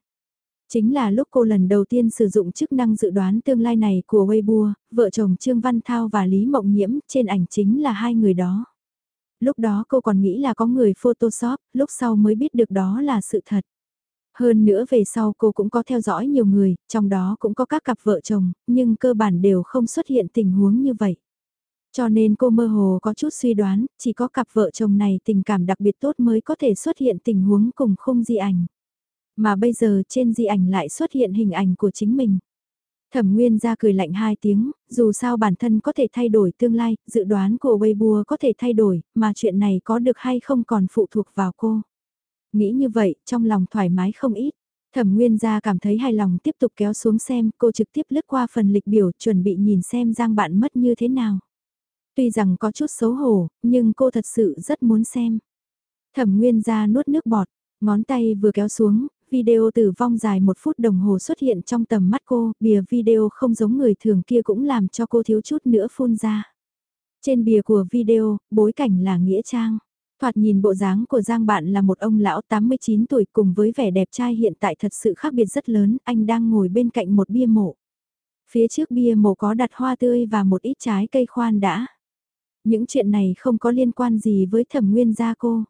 Chính là lúc cô lần đầu tiên sử dụng chức năng dự đoán tương lai này của Weibo, vợ chồng Trương Văn Thao và Lý Mộng Nhiễm trên ảnh chính là hai người đó. Lúc đó cô còn nghĩ là có người Photoshop, lúc sau mới biết được đó là sự thật. Hơn nữa về sau cô cũng có theo dõi nhiều người, trong đó cũng có các cặp vợ chồng, nhưng cơ bản đều không xuất hiện tình huống như vậy. Cho nên cô mơ hồ có chút suy đoán, chỉ có cặp vợ chồng này tình cảm đặc biệt tốt mới có thể xuất hiện tình huống cùng khung di ảnh. Mà bây giờ trên di ảnh lại xuất hiện hình ảnh của chính mình. Thẩm Nguyên ra cười lạnh hai tiếng, dù sao bản thân có thể thay đổi tương lai, dự đoán của Weibo có thể thay đổi, mà chuyện này có được hay không còn phụ thuộc vào cô. Nghĩ như vậy, trong lòng thoải mái không ít. Thẩm Nguyên gia cảm thấy hài lòng tiếp tục kéo xuống xem, cô trực tiếp lướt qua phần lịch biểu chuẩn bị nhìn xem Giang bạn mất như thế nào. Tuy rằng có chút xấu hổ, nhưng cô thật sự rất muốn xem. Thẩm Nguyên gia nuốt nước bọt, ngón tay vừa kéo xuống, video tử vong dài một phút đồng hồ xuất hiện trong tầm mắt cô, bìa video không giống người thường kia cũng làm cho cô thiếu chút nữa phun ra. Trên bìa của video, bối cảnh là Nghĩa Trang. Thoạt nhìn bộ dáng của Giang bạn là một ông lão 89 tuổi cùng với vẻ đẹp trai hiện tại thật sự khác biệt rất lớn, anh đang ngồi bên cạnh một bia mộ. Phía trước bia mộ có đặt hoa tươi và một ít trái cây khoan đã. Những chuyện này không có liên quan gì với thẩm nguyên gia cô.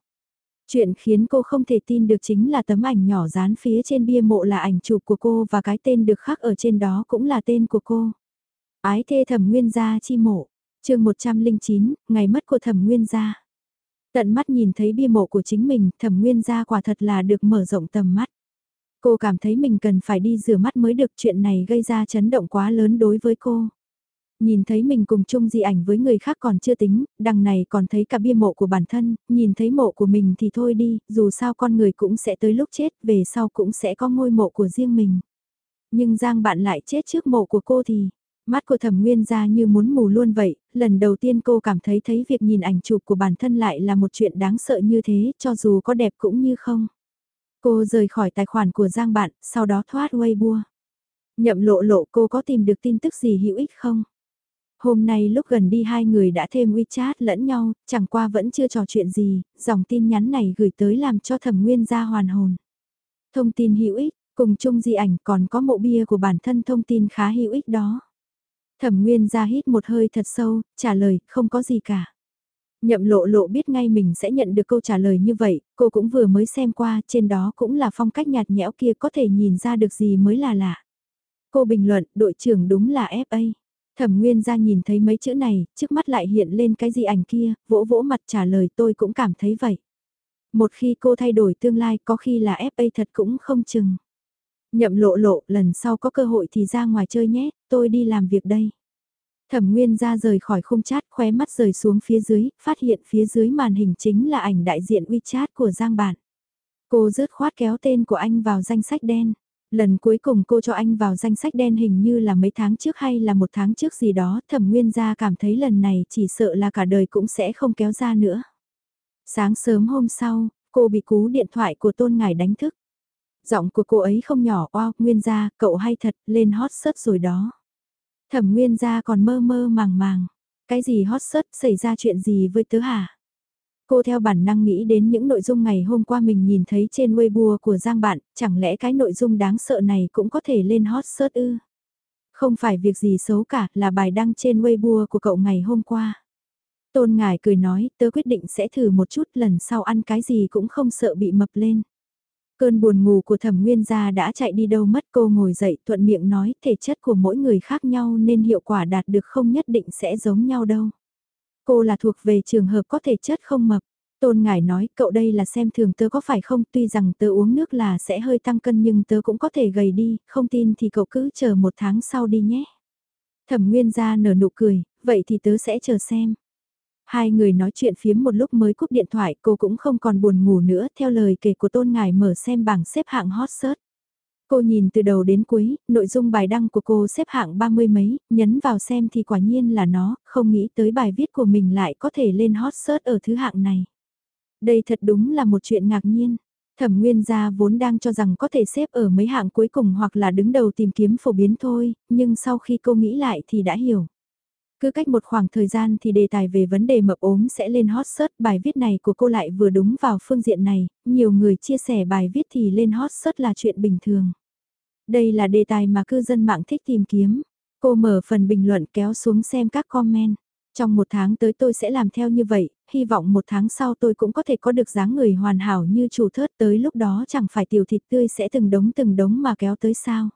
Chuyện khiến cô không thể tin được chính là tấm ảnh nhỏ dán phía trên bia mộ là ảnh chụp của cô và cái tên được khắc ở trên đó cũng là tên của cô. Ái thê thẩm nguyên gia chi mộ, chương 109, ngày mất của thẩm nguyên gia. Tận mắt nhìn thấy bia mộ của chính mình, thẩm nguyên gia quả thật là được mở rộng tầm mắt. Cô cảm thấy mình cần phải đi rửa mắt mới được chuyện này gây ra chấn động quá lớn đối với cô. Nhìn thấy mình cùng chung di ảnh với người khác còn chưa tính, đằng này còn thấy cả bia mộ của bản thân, nhìn thấy mộ của mình thì thôi đi, dù sao con người cũng sẽ tới lúc chết, về sau cũng sẽ có ngôi mộ của riêng mình. Nhưng Giang bạn lại chết trước mộ của cô thì, mắt của thẩm nguyên ra như muốn mù luôn vậy, lần đầu tiên cô cảm thấy thấy việc nhìn ảnh chụp của bản thân lại là một chuyện đáng sợ như thế, cho dù có đẹp cũng như không. Cô rời khỏi tài khoản của Giang bạn, sau đó thoát Weibo. Nhậm lộ lộ cô có tìm được tin tức gì hữu ích không? Hôm nay lúc gần đi hai người đã thêm WeChat lẫn nhau, chẳng qua vẫn chưa trò chuyện gì, dòng tin nhắn này gửi tới làm cho thẩm nguyên ra hoàn hồn. Thông tin hữu ích, cùng chung di ảnh còn có mộ bia của bản thân thông tin khá hữu ích đó. Thẩm nguyên ra hít một hơi thật sâu, trả lời, không có gì cả. Nhậm lộ lộ biết ngay mình sẽ nhận được câu trả lời như vậy, cô cũng vừa mới xem qua, trên đó cũng là phong cách nhạt nhẽo kia có thể nhìn ra được gì mới là lạ. Cô bình luận, đội trưởng đúng là FA. Thẩm Nguyên ra nhìn thấy mấy chữ này, trước mắt lại hiện lên cái gì ảnh kia, vỗ vỗ mặt trả lời tôi cũng cảm thấy vậy. Một khi cô thay đổi tương lai có khi là FA thật cũng không chừng. Nhậm lộ lộ, lần sau có cơ hội thì ra ngoài chơi nhé, tôi đi làm việc đây. Thẩm Nguyên ra rời khỏi khung chat khóe mắt rời xuống phía dưới, phát hiện phía dưới màn hình chính là ảnh đại diện WeChat của Giang Bản. Cô rớt khoát kéo tên của anh vào danh sách đen. Lần cuối cùng cô cho anh vào danh sách đen hình như là mấy tháng trước hay là một tháng trước gì đó, thẩm nguyên gia cảm thấy lần này chỉ sợ là cả đời cũng sẽ không kéo ra nữa. Sáng sớm hôm sau, cô bị cú điện thoại của tôn ngải đánh thức. Giọng của cô ấy không nhỏ, wow, nguyên gia, cậu hay thật, lên hot search rồi đó. Thẩm nguyên gia còn mơ mơ màng màng. Cái gì hot search xảy ra chuyện gì với tớ hả? Cô theo bản năng nghĩ đến những nội dung ngày hôm qua mình nhìn thấy trên Weibo của Giang bạn, chẳng lẽ cái nội dung đáng sợ này cũng có thể lên hot search ư? Không phải việc gì xấu cả, là bài đăng trên Weibo của cậu ngày hôm qua. Tôn Ngải cười nói, tớ quyết định sẽ thử một chút lần sau ăn cái gì cũng không sợ bị mập lên. Cơn buồn ngủ của thẩm nguyên gia đã chạy đi đâu mất cô ngồi dậy thuận miệng nói thể chất của mỗi người khác nhau nên hiệu quả đạt được không nhất định sẽ giống nhau đâu. Cô là thuộc về trường hợp có thể chất không mập. Tôn Ngải nói, cậu đây là xem thường tớ có phải không, tuy rằng tớ uống nước là sẽ hơi tăng cân nhưng tớ cũng có thể gầy đi, không tin thì cậu cứ chờ một tháng sau đi nhé. Thẩm Nguyên gia nở nụ cười, vậy thì tớ sẽ chờ xem. Hai người nói chuyện phiếm một lúc mới cúp điện thoại, cô cũng không còn buồn ngủ nữa, theo lời kể của Tôn Ngải mở xem bảng xếp hạng hot search. Cô nhìn từ đầu đến cuối, nội dung bài đăng của cô xếp hạng ba mươi mấy, nhấn vào xem thì quả nhiên là nó, không nghĩ tới bài viết của mình lại có thể lên hot search ở thứ hạng này. Đây thật đúng là một chuyện ngạc nhiên. Thẩm Nguyên gia vốn đang cho rằng có thể xếp ở mấy hạng cuối cùng hoặc là đứng đầu tìm kiếm phổ biến thôi, nhưng sau khi cô nghĩ lại thì đã hiểu. Cứ cách một khoảng thời gian thì đề tài về vấn đề mập ốm sẽ lên hot search bài viết này của cô lại vừa đúng vào phương diện này, nhiều người chia sẻ bài viết thì lên hot search là chuyện bình thường. Đây là đề tài mà cư dân mạng thích tìm kiếm. Cô mở phần bình luận kéo xuống xem các comment. Trong một tháng tới tôi sẽ làm theo như vậy, hy vọng một tháng sau tôi cũng có thể có được dáng người hoàn hảo như chủ thớt tới lúc đó chẳng phải tiểu thịt tươi sẽ từng đống từng đống mà kéo tới sao.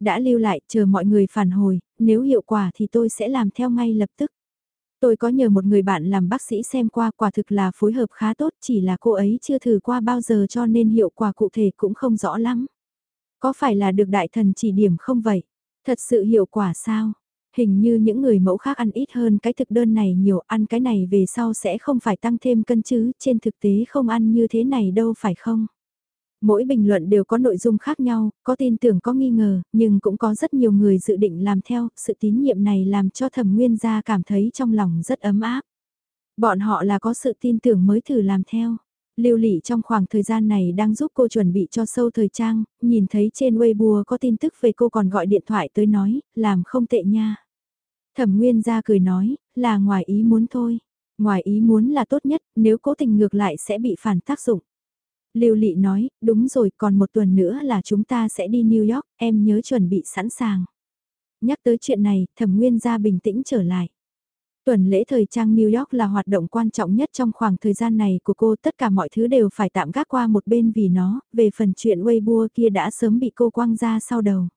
Đã lưu lại chờ mọi người phản hồi, nếu hiệu quả thì tôi sẽ làm theo ngay lập tức. Tôi có nhờ một người bạn làm bác sĩ xem qua quả thực là phối hợp khá tốt chỉ là cô ấy chưa thử qua bao giờ cho nên hiệu quả cụ thể cũng không rõ lắm. Có phải là được đại thần chỉ điểm không vậy? Thật sự hiệu quả sao? Hình như những người mẫu khác ăn ít hơn cái thực đơn này nhiều ăn cái này về sau sẽ không phải tăng thêm cân chứ, trên thực tế không ăn như thế này đâu phải không? Mỗi bình luận đều có nội dung khác nhau, có tin tưởng có nghi ngờ, nhưng cũng có rất nhiều người dự định làm theo, sự tín nhiệm này làm cho thẩm nguyên gia cảm thấy trong lòng rất ấm áp. Bọn họ là có sự tin tưởng mới thử làm theo. Lưu Lị trong khoảng thời gian này đang giúp cô chuẩn bị cho sâu thời trang, nhìn thấy trên Weibo có tin tức về cô còn gọi điện thoại tới nói, làm không tệ nha. Thẩm Nguyên ra cười nói, là ngoài ý muốn thôi. Ngoài ý muốn là tốt nhất, nếu cố tình ngược lại sẽ bị phản tác dụng. Lưu Lị nói, đúng rồi, còn một tuần nữa là chúng ta sẽ đi New York, em nhớ chuẩn bị sẵn sàng. Nhắc tới chuyện này, Thẩm Nguyên ra bình tĩnh trở lại. Tuần lễ thời trang New York là hoạt động quan trọng nhất trong khoảng thời gian này của cô, tất cả mọi thứ đều phải tạm gác qua một bên vì nó, về phần chuyện Weibo kia đã sớm bị cô quăng ra sau đầu.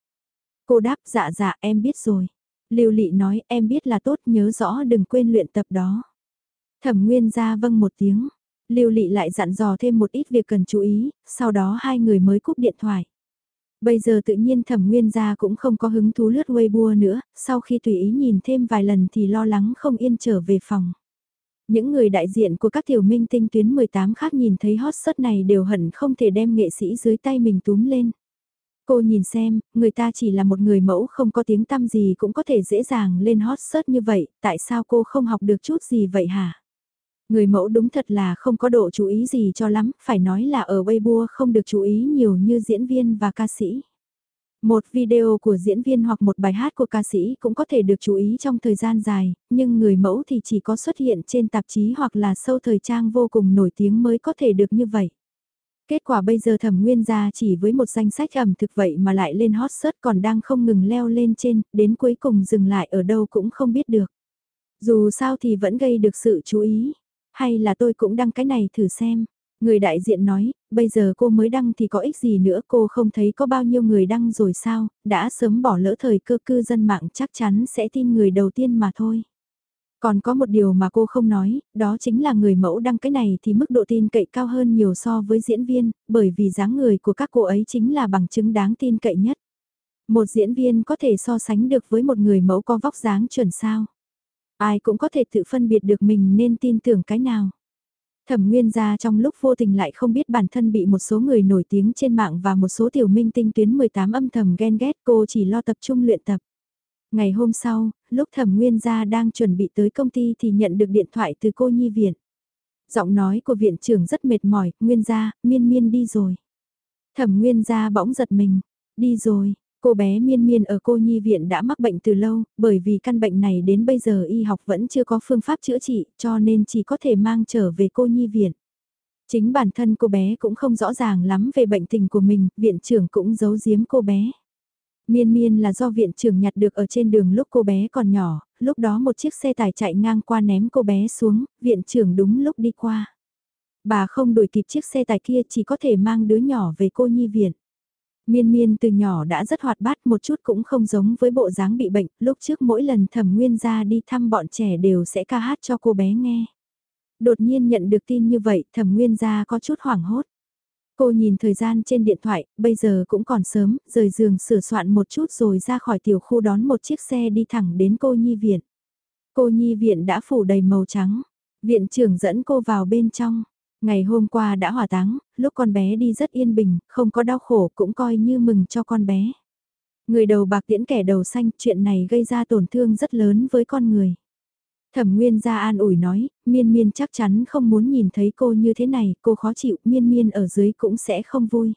Cô đáp dạ dạ em biết rồi. Lưu Lị nói em biết là tốt nhớ rõ đừng quên luyện tập đó. Thẩm Nguyên ra vâng một tiếng. Lưu Lị lại dặn dò thêm một ít việc cần chú ý, sau đó hai người mới cúp điện thoại. Bây giờ tự nhiên thẩm nguyên gia cũng không có hứng thú lướt Weibo nữa, sau khi tùy ý nhìn thêm vài lần thì lo lắng không yên trở về phòng. Những người đại diện của các tiểu minh tinh tuyến 18 khác nhìn thấy hot sớt này đều hận không thể đem nghệ sĩ dưới tay mình túm lên. Cô nhìn xem, người ta chỉ là một người mẫu không có tiếng tăm gì cũng có thể dễ dàng lên hot search như vậy, tại sao cô không học được chút gì vậy hả? Người mẫu đúng thật là không có độ chú ý gì cho lắm, phải nói là ở Weibo không được chú ý nhiều như diễn viên và ca sĩ. Một video của diễn viên hoặc một bài hát của ca sĩ cũng có thể được chú ý trong thời gian dài, nhưng người mẫu thì chỉ có xuất hiện trên tạp chí hoặc là sâu thời trang vô cùng nổi tiếng mới có thể được như vậy. Kết quả bây giờ thẩm nguyên gia chỉ với một danh sách ẩm thực vậy mà lại lên hot search còn đang không ngừng leo lên trên, đến cuối cùng dừng lại ở đâu cũng không biết được. Dù sao thì vẫn gây được sự chú ý, hay là tôi cũng đăng cái này thử xem. Người đại diện nói, bây giờ cô mới đăng thì có ích gì nữa cô không thấy có bao nhiêu người đăng rồi sao, đã sớm bỏ lỡ thời cơ cư dân mạng chắc chắn sẽ tin người đầu tiên mà thôi. Còn có một điều mà cô không nói, đó chính là người mẫu đăng cái này thì mức độ tin cậy cao hơn nhiều so với diễn viên, bởi vì dáng người của các cô ấy chính là bằng chứng đáng tin cậy nhất. Một diễn viên có thể so sánh được với một người mẫu có vóc dáng chuẩn sao. Ai cũng có thể tự phân biệt được mình nên tin tưởng cái nào. Thẩm Nguyên gia trong lúc vô tình lại không biết bản thân bị một số người nổi tiếng trên mạng và một số tiểu minh tinh tuyến 18 âm thầm ghen ghét cô chỉ lo tập trung luyện tập. Ngày hôm sau, lúc Thẩm Nguyên gia đang chuẩn bị tới công ty thì nhận được điện thoại từ cô nhi viện. Giọng nói của viện trưởng rất mệt mỏi, Nguyên gia, miên miên đi rồi. Thẩm Nguyên gia bỗng giật mình, đi rồi, Cô bé miên miên ở cô nhi viện đã mắc bệnh từ lâu, bởi vì căn bệnh này đến bây giờ y học vẫn chưa có phương pháp chữa trị, cho nên chỉ có thể mang trở về cô nhi viện. Chính bản thân cô bé cũng không rõ ràng lắm về bệnh tình của mình, viện trưởng cũng giấu giếm cô bé. Miên miên là do viện trưởng nhặt được ở trên đường lúc cô bé còn nhỏ, lúc đó một chiếc xe tải chạy ngang qua ném cô bé xuống, viện trưởng đúng lúc đi qua. Bà không đuổi kịp chiếc xe tải kia chỉ có thể mang đứa nhỏ về cô nhi viện. Miên miên từ nhỏ đã rất hoạt bát một chút cũng không giống với bộ dáng bị bệnh, lúc trước mỗi lần thẩm nguyên ra đi thăm bọn trẻ đều sẽ ca hát cho cô bé nghe. Đột nhiên nhận được tin như vậy thẩm nguyên ra có chút hoảng hốt. Cô nhìn thời gian trên điện thoại, bây giờ cũng còn sớm, rời giường sửa soạn một chút rồi ra khỏi tiểu khu đón một chiếc xe đi thẳng đến cô nhi viện. Cô nhi viện đã phủ đầy màu trắng, viện trưởng dẫn cô vào bên trong. Ngày hôm qua đã hỏa táng, lúc con bé đi rất yên bình, không có đau khổ cũng coi như mừng cho con bé. Người đầu bạc tiễn kẻ đầu xanh, chuyện này gây ra tổn thương rất lớn với con người. Thẩm Nguyên gia an ủi nói, miên miên chắc chắn không muốn nhìn thấy cô như thế này, cô khó chịu, miên miên ở dưới cũng sẽ không vui.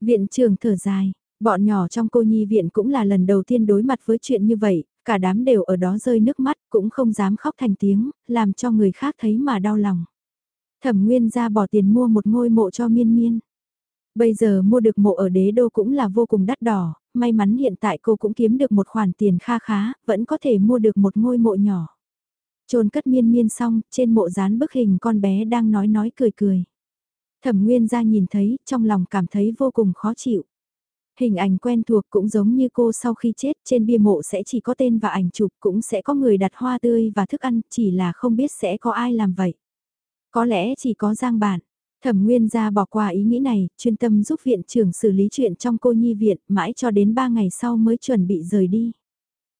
Viện trường thở dài, bọn nhỏ trong cô nhi viện cũng là lần đầu tiên đối mặt với chuyện như vậy, cả đám đều ở đó rơi nước mắt, cũng không dám khóc thành tiếng, làm cho người khác thấy mà đau lòng. Thẩm Nguyên ra bỏ tiền mua một ngôi mộ cho miên miên. Bây giờ mua được mộ ở đế đô cũng là vô cùng đắt đỏ, may mắn hiện tại cô cũng kiếm được một khoản tiền kha khá, vẫn có thể mua được một ngôi mộ nhỏ. Trôn cất miên miên xong, trên mộ dán bức hình con bé đang nói nói cười cười. Thẩm Nguyên ra nhìn thấy, trong lòng cảm thấy vô cùng khó chịu. Hình ảnh quen thuộc cũng giống như cô sau khi chết, trên bia mộ sẽ chỉ có tên và ảnh chụp, cũng sẽ có người đặt hoa tươi và thức ăn, chỉ là không biết sẽ có ai làm vậy. Có lẽ chỉ có Giang Bản. Thẩm Nguyên gia bỏ qua ý nghĩ này, chuyên tâm giúp viện trưởng xử lý chuyện trong cô nhi viện, mãi cho đến 3 ngày sau mới chuẩn bị rời đi.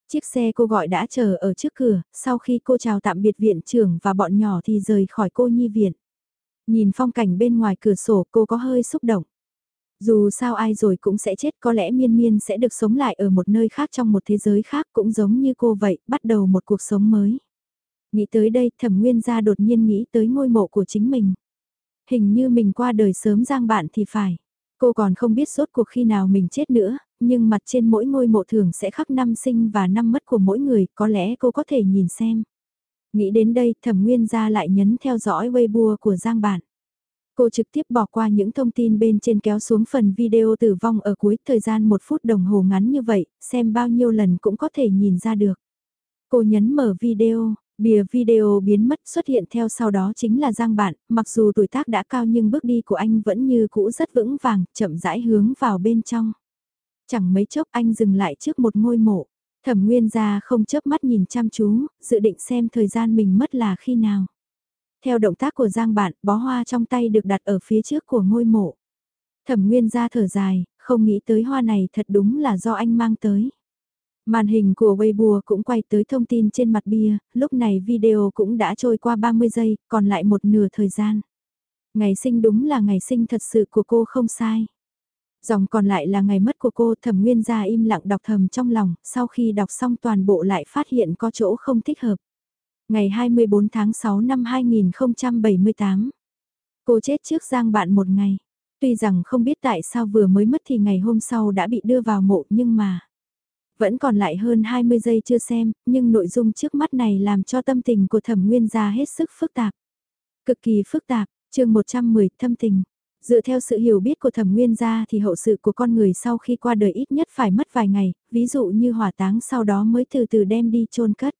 Chiếc xe cô gọi đã chờ ở trước cửa, sau khi cô chào tạm biệt viện trưởng và bọn nhỏ thì rời khỏi cô nhi viện. Nhìn phong cảnh bên ngoài cửa sổ cô có hơi xúc động. Dù sao ai rồi cũng sẽ chết có lẽ miên miên sẽ được sống lại ở một nơi khác trong một thế giới khác cũng giống như cô vậy, bắt đầu một cuộc sống mới. Nghĩ tới đây thẩm nguyên gia đột nhiên nghĩ tới ngôi mộ của chính mình. Hình như mình qua đời sớm giang bạn thì phải. Cô còn không biết suốt cuộc khi nào mình chết nữa, nhưng mặt trên mỗi ngôi mộ thường sẽ khắc năm sinh và năm mất của mỗi người, có lẽ cô có thể nhìn xem. Nghĩ đến đây thẩm nguyên gia lại nhấn theo dõi Weibo của Giang Bản. Cô trực tiếp bỏ qua những thông tin bên trên kéo xuống phần video tử vong ở cuối thời gian một phút đồng hồ ngắn như vậy, xem bao nhiêu lần cũng có thể nhìn ra được. Cô nhấn mở video, Bìa video biến mất xuất hiện theo sau đó chính là Giang Bạn, mặc dù tuổi tác đã cao nhưng bước đi của anh vẫn như cũ rất vững vàng, chậm rãi hướng vào bên trong. Chẳng mấy chốc anh dừng lại trước một ngôi mộ. Thẩm Nguyên gia không chớp mắt nhìn chăm chú, dự định xem thời gian mình mất là khi nào. Theo động tác của Giang Bạn, bó hoa trong tay được đặt ở phía trước của ngôi mộ. Thẩm Nguyên gia thở dài, không nghĩ tới hoa này thật đúng là do anh mang tới. Màn hình của Weibo cũng quay tới thông tin trên mặt bia, lúc này video cũng đã trôi qua 30 giây, còn lại một nửa thời gian. Ngày sinh đúng là ngày sinh thật sự của cô không sai. Dòng còn lại là ngày mất của cô thẩm nguyên ra im lặng đọc thầm trong lòng, sau khi đọc xong toàn bộ lại phát hiện có chỗ không thích hợp. Ngày 24 tháng 6 năm 2078, cô chết trước giang bạn một ngày. Tuy rằng không biết tại sao vừa mới mất thì ngày hôm sau đã bị đưa vào mộ nhưng mà... Vẫn còn lại hơn 20 giây chưa xem, nhưng nội dung trước mắt này làm cho tâm tình của thẩm nguyên gia hết sức phức tạp. Cực kỳ phức tạp, chương 110 thâm tình. Dựa theo sự hiểu biết của thẩm nguyên gia thì hậu sự của con người sau khi qua đời ít nhất phải mất vài ngày, ví dụ như hỏa táng sau đó mới từ từ đem đi chôn cất.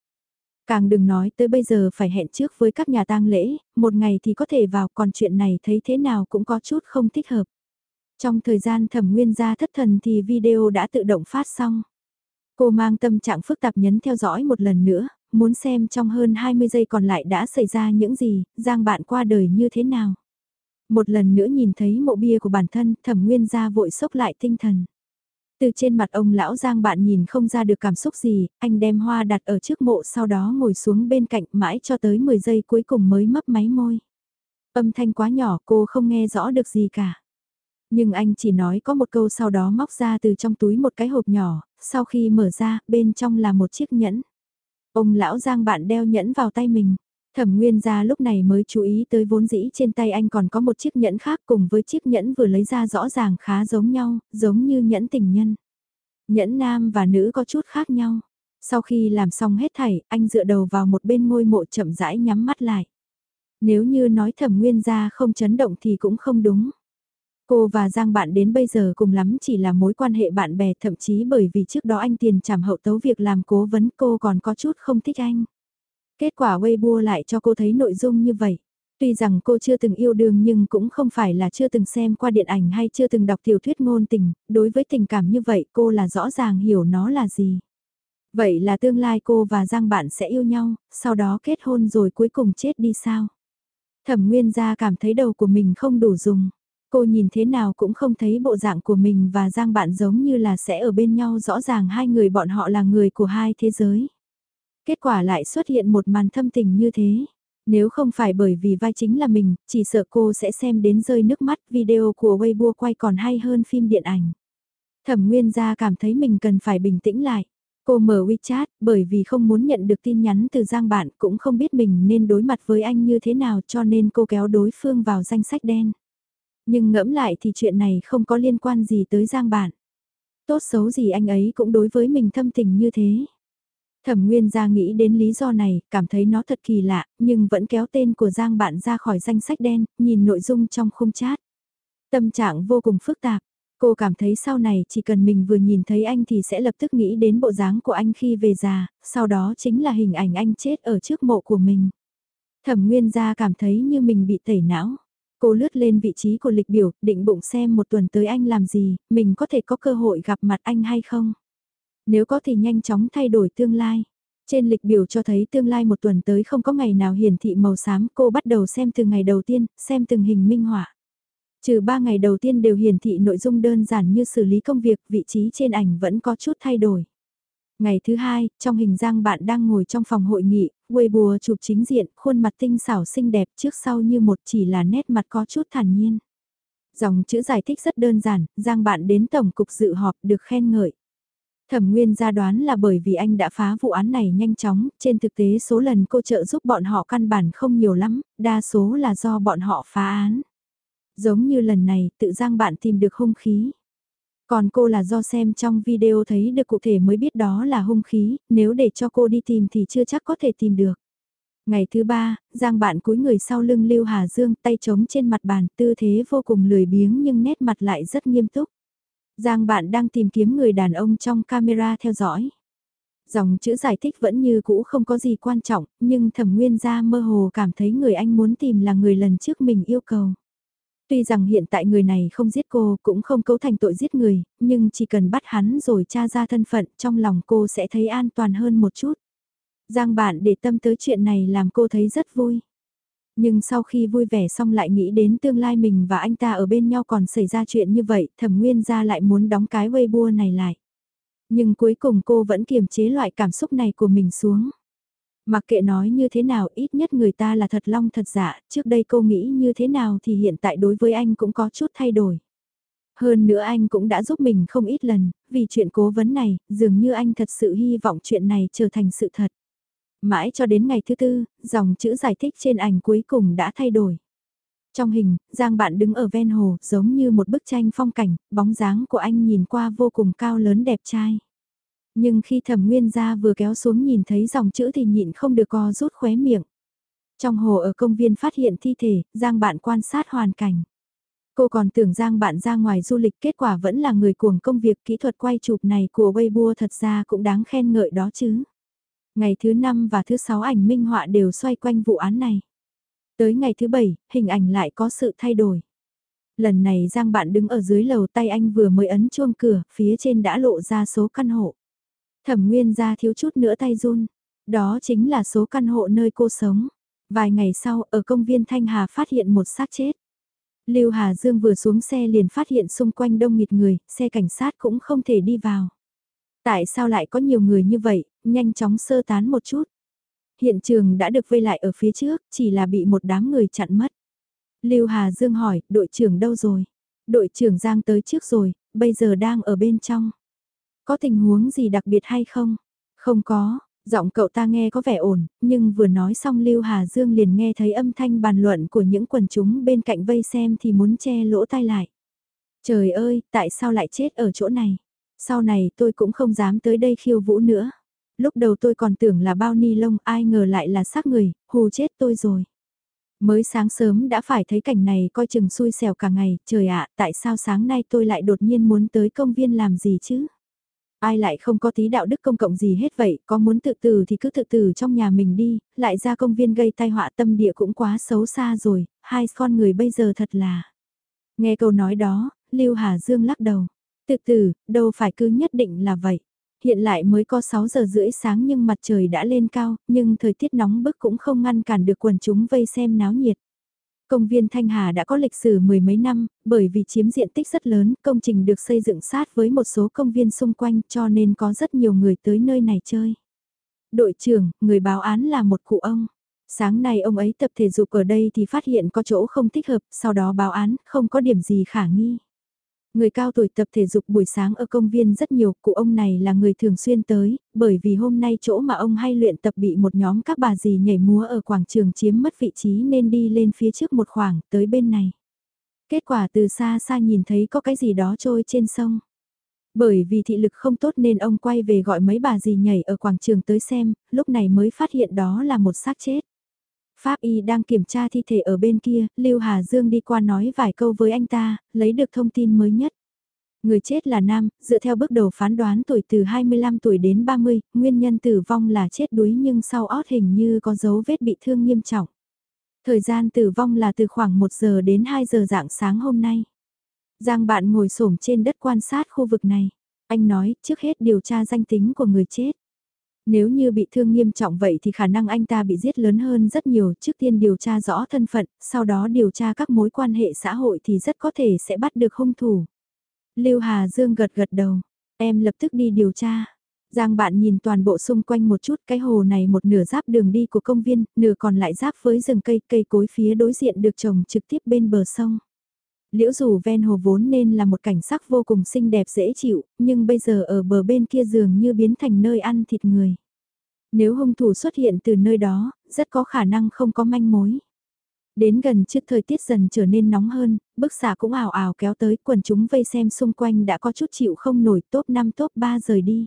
Càng đừng nói tới bây giờ phải hẹn trước với các nhà tang lễ, một ngày thì có thể vào còn chuyện này thấy thế nào cũng có chút không thích hợp. Trong thời gian thẩm nguyên gia thất thần thì video đã tự động phát xong. Cô mang tâm trạng phức tạp nhấn theo dõi một lần nữa, muốn xem trong hơn 20 giây còn lại đã xảy ra những gì, Giang bạn qua đời như thế nào. Một lần nữa nhìn thấy mộ bia của bản thân, thẩm nguyên ra vội sốc lại tinh thần. Từ trên mặt ông lão Giang bạn nhìn không ra được cảm xúc gì, anh đem hoa đặt ở trước mộ sau đó ngồi xuống bên cạnh mãi cho tới 10 giây cuối cùng mới mấp máy môi. Âm thanh quá nhỏ cô không nghe rõ được gì cả. Nhưng anh chỉ nói có một câu sau đó móc ra từ trong túi một cái hộp nhỏ, sau khi mở ra, bên trong là một chiếc nhẫn. Ông lão Giang bạn đeo nhẫn vào tay mình. Thẩm Nguyên gia lúc này mới chú ý tới vốn dĩ trên tay anh còn có một chiếc nhẫn khác cùng với chiếc nhẫn vừa lấy ra rõ ràng khá giống nhau, giống như nhẫn tình nhân. Nhẫn nam và nữ có chút khác nhau. Sau khi làm xong hết thảy, anh dựa đầu vào một bên ngôi mộ chậm rãi nhắm mắt lại. Nếu như nói thẩm nguyên gia không chấn động thì cũng không đúng. Cô và Giang bạn đến bây giờ cùng lắm chỉ là mối quan hệ bạn bè thậm chí bởi vì trước đó anh tiền trảm hậu tấu việc làm cố vấn cô còn có chút không thích anh. Kết quả Weibo lại cho cô thấy nội dung như vậy. Tuy rằng cô chưa từng yêu đương nhưng cũng không phải là chưa từng xem qua điện ảnh hay chưa từng đọc tiểu thuyết ngôn tình, đối với tình cảm như vậy cô là rõ ràng hiểu nó là gì. Vậy là tương lai cô và Giang bạn sẽ yêu nhau, sau đó kết hôn rồi cuối cùng chết đi sao? Thẩm Nguyên gia cảm thấy đầu của mình không đủ dùng. Cô nhìn thế nào cũng không thấy bộ dạng của mình và Giang bạn giống như là sẽ ở bên nhau rõ ràng hai người bọn họ là người của hai thế giới. Kết quả lại xuất hiện một màn thâm tình như thế. Nếu không phải bởi vì vai chính là mình, chỉ sợ cô sẽ xem đến rơi nước mắt video của Weibo quay còn hay hơn phim điện ảnh. Thẩm Nguyên gia cảm thấy mình cần phải bình tĩnh lại. Cô mở WeChat bởi vì không muốn nhận được tin nhắn từ Giang bạn cũng không biết mình nên đối mặt với anh như thế nào cho nên cô kéo đối phương vào danh sách đen. Nhưng ngẫm lại thì chuyện này không có liên quan gì tới Giang bạn. Tốt xấu gì anh ấy cũng đối với mình thâm tình như thế. Thẩm Nguyên ra nghĩ đến lý do này, cảm thấy nó thật kỳ lạ, nhưng vẫn kéo tên của Giang bạn ra khỏi danh sách đen, nhìn nội dung trong khung chat. Tâm trạng vô cùng phức tạp, cô cảm thấy sau này chỉ cần mình vừa nhìn thấy anh thì sẽ lập tức nghĩ đến bộ dáng của anh khi về già, sau đó chính là hình ảnh anh chết ở trước mộ của mình. Thẩm Nguyên gia cảm thấy như mình bị tẩy não. Cô lướt lên vị trí của lịch biểu, định bụng xem một tuần tới anh làm gì, mình có thể có cơ hội gặp mặt anh hay không. Nếu có thì nhanh chóng thay đổi tương lai. Trên lịch biểu cho thấy tương lai một tuần tới không có ngày nào hiển thị màu xám, cô bắt đầu xem từ ngày đầu tiên, xem từng hình minh họa. Trừ ba ngày đầu tiên đều hiển thị nội dung đơn giản như xử lý công việc, vị trí trên ảnh vẫn có chút thay đổi. Ngày thứ hai, trong hình giang bạn đang ngồi trong phòng hội nghị, Weibo chụp chính diện, khuôn mặt tinh xảo xinh đẹp trước sau như một chỉ là nét mặt có chút thản nhiên. Dòng chữ giải thích rất đơn giản, giang bạn đến tổng cục dự họp được khen ngợi. Thẩm Nguyên gia đoán là bởi vì anh đã phá vụ án này nhanh chóng, trên thực tế số lần cô trợ giúp bọn họ căn bản không nhiều lắm, đa số là do bọn họ phá án. Giống như lần này, tự giang bạn tìm được hung khí. Còn cô là do xem trong video thấy được cụ thể mới biết đó là hung khí, nếu để cho cô đi tìm thì chưa chắc có thể tìm được. Ngày thứ ba, Giang bạn cúi người sau lưng Lưu Hà Dương tay trống trên mặt bàn tư thế vô cùng lười biếng nhưng nét mặt lại rất nghiêm túc. Giang bạn đang tìm kiếm người đàn ông trong camera theo dõi. Dòng chữ giải thích vẫn như cũ không có gì quan trọng, nhưng thẩm nguyên gia mơ hồ cảm thấy người anh muốn tìm là người lần trước mình yêu cầu. Tuy rằng hiện tại người này không giết cô cũng không cấu thành tội giết người, nhưng chỉ cần bắt hắn rồi tra ra thân phận trong lòng cô sẽ thấy an toàn hơn một chút. Giang bạn để tâm tới chuyện này làm cô thấy rất vui. Nhưng sau khi vui vẻ xong lại nghĩ đến tương lai mình và anh ta ở bên nhau còn xảy ra chuyện như vậy, thẩm nguyên ra lại muốn đóng cái Weibo này lại. Nhưng cuối cùng cô vẫn kiềm chế loại cảm xúc này của mình xuống. Mặc kệ nói như thế nào ít nhất người ta là thật long thật dạ, trước đây cô nghĩ như thế nào thì hiện tại đối với anh cũng có chút thay đổi. Hơn nữa anh cũng đã giúp mình không ít lần, vì chuyện cố vấn này, dường như anh thật sự hy vọng chuyện này trở thành sự thật. Mãi cho đến ngày thứ tư, dòng chữ giải thích trên ảnh cuối cùng đã thay đổi. Trong hình, Giang bạn đứng ở ven hồ, giống như một bức tranh phong cảnh, bóng dáng của anh nhìn qua vô cùng cao lớn đẹp trai. Nhưng khi thẩm nguyên gia vừa kéo xuống nhìn thấy dòng chữ thì nhịn không được co rút khóe miệng. Trong hồ ở công viên phát hiện thi thể, Giang bạn quan sát hoàn cảnh. Cô còn tưởng Giang bạn ra ngoài du lịch kết quả vẫn là người cuồng công việc kỹ thuật quay chụp này của Weibo thật ra cũng đáng khen ngợi đó chứ. Ngày thứ 5 và thứ 6 ảnh minh họa đều xoay quanh vụ án này. Tới ngày thứ 7, hình ảnh lại có sự thay đổi. Lần này Giang bạn đứng ở dưới lầu tay anh vừa mới ấn chuông cửa, phía trên đã lộ ra số căn hộ. Thẩm Nguyên ra thiếu chút nữa tay run. Đó chính là số căn hộ nơi cô sống. Vài ngày sau, ở công viên Thanh Hà phát hiện một xác chết. Lưu Hà Dương vừa xuống xe liền phát hiện xung quanh đông nghịt người, xe cảnh sát cũng không thể đi vào. Tại sao lại có nhiều người như vậy, nhanh chóng sơ tán một chút. Hiện trường đã được vây lại ở phía trước, chỉ là bị một đám người chặn mất. Lưu Hà Dương hỏi, đội trưởng đâu rồi? Đội trưởng Giang tới trước rồi, bây giờ đang ở bên trong. Có tình huống gì đặc biệt hay không? Không có, giọng cậu ta nghe có vẻ ổn, nhưng vừa nói xong Lưu Hà Dương liền nghe thấy âm thanh bàn luận của những quần chúng bên cạnh vây xem thì muốn che lỗ tai lại. Trời ơi, tại sao lại chết ở chỗ này? Sau này tôi cũng không dám tới đây khiêu vũ nữa. Lúc đầu tôi còn tưởng là bao ni lông ai ngờ lại là xác người, hù chết tôi rồi. Mới sáng sớm đã phải thấy cảnh này coi chừng xui xẻo cả ngày, trời ạ, tại sao sáng nay tôi lại đột nhiên muốn tới công viên làm gì chứ? Ai lại không có tí đạo đức công cộng gì hết vậy, có muốn tự tử thì cứ tự tử trong nhà mình đi, lại ra công viên gây tai họa tâm địa cũng quá xấu xa rồi, hai con người bây giờ thật là. Nghe câu nói đó, Lưu Hà Dương lắc đầu. Tự tử, đâu phải cứ nhất định là vậy. Hiện lại mới có 6 giờ rưỡi sáng nhưng mặt trời đã lên cao, nhưng thời tiết nóng bức cũng không ngăn cản được quần chúng vây xem náo nhiệt. Công viên Thanh Hà đã có lịch sử mười mấy năm, bởi vì chiếm diện tích rất lớn, công trình được xây dựng sát với một số công viên xung quanh cho nên có rất nhiều người tới nơi này chơi. Đội trưởng, người báo án là một cụ ông. Sáng nay ông ấy tập thể dục ở đây thì phát hiện có chỗ không thích hợp, sau đó báo án, không có điểm gì khả nghi. Người cao tuổi tập thể dục buổi sáng ở công viên rất nhiều, cụ ông này là người thường xuyên tới, bởi vì hôm nay chỗ mà ông hay luyện tập bị một nhóm các bà dì nhảy múa ở quảng trường chiếm mất vị trí nên đi lên phía trước một khoảng, tới bên này. Kết quả từ xa xa nhìn thấy có cái gì đó trôi trên sông. Bởi vì thị lực không tốt nên ông quay về gọi mấy bà dì nhảy ở quảng trường tới xem, lúc này mới phát hiện đó là một xác chết. Pháp y đang kiểm tra thi thể ở bên kia, Lưu Hà Dương đi qua nói vài câu với anh ta, lấy được thông tin mới nhất. Người chết là nam, dựa theo bước đầu phán đoán tuổi từ 25 tuổi đến 30, nguyên nhân tử vong là chết đuối nhưng sau ót hình như có dấu vết bị thương nghiêm trọng. Thời gian tử vong là từ khoảng 1 giờ đến 2 giờ dạng sáng hôm nay. Giang bạn ngồi xổm trên đất quan sát khu vực này. Anh nói trước hết điều tra danh tính của người chết. Nếu như bị thương nghiêm trọng vậy thì khả năng anh ta bị giết lớn hơn rất nhiều, trước tiên điều tra rõ thân phận, sau đó điều tra các mối quan hệ xã hội thì rất có thể sẽ bắt được hung thủ. Lưu Hà Dương gật gật đầu, em lập tức đi điều tra. Giang bạn nhìn toàn bộ xung quanh một chút cái hồ này một nửa giáp đường đi của công viên, nửa còn lại giáp với rừng cây, cây cối phía đối diện được trồng trực tiếp bên bờ sông. Liễu dù ven hồ vốn nên là một cảnh sắc vô cùng xinh đẹp dễ chịu, nhưng bây giờ ở bờ bên kia dường như biến thành nơi ăn thịt người. Nếu hung thủ xuất hiện từ nơi đó, rất có khả năng không có manh mối. Đến gần trước thời tiết dần trở nên nóng hơn, bức xạ cũng ảo ảo kéo tới quần chúng vây xem xung quanh đã có chút chịu không nổi top 5 top 3 rời đi.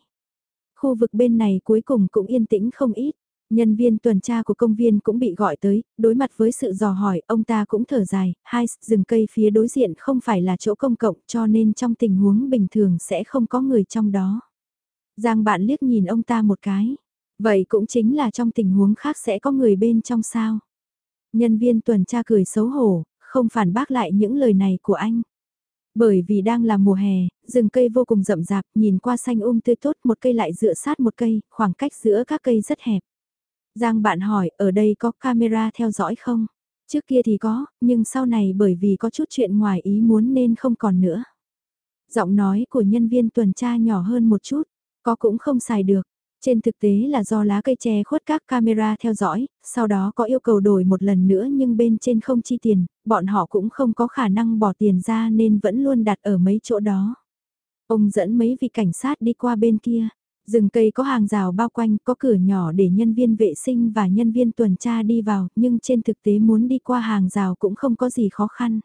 Khu vực bên này cuối cùng cũng yên tĩnh không ít. Nhân viên tuần tra của công viên cũng bị gọi tới, đối mặt với sự dò hỏi, ông ta cũng thở dài, hai, rừng cây phía đối diện không phải là chỗ công cộng cho nên trong tình huống bình thường sẽ không có người trong đó. Giang bạn liếc nhìn ông ta một cái, vậy cũng chính là trong tình huống khác sẽ có người bên trong sao. Nhân viên tuần tra cười xấu hổ, không phản bác lại những lời này của anh. Bởi vì đang là mùa hè, rừng cây vô cùng rậm rạp, nhìn qua xanh um tươi tốt một cây lại dựa sát một cây, khoảng cách giữa các cây rất hẹp. Giang bạn hỏi, ở đây có camera theo dõi không? Trước kia thì có, nhưng sau này bởi vì có chút chuyện ngoài ý muốn nên không còn nữa. Giọng nói của nhân viên tuần tra nhỏ hơn một chút, có cũng không xài được. Trên thực tế là do lá cây che khuất các camera theo dõi, sau đó có yêu cầu đổi một lần nữa nhưng bên trên không chi tiền, bọn họ cũng không có khả năng bỏ tiền ra nên vẫn luôn đặt ở mấy chỗ đó. Ông dẫn mấy vị cảnh sát đi qua bên kia, rừng cây có hàng rào bao quanh, có cửa nhỏ để nhân viên vệ sinh và nhân viên tuần tra đi vào, nhưng trên thực tế muốn đi qua hàng rào cũng không có gì khó khăn.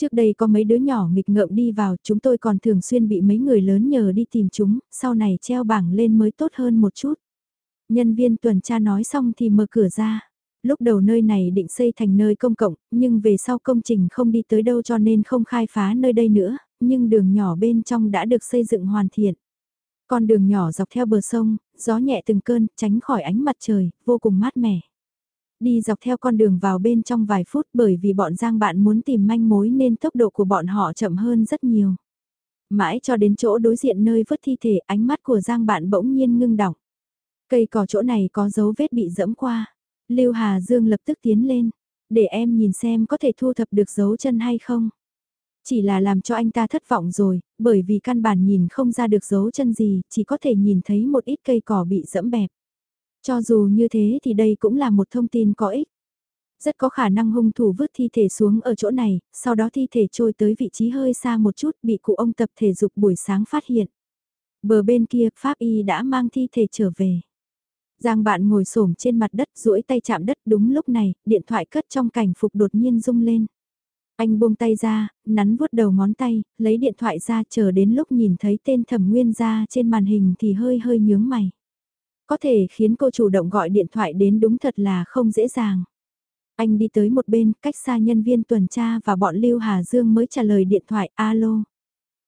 Trước đây có mấy đứa nhỏ nghịch ngợm đi vào, chúng tôi còn thường xuyên bị mấy người lớn nhờ đi tìm chúng, sau này treo bảng lên mới tốt hơn một chút. Nhân viên tuần tra nói xong thì mở cửa ra. Lúc đầu nơi này định xây thành nơi công cộng, nhưng về sau công trình không đi tới đâu cho nên không khai phá nơi đây nữa, nhưng đường nhỏ bên trong đã được xây dựng hoàn thiện. Con đường nhỏ dọc theo bờ sông, gió nhẹ từng cơn, tránh khỏi ánh mặt trời, vô cùng mát mẻ. Đi dọc theo con đường vào bên trong vài phút bởi vì bọn Giang bạn muốn tìm manh mối nên tốc độ của bọn họ chậm hơn rất nhiều. Mãi cho đến chỗ đối diện nơi vứt thi thể ánh mắt của Giang bạn bỗng nhiên ngưng đọng. Cây cỏ chỗ này có dấu vết bị dẫm qua. Lưu Hà Dương lập tức tiến lên. Để em nhìn xem có thể thu thập được dấu chân hay không. Chỉ là làm cho anh ta thất vọng rồi, bởi vì căn bản nhìn không ra được dấu chân gì, chỉ có thể nhìn thấy một ít cây cỏ bị dẫm bẹp. Cho dù như thế thì đây cũng là một thông tin có ích. Rất có khả năng hung thủ vứt thi thể xuống ở chỗ này, sau đó thi thể trôi tới vị trí hơi xa một chút bị cụ ông tập thể dục buổi sáng phát hiện. Bờ bên kia, Pháp Y đã mang thi thể trở về. Giang bạn ngồi xổm trên mặt đất duỗi tay chạm đất đúng lúc này, điện thoại cất trong cảnh phục đột nhiên rung lên. Anh buông tay ra, nắn vuốt đầu ngón tay, lấy điện thoại ra chờ đến lúc nhìn thấy tên thẩm nguyên ra trên màn hình thì hơi hơi nhướng mày. Có thể khiến cô chủ động gọi điện thoại đến đúng thật là không dễ dàng. Anh đi tới một bên, cách xa nhân viên tuần tra và bọn Lưu Hà Dương mới trả lời điện thoại alo.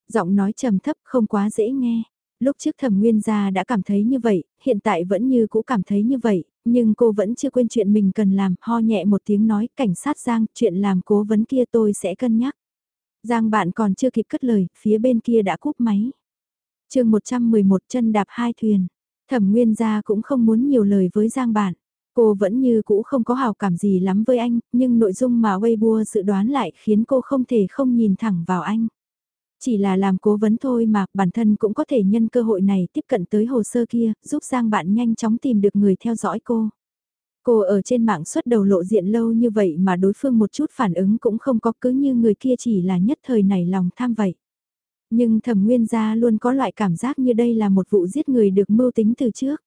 Giọng nói trầm thấp không quá dễ nghe. Lúc trước thẩm nguyên gia đã cảm thấy như vậy, hiện tại vẫn như cũ cảm thấy như vậy, nhưng cô vẫn chưa quên chuyện mình cần làm, ho nhẹ một tiếng nói cảnh sát Giang, chuyện làm cố vấn kia tôi sẽ cân nhắc. Giang bạn còn chưa kịp cất lời, phía bên kia đã cúp máy. chương 111 chân đạp hai thuyền. Thẩm Nguyên gia cũng không muốn nhiều lời với Giang bạn Cô vẫn như cũ không có hào cảm gì lắm với anh, nhưng nội dung mà Weibo dự đoán lại khiến cô không thể không nhìn thẳng vào anh. Chỉ là làm cố vấn thôi mà, bản thân cũng có thể nhân cơ hội này tiếp cận tới hồ sơ kia, giúp Giang Bạn nhanh chóng tìm được người theo dõi cô. Cô ở trên mạng xuất đầu lộ diện lâu như vậy mà đối phương một chút phản ứng cũng không có cứ như người kia chỉ là nhất thời này lòng tham vậy. Nhưng thẩm nguyên gia luôn có loại cảm giác như đây là một vụ giết người được mưu tính từ trước.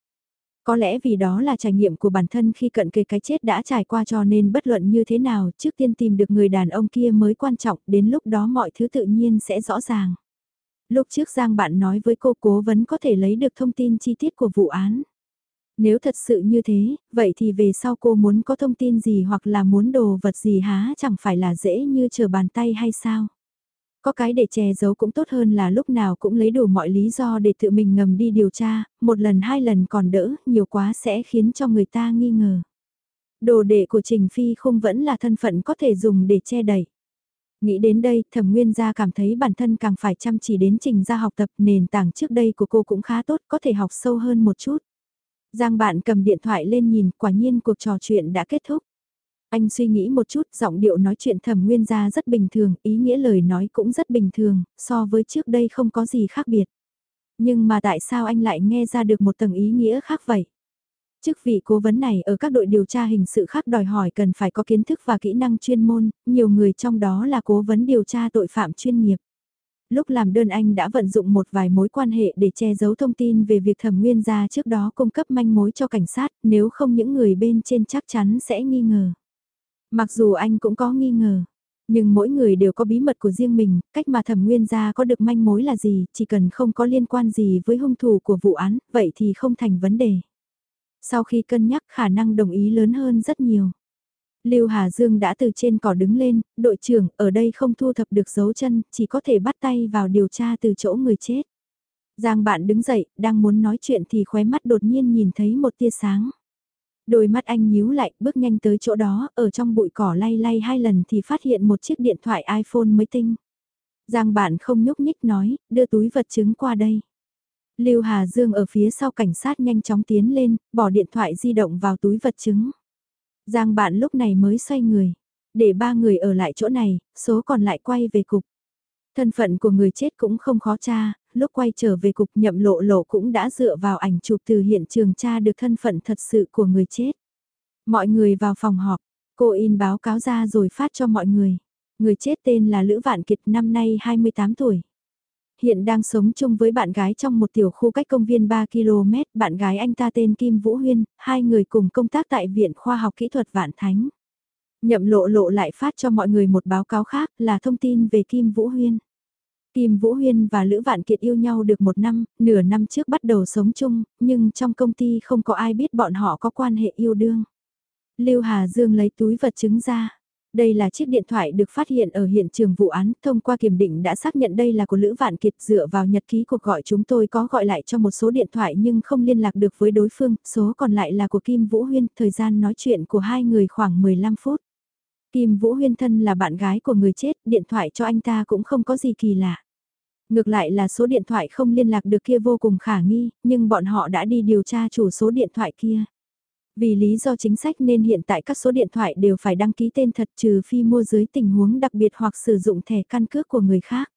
Có lẽ vì đó là trải nghiệm của bản thân khi cận kề cái chết đã trải qua cho nên bất luận như thế nào trước tiên tìm được người đàn ông kia mới quan trọng đến lúc đó mọi thứ tự nhiên sẽ rõ ràng. Lúc trước Giang bạn nói với cô cố vấn có thể lấy được thông tin chi tiết của vụ án. Nếu thật sự như thế, vậy thì về sau cô muốn có thông tin gì hoặc là muốn đồ vật gì há chẳng phải là dễ như chờ bàn tay hay sao? Có cái để che giấu cũng tốt hơn là lúc nào cũng lấy đủ mọi lý do để tự mình ngầm đi điều tra, một lần hai lần còn đỡ, nhiều quá sẽ khiến cho người ta nghi ngờ. Đồ đệ của Trình Phi không vẫn là thân phận có thể dùng để che đẩy. Nghĩ đến đây, thẩm nguyên gia cảm thấy bản thân càng phải chăm chỉ đến trình ra học tập nền tảng trước đây của cô cũng khá tốt, có thể học sâu hơn một chút. Giang bạn cầm điện thoại lên nhìn, quả nhiên cuộc trò chuyện đã kết thúc. Anh suy nghĩ một chút, giọng điệu nói chuyện thẩm nguyên ra rất bình thường, ý nghĩa lời nói cũng rất bình thường, so với trước đây không có gì khác biệt. Nhưng mà tại sao anh lại nghe ra được một tầng ý nghĩa khác vậy? Chức vị cố vấn này ở các đội điều tra hình sự khác đòi hỏi cần phải có kiến thức và kỹ năng chuyên môn, nhiều người trong đó là cố vấn điều tra tội phạm chuyên nghiệp. Lúc làm đơn anh đã vận dụng một vài mối quan hệ để che giấu thông tin về việc thẩm nguyên gia trước đó cung cấp manh mối cho cảnh sát, nếu không những người bên trên chắc chắn sẽ nghi ngờ. Mặc dù anh cũng có nghi ngờ, nhưng mỗi người đều có bí mật của riêng mình, cách mà thẩm nguyên gia có được manh mối là gì, chỉ cần không có liên quan gì với hung thủ của vụ án, vậy thì không thành vấn đề. Sau khi cân nhắc khả năng đồng ý lớn hơn rất nhiều. Lưu Hà Dương đã từ trên cỏ đứng lên, đội trưởng, ở đây không thu thập được dấu chân, chỉ có thể bắt tay vào điều tra từ chỗ người chết. Giang bạn đứng dậy, đang muốn nói chuyện thì khóe mắt đột nhiên nhìn thấy một tia sáng. Đôi mắt anh nhíu lại, bước nhanh tới chỗ đó, ở trong bụi cỏ lay lay hai lần thì phát hiện một chiếc điện thoại iPhone mới tinh. Giang bạn không nhúc nhích nói, đưa túi vật chứng qua đây. Lưu Hà Dương ở phía sau cảnh sát nhanh chóng tiến lên, bỏ điện thoại di động vào túi vật chứng. Giang bạn lúc này mới xoay người. Để ba người ở lại chỗ này, số còn lại quay về cục. Thân phận của người chết cũng không khó tra, lúc quay trở về cục nhậm lộ lộ cũng đã dựa vào ảnh chụp từ hiện trường tra được thân phận thật sự của người chết. Mọi người vào phòng họp, cô in báo cáo ra rồi phát cho mọi người. Người chết tên là Lữ Vạn Kiệt năm nay 28 tuổi. Hiện đang sống chung với bạn gái trong một tiểu khu cách công viên 3 km, bạn gái anh ta tên Kim Vũ Huyên, hai người cùng công tác tại Viện Khoa học Kỹ thuật Vạn Thánh. Nhậm lộ lộ lại phát cho mọi người một báo cáo khác là thông tin về Kim Vũ Huyên. Kim Vũ Huyên và Lữ Vạn Kiệt yêu nhau được một năm, nửa năm trước bắt đầu sống chung, nhưng trong công ty không có ai biết bọn họ có quan hệ yêu đương. Lưu Hà Dương lấy túi vật chứng ra. Đây là chiếc điện thoại được phát hiện ở hiện trường vụ án, thông qua kiểm định đã xác nhận đây là của Lữ Vạn Kiệt dựa vào nhật ký cuộc gọi chúng tôi có gọi lại cho một số điện thoại nhưng không liên lạc được với đối phương, số còn lại là của Kim Vũ Huyên, thời gian nói chuyện của hai người khoảng 15 phút. Kim Vũ Huyên thân là bạn gái của người chết, điện thoại cho anh ta cũng không có gì kỳ lạ. Ngược lại là số điện thoại không liên lạc được kia vô cùng khả nghi, nhưng bọn họ đã đi điều tra chủ số điện thoại kia. Vì lý do chính sách nên hiện tại các số điện thoại đều phải đăng ký tên thật trừ phi mua dưới tình huống đặc biệt hoặc sử dụng thẻ căn cước của người khác.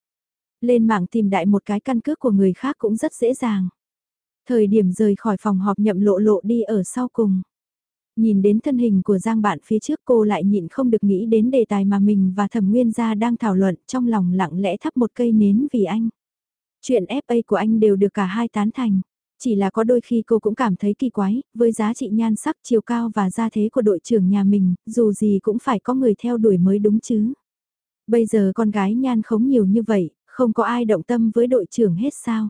Lên mạng tìm đại một cái căn cước của người khác cũng rất dễ dàng. Thời điểm rời khỏi phòng họp nhậm lộ lộ đi ở sau cùng. Nhìn đến thân hình của Giang bạn phía trước cô lại nhịn không được nghĩ đến đề tài mà mình và thẩm nguyên gia đang thảo luận trong lòng lặng lẽ thắp một cây nến vì anh. Chuyện FA của anh đều được cả hai tán thành. Chỉ là có đôi khi cô cũng cảm thấy kỳ quái, với giá trị nhan sắc chiều cao và gia thế của đội trưởng nhà mình, dù gì cũng phải có người theo đuổi mới đúng chứ. Bây giờ con gái nhan khống nhiều như vậy, không có ai động tâm với đội trưởng hết sao.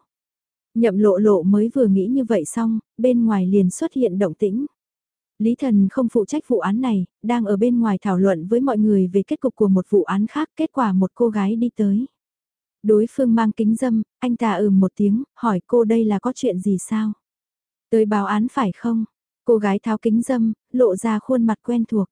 Nhậm lộ lộ mới vừa nghĩ như vậy xong, bên ngoài liền xuất hiện động tĩnh. Lý Thần không phụ trách vụ án này, đang ở bên ngoài thảo luận với mọi người về kết cục của một vụ án khác, kết quả một cô gái đi tới. Đối phương mang kính dâm, anh ta ừm một tiếng, hỏi cô đây là có chuyện gì sao? Tới báo án phải không? Cô gái tháo kính dâm, lộ ra khuôn mặt quen thuộc.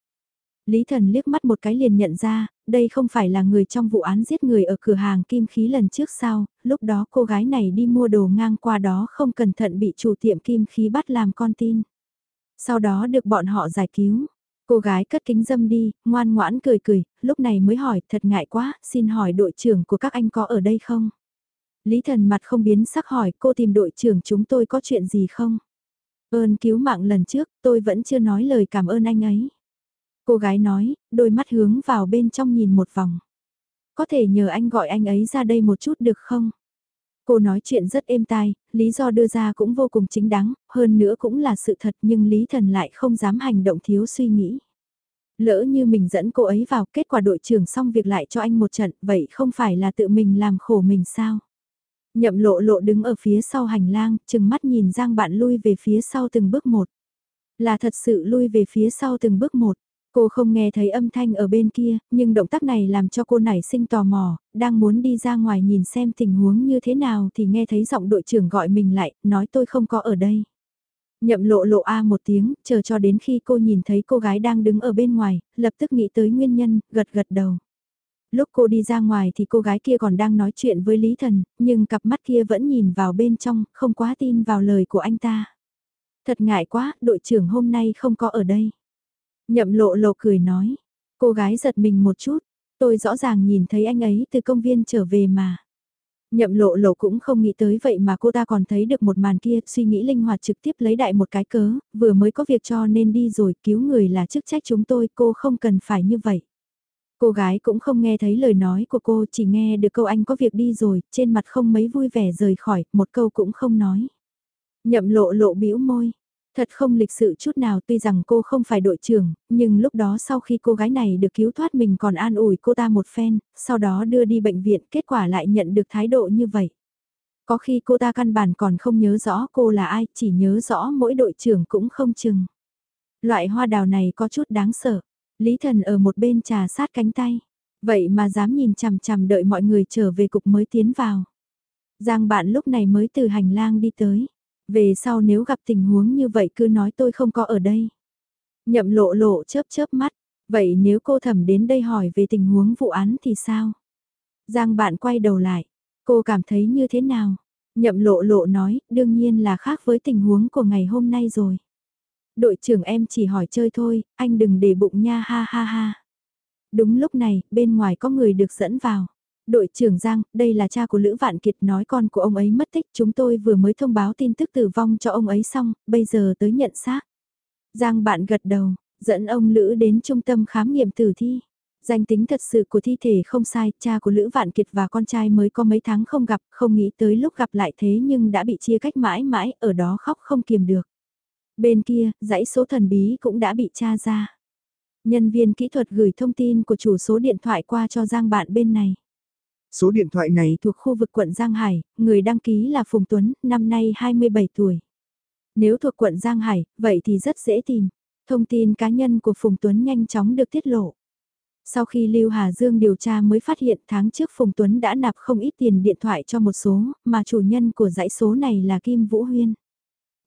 Lý Thần liếc mắt một cái liền nhận ra, đây không phải là người trong vụ án giết người ở cửa hàng kim khí lần trước sao, lúc đó cô gái này đi mua đồ ngang qua đó không cẩn thận bị chủ tiệm kim khí bắt làm con tin. Sau đó được bọn họ giải cứu. Cô gái cất kính dâm đi, ngoan ngoãn cười cười, lúc này mới hỏi, thật ngại quá, xin hỏi đội trưởng của các anh có ở đây không? Lý thần mặt không biến sắc hỏi, cô tìm đội trưởng chúng tôi có chuyện gì không? Ơn cứu mạng lần trước, tôi vẫn chưa nói lời cảm ơn anh ấy. Cô gái nói, đôi mắt hướng vào bên trong nhìn một vòng. Có thể nhờ anh gọi anh ấy ra đây một chút được không? Cô nói chuyện rất êm tai, lý do đưa ra cũng vô cùng chính đáng, hơn nữa cũng là sự thật nhưng Lý Thần lại không dám hành động thiếu suy nghĩ. Lỡ như mình dẫn cô ấy vào kết quả đội trưởng xong việc lại cho anh một trận, vậy không phải là tự mình làm khổ mình sao? Nhậm lộ lộ đứng ở phía sau hành lang, chừng mắt nhìn Giang bạn lui về phía sau từng bước một. Là thật sự lui về phía sau từng bước một. Cô không nghe thấy âm thanh ở bên kia, nhưng động tác này làm cho cô nảy sinh tò mò, đang muốn đi ra ngoài nhìn xem tình huống như thế nào thì nghe thấy giọng đội trưởng gọi mình lại, nói tôi không có ở đây. Nhậm lộ lộ A một tiếng, chờ cho đến khi cô nhìn thấy cô gái đang đứng ở bên ngoài, lập tức nghĩ tới nguyên nhân, gật gật đầu. Lúc cô đi ra ngoài thì cô gái kia còn đang nói chuyện với Lý Thần, nhưng cặp mắt kia vẫn nhìn vào bên trong, không quá tin vào lời của anh ta. Thật ngại quá, đội trưởng hôm nay không có ở đây. Nhậm lộ lộ cười nói. Cô gái giật mình một chút. Tôi rõ ràng nhìn thấy anh ấy từ công viên trở về mà. Nhậm lộ lộ cũng không nghĩ tới vậy mà cô ta còn thấy được một màn kia, suy nghĩ linh hoạt trực tiếp lấy đại một cái cớ, vừa mới có việc cho nên đi rồi, cứu người là chức trách chúng tôi, cô không cần phải như vậy. Cô gái cũng không nghe thấy lời nói của cô, chỉ nghe được câu anh có việc đi rồi, trên mặt không mấy vui vẻ rời khỏi, một câu cũng không nói. Nhậm lộ lộ bĩu môi, Thật không lịch sự chút nào tuy rằng cô không phải đội trưởng, nhưng lúc đó sau khi cô gái này được cứu thoát mình còn an ủi cô ta một phen, sau đó đưa đi bệnh viện kết quả lại nhận được thái độ như vậy. Có khi cô ta căn bản còn không nhớ rõ cô là ai, chỉ nhớ rõ mỗi đội trưởng cũng không chừng. Loại hoa đào này có chút đáng sợ. Lý thần ở một bên trà sát cánh tay. Vậy mà dám nhìn chằm chằm đợi mọi người trở về cục mới tiến vào. Giang bạn lúc này mới từ hành lang đi tới. Về sau nếu gặp tình huống như vậy cứ nói tôi không có ở đây. Nhậm lộ lộ chớp chớp mắt, vậy nếu cô thẩm đến đây hỏi về tình huống vụ án thì sao? Giang bạn quay đầu lại, cô cảm thấy như thế nào? Nhậm lộ lộ nói, đương nhiên là khác với tình huống của ngày hôm nay rồi. Đội trưởng em chỉ hỏi chơi thôi, anh đừng để bụng nha ha ha ha. Đúng lúc này, bên ngoài có người được dẫn vào. Đội trưởng Giang, đây là cha của Lữ Vạn Kiệt nói con của ông ấy mất tích, chúng tôi vừa mới thông báo tin tức tử vong cho ông ấy xong, bây giờ tới nhận xác. Giang bạn gật đầu, dẫn ông Lữ đến trung tâm khám nghiệm tử thi. Danh tính thật sự của thi thể không sai, cha của Lữ Vạn Kiệt và con trai mới có mấy tháng không gặp, không nghĩ tới lúc gặp lại thế nhưng đã bị chia cách mãi mãi, ở đó khóc không kiềm được. Bên kia, dãy số thần bí cũng đã bị tra ra. Nhân viên kỹ thuật gửi thông tin của chủ số điện thoại qua cho Giang bạn bên này. Số điện thoại này thuộc khu vực quận Giang Hải, người đăng ký là Phùng Tuấn, năm nay 27 tuổi. Nếu thuộc quận Giang Hải, vậy thì rất dễ tìm. Thông tin cá nhân của Phùng Tuấn nhanh chóng được tiết lộ. Sau khi Lưu Hà Dương điều tra mới phát hiện tháng trước Phùng Tuấn đã nạp không ít tiền điện thoại cho một số, mà chủ nhân của dãy số này là Kim Vũ Huyên.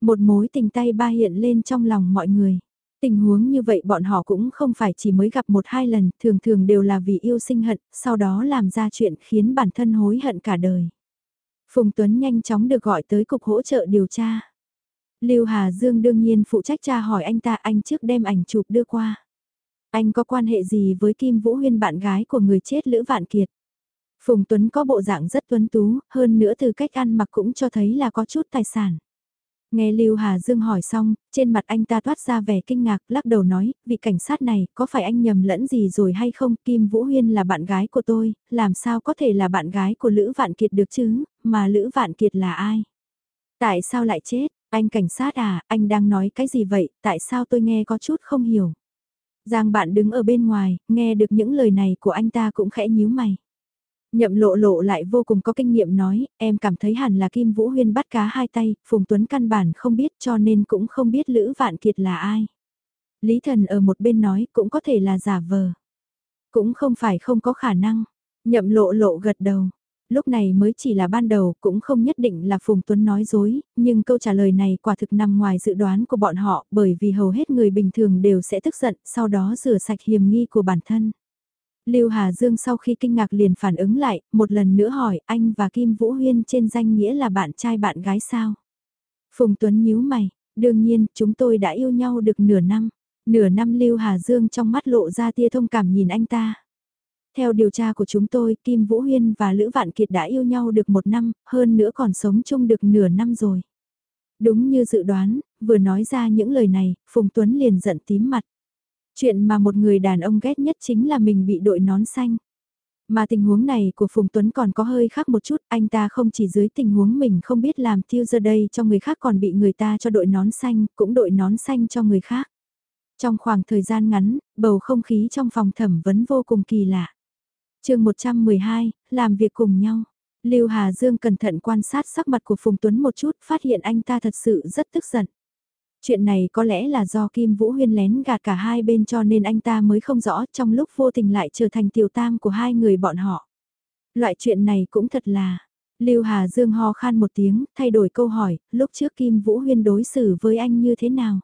Một mối tình tay ba hiện lên trong lòng mọi người. Tình huống như vậy bọn họ cũng không phải chỉ mới gặp một hai lần, thường thường đều là vì yêu sinh hận, sau đó làm ra chuyện khiến bản thân hối hận cả đời. Phùng Tuấn nhanh chóng được gọi tới cục hỗ trợ điều tra. Lưu Hà Dương đương nhiên phụ trách tra hỏi anh ta anh trước đem ảnh chụp đưa qua. Anh có quan hệ gì với Kim Vũ Huyên bạn gái của người chết Lữ Vạn Kiệt? Phùng Tuấn có bộ dạng rất tuấn tú, hơn nữa từ cách ăn mặc cũng cho thấy là có chút tài sản. Nghe Lưu Hà Dương hỏi xong, trên mặt anh ta toát ra vẻ kinh ngạc, lắc đầu nói, vị cảnh sát này, có phải anh nhầm lẫn gì rồi hay không? Kim Vũ Huyên là bạn gái của tôi, làm sao có thể là bạn gái của Lữ Vạn Kiệt được chứ, mà Lữ Vạn Kiệt là ai? Tại sao lại chết? Anh cảnh sát à, anh đang nói cái gì vậy, tại sao tôi nghe có chút không hiểu? Giang bạn đứng ở bên ngoài, nghe được những lời này của anh ta cũng khẽ nhíu mày. Nhậm lộ lộ lại vô cùng có kinh nghiệm nói, em cảm thấy hẳn là Kim Vũ Huyên bắt cá hai tay, Phùng Tuấn căn bản không biết cho nên cũng không biết Lữ Vạn Kiệt là ai. Lý Thần ở một bên nói cũng có thể là giả vờ. Cũng không phải không có khả năng. Nhậm lộ lộ gật đầu. Lúc này mới chỉ là ban đầu cũng không nhất định là Phùng Tuấn nói dối, nhưng câu trả lời này quả thực nằm ngoài dự đoán của bọn họ bởi vì hầu hết người bình thường đều sẽ tức giận sau đó rửa sạch hiểm nghi của bản thân. Lưu Hà Dương sau khi kinh ngạc liền phản ứng lại, một lần nữa hỏi anh và Kim Vũ Huyên trên danh nghĩa là bạn trai bạn gái sao? Phùng Tuấn nhíu mày, đương nhiên chúng tôi đã yêu nhau được nửa năm. Nửa năm Lưu Hà Dương trong mắt lộ ra tia thông cảm nhìn anh ta. Theo điều tra của chúng tôi, Kim Vũ Huyên và Lữ Vạn Kiệt đã yêu nhau được một năm, hơn nữa còn sống chung được nửa năm rồi. Đúng như dự đoán, vừa nói ra những lời này, Phùng Tuấn liền giận tím mặt. Chuyện mà một người đàn ông ghét nhất chính là mình bị đội nón xanh. Mà tình huống này của Phùng Tuấn còn có hơi khác một chút, anh ta không chỉ dưới tình huống mình không biết làm tiêu giờ đây cho người khác còn bị người ta cho đội nón xanh, cũng đội nón xanh cho người khác. Trong khoảng thời gian ngắn, bầu không khí trong phòng thẩm vấn vô cùng kỳ lạ. chương 112, làm việc cùng nhau. Lưu Hà Dương cẩn thận quan sát sắc mặt của Phùng Tuấn một chút, phát hiện anh ta thật sự rất tức giận. Chuyện này có lẽ là do Kim Vũ Huyên lén gạt cả hai bên cho nên anh ta mới không rõ trong lúc vô tình lại trở thành tiểu tam của hai người bọn họ. Loại chuyện này cũng thật là... Lưu Hà Dương ho khan một tiếng, thay đổi câu hỏi, lúc trước Kim Vũ Huyên đối xử với anh như thế nào?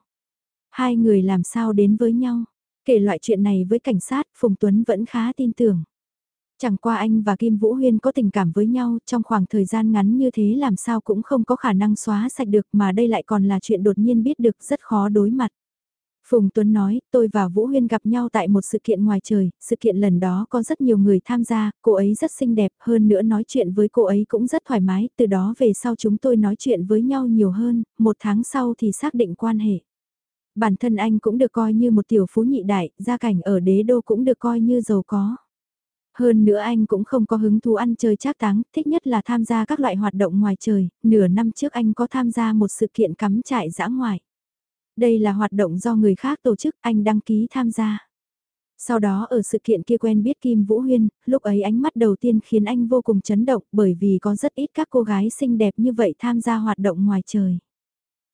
Hai người làm sao đến với nhau? Kể loại chuyện này với cảnh sát, Phùng Tuấn vẫn khá tin tưởng. Chẳng qua anh và Kim Vũ Huyên có tình cảm với nhau trong khoảng thời gian ngắn như thế làm sao cũng không có khả năng xóa sạch được mà đây lại còn là chuyện đột nhiên biết được rất khó đối mặt. Phùng Tuấn nói, tôi và Vũ Huyên gặp nhau tại một sự kiện ngoài trời, sự kiện lần đó có rất nhiều người tham gia, cô ấy rất xinh đẹp, hơn nữa nói chuyện với cô ấy cũng rất thoải mái, từ đó về sau chúng tôi nói chuyện với nhau nhiều hơn, một tháng sau thì xác định quan hệ. Bản thân anh cũng được coi như một tiểu phú nhị đại, gia cảnh ở đế đô cũng được coi như giàu có. Hơn nữa anh cũng không có hứng thú ăn chơi trác táng, thích nhất là tham gia các loại hoạt động ngoài trời, nửa năm trước anh có tham gia một sự kiện cắm trại dã ngoại. Đây là hoạt động do người khác tổ chức, anh đăng ký tham gia. Sau đó ở sự kiện kia quen biết Kim Vũ Huyên, lúc ấy ánh mắt đầu tiên khiến anh vô cùng chấn động bởi vì có rất ít các cô gái xinh đẹp như vậy tham gia hoạt động ngoài trời.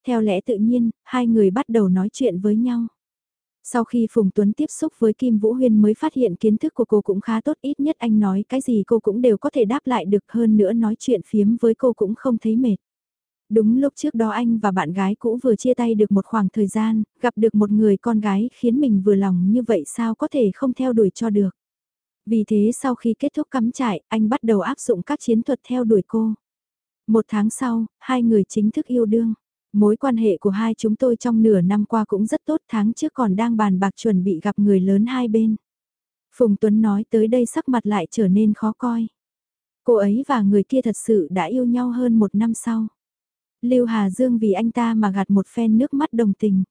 Theo lẽ tự nhiên, hai người bắt đầu nói chuyện với nhau. Sau khi Phùng Tuấn tiếp xúc với Kim Vũ Huyên mới phát hiện kiến thức của cô cũng khá tốt ít nhất anh nói cái gì cô cũng đều có thể đáp lại được hơn nữa nói chuyện phiếm với cô cũng không thấy mệt. Đúng lúc trước đó anh và bạn gái cũ vừa chia tay được một khoảng thời gian, gặp được một người con gái khiến mình vừa lòng như vậy sao có thể không theo đuổi cho được. Vì thế sau khi kết thúc cắm trại, anh bắt đầu áp dụng các chiến thuật theo đuổi cô. Một tháng sau, hai người chính thức yêu đương. Mối quan hệ của hai chúng tôi trong nửa năm qua cũng rất tốt tháng trước còn đang bàn bạc chuẩn bị gặp người lớn hai bên. Phùng Tuấn nói tới đây sắc mặt lại trở nên khó coi. Cô ấy và người kia thật sự đã yêu nhau hơn một năm sau. Lưu Hà Dương vì anh ta mà gạt một phen nước mắt đồng tình.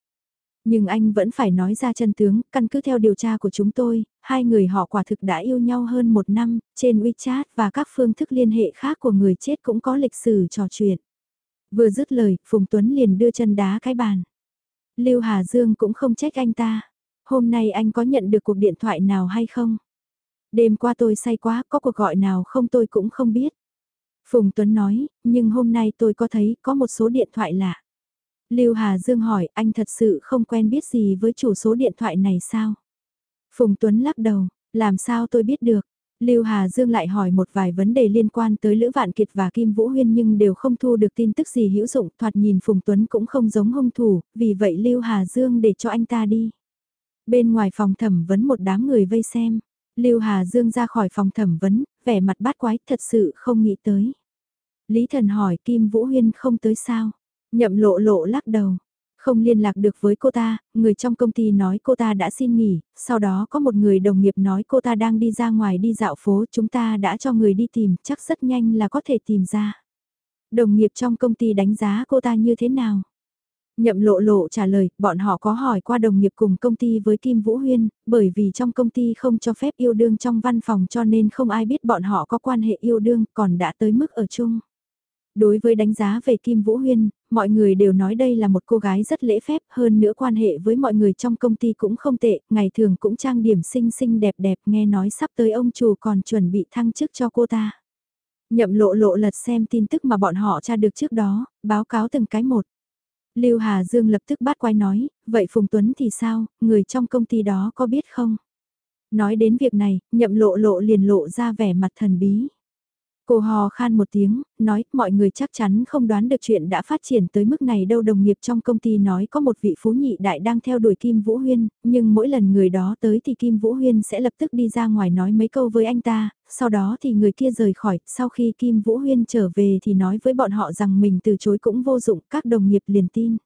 Nhưng anh vẫn phải nói ra chân tướng, căn cứ theo điều tra của chúng tôi, hai người họ quả thực đã yêu nhau hơn một năm, trên WeChat và các phương thức liên hệ khác của người chết cũng có lịch sử trò chuyện. Vừa dứt lời, Phùng Tuấn liền đưa chân đá cái bàn. Lưu Hà Dương cũng không trách anh ta. Hôm nay anh có nhận được cuộc điện thoại nào hay không? Đêm qua tôi say quá, có cuộc gọi nào không tôi cũng không biết. Phùng Tuấn nói, nhưng hôm nay tôi có thấy có một số điện thoại lạ. Lưu Hà Dương hỏi, anh thật sự không quen biết gì với chủ số điện thoại này sao? Phùng Tuấn lắc đầu, làm sao tôi biết được? Lưu Hà Dương lại hỏi một vài vấn đề liên quan tới Lữ Vạn Kiệt và Kim Vũ Huyên nhưng đều không thu được tin tức gì hữu dụng, thoạt nhìn Phùng Tuấn cũng không giống hung thủ, vì vậy Lưu Hà Dương để cho anh ta đi. Bên ngoài phòng thẩm vấn một đám người vây xem, Lưu Hà Dương ra khỏi phòng thẩm vấn, vẻ mặt bát quái thật sự không nghĩ tới. Lý Thần hỏi Kim Vũ Huyên không tới sao? Nhậm lộ lộ lắc đầu. Không liên lạc được với cô ta, người trong công ty nói cô ta đã xin nghỉ, sau đó có một người đồng nghiệp nói cô ta đang đi ra ngoài đi dạo phố, chúng ta đã cho người đi tìm, chắc rất nhanh là có thể tìm ra. Đồng nghiệp trong công ty đánh giá cô ta như thế nào? Nhậm lộ lộ trả lời, bọn họ có hỏi qua đồng nghiệp cùng công ty với Kim Vũ Huyên, bởi vì trong công ty không cho phép yêu đương trong văn phòng cho nên không ai biết bọn họ có quan hệ yêu đương còn đã tới mức ở chung. Đối với đánh giá về Kim Vũ Huyên, mọi người đều nói đây là một cô gái rất lễ phép, hơn nữa quan hệ với mọi người trong công ty cũng không tệ, ngày thường cũng trang điểm xinh xinh đẹp đẹp, nghe nói sắp tới ông chủ còn chuẩn bị thăng chức cho cô ta. Nhậm lộ lộ lật xem tin tức mà bọn họ tra được trước đó, báo cáo từng cái một. Lưu Hà Dương lập tức bắt quay nói, vậy Phùng Tuấn thì sao, người trong công ty đó có biết không? Nói đến việc này, nhậm lộ lộ liền lộ ra vẻ mặt thần bí. Cô hò khan một tiếng, nói mọi người chắc chắn không đoán được chuyện đã phát triển tới mức này đâu đồng nghiệp trong công ty nói có một vị phú nhị đại đang theo đuổi Kim Vũ Huyên, nhưng mỗi lần người đó tới thì Kim Vũ Huyên sẽ lập tức đi ra ngoài nói mấy câu với anh ta, sau đó thì người kia rời khỏi, sau khi Kim Vũ Huyên trở về thì nói với bọn họ rằng mình từ chối cũng vô dụng, các đồng nghiệp liền tin.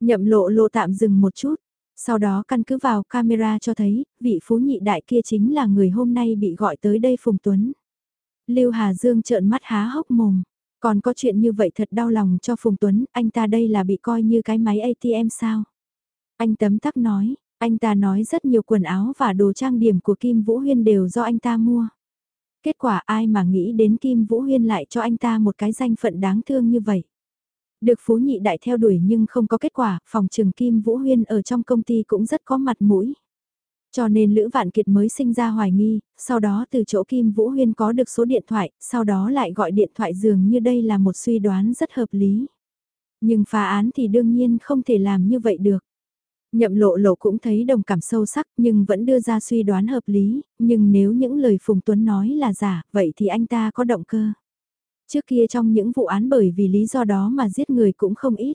Nhậm lộ lộ tạm dừng một chút, sau đó căn cứ vào camera cho thấy, vị phú nhị đại kia chính là người hôm nay bị gọi tới đây Phùng Tuấn. Lưu Hà Dương trợn mắt há hốc mồm. Còn có chuyện như vậy thật đau lòng cho Phùng Tuấn, anh ta đây là bị coi như cái máy ATM sao? Anh tấm tắc nói, anh ta nói rất nhiều quần áo và đồ trang điểm của Kim Vũ Huyên đều do anh ta mua. Kết quả ai mà nghĩ đến Kim Vũ Huyên lại cho anh ta một cái danh phận đáng thương như vậy. Được Phú Nhị Đại theo đuổi nhưng không có kết quả, phòng trường Kim Vũ Huyên ở trong công ty cũng rất có mặt mũi. Cho nên Lữ Vạn Kiệt mới sinh ra hoài nghi, sau đó từ chỗ Kim Vũ Huyên có được số điện thoại, sau đó lại gọi điện thoại dường như đây là một suy đoán rất hợp lý. Nhưng phá án thì đương nhiên không thể làm như vậy được. Nhậm lộ lộ cũng thấy đồng cảm sâu sắc nhưng vẫn đưa ra suy đoán hợp lý, nhưng nếu những lời Phùng Tuấn nói là giả, vậy thì anh ta có động cơ. Trước kia trong những vụ án bởi vì lý do đó mà giết người cũng không ít.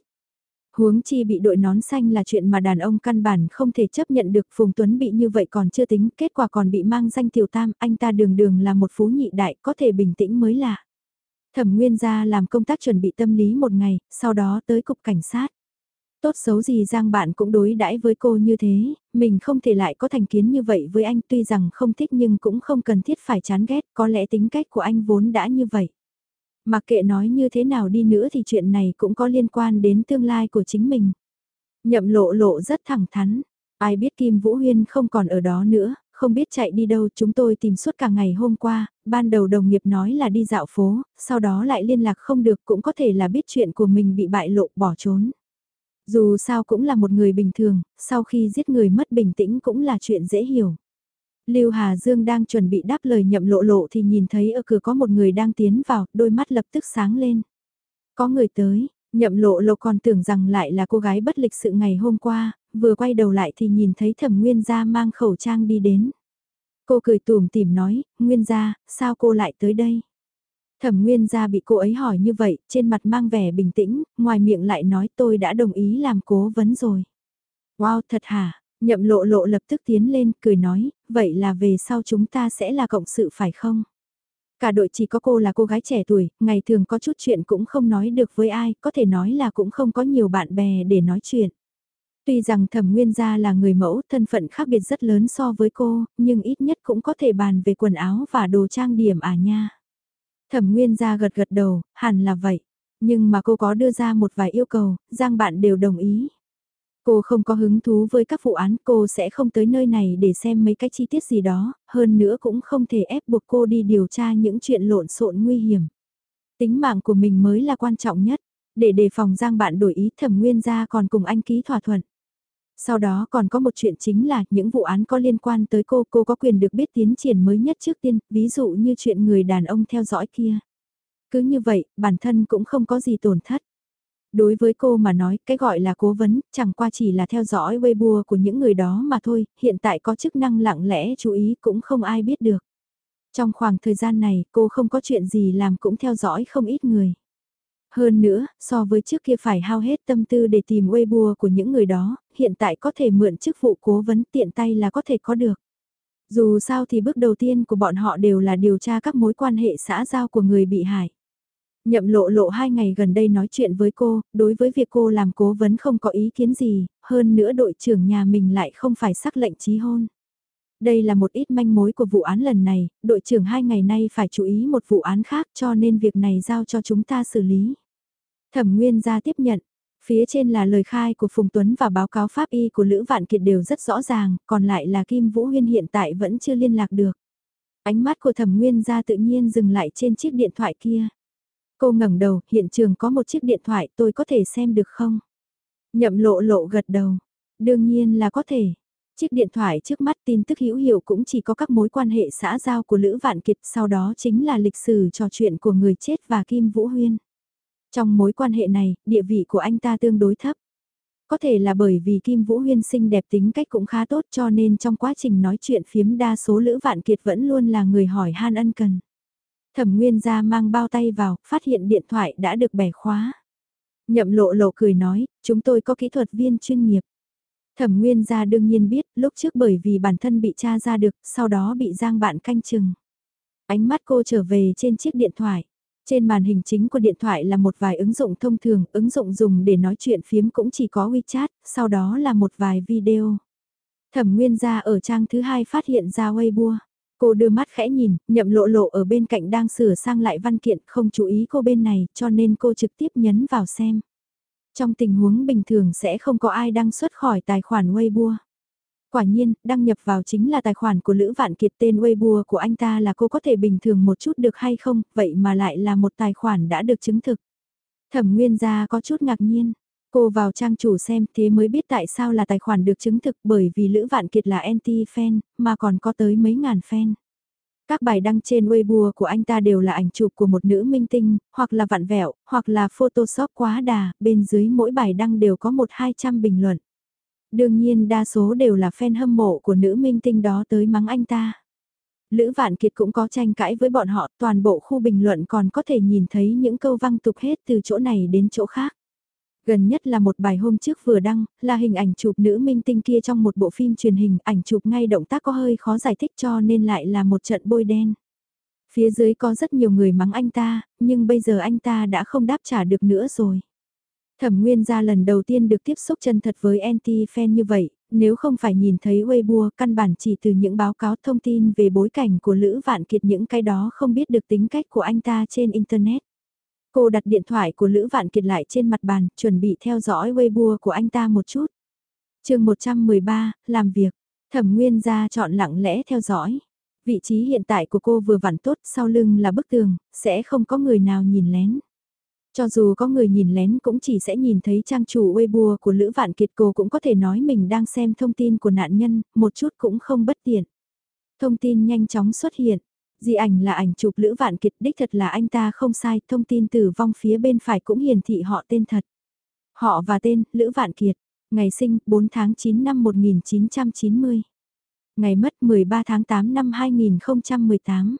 Huống chi bị đội nón xanh là chuyện mà đàn ông căn bản không thể chấp nhận được Phùng Tuấn bị như vậy còn chưa tính, kết quả còn bị mang danh tiểu tam, anh ta đường đường là một phú nhị đại, có thể bình tĩnh mới lạ. Thẩm Nguyên ra làm công tác chuẩn bị tâm lý một ngày, sau đó tới cục cảnh sát. Tốt xấu gì Giang bạn cũng đối đãi với cô như thế, mình không thể lại có thành kiến như vậy với anh tuy rằng không thích nhưng cũng không cần thiết phải chán ghét, có lẽ tính cách của anh vốn đã như vậy. Mặc kệ nói như thế nào đi nữa thì chuyện này cũng có liên quan đến tương lai của chính mình. Nhậm lộ lộ rất thẳng thắn. Ai biết Kim Vũ Huyên không còn ở đó nữa, không biết chạy đi đâu chúng tôi tìm suốt cả ngày hôm qua, ban đầu đồng nghiệp nói là đi dạo phố, sau đó lại liên lạc không được cũng có thể là biết chuyện của mình bị bại lộ bỏ trốn. Dù sao cũng là một người bình thường, sau khi giết người mất bình tĩnh cũng là chuyện dễ hiểu. Lưu Hà Dương đang chuẩn bị đáp lời nhậm lộ lộ thì nhìn thấy ở cửa có một người đang tiến vào, đôi mắt lập tức sáng lên. Có người tới, nhậm lộ lộ còn tưởng rằng lại là cô gái bất lịch sự ngày hôm qua, vừa quay đầu lại thì nhìn thấy thẩm nguyên gia mang khẩu trang đi đến. Cô cười tùm tìm nói, nguyên gia, sao cô lại tới đây? Thẩm nguyên gia bị cô ấy hỏi như vậy, trên mặt mang vẻ bình tĩnh, ngoài miệng lại nói tôi đã đồng ý làm cố vấn rồi. Wow, thật hả? Nhậm lộ lộ lập tức tiến lên, cười nói, vậy là về sau chúng ta sẽ là cộng sự phải không? Cả đội chỉ có cô là cô gái trẻ tuổi, ngày thường có chút chuyện cũng không nói được với ai, có thể nói là cũng không có nhiều bạn bè để nói chuyện. Tuy rằng thẩm nguyên gia là người mẫu, thân phận khác biệt rất lớn so với cô, nhưng ít nhất cũng có thể bàn về quần áo và đồ trang điểm à nha. Thẩm nguyên gia gật gật đầu, hẳn là vậy. Nhưng mà cô có đưa ra một vài yêu cầu, Giang bạn đều đồng ý. Cô không có hứng thú với các vụ án, cô sẽ không tới nơi này để xem mấy cái chi tiết gì đó, hơn nữa cũng không thể ép buộc cô đi điều tra những chuyện lộn xộn nguy hiểm. Tính mạng của mình mới là quan trọng nhất, để đề phòng Giang bạn đổi ý thẩm nguyên ra còn cùng anh ký thỏa thuận. Sau đó còn có một chuyện chính là những vụ án có liên quan tới cô, cô có quyền được biết tiến triển mới nhất trước tiên, ví dụ như chuyện người đàn ông theo dõi kia. Cứ như vậy, bản thân cũng không có gì tổn thất. Đối với cô mà nói, cái gọi là cố vấn, chẳng qua chỉ là theo dõi Weibo của những người đó mà thôi, hiện tại có chức năng lặng lẽ chú ý cũng không ai biết được. Trong khoảng thời gian này, cô không có chuyện gì làm cũng theo dõi không ít người. Hơn nữa, so với trước kia phải hao hết tâm tư để tìm Weibo của những người đó, hiện tại có thể mượn chức vụ cố vấn tiện tay là có thể có được. Dù sao thì bước đầu tiên của bọn họ đều là điều tra các mối quan hệ xã giao của người bị hại. Nhậm lộ lộ hai ngày gần đây nói chuyện với cô, đối với việc cô làm cố vấn không có ý kiến gì, hơn nữa đội trưởng nhà mình lại không phải sắc lệnh trí hôn. Đây là một ít manh mối của vụ án lần này, đội trưởng hai ngày nay phải chú ý một vụ án khác cho nên việc này giao cho chúng ta xử lý. Thẩm Nguyên ra tiếp nhận, phía trên là lời khai của Phùng Tuấn và báo cáo pháp y của Lữ Vạn Kiệt đều rất rõ ràng, còn lại là Kim Vũ Huyên hiện tại vẫn chưa liên lạc được. Ánh mắt của Thẩm Nguyên ra tự nhiên dừng lại trên chiếc điện thoại kia. Cô ngẩng đầu, hiện trường có một chiếc điện thoại tôi có thể xem được không? Nhậm lộ lộ gật đầu. Đương nhiên là có thể. Chiếc điện thoại trước mắt tin tức hữu hiệu cũng chỉ có các mối quan hệ xã giao của Lữ Vạn Kiệt sau đó chính là lịch sử trò chuyện của người chết và Kim Vũ Huyên. Trong mối quan hệ này, địa vị của anh ta tương đối thấp. Có thể là bởi vì Kim Vũ Huyên xinh đẹp tính cách cũng khá tốt cho nên trong quá trình nói chuyện phiếm đa số Lữ Vạn Kiệt vẫn luôn là người hỏi han ân cần. Thẩm Nguyên ra mang bao tay vào, phát hiện điện thoại đã được bẻ khóa. Nhậm lộ lộ cười nói, chúng tôi có kỹ thuật viên chuyên nghiệp. Thẩm Nguyên gia đương nhiên biết, lúc trước bởi vì bản thân bị tra ra được, sau đó bị Giang bạn canh chừng. Ánh mắt cô trở về trên chiếc điện thoại. Trên màn hình chính của điện thoại là một vài ứng dụng thông thường, ứng dụng dùng để nói chuyện phiếm cũng chỉ có WeChat, sau đó là một vài video. Thẩm Nguyên gia ở trang thứ hai phát hiện ra Weibo. Cô đưa mắt khẽ nhìn, nhậm lộ lộ ở bên cạnh đang sửa sang lại văn kiện, không chú ý cô bên này, cho nên cô trực tiếp nhấn vào xem. Trong tình huống bình thường sẽ không có ai đăng xuất khỏi tài khoản Weibo. Quả nhiên, đăng nhập vào chính là tài khoản của Lữ Vạn Kiệt tên Weibo của anh ta là cô có thể bình thường một chút được hay không, vậy mà lại là một tài khoản đã được chứng thực. Thẩm Nguyên gia có chút ngạc nhiên. Cô vào trang chủ xem thế mới biết tại sao là tài khoản được chứng thực bởi vì Lữ Vạn Kiệt là anti-fan, mà còn có tới mấy ngàn fan. Các bài đăng trên Weibo của anh ta đều là ảnh chụp của một nữ minh tinh, hoặc là vặn vẹo, hoặc là photoshop quá đà, bên dưới mỗi bài đăng đều có một hai trăm bình luận. Đương nhiên đa số đều là fan hâm mộ của nữ minh tinh đó tới mắng anh ta. Lữ Vạn Kiệt cũng có tranh cãi với bọn họ, toàn bộ khu bình luận còn có thể nhìn thấy những câu văng tục hết từ chỗ này đến chỗ khác. Gần nhất là một bài hôm trước vừa đăng, là hình ảnh chụp nữ minh tinh kia trong một bộ phim truyền hình, ảnh chụp ngay động tác có hơi khó giải thích cho nên lại là một trận bôi đen. Phía dưới có rất nhiều người mắng anh ta, nhưng bây giờ anh ta đã không đáp trả được nữa rồi. Thẩm Nguyên ra lần đầu tiên được tiếp xúc chân thật với anti-fan như vậy, nếu không phải nhìn thấy Weibo căn bản chỉ từ những báo cáo thông tin về bối cảnh của Lữ Vạn Kiệt những cái đó không biết được tính cách của anh ta trên Internet. Cô đặt điện thoại của Lữ Vạn Kiệt lại trên mặt bàn, chuẩn bị theo dõi Weibo của anh ta một chút. chương 113, làm việc. Thẩm Nguyên ra chọn lặng lẽ theo dõi. Vị trí hiện tại của cô vừa vặn tốt, sau lưng là bức tường, sẽ không có người nào nhìn lén. Cho dù có người nhìn lén cũng chỉ sẽ nhìn thấy trang chủ Weibo của Lữ Vạn Kiệt cô cũng có thể nói mình đang xem thông tin của nạn nhân, một chút cũng không bất tiện. Thông tin nhanh chóng xuất hiện, Di ảnh là ảnh chụp Lữ Vạn Kiệt đích thật là anh ta không sai, thông tin tử vong phía bên phải cũng hiển thị họ tên thật. Họ và tên, Lữ Vạn Kiệt, ngày sinh 4 tháng 9 năm 1990. Ngày mất 13 tháng 8 năm 2018.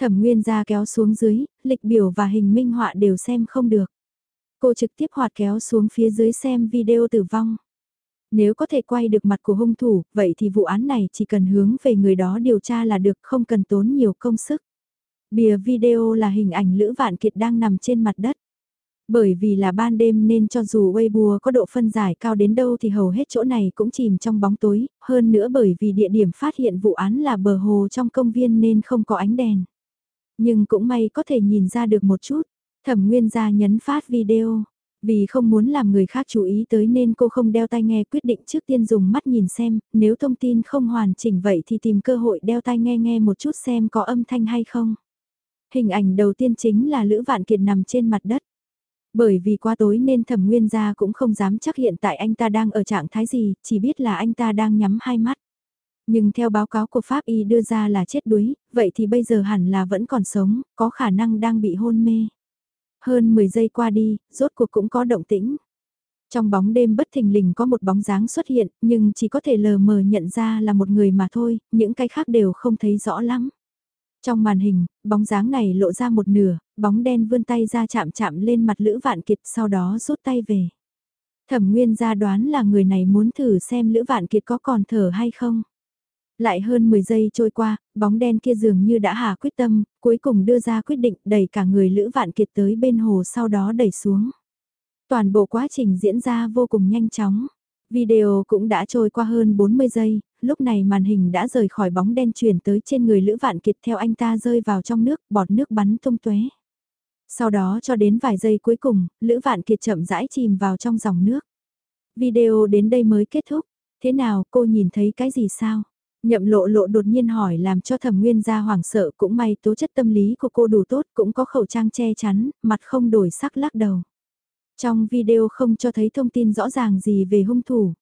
Thẩm Nguyên ra kéo xuống dưới, lịch biểu và hình minh họa đều xem không được. Cô trực tiếp hoạt kéo xuống phía dưới xem video tử vong. Nếu có thể quay được mặt của hung thủ, vậy thì vụ án này chỉ cần hướng về người đó điều tra là được không cần tốn nhiều công sức. Bìa video là hình ảnh Lữ Vạn Kiệt đang nằm trên mặt đất. Bởi vì là ban đêm nên cho dù Weibo có độ phân giải cao đến đâu thì hầu hết chỗ này cũng chìm trong bóng tối, hơn nữa bởi vì địa điểm phát hiện vụ án là bờ hồ trong công viên nên không có ánh đèn. Nhưng cũng may có thể nhìn ra được một chút, thẩm nguyên gia nhấn phát video. Vì không muốn làm người khác chú ý tới nên cô không đeo tai nghe quyết định trước tiên dùng mắt nhìn xem, nếu thông tin không hoàn chỉnh vậy thì tìm cơ hội đeo tai nghe nghe một chút xem có âm thanh hay không. Hình ảnh đầu tiên chính là Lữ Vạn Kiệt nằm trên mặt đất. Bởi vì qua tối nên thẩm nguyên gia cũng không dám chắc hiện tại anh ta đang ở trạng thái gì, chỉ biết là anh ta đang nhắm hai mắt. Nhưng theo báo cáo của Pháp Y đưa ra là chết đuối, vậy thì bây giờ hẳn là vẫn còn sống, có khả năng đang bị hôn mê. Hơn 10 giây qua đi, rốt cuộc cũng có động tĩnh. Trong bóng đêm bất thình lình có một bóng dáng xuất hiện, nhưng chỉ có thể lờ mờ nhận ra là một người mà thôi, những cái khác đều không thấy rõ lắm. Trong màn hình, bóng dáng này lộ ra một nửa, bóng đen vươn tay ra chạm chạm lên mặt Lữ Vạn Kiệt sau đó rút tay về. Thẩm Nguyên ra đoán là người này muốn thử xem Lữ Vạn Kiệt có còn thở hay không. Lại hơn 10 giây trôi qua, bóng đen kia dường như đã hạ quyết tâm, cuối cùng đưa ra quyết định đẩy cả người Lữ Vạn Kiệt tới bên hồ sau đó đẩy xuống. Toàn bộ quá trình diễn ra vô cùng nhanh chóng. Video cũng đã trôi qua hơn 40 giây, lúc này màn hình đã rời khỏi bóng đen chuyển tới trên người Lữ Vạn Kiệt theo anh ta rơi vào trong nước, bọt nước bắn tung tóe. Sau đó cho đến vài giây cuối cùng, Lữ Vạn Kiệt chậm rãi chìm vào trong dòng nước. Video đến đây mới kết thúc. Thế nào, cô nhìn thấy cái gì sao? Nhậm lộ lộ đột nhiên hỏi làm cho thẩm nguyên gia hoảng sợ cũng may tố chất tâm lý của cô đủ tốt cũng có khẩu trang che chắn, mặt không đổi sắc lắc đầu. Trong video không cho thấy thông tin rõ ràng gì về hung thủ.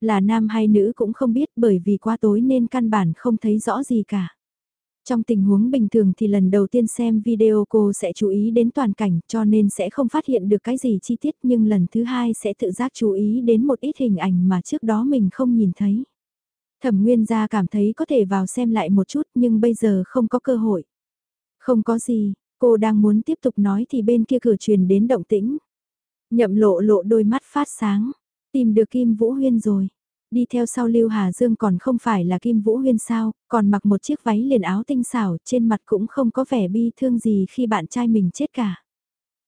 Là nam hay nữ cũng không biết bởi vì quá tối nên căn bản không thấy rõ gì cả. Trong tình huống bình thường thì lần đầu tiên xem video cô sẽ chú ý đến toàn cảnh cho nên sẽ không phát hiện được cái gì chi tiết nhưng lần thứ hai sẽ tự giác chú ý đến một ít hình ảnh mà trước đó mình không nhìn thấy. Thẩm Nguyên gia cảm thấy có thể vào xem lại một chút nhưng bây giờ không có cơ hội. Không có gì, cô đang muốn tiếp tục nói thì bên kia cửa truyền đến động tĩnh. Nhậm lộ lộ đôi mắt phát sáng, tìm được Kim Vũ Huyên rồi. Đi theo sau Lưu Hà Dương còn không phải là Kim Vũ Huyên sao, còn mặc một chiếc váy liền áo tinh xảo trên mặt cũng không có vẻ bi thương gì khi bạn trai mình chết cả.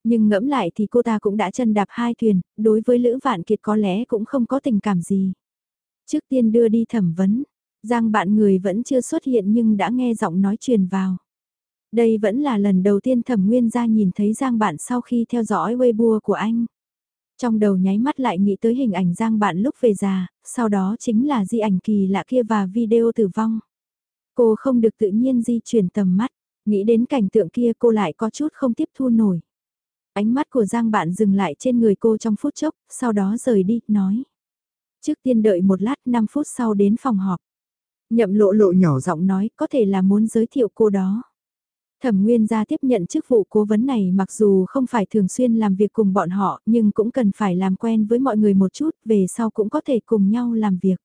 Nhưng ngẫm lại thì cô ta cũng đã chân đạp hai thuyền, đối với Lữ Vạn Kiệt có lẽ cũng không có tình cảm gì. Trước tiên đưa đi thẩm vấn, Giang bạn người vẫn chưa xuất hiện nhưng đã nghe giọng nói truyền vào. Đây vẫn là lần đầu tiên thẩm nguyên gia nhìn thấy Giang bạn sau khi theo dõi Weibo của anh. Trong đầu nháy mắt lại nghĩ tới hình ảnh Giang bạn lúc về già, sau đó chính là di ảnh kỳ lạ kia và video tử vong. Cô không được tự nhiên di chuyển tầm mắt, nghĩ đến cảnh tượng kia cô lại có chút không tiếp thu nổi. Ánh mắt của Giang bạn dừng lại trên người cô trong phút chốc, sau đó rời đi, nói. Trước tiên đợi một lát 5 phút sau đến phòng họp. Nhậm lộ lộ nhỏ giọng nói có thể là muốn giới thiệu cô đó. Thẩm Nguyên gia tiếp nhận chức vụ cố vấn này mặc dù không phải thường xuyên làm việc cùng bọn họ nhưng cũng cần phải làm quen với mọi người một chút về sau cũng có thể cùng nhau làm việc.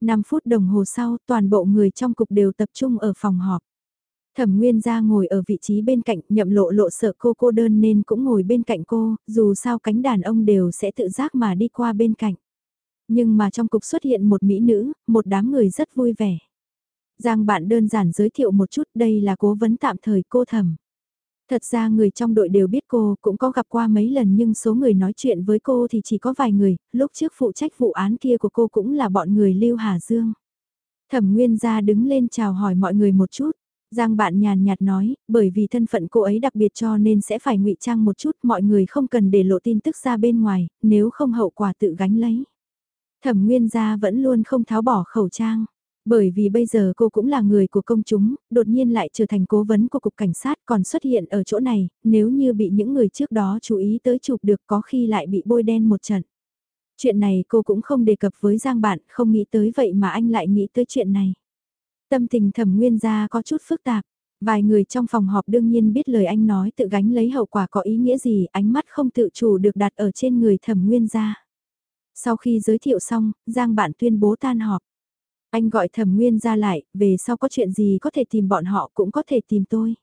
5 phút đồng hồ sau toàn bộ người trong cục đều tập trung ở phòng họp. Thẩm Nguyên gia ngồi ở vị trí bên cạnh nhậm lộ lộ sợ cô cô đơn nên cũng ngồi bên cạnh cô, dù sao cánh đàn ông đều sẽ tự giác mà đi qua bên cạnh. Nhưng mà trong cục xuất hiện một mỹ nữ, một đám người rất vui vẻ. Giang bạn đơn giản giới thiệu một chút đây là cố vấn tạm thời cô thẩm. Thật ra người trong đội đều biết cô cũng có gặp qua mấy lần nhưng số người nói chuyện với cô thì chỉ có vài người, lúc trước phụ trách vụ án kia của cô cũng là bọn người Lưu Hà Dương. Thẩm Nguyên gia đứng lên chào hỏi mọi người một chút. Giang bạn nhàn nhạt nói, bởi vì thân phận cô ấy đặc biệt cho nên sẽ phải ngụy trang một chút, mọi người không cần để lộ tin tức ra bên ngoài, nếu không hậu quả tự gánh lấy. Thẩm Nguyên gia vẫn luôn không tháo bỏ khẩu trang. Bởi vì bây giờ cô cũng là người của công chúng, đột nhiên lại trở thành cố vấn của cục cảnh sát còn xuất hiện ở chỗ này, nếu như bị những người trước đó chú ý tới chụp được có khi lại bị bôi đen một trận. Chuyện này cô cũng không đề cập với Giang bạn, không nghĩ tới vậy mà anh lại nghĩ tới chuyện này. Tâm tình thẩm nguyên gia có chút phức tạp, vài người trong phòng họp đương nhiên biết lời anh nói tự gánh lấy hậu quả có ý nghĩa gì, ánh mắt không tự chủ được đặt ở trên người thẩm nguyên gia. Sau khi giới thiệu xong, Giang bạn tuyên bố tan họp. Anh gọi thẩm nguyên ra lại, về sau có chuyện gì có thể tìm bọn họ cũng có thể tìm tôi.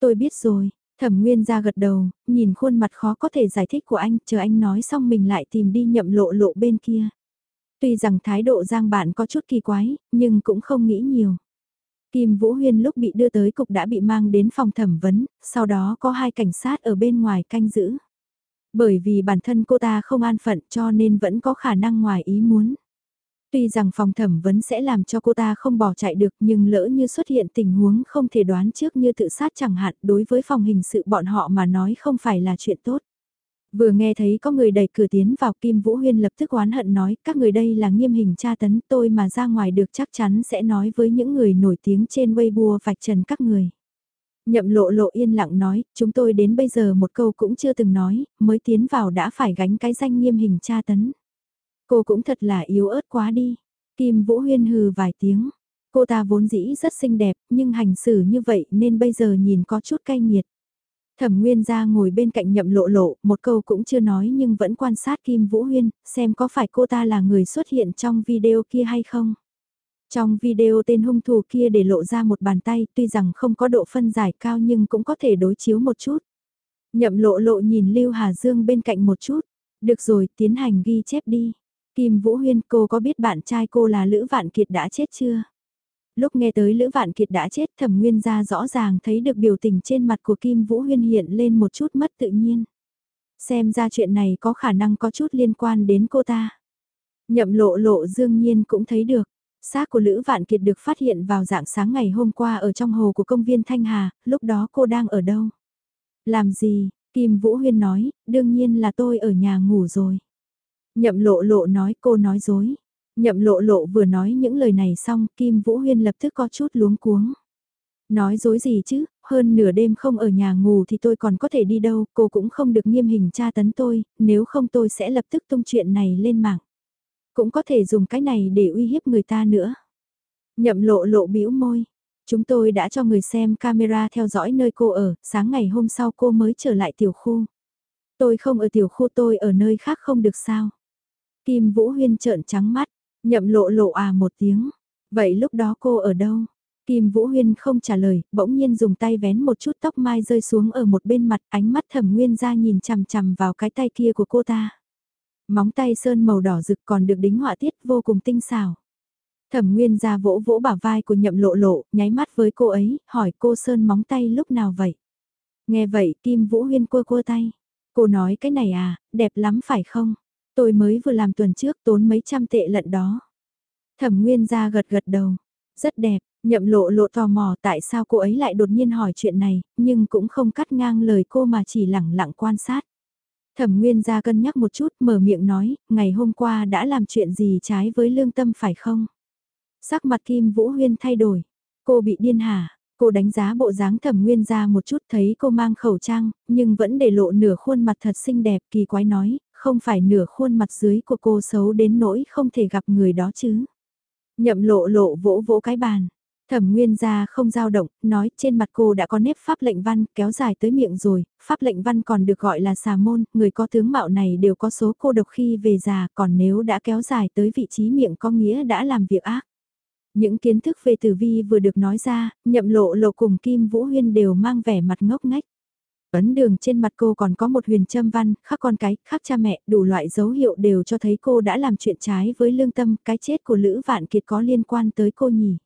Tôi biết rồi, thẩm nguyên ra gật đầu, nhìn khuôn mặt khó có thể giải thích của anh, chờ anh nói xong mình lại tìm đi nhậm lộ lộ bên kia. Tuy rằng thái độ giang bạn có chút kỳ quái, nhưng cũng không nghĩ nhiều. Kim Vũ Huyên lúc bị đưa tới cục đã bị mang đến phòng thẩm vấn, sau đó có hai cảnh sát ở bên ngoài canh giữ. Bởi vì bản thân cô ta không an phận cho nên vẫn có khả năng ngoài ý muốn. Tuy rằng phòng thẩm vấn sẽ làm cho cô ta không bỏ chạy được nhưng lỡ như xuất hiện tình huống không thể đoán trước như tự sát chẳng hạn, đối với phòng hình sự bọn họ mà nói không phải là chuyện tốt. Vừa nghe thấy có người đẩy cửa tiến vào, Kim Vũ Huyên lập tức oán hận nói, các người đây là nghiêm hình tra tấn, tôi mà ra ngoài được chắc chắn sẽ nói với những người nổi tiếng trên Weibo vạch trần các người. Nhậm lộ lộ yên lặng nói, chúng tôi đến bây giờ một câu cũng chưa từng nói, mới tiến vào đã phải gánh cái danh nghiêm hình tra tấn. Cô cũng thật là yếu ớt quá đi. Kim Vũ Huyên hừ vài tiếng. Cô ta vốn dĩ rất xinh đẹp, nhưng hành xử như vậy nên bây giờ nhìn có chút cay nghiệt. Thẩm Nguyên ra ngồi bên cạnh nhậm lộ lộ, một câu cũng chưa nói nhưng vẫn quan sát Kim Vũ Huyên, xem có phải cô ta là người xuất hiện trong video kia hay không. Trong video tên hung thủ kia để lộ ra một bàn tay, tuy rằng không có độ phân giải cao nhưng cũng có thể đối chiếu một chút. Nhậm lộ lộ nhìn Lưu Hà Dương bên cạnh một chút. Được rồi, tiến hành ghi chép đi. Kim Vũ Huyên, cô có biết bạn trai cô là Lữ Vạn Kiệt đã chết chưa? Lúc nghe tới Lữ Vạn Kiệt đã chết thẩm nguyên ra rõ ràng thấy được biểu tình trên mặt của Kim Vũ Huyên hiện lên một chút mất tự nhiên. Xem ra chuyện này có khả năng có chút liên quan đến cô ta. Nhậm lộ lộ dương nhiên cũng thấy được. Xác của Lữ Vạn Kiệt được phát hiện vào dạng sáng ngày hôm qua ở trong hồ của công viên Thanh Hà, lúc đó cô đang ở đâu? Làm gì? Kim Vũ Huyên nói, đương nhiên là tôi ở nhà ngủ rồi. Nhậm lộ lộ nói cô nói dối. Nhậm lộ lộ vừa nói những lời này xong, Kim Vũ Huyên lập tức có chút luống cuống. Nói dối gì chứ, hơn nửa đêm không ở nhà ngủ thì tôi còn có thể đi đâu, cô cũng không được nghiêm hình tra tấn tôi, nếu không tôi sẽ lập tức tung chuyện này lên mạng. Cũng có thể dùng cái này để uy hiếp người ta nữa. Nhậm lộ lộ bĩu môi. Chúng tôi đã cho người xem camera theo dõi nơi cô ở, sáng ngày hôm sau cô mới trở lại tiểu khu. Tôi không ở tiểu khu tôi ở nơi khác không được sao. Kim Vũ Huyên trợn trắng mắt, nhậm lộ lộ à một tiếng. Vậy lúc đó cô ở đâu? Kim Vũ Huyên không trả lời, bỗng nhiên dùng tay vén một chút tóc mai rơi xuống ở một bên mặt ánh mắt thẩm nguyên ra nhìn chằm chằm vào cái tay kia của cô ta. Móng tay sơn màu đỏ rực còn được đính họa tiết vô cùng tinh xảo. Thẩm Nguyên ra vỗ vỗ bả vai của nhậm lộ lộ, nháy mắt với cô ấy, hỏi cô sơn móng tay lúc nào vậy? Nghe vậy Kim Vũ Huyên cua cua tay. Cô nói cái này à, đẹp lắm phải không? Tôi mới vừa làm tuần trước tốn mấy trăm tệ lận đó. Thẩm Nguyên ra gật gật đầu. Rất đẹp, nhậm lộ lộ tò mò tại sao cô ấy lại đột nhiên hỏi chuyện này, nhưng cũng không cắt ngang lời cô mà chỉ lẳng lặng quan sát. Thẩm Nguyên ra cân nhắc một chút mở miệng nói, ngày hôm qua đã làm chuyện gì trái với lương tâm phải không? Sắc mặt Kim Vũ Huyên thay đổi. Cô bị điên hả? Cô đánh giá bộ dáng thẩm nguyên ra một chút thấy cô mang khẩu trang, nhưng vẫn để lộ nửa khuôn mặt thật xinh đẹp kỳ quái nói, không phải nửa khuôn mặt dưới của cô xấu đến nỗi không thể gặp người đó chứ. Nhậm lộ lộ vỗ vỗ cái bàn. Thẩm Nguyên gia không dao động, nói trên mặt cô đã có nếp pháp lệnh văn kéo dài tới miệng rồi, pháp lệnh văn còn được gọi là xà môn, người có tướng mạo này đều có số cô độc khi về già, còn nếu đã kéo dài tới vị trí miệng có nghĩa đã làm việc ác. Những kiến thức về tử vi vừa được nói ra, nhậm lộ lộ cùng Kim Vũ Huyên đều mang vẻ mặt ngốc ngách. Ấn đường trên mặt cô còn có một huyền châm văn, khắc con cái, khắc cha mẹ, đủ loại dấu hiệu đều cho thấy cô đã làm chuyện trái với lương tâm, cái chết của Lữ Vạn Kiệt có liên quan tới cô nhỉ.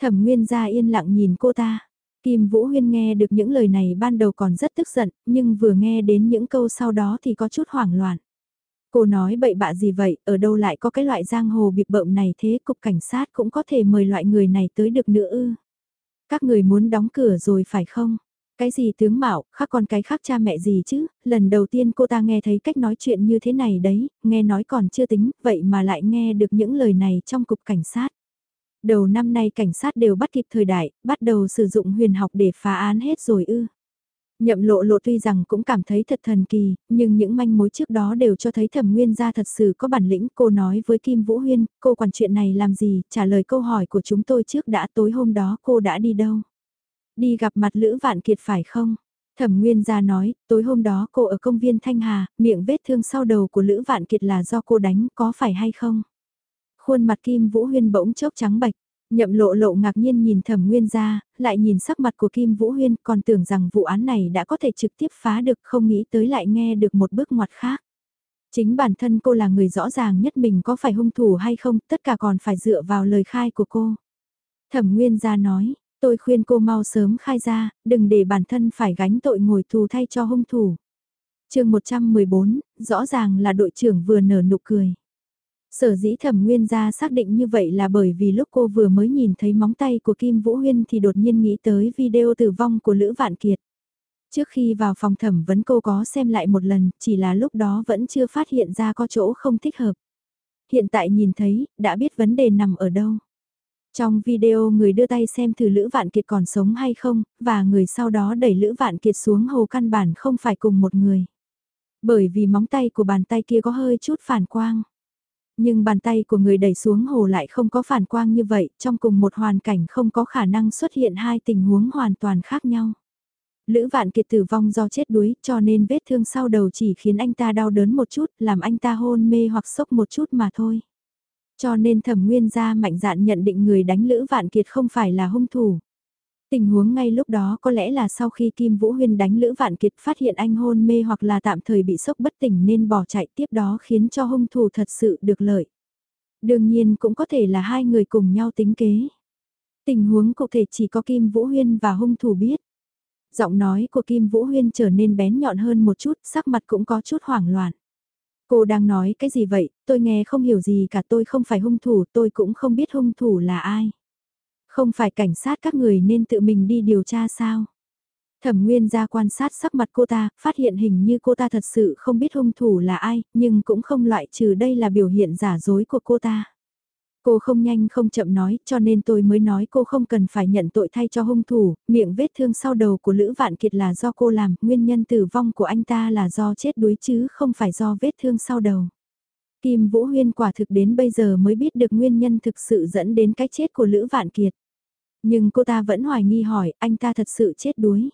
Thẩm Nguyên gia yên lặng nhìn cô ta. Kim Vũ Huyên nghe được những lời này ban đầu còn rất tức giận, nhưng vừa nghe đến những câu sau đó thì có chút hoảng loạn. Cô nói bậy bạ gì vậy, ở đâu lại có cái loại giang hồ bịp bợm này thế cục cảnh sát cũng có thể mời loại người này tới được nữa ư. Các người muốn đóng cửa rồi phải không? Cái gì tướng mạo, khác con cái khác cha mẹ gì chứ, lần đầu tiên cô ta nghe thấy cách nói chuyện như thế này đấy, nghe nói còn chưa tính, vậy mà lại nghe được những lời này trong cục cảnh sát. Đầu năm nay cảnh sát đều bắt kịp thời đại, bắt đầu sử dụng huyền học để phá án hết rồi ư. Nhậm lộ lộ tuy rằng cũng cảm thấy thật thần kỳ, nhưng những manh mối trước đó đều cho thấy thẩm nguyên gia thật sự có bản lĩnh. Cô nói với Kim Vũ Huyên, cô quản chuyện này làm gì, trả lời câu hỏi của chúng tôi trước đã tối hôm đó cô đã đi đâu. Đi gặp mặt Lữ Vạn Kiệt phải không? Thẩm Nguyên gia nói, tối hôm đó cô ở công viên Thanh Hà, miệng vết thương sau đầu của Lữ Vạn Kiệt là do cô đánh, có phải hay không? Khuôn mặt Kim Vũ Huyên bỗng chốc trắng bạch. Nhậm lộ lộ ngạc nhiên nhìn thẩm nguyên gia, lại nhìn sắc mặt của Kim Vũ Huyên còn tưởng rằng vụ án này đã có thể trực tiếp phá được không nghĩ tới lại nghe được một bước ngoặt khác. Chính bản thân cô là người rõ ràng nhất mình có phải hung thủ hay không, tất cả còn phải dựa vào lời khai của cô. Thẩm Nguyên gia nói, tôi khuyên cô mau sớm khai ra, đừng để bản thân phải gánh tội ngồi tù thay cho hung thủ. chương 114, rõ ràng là đội trưởng vừa nở nụ cười. Sở dĩ thẩm nguyên gia xác định như vậy là bởi vì lúc cô vừa mới nhìn thấy móng tay của Kim Vũ Huyên thì đột nhiên nghĩ tới video tử vong của Lữ Vạn Kiệt. Trước khi vào phòng thẩm vấn cô có xem lại một lần, chỉ là lúc đó vẫn chưa phát hiện ra có chỗ không thích hợp. Hiện tại nhìn thấy, đã biết vấn đề nằm ở đâu. Trong video người đưa tay xem thử Lữ Vạn Kiệt còn sống hay không, và người sau đó đẩy Lữ Vạn Kiệt xuống hồ căn bản không phải cùng một người. Bởi vì móng tay của bàn tay kia có hơi chút phản quang. Nhưng bàn tay của người đẩy xuống hồ lại không có phản quang như vậy, trong cùng một hoàn cảnh không có khả năng xuất hiện hai tình huống hoàn toàn khác nhau. Lữ Vạn Kiệt tử vong do chết đuối cho nên vết thương sau đầu chỉ khiến anh ta đau đớn một chút, làm anh ta hôn mê hoặc sốc một chút mà thôi. Cho nên thẩm nguyên gia mạnh dạn nhận định người đánh Lữ Vạn Kiệt không phải là hung thủ. Tình huống ngay lúc đó có lẽ là sau khi Kim Vũ Huyên đánh Lữ Vạn Kiệt phát hiện anh hôn mê hoặc là tạm thời bị sốc bất tỉnh nên bỏ chạy tiếp đó khiến cho hung thủ thật sự được lợi. Đương nhiên cũng có thể là hai người cùng nhau tính kế. Tình huống cụ thể chỉ có Kim Vũ Huyên và hung thủ biết. Giọng nói của Kim Vũ Huyên trở nên bén nhọn hơn một chút, sắc mặt cũng có chút hoảng loạn. Cô đang nói cái gì vậy, tôi nghe không hiểu gì cả tôi không phải hung thủ, tôi cũng không biết hung thủ là ai. Không phải cảnh sát các người nên tự mình đi điều tra sao? Thẩm Nguyên ra quan sát sắc mặt cô ta, phát hiện hình như cô ta thật sự không biết hung thủ là ai, nhưng cũng không loại trừ đây là biểu hiện giả dối của cô ta. Cô không nhanh không chậm nói, cho nên tôi mới nói cô không cần phải nhận tội thay cho hung thủ, miệng vết thương sau đầu của Lữ Vạn Kiệt là do cô làm, nguyên nhân tử vong của anh ta là do chết đuối chứ không phải do vết thương sau đầu. Kim Vũ Huyên quả thực đến bây giờ mới biết được nguyên nhân thực sự dẫn đến cái chết của Lữ Vạn Kiệt. Nhưng cô ta vẫn hoài nghi hỏi anh ta thật sự chết đuối.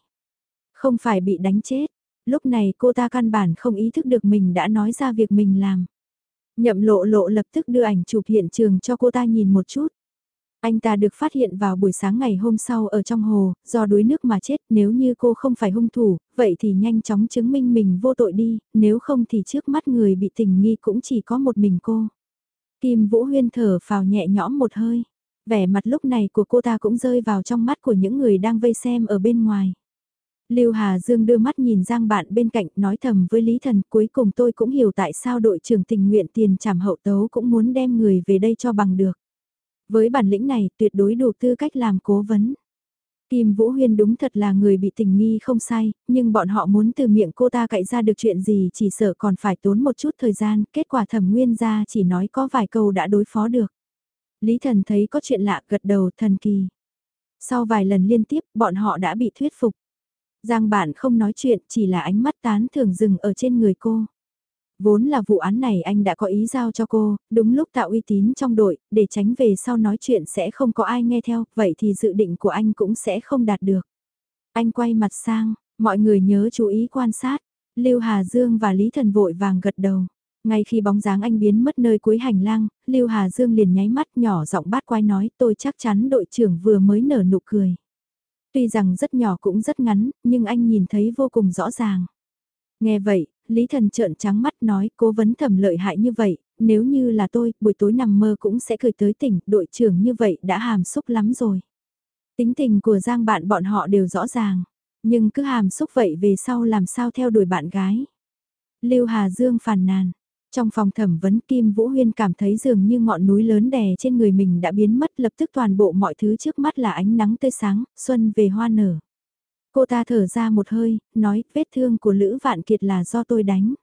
Không phải bị đánh chết. Lúc này cô ta căn bản không ý thức được mình đã nói ra việc mình làm. Nhậm lộ lộ lập tức đưa ảnh chụp hiện trường cho cô ta nhìn một chút. Anh ta được phát hiện vào buổi sáng ngày hôm sau ở trong hồ, do đuối nước mà chết, nếu như cô không phải hung thủ, vậy thì nhanh chóng chứng minh mình vô tội đi, nếu không thì trước mắt người bị tình nghi cũng chỉ có một mình cô. Kim Vũ Huyên thở phào nhẹ nhõm một hơi. Vẻ mặt lúc này của cô ta cũng rơi vào trong mắt của những người đang vây xem ở bên ngoài. Lưu Hà Dương đưa mắt nhìn Giang bạn bên cạnh nói thầm với Lý Thần cuối cùng tôi cũng hiểu tại sao đội trưởng tình nguyện tiền trảm hậu tấu cũng muốn đem người về đây cho bằng được. Với bản lĩnh này tuyệt đối đủ tư cách làm cố vấn. Kim Vũ Huyên đúng thật là người bị tình nghi không sai, nhưng bọn họ muốn từ miệng cô ta cậy ra được chuyện gì chỉ sợ còn phải tốn một chút thời gian, kết quả thẩm nguyên ra chỉ nói có vài câu đã đối phó được. Lý Thần thấy có chuyện lạ gật đầu thần kỳ. Sau vài lần liên tiếp, bọn họ đã bị thuyết phục. Giang bạn không nói chuyện, chỉ là ánh mắt tán thường dừng ở trên người cô. Vốn là vụ án này anh đã có ý giao cho cô, đúng lúc tạo uy tín trong đội, để tránh về sau nói chuyện sẽ không có ai nghe theo, vậy thì dự định của anh cũng sẽ không đạt được. Anh quay mặt sang, mọi người nhớ chú ý quan sát. Lưu Hà Dương và Lý Thần vội vàng gật đầu. Ngay khi bóng dáng anh biến mất nơi cuối hành lang, Lưu Hà Dương liền nháy mắt nhỏ giọng bát quái nói tôi chắc chắn đội trưởng vừa mới nở nụ cười. Tuy rằng rất nhỏ cũng rất ngắn, nhưng anh nhìn thấy vô cùng rõ ràng. Nghe vậy, Lý Thần trợn trắng mắt nói cố vấn thẩm lợi hại như vậy, nếu như là tôi, buổi tối nằm mơ cũng sẽ cười tới tỉnh, đội trưởng như vậy đã hàm xúc lắm rồi. Tính tình của Giang bạn bọn họ đều rõ ràng, nhưng cứ hàm xúc vậy về sau làm sao theo đuổi bạn gái. Lưu Hà Dương phàn nàn, trong phòng thẩm vấn Kim Vũ Huyên cảm thấy dường như ngọn núi lớn đè trên người mình đã biến mất lập tức toàn bộ mọi thứ trước mắt là ánh nắng tươi sáng, xuân về hoa nở. Cô ta thở ra một hơi, nói vết thương của Lữ Vạn Kiệt là do tôi đánh.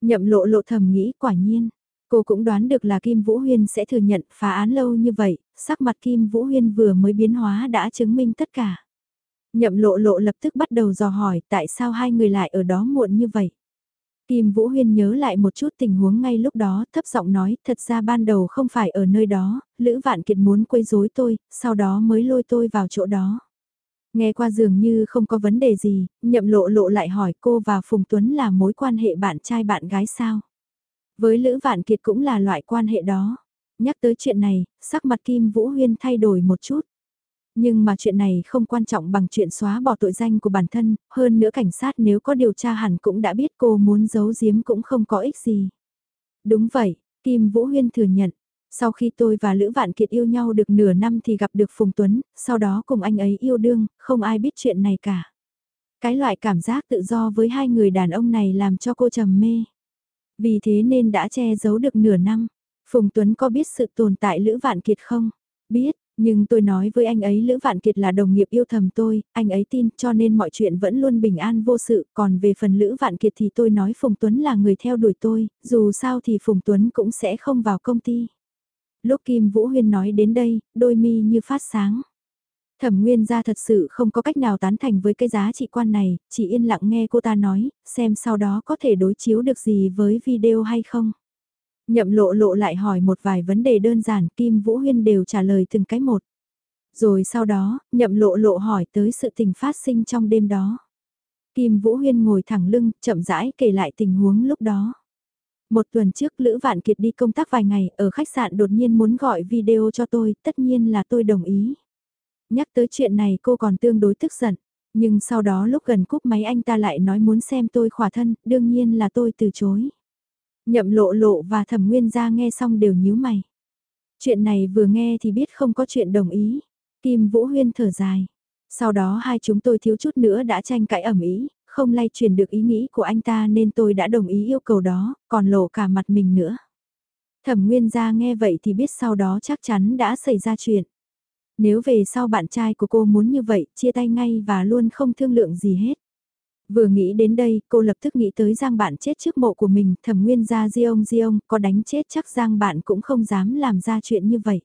Nhậm lộ lộ thầm nghĩ quả nhiên. Cô cũng đoán được là Kim Vũ Huyên sẽ thừa nhận phá án lâu như vậy, sắc mặt Kim Vũ Huyên vừa mới biến hóa đã chứng minh tất cả. Nhậm lộ lộ lập tức bắt đầu dò hỏi tại sao hai người lại ở đó muộn như vậy. Kim Vũ Huyên nhớ lại một chút tình huống ngay lúc đó, thấp giọng nói, thật ra ban đầu không phải ở nơi đó, Lữ Vạn Kiệt muốn quấy rối tôi, sau đó mới lôi tôi vào chỗ đó. Nghe qua dường như không có vấn đề gì, nhậm lộ lộ lại hỏi cô và Phùng Tuấn là mối quan hệ bạn trai bạn gái sao? Với Lữ Vạn Kiệt cũng là loại quan hệ đó. Nhắc tới chuyện này, sắc mặt Kim Vũ Huyên thay đổi một chút. Nhưng mà chuyện này không quan trọng bằng chuyện xóa bỏ tội danh của bản thân, hơn nữa cảnh sát nếu có điều tra hẳn cũng đã biết cô muốn giấu giếm cũng không có ích gì. Đúng vậy, Kim Vũ Huyên thừa nhận. Sau khi tôi và Lữ Vạn Kiệt yêu nhau được nửa năm thì gặp được Phùng Tuấn, sau đó cùng anh ấy yêu đương, không ai biết chuyện này cả. Cái loại cảm giác tự do với hai người đàn ông này làm cho cô trầm mê. Vì thế nên đã che giấu được nửa năm. Phùng Tuấn có biết sự tồn tại Lữ Vạn Kiệt không? Biết, nhưng tôi nói với anh ấy Lữ Vạn Kiệt là đồng nghiệp yêu thầm tôi, anh ấy tin cho nên mọi chuyện vẫn luôn bình an vô sự, còn về phần Lữ Vạn Kiệt thì tôi nói Phùng Tuấn là người theo đuổi tôi, dù sao thì Phùng Tuấn cũng sẽ không vào công ty. Lúc Kim Vũ Huyên nói đến đây, đôi mi như phát sáng. Thẩm Nguyên gia thật sự không có cách nào tán thành với cái giá trị quan này, chỉ yên lặng nghe cô ta nói, xem sau đó có thể đối chiếu được gì với video hay không. Nhậm lộ lộ lại hỏi một vài vấn đề đơn giản, Kim Vũ Huyên đều trả lời từng cái một. Rồi sau đó, nhậm lộ lộ hỏi tới sự tình phát sinh trong đêm đó. Kim Vũ Huyên ngồi thẳng lưng, chậm rãi kể lại tình huống lúc đó. Một tuần trước Lữ Vạn Kiệt đi công tác vài ngày, ở khách sạn đột nhiên muốn gọi video cho tôi, tất nhiên là tôi đồng ý. Nhắc tới chuyện này cô còn tương đối tức giận, nhưng sau đó lúc gần cúp máy anh ta lại nói muốn xem tôi khỏa thân, đương nhiên là tôi từ chối. Nhậm lộ lộ và thẩm nguyên gia nghe xong đều nhíu mày. Chuyện này vừa nghe thì biết không có chuyện đồng ý. Kim Vũ Huyên thở dài. Sau đó hai chúng tôi thiếu chút nữa đã tranh cãi ẩm ý, không lay truyền được ý nghĩ của anh ta nên tôi đã đồng ý yêu cầu đó, còn lộ cả mặt mình nữa. Thẩm Nguyên gia nghe vậy thì biết sau đó chắc chắn đã xảy ra chuyện. Nếu về sau bạn trai của cô muốn như vậy, chia tay ngay và luôn không thương lượng gì hết. Vừa nghĩ đến đây, cô lập tức nghĩ tới Giang bạn chết trước mộ của mình, thẩm nguyên ông di ông, có đánh chết chắc Giang bạn cũng không dám làm ra chuyện như vậy.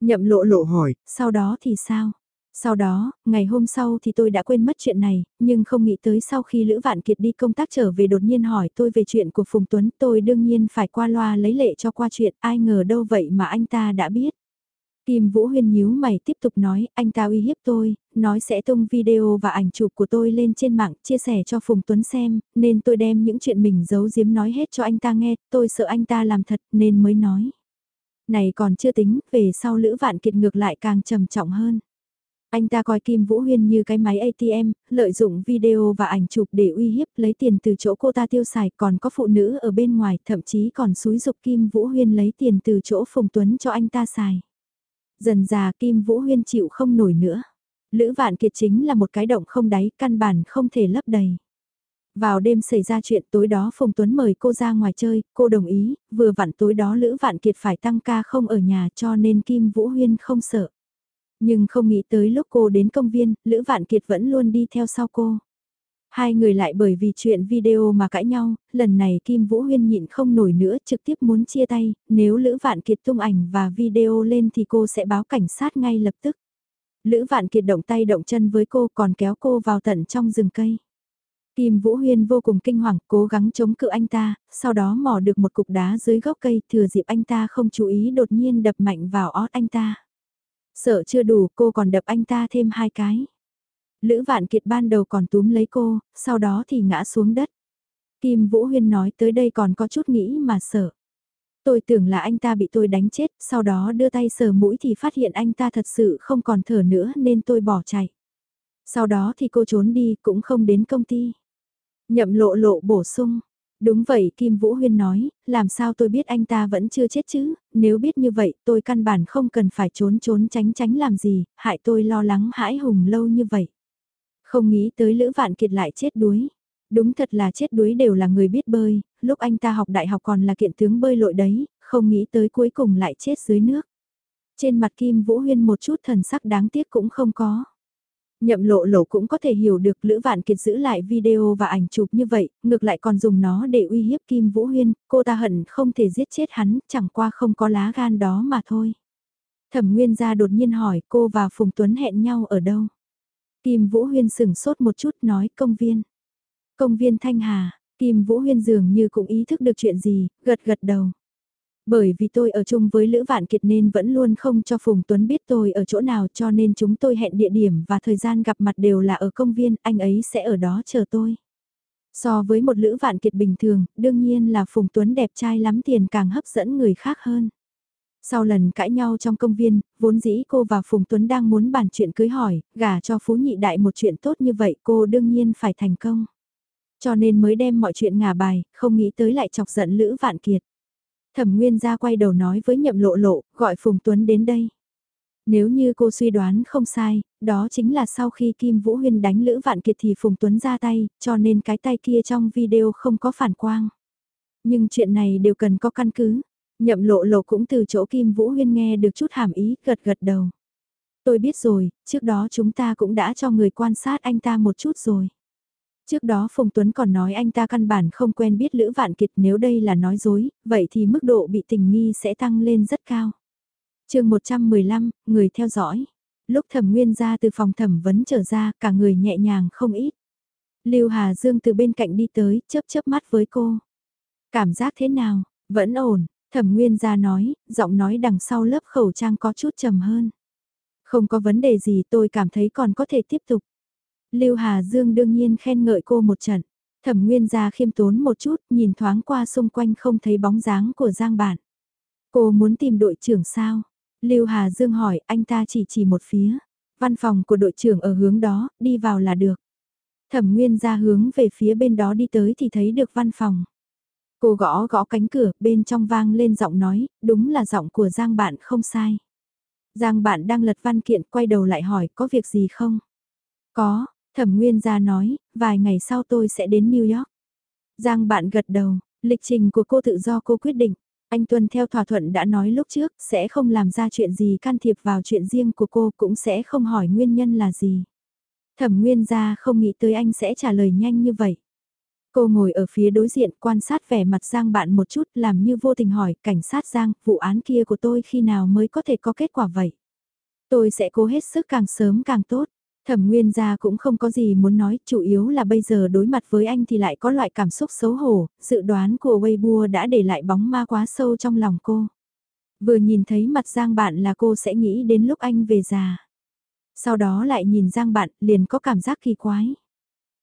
Nhậm lộ lộ hỏi, sau đó thì sao? Sau đó, ngày hôm sau thì tôi đã quên mất chuyện này, nhưng không nghĩ tới sau khi Lữ Vạn Kiệt đi công tác trở về đột nhiên hỏi tôi về chuyện của Phùng Tuấn, tôi đương nhiên phải qua loa lấy lệ cho qua chuyện, ai ngờ đâu vậy mà anh ta đã biết. Kim Vũ Huyên nhíu mày tiếp tục nói, anh ta uy hiếp tôi, nói sẽ tung video và ảnh chụp của tôi lên trên mạng, chia sẻ cho Phùng Tuấn xem, nên tôi đem những chuyện mình giấu giếm nói hết cho anh ta nghe, tôi sợ anh ta làm thật nên mới nói. Này còn chưa tính, về sau Lữ Vạn Kiệt ngược lại càng trầm trọng hơn. Anh ta coi Kim Vũ Huyên như cái máy ATM, lợi dụng video và ảnh chụp để uy hiếp lấy tiền từ chỗ cô ta tiêu xài còn có phụ nữ ở bên ngoài thậm chí còn xúi dục Kim Vũ Huyên lấy tiền từ chỗ Phùng Tuấn cho anh ta xài. Dần già Kim Vũ Huyên chịu không nổi nữa. Lữ Vạn Kiệt chính là một cái động không đáy, căn bản không thể lấp đầy. Vào đêm xảy ra chuyện tối đó Phùng Tuấn mời cô ra ngoài chơi, cô đồng ý, vừa vặn tối đó Lữ Vạn Kiệt phải tăng ca không ở nhà cho nên Kim Vũ Huyên không sợ. Nhưng không nghĩ tới lúc cô đến công viên, Lữ Vạn Kiệt vẫn luôn đi theo sau cô. Hai người lại bởi vì chuyện video mà cãi nhau, lần này Kim Vũ Huyên nhịn không nổi nữa trực tiếp muốn chia tay, nếu Lữ Vạn Kiệt tung ảnh và video lên thì cô sẽ báo cảnh sát ngay lập tức. Lữ Vạn Kiệt động tay động chân với cô còn kéo cô vào tận trong rừng cây. Kim Vũ Huyên vô cùng kinh hoàng, cố gắng chống cự anh ta, sau đó mò được một cục đá dưới gốc cây, thừa dịp anh ta không chú ý đột nhiên đập mạnh vào ót anh ta. Sợ chưa đủ, cô còn đập anh ta thêm hai cái. Lữ Vạn Kiệt ban đầu còn túm lấy cô, sau đó thì ngã xuống đất. Kim Vũ Huyên nói tới đây còn có chút nghĩ mà sợ. Tôi tưởng là anh ta bị tôi đánh chết, sau đó đưa tay sờ mũi thì phát hiện anh ta thật sự không còn thở nữa nên tôi bỏ chạy. Sau đó thì cô trốn đi cũng không đến công ty. Nhậm lộ lộ bổ sung. Đúng vậy Kim Vũ Huyên nói, làm sao tôi biết anh ta vẫn chưa chết chứ, nếu biết như vậy tôi căn bản không cần phải trốn trốn tránh tránh làm gì, hại tôi lo lắng hãi hùng lâu như vậy. Không nghĩ tới Lữ Vạn Kiệt lại chết đuối. Đúng thật là chết đuối đều là người biết bơi, lúc anh ta học đại học còn là kiện tướng bơi lội đấy, không nghĩ tới cuối cùng lại chết dưới nước. Trên mặt Kim Vũ Huyên một chút thần sắc đáng tiếc cũng không có. Nhậm lộ lộ cũng có thể hiểu được Lữ Vạn Kiệt giữ lại video và ảnh chụp như vậy, ngược lại còn dùng nó để uy hiếp Kim Vũ Huyên, cô ta hận không thể giết chết hắn, chẳng qua không có lá gan đó mà thôi. Thẩm Nguyên gia đột nhiên hỏi cô và Phùng Tuấn hẹn nhau ở đâu. Kim Vũ Huyên sừng sốt một chút nói công viên. Công viên Thanh Hà, Kim Vũ Huyên dường như cũng ý thức được chuyện gì, gật gật đầu. Bởi vì tôi ở chung với Lữ Vạn Kiệt nên vẫn luôn không cho Phùng Tuấn biết tôi ở chỗ nào cho nên chúng tôi hẹn địa điểm và thời gian gặp mặt đều là ở công viên, anh ấy sẽ ở đó chờ tôi. So với một Lữ Vạn Kiệt bình thường, đương nhiên là Phùng Tuấn đẹp trai lắm tiền càng hấp dẫn người khác hơn. Sau lần cãi nhau trong công viên, vốn dĩ cô và Phùng Tuấn đang muốn bàn chuyện cưới hỏi, gả cho Phú Nhị Đại một chuyện tốt như vậy cô đương nhiên phải thành công. Cho nên mới đem mọi chuyện ngả bài, không nghĩ tới lại chọc giận Lữ Vạn Kiệt. Thẩm Nguyên ra quay đầu nói với nhậm lộ lộ, gọi Phùng Tuấn đến đây. Nếu như cô suy đoán không sai, đó chính là sau khi Kim Vũ Huyên đánh Lữ Vạn Kiệt thì Phùng Tuấn ra tay, cho nên cái tay kia trong video không có phản quang. Nhưng chuyện này đều cần có căn cứ. Nhậm lộ lộ cũng từ chỗ Kim Vũ Huyên nghe được chút hàm ý, gật gật đầu. Tôi biết rồi, trước đó chúng ta cũng đã cho người quan sát anh ta một chút rồi. Trước đó Phùng Tuấn còn nói anh ta căn bản không quen biết Lữ Vạn Kiệt nếu đây là nói dối, vậy thì mức độ bị tình nghi sẽ tăng lên rất cao. chương 115, người theo dõi. Lúc thẩm nguyên ra từ phòng thẩm vấn trở ra, cả người nhẹ nhàng không ít. Lưu Hà Dương từ bên cạnh đi tới, chớp chớp mắt với cô. Cảm giác thế nào? Vẫn ổn, thẩm nguyên ra nói, giọng nói đằng sau lớp khẩu trang có chút trầm hơn. Không có vấn đề gì tôi cảm thấy còn có thể tiếp tục. Lưu Hà Dương đương nhiên khen ngợi cô một trận. Thẩm Nguyên ra khiêm tốn một chút, nhìn thoáng qua xung quanh không thấy bóng dáng của Giang Bản. Cô muốn tìm đội trưởng sao? Lưu Hà Dương hỏi, anh ta chỉ chỉ một phía. Văn phòng của đội trưởng ở hướng đó, đi vào là được. Thẩm Nguyên ra hướng về phía bên đó đi tới thì thấy được văn phòng. Cô gõ gõ cánh cửa, bên trong vang lên giọng nói, đúng là giọng của Giang Bạn không sai. Giang Bạn đang lật văn kiện, quay đầu lại hỏi, có việc gì không? Có, Thẩm Nguyên gia nói, vài ngày sau tôi sẽ đến New York. Giang bạn gật đầu, lịch trình của cô tự do cô quyết định. Anh Tuân theo thỏa thuận đã nói lúc trước, sẽ không làm ra chuyện gì can thiệp vào chuyện riêng của cô cũng sẽ không hỏi nguyên nhân là gì. Thẩm Nguyên gia không nghĩ tới anh sẽ trả lời nhanh như vậy. Cô ngồi ở phía đối diện quan sát vẻ mặt Giang bạn một chút làm như vô tình hỏi cảnh sát Giang, vụ án kia của tôi khi nào mới có thể có kết quả vậy? Tôi sẽ cố hết sức càng sớm càng tốt. Thẩm Nguyên gia cũng không có gì muốn nói, chủ yếu là bây giờ đối mặt với anh thì lại có loại cảm xúc xấu hổ, dự đoán của Weibo đã để lại bóng ma quá sâu trong lòng cô. Vừa nhìn thấy mặt Giang bạn là cô sẽ nghĩ đến lúc anh về già. Sau đó lại nhìn Giang bạn liền có cảm giác kỳ quái.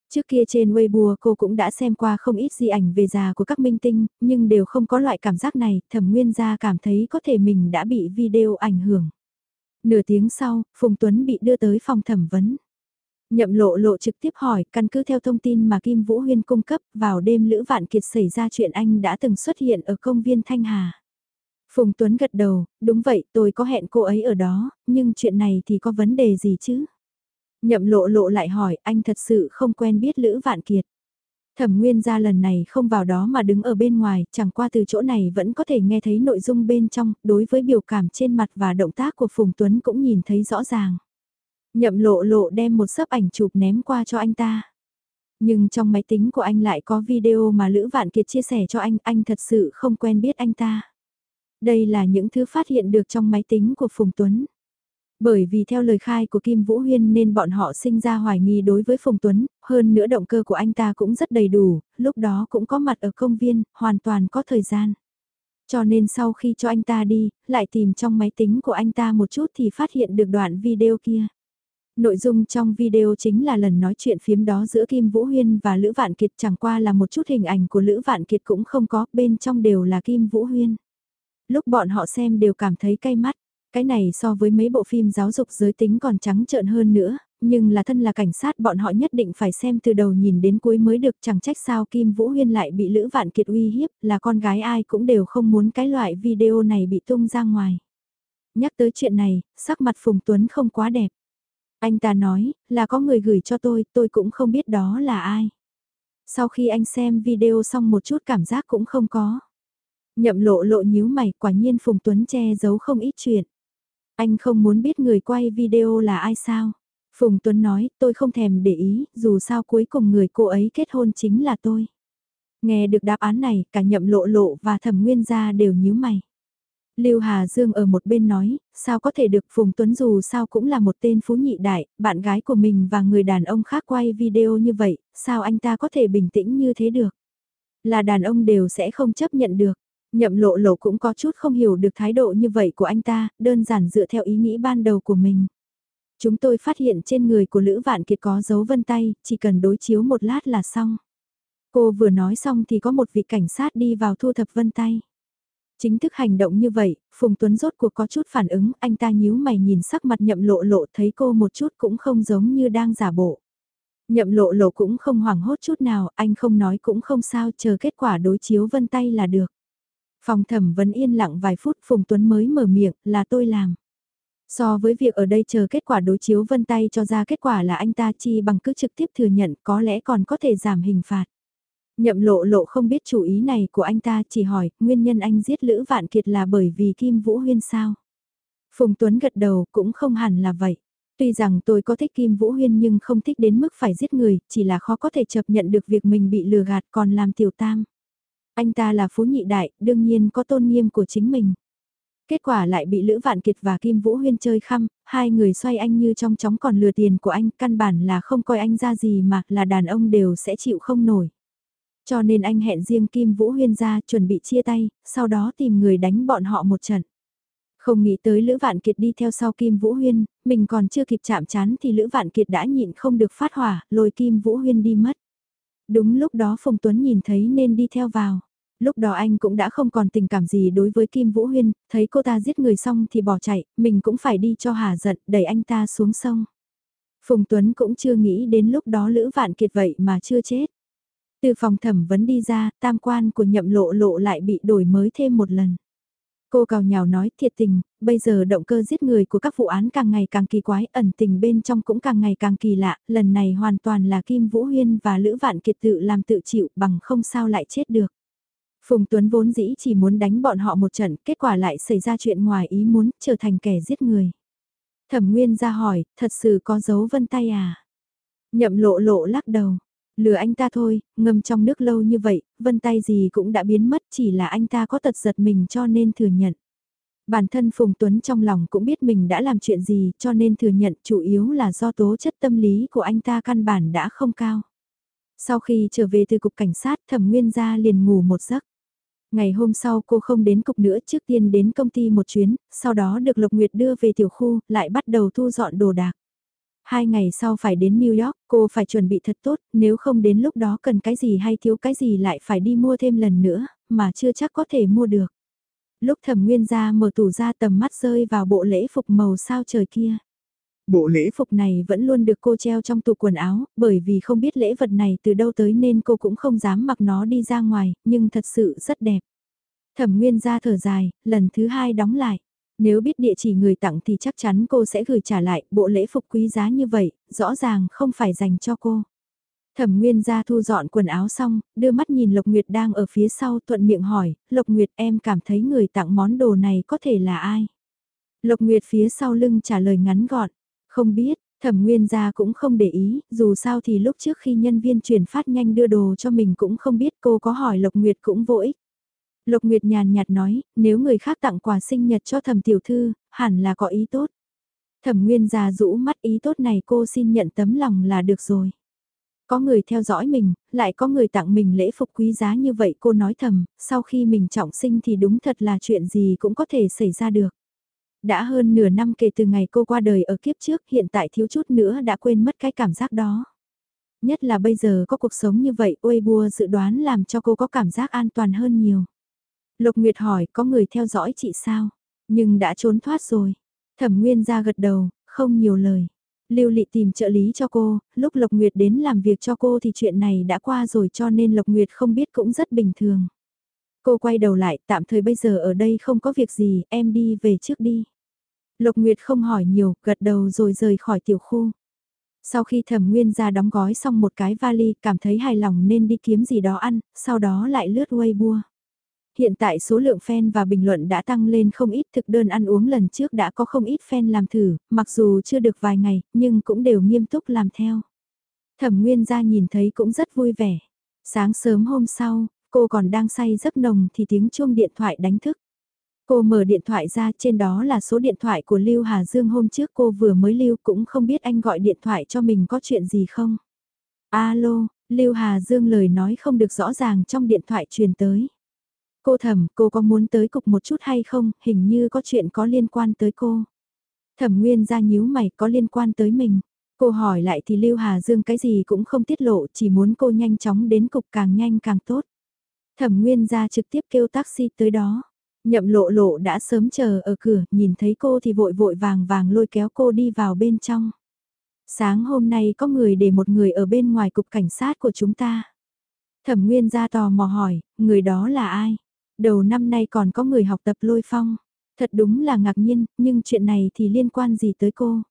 Trước kia trên Weibo cô cũng đã xem qua không ít di ảnh về già của các minh tinh, nhưng đều không có loại cảm giác này, thẩm nguyên gia cảm thấy có thể mình đã bị video ảnh hưởng. Nửa tiếng sau, Phùng Tuấn bị đưa tới phòng thẩm vấn. Nhậm lộ lộ trực tiếp hỏi, căn cứ theo thông tin mà Kim Vũ Huyên cung cấp, vào đêm Lữ Vạn Kiệt xảy ra chuyện anh đã từng xuất hiện ở công viên Thanh Hà. Phùng Tuấn gật đầu, đúng vậy tôi có hẹn cô ấy ở đó, nhưng chuyện này thì có vấn đề gì chứ? Nhậm lộ lộ lại hỏi, anh thật sự không quen biết Lữ Vạn Kiệt. Thẩm Nguyên gia lần này không vào đó mà đứng ở bên ngoài, chẳng qua từ chỗ này vẫn có thể nghe thấy nội dung bên trong, đối với biểu cảm trên mặt và động tác của Phùng Tuấn cũng nhìn thấy rõ ràng. Nhậm lộ lộ đem một sấp ảnh chụp ném qua cho anh ta. Nhưng trong máy tính của anh lại có video mà Lữ Vạn Kiệt chia sẻ cho anh, anh thật sự không quen biết anh ta. Đây là những thứ phát hiện được trong máy tính của Phùng Tuấn. Bởi vì theo lời khai của Kim Vũ Huyên nên bọn họ sinh ra hoài nghi đối với Phùng Tuấn, hơn nữa động cơ của anh ta cũng rất đầy đủ, lúc đó cũng có mặt ở công viên, hoàn toàn có thời gian. Cho nên sau khi cho anh ta đi, lại tìm trong máy tính của anh ta một chút thì phát hiện được đoạn video kia. Nội dung trong video chính là lần nói chuyện phiếm đó giữa Kim Vũ Huyên và Lữ Vạn Kiệt chẳng qua là một chút hình ảnh của Lữ Vạn Kiệt cũng không có, bên trong đều là Kim Vũ Huyên. Lúc bọn họ xem đều cảm thấy cay mắt. Cái này so với mấy bộ phim giáo dục giới tính còn trắng trợn hơn nữa, nhưng là thân là cảnh sát bọn họ nhất định phải xem từ đầu nhìn đến cuối mới được chẳng trách sao Kim Vũ Huyên lại bị Lữ Vạn Kiệt uy hiếp là con gái ai cũng đều không muốn cái loại video này bị tung ra ngoài. Nhắc tới chuyện này, sắc mặt Phùng Tuấn không quá đẹp. Anh ta nói, là có người gửi cho tôi, tôi cũng không biết đó là ai. Sau khi anh xem video xong một chút cảm giác cũng không có. Nhậm lộ lộ nhíu mày, quả nhiên Phùng Tuấn che giấu không ít chuyện. Anh không muốn biết người quay video là ai sao? Phùng Tuấn nói, tôi không thèm để ý, dù sao cuối cùng người cô ấy kết hôn chính là tôi. Nghe được đáp án này, cả nhậm lộ lộ và thẩm nguyên gia đều nhíu mày. Lưu Hà Dương ở một bên nói, sao có thể được Phùng Tuấn dù sao cũng là một tên phú nhị đại, bạn gái của mình và người đàn ông khác quay video như vậy, sao anh ta có thể bình tĩnh như thế được? Là đàn ông đều sẽ không chấp nhận được. Nhậm lộ lộ cũng có chút không hiểu được thái độ như vậy của anh ta, đơn giản dựa theo ý nghĩ ban đầu của mình. Chúng tôi phát hiện trên người của Lữ Vạn Kiệt có dấu vân tay, chỉ cần đối chiếu một lát là xong. Cô vừa nói xong thì có một vị cảnh sát đi vào thu thập vân tay. Chính thức hành động như vậy, Phùng Tuấn rốt cuộc có chút phản ứng, anh ta nhíu mày nhìn sắc mặt nhậm lộ lộ thấy cô một chút cũng không giống như đang giả bộ. Nhậm lộ lộ cũng không hoảng hốt chút nào, anh không nói cũng không sao, chờ kết quả đối chiếu vân tay là được. Phòng thẩm vấn yên lặng vài phút Phùng Tuấn mới mở miệng, là tôi làm. So với việc ở đây chờ kết quả đối chiếu vân tay cho ra kết quả là anh ta chi bằng cứ trực tiếp thừa nhận có lẽ còn có thể giảm hình phạt. Nhậm lộ lộ không biết chủ ý này của anh ta chỉ hỏi nguyên nhân anh giết Lữ Vạn Kiệt là bởi vì Kim Vũ Huyên sao. Phùng Tuấn gật đầu cũng không hẳn là vậy. Tuy rằng tôi có thích Kim Vũ Huyên nhưng không thích đến mức phải giết người, chỉ là khó có thể chấp nhận được việc mình bị lừa gạt còn làm tiểu tam. Anh ta là phú nhị đại, đương nhiên có tôn nghiêm của chính mình. Kết quả lại bị Lữ Vạn Kiệt và Kim Vũ Huyên chơi khăm, hai người xoay anh như trong chóng còn lừa tiền của anh, căn bản là không coi anh ra gì mà là đàn ông đều sẽ chịu không nổi. Cho nên anh hẹn riêng Kim Vũ Huyên ra chuẩn bị chia tay, sau đó tìm người đánh bọn họ một trận. Không nghĩ tới Lữ Vạn Kiệt đi theo sau Kim Vũ Huyên, mình còn chưa kịp chạm chán thì Lữ Vạn Kiệt đã nhịn không được phát hỏa, lôi Kim Vũ Huyên đi mất. Đúng lúc đó Phùng Tuấn nhìn thấy nên đi theo vào. Lúc đó anh cũng đã không còn tình cảm gì đối với Kim Vũ Huyên, thấy cô ta giết người xong thì bỏ chạy, mình cũng phải đi cho hà giận, đẩy anh ta xuống sông. Phùng Tuấn cũng chưa nghĩ đến lúc đó Lữ Vạn Kiệt vậy mà chưa chết. Từ phòng thẩm vấn đi ra, tam quan của nhậm lộ lộ lại bị đổi mới thêm một lần. Cô cào nhào nói thiệt tình, bây giờ động cơ giết người của các vụ án càng ngày càng kỳ quái, ẩn tình bên trong cũng càng ngày càng kỳ lạ, lần này hoàn toàn là Kim Vũ Huyên và Lữ Vạn Kiệt tự làm tự chịu bằng không sao lại chết được. Phùng Tuấn vốn dĩ chỉ muốn đánh bọn họ một trận, kết quả lại xảy ra chuyện ngoài ý muốn, trở thành kẻ giết người. Thẩm Nguyên ra hỏi, thật sự có dấu vân tay à? Nhậm lộ lộ lắc đầu, Lừa anh ta thôi, ngâm trong nước lâu như vậy, vân tay gì cũng đã biến mất chỉ là anh ta có tật giật mình cho nên thừa nhận. Bản thân Phùng Tuấn trong lòng cũng biết mình đã làm chuyện gì cho nên thừa nhận chủ yếu là do tố chất tâm lý của anh ta căn bản đã không cao. Sau khi trở về từ cục cảnh sát thẩm nguyên gia liền ngủ một giấc. Ngày hôm sau cô không đến cục nữa trước tiên đến công ty một chuyến, sau đó được Lộc Nguyệt đưa về tiểu khu, lại bắt đầu thu dọn đồ đạc. Hai ngày sau phải đến New York, cô phải chuẩn bị thật tốt, nếu không đến lúc đó cần cái gì hay thiếu cái gì lại phải đi mua thêm lần nữa, mà chưa chắc có thể mua được. Lúc thẩm nguyên ra mở tủ ra tầm mắt rơi vào bộ lễ phục màu sao trời kia. Bộ lễ phục này vẫn luôn được cô treo trong tủ quần áo, bởi vì không biết lễ vật này từ đâu tới nên cô cũng không dám mặc nó đi ra ngoài, nhưng thật sự rất đẹp. Thẩm nguyên ra thở dài, lần thứ hai đóng lại. Nếu biết địa chỉ người tặng thì chắc chắn cô sẽ gửi trả lại, bộ lễ phục quý giá như vậy, rõ ràng không phải dành cho cô. Thẩm Nguyên ra thu dọn quần áo xong, đưa mắt nhìn Lộc Nguyệt đang ở phía sau thuận miệng hỏi, Lộc Nguyệt em cảm thấy người tặng món đồ này có thể là ai? Lộc Nguyệt phía sau lưng trả lời ngắn gọn, không biết, Thẩm Nguyên gia cũng không để ý, dù sao thì lúc trước khi nhân viên chuyển phát nhanh đưa đồ cho mình cũng không biết cô có hỏi Lộc Nguyệt cũng vô ích. Lộc Nguyệt nhàn nhạt nói, nếu người khác tặng quà sinh nhật cho thẩm tiểu thư, hẳn là có ý tốt. Thẩm Nguyên gia rũ mắt ý tốt này cô xin nhận tấm lòng là được rồi. Có người theo dõi mình, lại có người tặng mình lễ phục quý giá như vậy cô nói thầm, sau khi mình trọng sinh thì đúng thật là chuyện gì cũng có thể xảy ra được. Đã hơn nửa năm kể từ ngày cô qua đời ở kiếp trước hiện tại thiếu chút nữa đã quên mất cái cảm giác đó. Nhất là bây giờ có cuộc sống như vậy, ôi bua dự đoán làm cho cô có cảm giác an toàn hơn nhiều. Lục Nguyệt hỏi có người theo dõi chị sao? Nhưng đã trốn thoát rồi. Thẩm Nguyên ra gật đầu, không nhiều lời. Lưu Lị tìm trợ lý cho cô, lúc Lộc Nguyệt đến làm việc cho cô thì chuyện này đã qua rồi cho nên Lộc Nguyệt không biết cũng rất bình thường. Cô quay đầu lại, tạm thời bây giờ ở đây không có việc gì, em đi về trước đi. Lộc Nguyệt không hỏi nhiều, gật đầu rồi rời khỏi tiểu khu. Sau khi thẩm nguyên ra đóng gói xong một cái vali, cảm thấy hài lòng nên đi kiếm gì đó ăn, sau đó lại lướt Weibo. Hiện tại số lượng fan và bình luận đã tăng lên không ít thực đơn ăn uống lần trước đã có không ít fan làm thử, mặc dù chưa được vài ngày, nhưng cũng đều nghiêm túc làm theo. Thẩm Nguyên ra nhìn thấy cũng rất vui vẻ. Sáng sớm hôm sau, cô còn đang say giấc nồng thì tiếng chuông điện thoại đánh thức. Cô mở điện thoại ra trên đó là số điện thoại của Lưu Hà Dương hôm trước cô vừa mới lưu cũng không biết anh gọi điện thoại cho mình có chuyện gì không. Alo, Lưu Hà Dương lời nói không được rõ ràng trong điện thoại truyền tới. Cô thẩm, cô có muốn tới cục một chút hay không, hình như có chuyện có liên quan tới cô. Thẩm Nguyên ra nhíu mày có liên quan tới mình. Cô hỏi lại thì Lưu Hà Dương cái gì cũng không tiết lộ, chỉ muốn cô nhanh chóng đến cục càng nhanh càng tốt. Thẩm Nguyên ra trực tiếp kêu taxi tới đó. Nhậm lộ lộ đã sớm chờ ở cửa, nhìn thấy cô thì vội vội vàng vàng lôi kéo cô đi vào bên trong. Sáng hôm nay có người để một người ở bên ngoài cục cảnh sát của chúng ta. Thẩm Nguyên ra tò mò hỏi, người đó là ai? Đầu năm nay còn có người học tập lôi phong. Thật đúng là ngạc nhiên, nhưng chuyện này thì liên quan gì tới cô?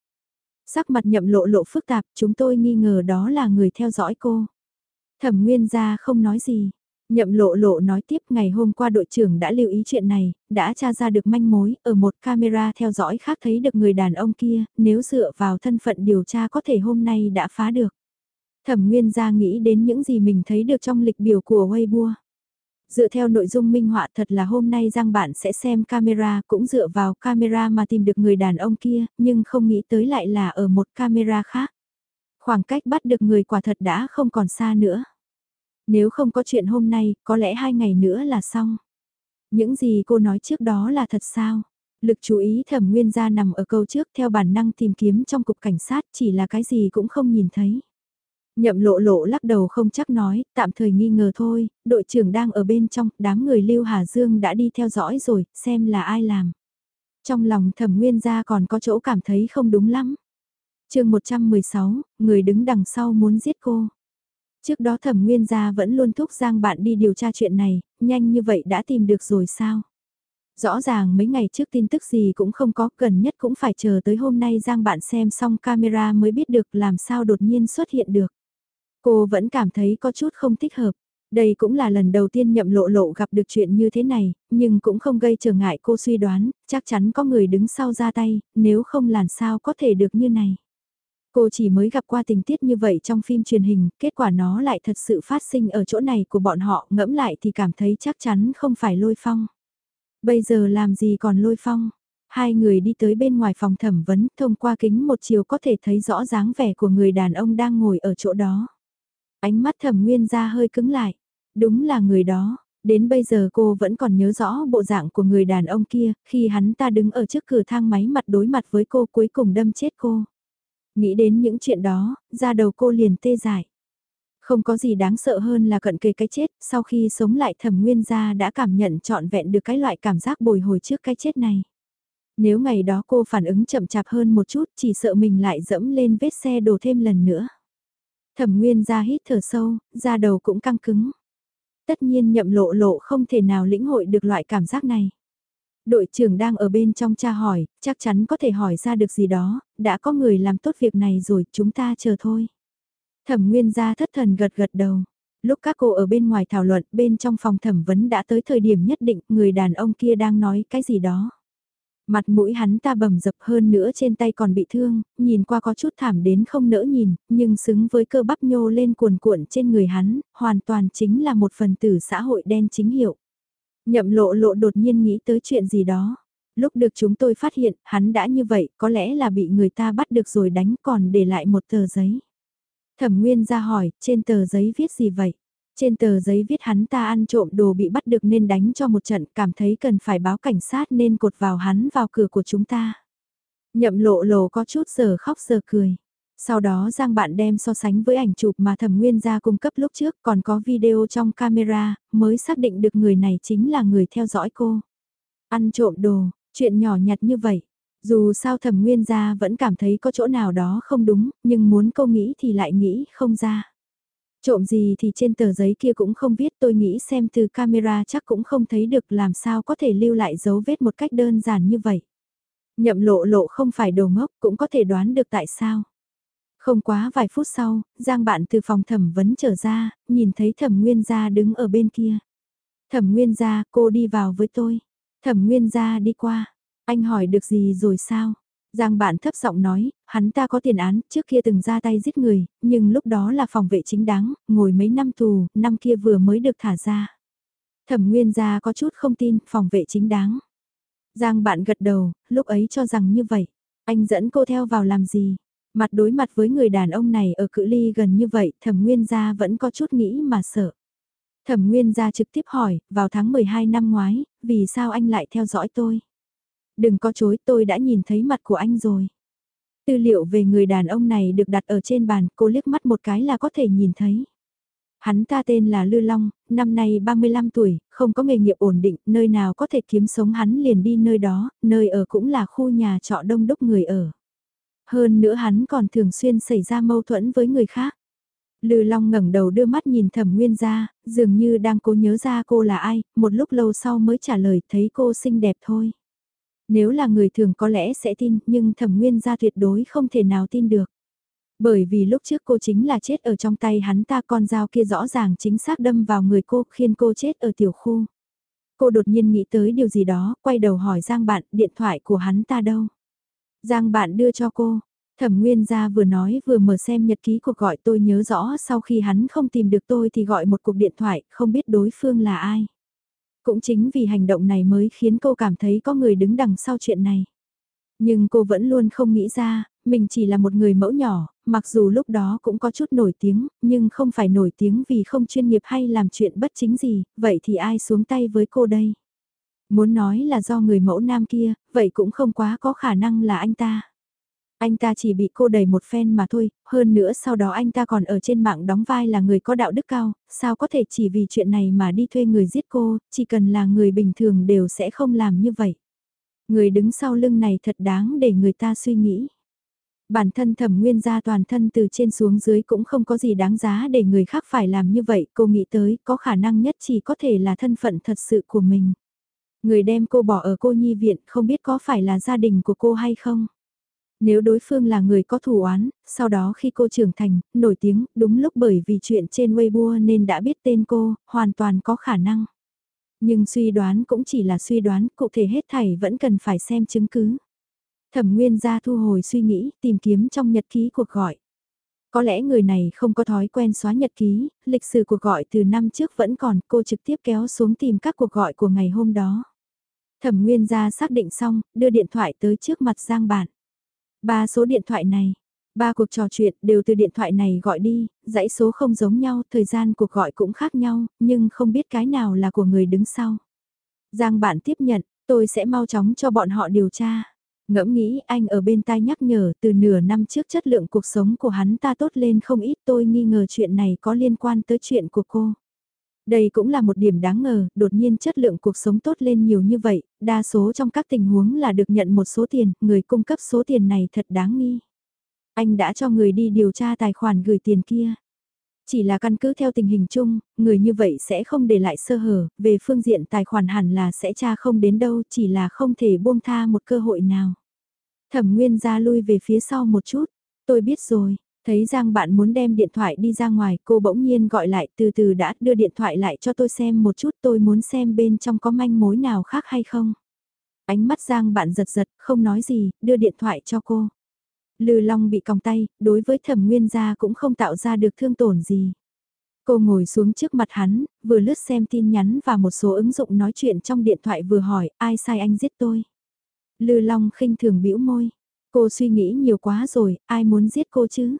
Sắc mặt nhậm lộ lộ phức tạp, chúng tôi nghi ngờ đó là người theo dõi cô. Thẩm Nguyên gia không nói gì. Nhậm lộ lộ nói tiếp ngày hôm qua đội trưởng đã lưu ý chuyện này, đã tra ra được manh mối, ở một camera theo dõi khác thấy được người đàn ông kia, nếu dựa vào thân phận điều tra có thể hôm nay đã phá được. Thẩm Nguyên gia nghĩ đến những gì mình thấy được trong lịch biểu của Weibo. Dựa theo nội dung minh họa thật là hôm nay Giang bạn sẽ xem camera cũng dựa vào camera mà tìm được người đàn ông kia, nhưng không nghĩ tới lại là ở một camera khác. Khoảng cách bắt được người quả thật đã không còn xa nữa. Nếu không có chuyện hôm nay, có lẽ hai ngày nữa là xong. Những gì cô nói trước đó là thật sao? Lực chú ý thẩm nguyên gia nằm ở câu trước theo bản năng tìm kiếm trong cục cảnh sát chỉ là cái gì cũng không nhìn thấy. Nhậm lộ lộ lắc đầu không chắc nói, tạm thời nghi ngờ thôi, đội trưởng đang ở bên trong, đám người Lưu Hà Dương đã đi theo dõi rồi, xem là ai làm. Trong lòng thẩm nguyên gia còn có chỗ cảm thấy không đúng lắm. chương 116, người đứng đằng sau muốn giết cô. Trước đó thẩm nguyên gia vẫn luôn thúc giang bạn đi điều tra chuyện này, nhanh như vậy đã tìm được rồi sao? Rõ ràng mấy ngày trước tin tức gì cũng không có, gần nhất cũng phải chờ tới hôm nay Giang bạn xem xong camera mới biết được làm sao đột nhiên xuất hiện được. Cô vẫn cảm thấy có chút không thích hợp. Đây cũng là lần đầu tiên nhậm lộ lộ gặp được chuyện như thế này, nhưng cũng không gây trở ngại cô suy đoán, chắc chắn có người đứng sau ra tay, nếu không làm sao có thể được như này. Cô chỉ mới gặp qua tình tiết như vậy trong phim truyền hình, kết quả nó lại thật sự phát sinh ở chỗ này của bọn họ, ngẫm lại thì cảm thấy chắc chắn không phải lôi phong. Bây giờ làm gì còn lôi phong? Hai người đi tới bên ngoài phòng thẩm vấn, thông qua kính một chiều có thể thấy rõ dáng vẻ của người đàn ông đang ngồi ở chỗ đó. Ánh mắt thẩm nguyên ra hơi cứng lại. Đúng là người đó, đến bây giờ cô vẫn còn nhớ rõ bộ dạng của người đàn ông kia, khi hắn ta đứng ở trước cửa thang máy mặt đối mặt với cô cuối cùng đâm chết cô. Nghĩ đến những chuyện đó, ra đầu cô liền tê dại. Không có gì đáng sợ hơn là cận kề cái chết, sau khi sống lại thẩm nguyên gia đã cảm nhận trọn vẹn được cái loại cảm giác bồi hồi trước cái chết này. Nếu ngày đó cô phản ứng chậm chạp hơn một chút chỉ sợ mình lại dẫm lên vết xe đổ thêm lần nữa. Thẩm nguyên gia hít thở sâu, da đầu cũng căng cứng. Tất nhiên nhậm lộ lộ không thể nào lĩnh hội được loại cảm giác này. Đội trưởng đang ở bên trong tra hỏi, chắc chắn có thể hỏi ra được gì đó, đã có người làm tốt việc này rồi, chúng ta chờ thôi. Thẩm nguyên gia thất thần gật gật đầu. Lúc các cô ở bên ngoài thảo luận, bên trong phòng thẩm vấn đã tới thời điểm nhất định, người đàn ông kia đang nói cái gì đó. Mặt mũi hắn ta bầm dập hơn nữa trên tay còn bị thương, nhìn qua có chút thảm đến không nỡ nhìn, nhưng xứng với cơ bắp nhô lên cuồn cuộn trên người hắn, hoàn toàn chính là một phần tử xã hội đen chính hiệu. Nhậm lộ lộ đột nhiên nghĩ tới chuyện gì đó. Lúc được chúng tôi phát hiện, hắn đã như vậy, có lẽ là bị người ta bắt được rồi đánh còn để lại một tờ giấy. Thẩm Nguyên ra hỏi, trên tờ giấy viết gì vậy? Trên tờ giấy viết hắn ta ăn trộm đồ bị bắt được nên đánh cho một trận, cảm thấy cần phải báo cảnh sát nên cột vào hắn vào cửa của chúng ta. Nhậm lộ lộ có chút giờ khóc giờ cười. Sau đó Giang bạn đem so sánh với ảnh chụp mà thẩm nguyên gia cung cấp lúc trước còn có video trong camera, mới xác định được người này chính là người theo dõi cô. Ăn trộm đồ, chuyện nhỏ nhặt như vậy. Dù sao thẩm nguyên gia vẫn cảm thấy có chỗ nào đó không đúng, nhưng muốn câu nghĩ thì lại nghĩ không ra. Trộm gì thì trên tờ giấy kia cũng không viết tôi nghĩ xem từ camera chắc cũng không thấy được làm sao có thể lưu lại dấu vết một cách đơn giản như vậy. Nhậm lộ lộ không phải đồ ngốc cũng có thể đoán được tại sao. Không quá vài phút sau, Giang bạn từ phòng thẩm vấn trở ra, nhìn thấy thẩm nguyên gia đứng ở bên kia. Thẩm nguyên gia, cô đi vào với tôi. Thẩm nguyên gia đi qua. Anh hỏi được gì rồi sao? Giang bạn thấp giọng nói, hắn ta có tiền án, trước kia từng ra tay giết người, nhưng lúc đó là phòng vệ chính đáng, ngồi mấy năm tù, năm kia vừa mới được thả ra. Thẩm nguyên gia có chút không tin, phòng vệ chính đáng. Giang bạn gật đầu, lúc ấy cho rằng như vậy. Anh dẫn cô theo vào làm gì? Mặt đối mặt với người đàn ông này ở cự ly gần như vậy, thẩm nguyên gia vẫn có chút nghĩ mà sợ. Thẩm nguyên gia trực tiếp hỏi, vào tháng 12 năm ngoái, vì sao anh lại theo dõi tôi? Đừng có chối tôi đã nhìn thấy mặt của anh rồi. Tư liệu về người đàn ông này được đặt ở trên bàn, cô liếc mắt một cái là có thể nhìn thấy. Hắn ta tên là Lư Long, năm nay 35 tuổi, không có nghề nghiệp ổn định, nơi nào có thể kiếm sống hắn liền đi nơi đó, nơi ở cũng là khu nhà trọ đông đúc người ở. Hơn nữa hắn còn thường xuyên xảy ra mâu thuẫn với người khác. Lư Long ngẩng đầu đưa mắt nhìn Thẩm Nguyên ra, dường như đang cố nhớ ra cô là ai, một lúc lâu sau mới trả lời thấy cô xinh đẹp thôi. Nếu là người thường có lẽ sẽ tin, nhưng thẩm nguyên gia tuyệt đối không thể nào tin được. Bởi vì lúc trước cô chính là chết ở trong tay hắn ta con dao kia rõ ràng chính xác đâm vào người cô khiến cô chết ở tiểu khu. Cô đột nhiên nghĩ tới điều gì đó, quay đầu hỏi Giang bạn điện thoại của hắn ta đâu. Giang bạn đưa cho cô, Thẩm Nguyên gia vừa nói vừa mở xem nhật ký cuộc gọi tôi nhớ rõ sau khi hắn không tìm được tôi thì gọi một cuộc điện thoại, không biết đối phương là ai. Cũng chính vì hành động này mới khiến cô cảm thấy có người đứng đằng sau chuyện này. Nhưng cô vẫn luôn không nghĩ ra, mình chỉ là một người mẫu nhỏ, mặc dù lúc đó cũng có chút nổi tiếng, nhưng không phải nổi tiếng vì không chuyên nghiệp hay làm chuyện bất chính gì, vậy thì ai xuống tay với cô đây? Muốn nói là do người mẫu nam kia, vậy cũng không quá có khả năng là anh ta. Anh ta chỉ bị cô đẩy một phen mà thôi, hơn nữa sau đó anh ta còn ở trên mạng đóng vai là người có đạo đức cao, sao có thể chỉ vì chuyện này mà đi thuê người giết cô, chỉ cần là người bình thường đều sẽ không làm như vậy. Người đứng sau lưng này thật đáng để người ta suy nghĩ. Bản thân thẩm nguyên gia toàn thân từ trên xuống dưới cũng không có gì đáng giá để người khác phải làm như vậy, cô nghĩ tới có khả năng nhất chỉ có thể là thân phận thật sự của mình. Người đem cô bỏ ở cô nhi viện không biết có phải là gia đình của cô hay không. Nếu đối phương là người có thù oán, sau đó khi cô trưởng thành, nổi tiếng, đúng lúc bởi vì chuyện trên Weibo nên đã biết tên cô, hoàn toàn có khả năng. Nhưng suy đoán cũng chỉ là suy đoán, cụ thể hết thảy vẫn cần phải xem chứng cứ. Thẩm Nguyên ra thu hồi suy nghĩ, tìm kiếm trong nhật ký cuộc gọi. Có lẽ người này không có thói quen xóa nhật ký, lịch sử cuộc gọi từ năm trước vẫn còn, cô trực tiếp kéo xuống tìm các cuộc gọi của ngày hôm đó. Thẩm Nguyên ra xác định xong, đưa điện thoại tới trước mặt Giang Bản. Ba số điện thoại này, ba cuộc trò chuyện đều từ điện thoại này gọi đi, dãy số không giống nhau, thời gian cuộc gọi cũng khác nhau, nhưng không biết cái nào là của người đứng sau. Giang Bản tiếp nhận, tôi sẽ mau chóng cho bọn họ điều tra. Ngẫm nghĩ anh ở bên tai nhắc nhở từ nửa năm trước chất lượng cuộc sống của hắn ta tốt lên không ít tôi nghi ngờ chuyện này có liên quan tới chuyện của cô. Đây cũng là một điểm đáng ngờ, đột nhiên chất lượng cuộc sống tốt lên nhiều như vậy, đa số trong các tình huống là được nhận một số tiền, người cung cấp số tiền này thật đáng nghi. Anh đã cho người đi điều tra tài khoản gửi tiền kia. Chỉ là căn cứ theo tình hình chung, người như vậy sẽ không để lại sơ hở, về phương diện tài khoản hẳn là sẽ tra không đến đâu, chỉ là không thể buông tha một cơ hội nào. Thẩm Nguyên ra lui về phía sau một chút, tôi biết rồi, thấy Giang bạn muốn đem điện thoại đi ra ngoài, cô bỗng nhiên gọi lại từ từ đã đưa điện thoại lại cho tôi xem một chút tôi muốn xem bên trong có manh mối nào khác hay không. Ánh mắt Giang bạn giật giật, không nói gì, đưa điện thoại cho cô. Lư Long bị còng tay, đối với thẩm nguyên gia cũng không tạo ra được thương tổn gì. Cô ngồi xuống trước mặt hắn, vừa lướt xem tin nhắn và một số ứng dụng nói chuyện trong điện thoại vừa hỏi ai sai anh giết tôi. Lư Long khinh thường bĩu môi. Cô suy nghĩ nhiều quá rồi, ai muốn giết cô chứ?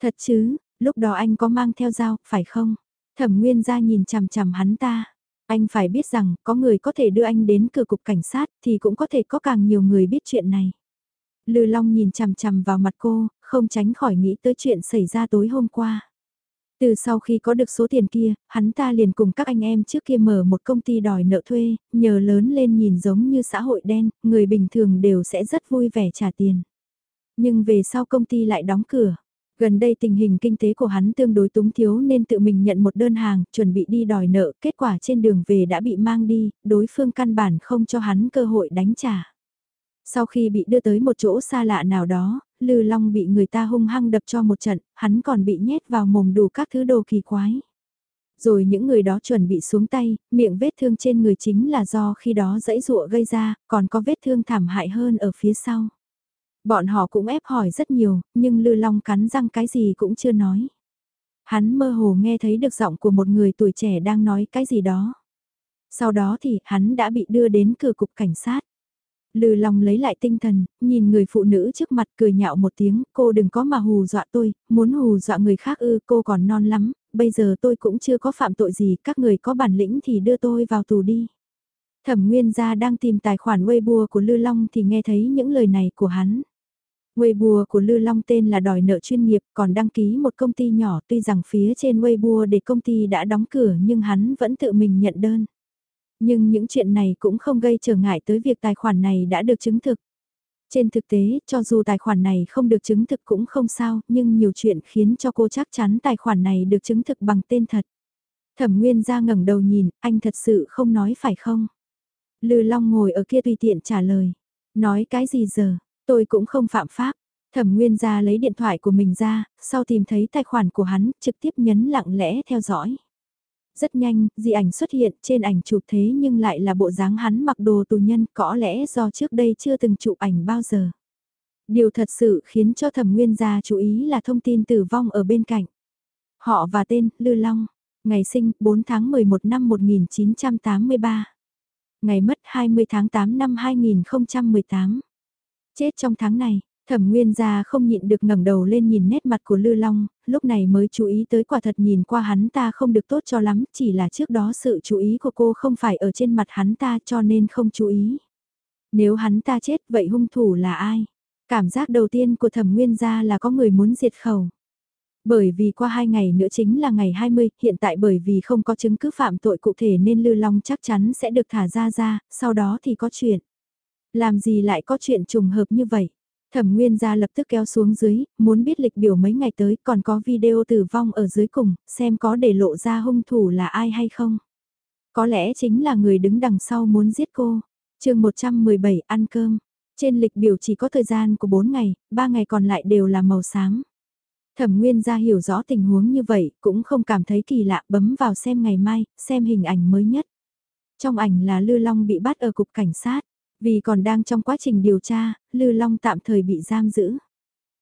Thật chứ, lúc đó anh có mang theo dao, phải không? Thẩm Nguyên gia nhìn chằm chằm hắn ta. Anh phải biết rằng, có người có thể đưa anh đến cửa cục cảnh sát, thì cũng có thể có càng nhiều người biết chuyện này. Lư Long nhìn chằm chằm vào mặt cô, không tránh khỏi nghĩ tới chuyện xảy ra tối hôm qua. Từ sau khi có được số tiền kia, hắn ta liền cùng các anh em trước kia mở một công ty đòi nợ thuê, nhờ lớn lên nhìn giống như xã hội đen, người bình thường đều sẽ rất vui vẻ trả tiền. Nhưng về sau công ty lại đóng cửa. Gần đây tình hình kinh tế của hắn tương đối túng thiếu nên tự mình nhận một đơn hàng, chuẩn bị đi đòi nợ, kết quả trên đường về đã bị mang đi, đối phương căn bản không cho hắn cơ hội đánh trả. Sau khi bị đưa tới một chỗ xa lạ nào đó, Lư Long bị người ta hung hăng đập cho một trận, hắn còn bị nhét vào mồm đủ các thứ đồ kỳ quái. Rồi những người đó chuẩn bị xuống tay, miệng vết thương trên người chính là do khi đó dãy rụa gây ra, còn có vết thương thảm hại hơn ở phía sau. Bọn họ cũng ép hỏi rất nhiều, nhưng Lư Long cắn răng cái gì cũng chưa nói. Hắn mơ hồ nghe thấy được giọng của một người tuổi trẻ đang nói cái gì đó. Sau đó thì hắn đã bị đưa đến cửa cục cảnh sát. Lư Long lấy lại tinh thần, nhìn người phụ nữ trước mặt cười nhạo một tiếng, cô đừng có mà hù dọa tôi, muốn hù dọa người khác ư, cô còn non lắm, bây giờ tôi cũng chưa có phạm tội gì, các người có bản lĩnh thì đưa tôi vào tù đi. Thẩm Nguyên gia đang tìm tài khoản Weibo của Lư Long thì nghe thấy những lời này của hắn. Weibo của Lư Long tên là đòi nợ chuyên nghiệp, còn đăng ký một công ty nhỏ tuy rằng phía trên Weibo để công ty đã đóng cửa nhưng hắn vẫn tự mình nhận đơn. Nhưng những chuyện này cũng không gây trở ngại tới việc tài khoản này đã được chứng thực. Trên thực tế, cho dù tài khoản này không được chứng thực cũng không sao, nhưng nhiều chuyện khiến cho cô chắc chắn tài khoản này được chứng thực bằng tên thật. Thẩm Nguyên ra ngẩng đầu nhìn, anh thật sự không nói phải không? Lư Long ngồi ở kia tùy tiện trả lời. Nói cái gì giờ, tôi cũng không phạm pháp. Thẩm Nguyên ra lấy điện thoại của mình ra, sau tìm thấy tài khoản của hắn, trực tiếp nhấn lặng lẽ theo dõi. Rất nhanh, di ảnh xuất hiện trên ảnh chụp thế nhưng lại là bộ dáng hắn mặc đồ tù nhân có lẽ do trước đây chưa từng chụp ảnh bao giờ. Điều thật sự khiến cho thẩm nguyên gia chú ý là thông tin tử vong ở bên cạnh. Họ và tên, Lư Long. Ngày sinh, 4 tháng 11 năm 1983. Ngày mất 20 tháng 8 năm 2018. Chết trong tháng này, Thẩm Nguyên gia không nhịn được ngẩng đầu lên nhìn nét mặt của Lư Long, lúc này mới chú ý tới quả thật nhìn qua hắn ta không được tốt cho lắm, chỉ là trước đó sự chú ý của cô không phải ở trên mặt hắn ta cho nên không chú ý. Nếu hắn ta chết vậy hung thủ là ai? Cảm giác đầu tiên của Thẩm Nguyên gia là có người muốn diệt khẩu. Bởi vì qua hai ngày nữa chính là ngày 20, hiện tại bởi vì không có chứng cứ phạm tội cụ thể nên Lư Long chắc chắn sẽ được thả ra ra, sau đó thì có chuyện. Làm gì lại có chuyện trùng hợp như vậy? Thẩm Nguyên gia lập tức kéo xuống dưới, muốn biết lịch biểu mấy ngày tới còn có video tử vong ở dưới cùng, xem có để lộ ra hung thủ là ai hay không. Có lẽ chính là người đứng đằng sau muốn giết cô. chương 117 ăn cơm. Trên lịch biểu chỉ có thời gian của 4 ngày, 3 ngày còn lại đều là màu xám. Thẩm Nguyên gia hiểu rõ tình huống như vậy, cũng không cảm thấy kỳ lạ bấm vào xem ngày mai, xem hình ảnh mới nhất. Trong ảnh là Lư Long bị bắt ở cục cảnh sát. Vì còn đang trong quá trình điều tra, Lư Long tạm thời bị giam giữ.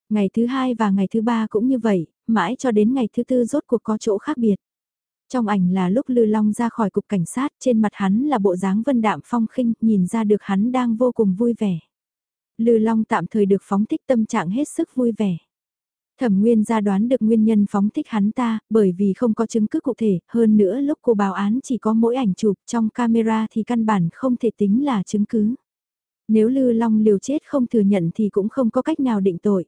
Ngày thứ hai và ngày thứ ba cũng như vậy, mãi cho đến ngày thứ tư rốt cuộc có chỗ khác biệt. Trong ảnh là lúc Lư Long ra khỏi cục cảnh sát, trên mặt hắn là bộ dáng vân đạm phong khinh, nhìn ra được hắn đang vô cùng vui vẻ. Lư Long tạm thời được phóng thích tâm trạng hết sức vui vẻ. Thẩm Nguyên ra đoán được nguyên nhân phóng thích hắn ta, bởi vì không có chứng cứ cụ thể, hơn nữa lúc cô báo án chỉ có mỗi ảnh chụp trong camera thì căn bản không thể tính là chứng cứ. Nếu Lư Long liều chết không thừa nhận thì cũng không có cách nào định tội.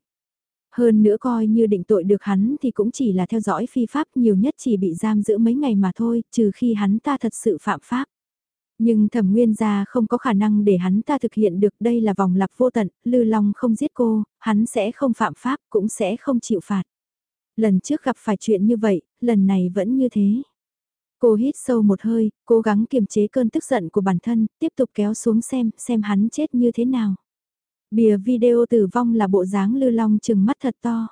Hơn nữa coi như định tội được hắn thì cũng chỉ là theo dõi phi pháp nhiều nhất chỉ bị giam giữ mấy ngày mà thôi, trừ khi hắn ta thật sự phạm pháp. Nhưng thẩm nguyên gia không có khả năng để hắn ta thực hiện được đây là vòng lặp vô tận, Lư Long không giết cô, hắn sẽ không phạm pháp cũng sẽ không chịu phạt. Lần trước gặp phải chuyện như vậy, lần này vẫn như thế. Cô hít sâu một hơi, cố gắng kiềm chế cơn tức giận của bản thân, tiếp tục kéo xuống xem, xem hắn chết như thế nào. Bìa video tử vong là bộ dáng lư long chừng mắt thật to.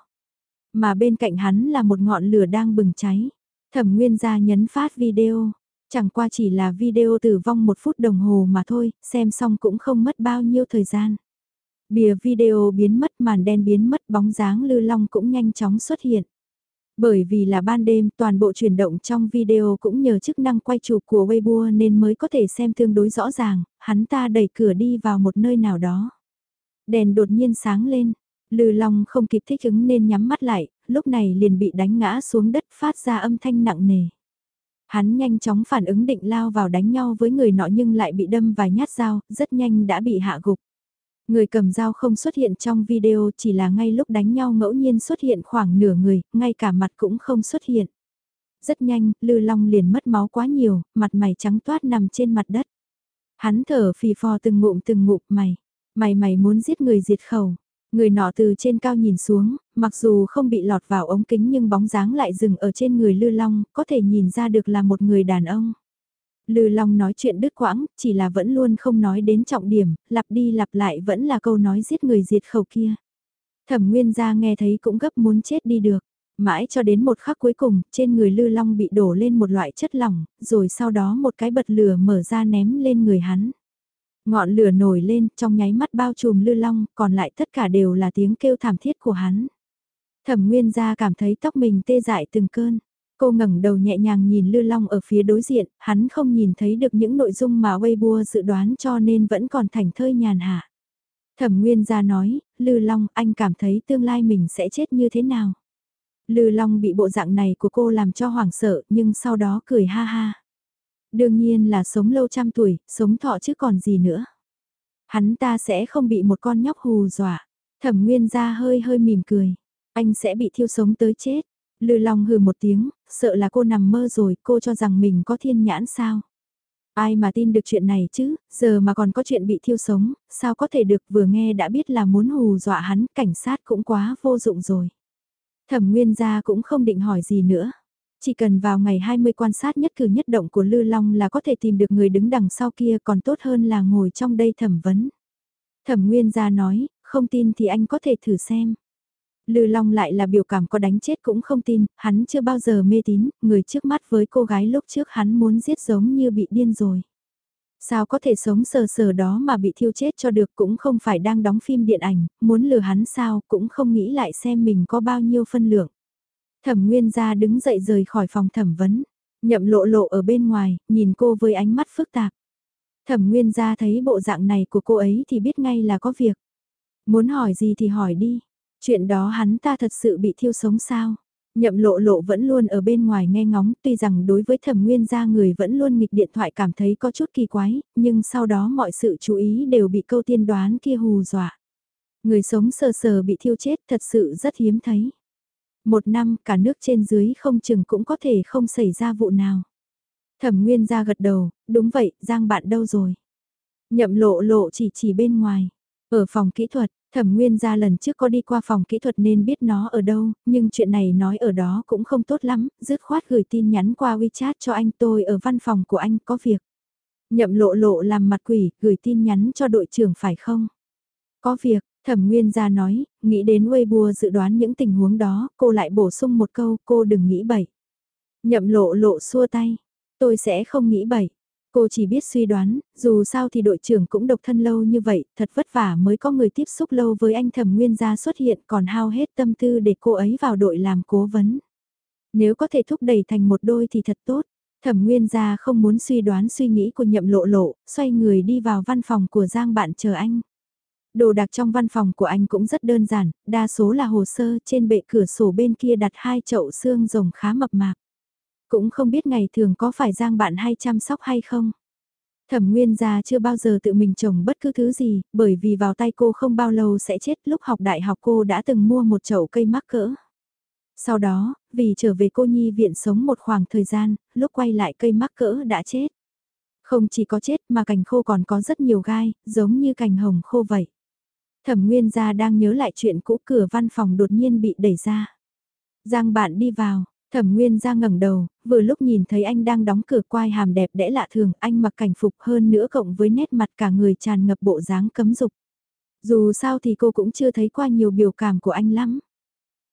Mà bên cạnh hắn là một ngọn lửa đang bừng cháy. Thẩm Nguyên gia nhấn phát video. Chẳng qua chỉ là video tử vong một phút đồng hồ mà thôi, xem xong cũng không mất bao nhiêu thời gian. Bìa video biến mất màn đen biến mất bóng dáng lư long cũng nhanh chóng xuất hiện. Bởi vì là ban đêm toàn bộ chuyển động trong video cũng nhờ chức năng quay chụp của Weibo nên mới có thể xem tương đối rõ ràng, hắn ta đẩy cửa đi vào một nơi nào đó. Đèn đột nhiên sáng lên, Lư Long không kịp thích ứng nên nhắm mắt lại, lúc này liền bị đánh ngã xuống đất phát ra âm thanh nặng nề. Hắn nhanh chóng phản ứng định lao vào đánh nhau với người nọ nhưng lại bị đâm vài nhát dao, rất nhanh đã bị hạ gục. Người cầm dao không xuất hiện trong video chỉ là ngay lúc đánh nhau ngẫu nhiên xuất hiện khoảng nửa người, ngay cả mặt cũng không xuất hiện. Rất nhanh, Lư Long liền mất máu quá nhiều, mặt mày trắng toát nằm trên mặt đất. Hắn thở phì phò từng ngụm từng ngụm mày, mày mày muốn giết người diệt khẩu. Người nọ từ trên cao nhìn xuống, mặc dù không bị lọt vào ống kính nhưng bóng dáng lại dừng ở trên người Lư Long, có thể nhìn ra được là một người đàn ông. Lư Long nói chuyện đứt quãng, chỉ là vẫn luôn không nói đến trọng điểm, lặp đi lặp lại vẫn là câu nói giết người diệt khẩu kia. Thẩm Nguyên gia nghe thấy cũng gấp muốn chết đi được. Mãi cho đến một khắc cuối cùng, trên người Lư Long bị đổ lên một loại chất lỏng, rồi sau đó một cái bật lửa mở ra ném lên người hắn. Ngọn lửa nổi lên, trong nháy mắt bao trùm Lư Long, còn lại tất cả đều là tiếng kêu thảm thiết của hắn. Thẩm Nguyên gia cảm thấy tóc mình tê dại từng cơn. Cô ngẩng đầu nhẹ nhàng nhìn Lư Long ở phía đối diện, hắn không nhìn thấy được những nội dung mà Weibo dự đoán cho nên vẫn còn thành thơi nhàn hạ. Thẩm Nguyên gia nói, Lư Long anh cảm thấy tương lai mình sẽ chết như thế nào? Lư Long bị bộ dạng này của cô làm cho hoảng sợ nhưng sau đó cười ha ha. Đương nhiên là sống lâu trăm tuổi, sống thọ chứ còn gì nữa. Hắn ta sẽ không bị một con nhóc hù dọa. Thẩm Nguyên gia hơi hơi mỉm cười. Anh sẽ bị thiêu sống tới chết. Lư Long hừ một tiếng, sợ là cô nằm mơ rồi, cô cho rằng mình có thiên nhãn sao? Ai mà tin được chuyện này chứ, giờ mà còn có chuyện bị thiêu sống, sao có thể được vừa nghe đã biết là muốn hù dọa hắn, cảnh sát cũng quá vô dụng rồi. Thẩm Nguyên gia cũng không định hỏi gì nữa. Chỉ cần vào ngày 20 quan sát nhất cử nhất động của Lư Long là có thể tìm được người đứng đằng sau kia còn tốt hơn là ngồi trong đây thẩm vấn. Thẩm Nguyên gia nói, không tin thì anh có thể thử xem. Lư Long lại là biểu cảm có đánh chết cũng không tin, hắn chưa bao giờ mê tín, người trước mắt với cô gái lúc trước hắn muốn giết giống như bị điên rồi. Sao có thể sống sờ sờ đó mà bị thiêu chết cho được cũng không phải đang đóng phim điện ảnh, muốn lừa hắn sao cũng không nghĩ lại xem mình có bao nhiêu phân lượng. Thẩm Nguyên gia đứng dậy rời khỏi phòng thẩm vấn, nhậm lộ lộ ở bên ngoài, nhìn cô với ánh mắt phức tạp. Thẩm Nguyên gia thấy bộ dạng này của cô ấy thì biết ngay là có việc. Muốn hỏi gì thì hỏi đi, chuyện đó hắn ta thật sự bị thiêu sống sao? Nhậm lộ lộ vẫn luôn ở bên ngoài nghe ngóng, tuy rằng đối với thẩm nguyên gia người vẫn luôn nghịch điện thoại cảm thấy có chút kỳ quái, nhưng sau đó mọi sự chú ý đều bị câu tiên đoán kia hù dọa. Người sống sờ sờ bị thiêu chết thật sự rất hiếm thấy. Một năm cả nước trên dưới không chừng cũng có thể không xảy ra vụ nào. Thẩm nguyên gia gật đầu, đúng vậy, Giang bạn đâu rồi? Nhậm lộ lộ chỉ chỉ bên ngoài. Ở phòng kỹ thuật, Thẩm Nguyên gia lần trước có đi qua phòng kỹ thuật nên biết nó ở đâu, nhưng chuyện này nói ở đó cũng không tốt lắm, dứt khoát gửi tin nhắn qua WeChat cho anh tôi ở văn phòng của anh có việc. Nhậm lộ lộ làm mặt quỷ, gửi tin nhắn cho đội trưởng phải không? Có việc, Thẩm Nguyên gia nói, nghĩ đến Weibo dự đoán những tình huống đó, cô lại bổ sung một câu, cô đừng nghĩ bậy. Nhậm lộ lộ xua tay, tôi sẽ không nghĩ bậy. Cô chỉ biết suy đoán, dù sao thì đội trưởng cũng độc thân lâu như vậy, thật vất vả mới có người tiếp xúc lâu với anh thẩm nguyên gia xuất hiện còn hao hết tâm tư để cô ấy vào đội làm cố vấn. Nếu có thể thúc đẩy thành một đôi thì thật tốt. Thẩm Nguyên gia không muốn suy đoán suy nghĩ của nhậm lộ lộ, xoay người đi vào văn phòng của Giang bạn chờ anh. Đồ đạc trong văn phòng của anh cũng rất đơn giản, đa số là hồ sơ trên bệ cửa sổ bên kia đặt hai chậu xương rồng khá mập mạp. Cũng không biết ngày thường có phải Giang bạn hay chăm sóc hay không. Thẩm Nguyên gia chưa bao giờ tự mình trồng bất cứ thứ gì, bởi vì vào tay cô không bao lâu sẽ chết lúc học đại học cô đã từng mua một chậu cây mắc cỡ. Sau đó, vì trở về cô nhi viện sống một khoảng thời gian, lúc quay lại cây mắc cỡ đã chết. Không chỉ có chết mà cành khô còn có rất nhiều gai, giống như cành hồng khô vậy. Thẩm Nguyên gia đang nhớ lại chuyện cũ cửa văn phòng đột nhiên bị đẩy ra. Giang bạn đi vào, Thẩm Nguyên ra ngẩng đầu, vừa lúc nhìn thấy anh đang đóng cửa quai hàm đẹp đẽ lạ thường, anh mặc cảnh phục hơn nữa cộng với nét mặt cả người tràn ngập bộ dáng cấm dục. Dù sao thì cô cũng chưa thấy qua nhiều biểu cảm của anh lắm.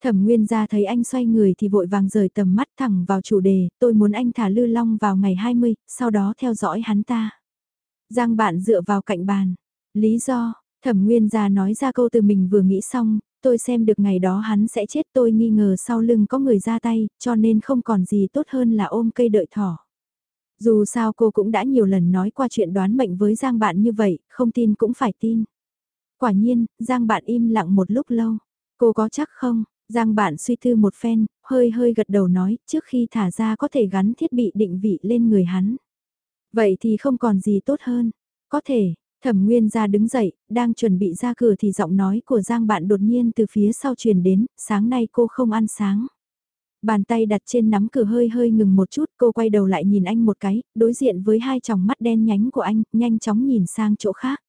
Thẩm Nguyên ra thấy anh xoay người thì vội vàng rời tầm mắt thẳng vào chủ đề, tôi muốn anh thả Lư Long vào ngày 20, sau đó theo dõi hắn ta. Giang bạn dựa vào cạnh bàn. Lý do, Thẩm Nguyên gia nói ra câu từ mình vừa nghĩ xong, tôi xem được ngày đó hắn sẽ chết tôi nghi ngờ sau lưng có người ra tay, cho nên không còn gì tốt hơn là ôm cây đợi thỏ. Dù sao cô cũng đã nhiều lần nói qua chuyện đoán mệnh với Giang bạn như vậy, không tin cũng phải tin. Quả nhiên, Giang bạn im lặng một lúc lâu. Cô có chắc không? Giang bạn suy tư một phen, hơi hơi gật đầu nói, trước khi thả ra có thể gắn thiết bị định vị lên người hắn. Vậy thì không còn gì tốt hơn. Có thể, Thẩm Nguyên ra đứng dậy, đang chuẩn bị ra cửa thì giọng nói của Giang bạn đột nhiên từ phía sau truyền đến, sáng nay cô không ăn sáng. Bàn tay đặt trên nắm cửa hơi hơi ngừng một chút, cô quay đầu lại nhìn anh một cái, đối diện với hai tròng mắt đen nhánh của anh, nhanh chóng nhìn sang chỗ khác.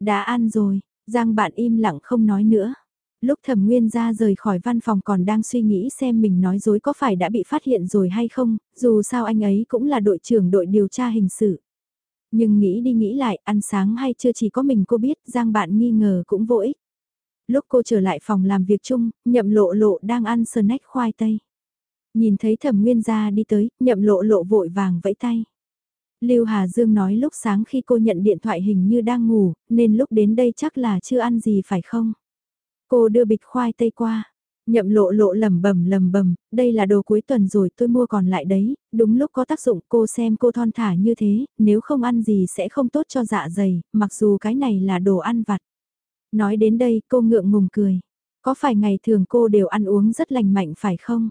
Đã ăn rồi, Giang bạn im lặng không nói nữa. Lúc thẩm nguyên ra rời khỏi văn phòng còn đang suy nghĩ xem mình nói dối có phải đã bị phát hiện rồi hay không, dù sao anh ấy cũng là đội trưởng đội điều tra hình sự. Nhưng nghĩ đi nghĩ lại, ăn sáng hay chưa chỉ có mình cô biết, Giang bạn nghi ngờ cũng vô ích. Lúc cô trở lại phòng làm việc chung, nhậm lộ lộ đang ăn snack khoai tây. Nhìn thấy thẩm nguyên gia đi tới, nhậm lộ lộ vội vàng vẫy tay. Lưu Hà Dương nói lúc sáng khi cô nhận điện thoại hình như đang ngủ, nên lúc đến đây chắc là chưa ăn gì phải không? Cô đưa bịch khoai tây qua, Nhậm lộ lộ lầm bầm lầm bầm, đây là đồ cuối tuần rồi tôi mua còn lại đấy, đúng lúc có tác dụng cô xem cô thon thả như thế, nếu không ăn gì sẽ không tốt cho dạ dày, mặc dù cái này là đồ ăn vặt. Nói đến đây cô ngượng ngùng cười, có phải ngày thường cô đều ăn uống rất lành mạnh phải không?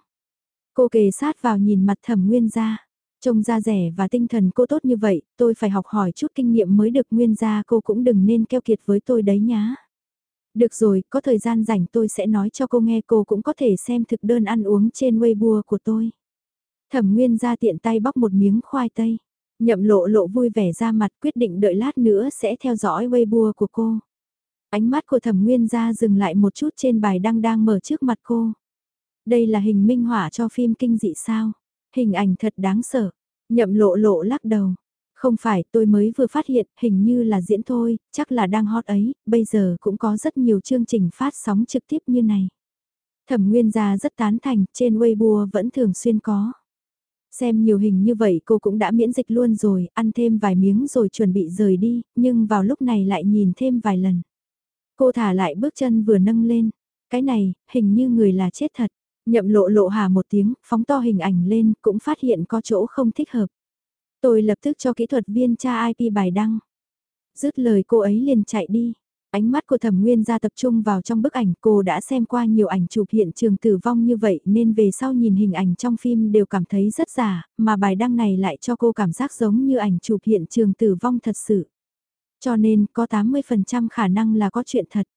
Cô kề sát vào nhìn mặt thẩm nguyên gia, trông da rẻ và tinh thần cô tốt như vậy, tôi phải học hỏi chút kinh nghiệm mới được nguyên gia cô cũng đừng nên keo kiệt với tôi đấy nhá. Được rồi, có thời gian rảnh tôi sẽ nói cho cô nghe cô cũng có thể xem thực đơn ăn uống trên Weibo của tôi. Thẩm Nguyên ra tiện tay bóc một miếng khoai tây. Nhậm lộ lộ vui vẻ ra mặt quyết định đợi lát nữa sẽ theo dõi Weibo của cô. Ánh mắt của thẩm Nguyên ra dừng lại một chút trên bài đăng đang mở trước mặt cô. Đây là hình minh họa cho phim kinh dị sao? Hình ảnh thật đáng sợ. Nhậm lộ lộ lắc đầu. Không phải, tôi mới vừa phát hiện, hình như là diễn thôi, chắc là đang hot ấy, bây giờ cũng có rất nhiều chương trình phát sóng trực tiếp như này. Thẩm Nguyên gia rất tán thành, trên Weibo vẫn thường xuyên có. Xem nhiều hình như vậy cô cũng đã miễn dịch luôn rồi, ăn thêm vài miếng rồi chuẩn bị rời đi, nhưng vào lúc này lại nhìn thêm vài lần. Cô thả lại bước chân vừa nâng lên. Cái này, hình như người là chết thật. Nhậm lộ lộ hà một tiếng, phóng to hình ảnh lên, cũng phát hiện có chỗ không thích hợp. Tôi lập tức cho kỹ thuật viên tra IP bài đăng. Dứt lời cô ấy liền chạy đi. Ánh mắt của thẩm nguyên ra tập trung vào trong bức ảnh cô đã xem qua nhiều ảnh chụp hiện trường tử vong như vậy nên về sau nhìn hình ảnh trong phim đều cảm thấy rất giả, mà bài đăng này lại cho cô cảm giác giống như ảnh chụp hiện trường tử vong thật sự. Cho nên có 80% khả năng là có chuyện thật.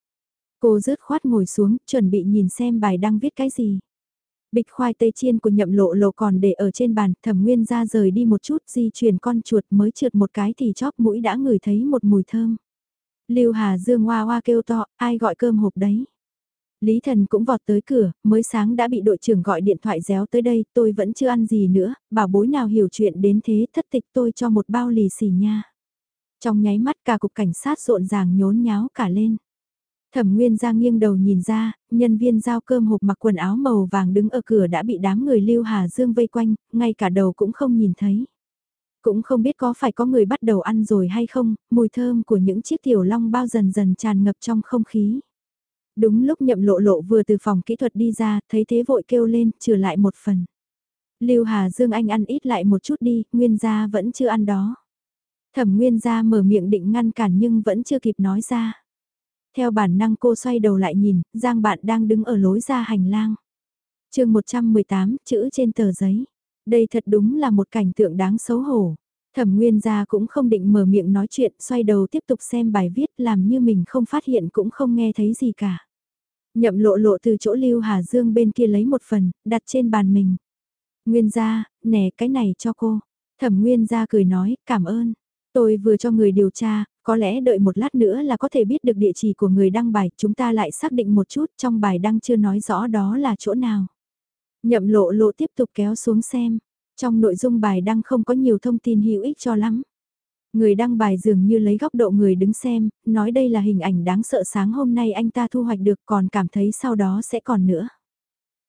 Cô rớt khoát ngồi xuống, chuẩn bị nhìn xem bài đăng viết cái gì. Bịch khoai tây chiên của nhậm lộ lộ còn để ở trên bàn, thẩm nguyên ra rời đi một chút di chuyển con chuột mới trượt một cái thì chóp mũi đã ngửi thấy một mùi thơm. Lưu Hà Dương hoa hoa kêu to, ai gọi cơm hộp đấy. Lý Thần cũng vọt tới cửa, mới sáng đã bị đội trưởng gọi điện thoại réo tới đây, tôi vẫn chưa ăn gì nữa, bảo bối nào hiểu chuyện đến thế thất tịch tôi cho một bao lì xì nha. Trong nháy mắt cả cục cảnh sát rộn ràng nhốn nháo cả lên. Thẩm Nguyên Giang nghiêng đầu nhìn ra, nhân viên giao cơm hộp mặc quần áo màu vàng đứng ở cửa đã bị đám người Lưu Hà Dương vây quanh, ngay cả đầu cũng không nhìn thấy. Cũng không biết có phải có người bắt đầu ăn rồi hay không, mùi thơm của những chiếc tiểu long bao dần dần tràn ngập trong không khí. Đúng lúc nhậm lộ lộ vừa từ phòng kỹ thuật đi ra, thấy thế vội kêu lên, trừ lại một phần. Lưu Hà Dương anh ăn ít lại một chút đi, Nguyên gia vẫn chưa ăn đó. Thẩm Nguyên gia mở miệng định ngăn cản nhưng vẫn chưa kịp nói ra. Theo bản năng cô xoay đầu lại nhìn, Giang bạn đang đứng ở lối ra hành lang. chương 118, chữ trên tờ giấy. Đây thật đúng là một cảnh tượng đáng xấu hổ. Thẩm Nguyên gia cũng không định mở miệng nói chuyện, xoay đầu tiếp tục xem bài viết làm như mình không phát hiện cũng không nghe thấy gì cả. Nhậm lộ lộ từ chỗ Lưu Hà Dương bên kia lấy một phần, đặt trên bàn mình. Nguyên gia, nè cái này cho cô. Thẩm Nguyên gia cười nói, cảm ơn. Tôi vừa cho người điều tra, có lẽ đợi một lát nữa là có thể biết được địa chỉ của người đăng bài, chúng ta lại xác định một chút trong bài đăng chưa nói rõ đó là chỗ nào. Nhậm lộ lộ tiếp tục kéo xuống xem, trong nội dung bài đăng không có nhiều thông tin hữu ích cho lắm. Người đăng bài dường như lấy góc độ người đứng xem, nói đây là hình ảnh đáng sợ sáng hôm nay anh ta thu hoạch được còn cảm thấy sau đó sẽ còn nữa.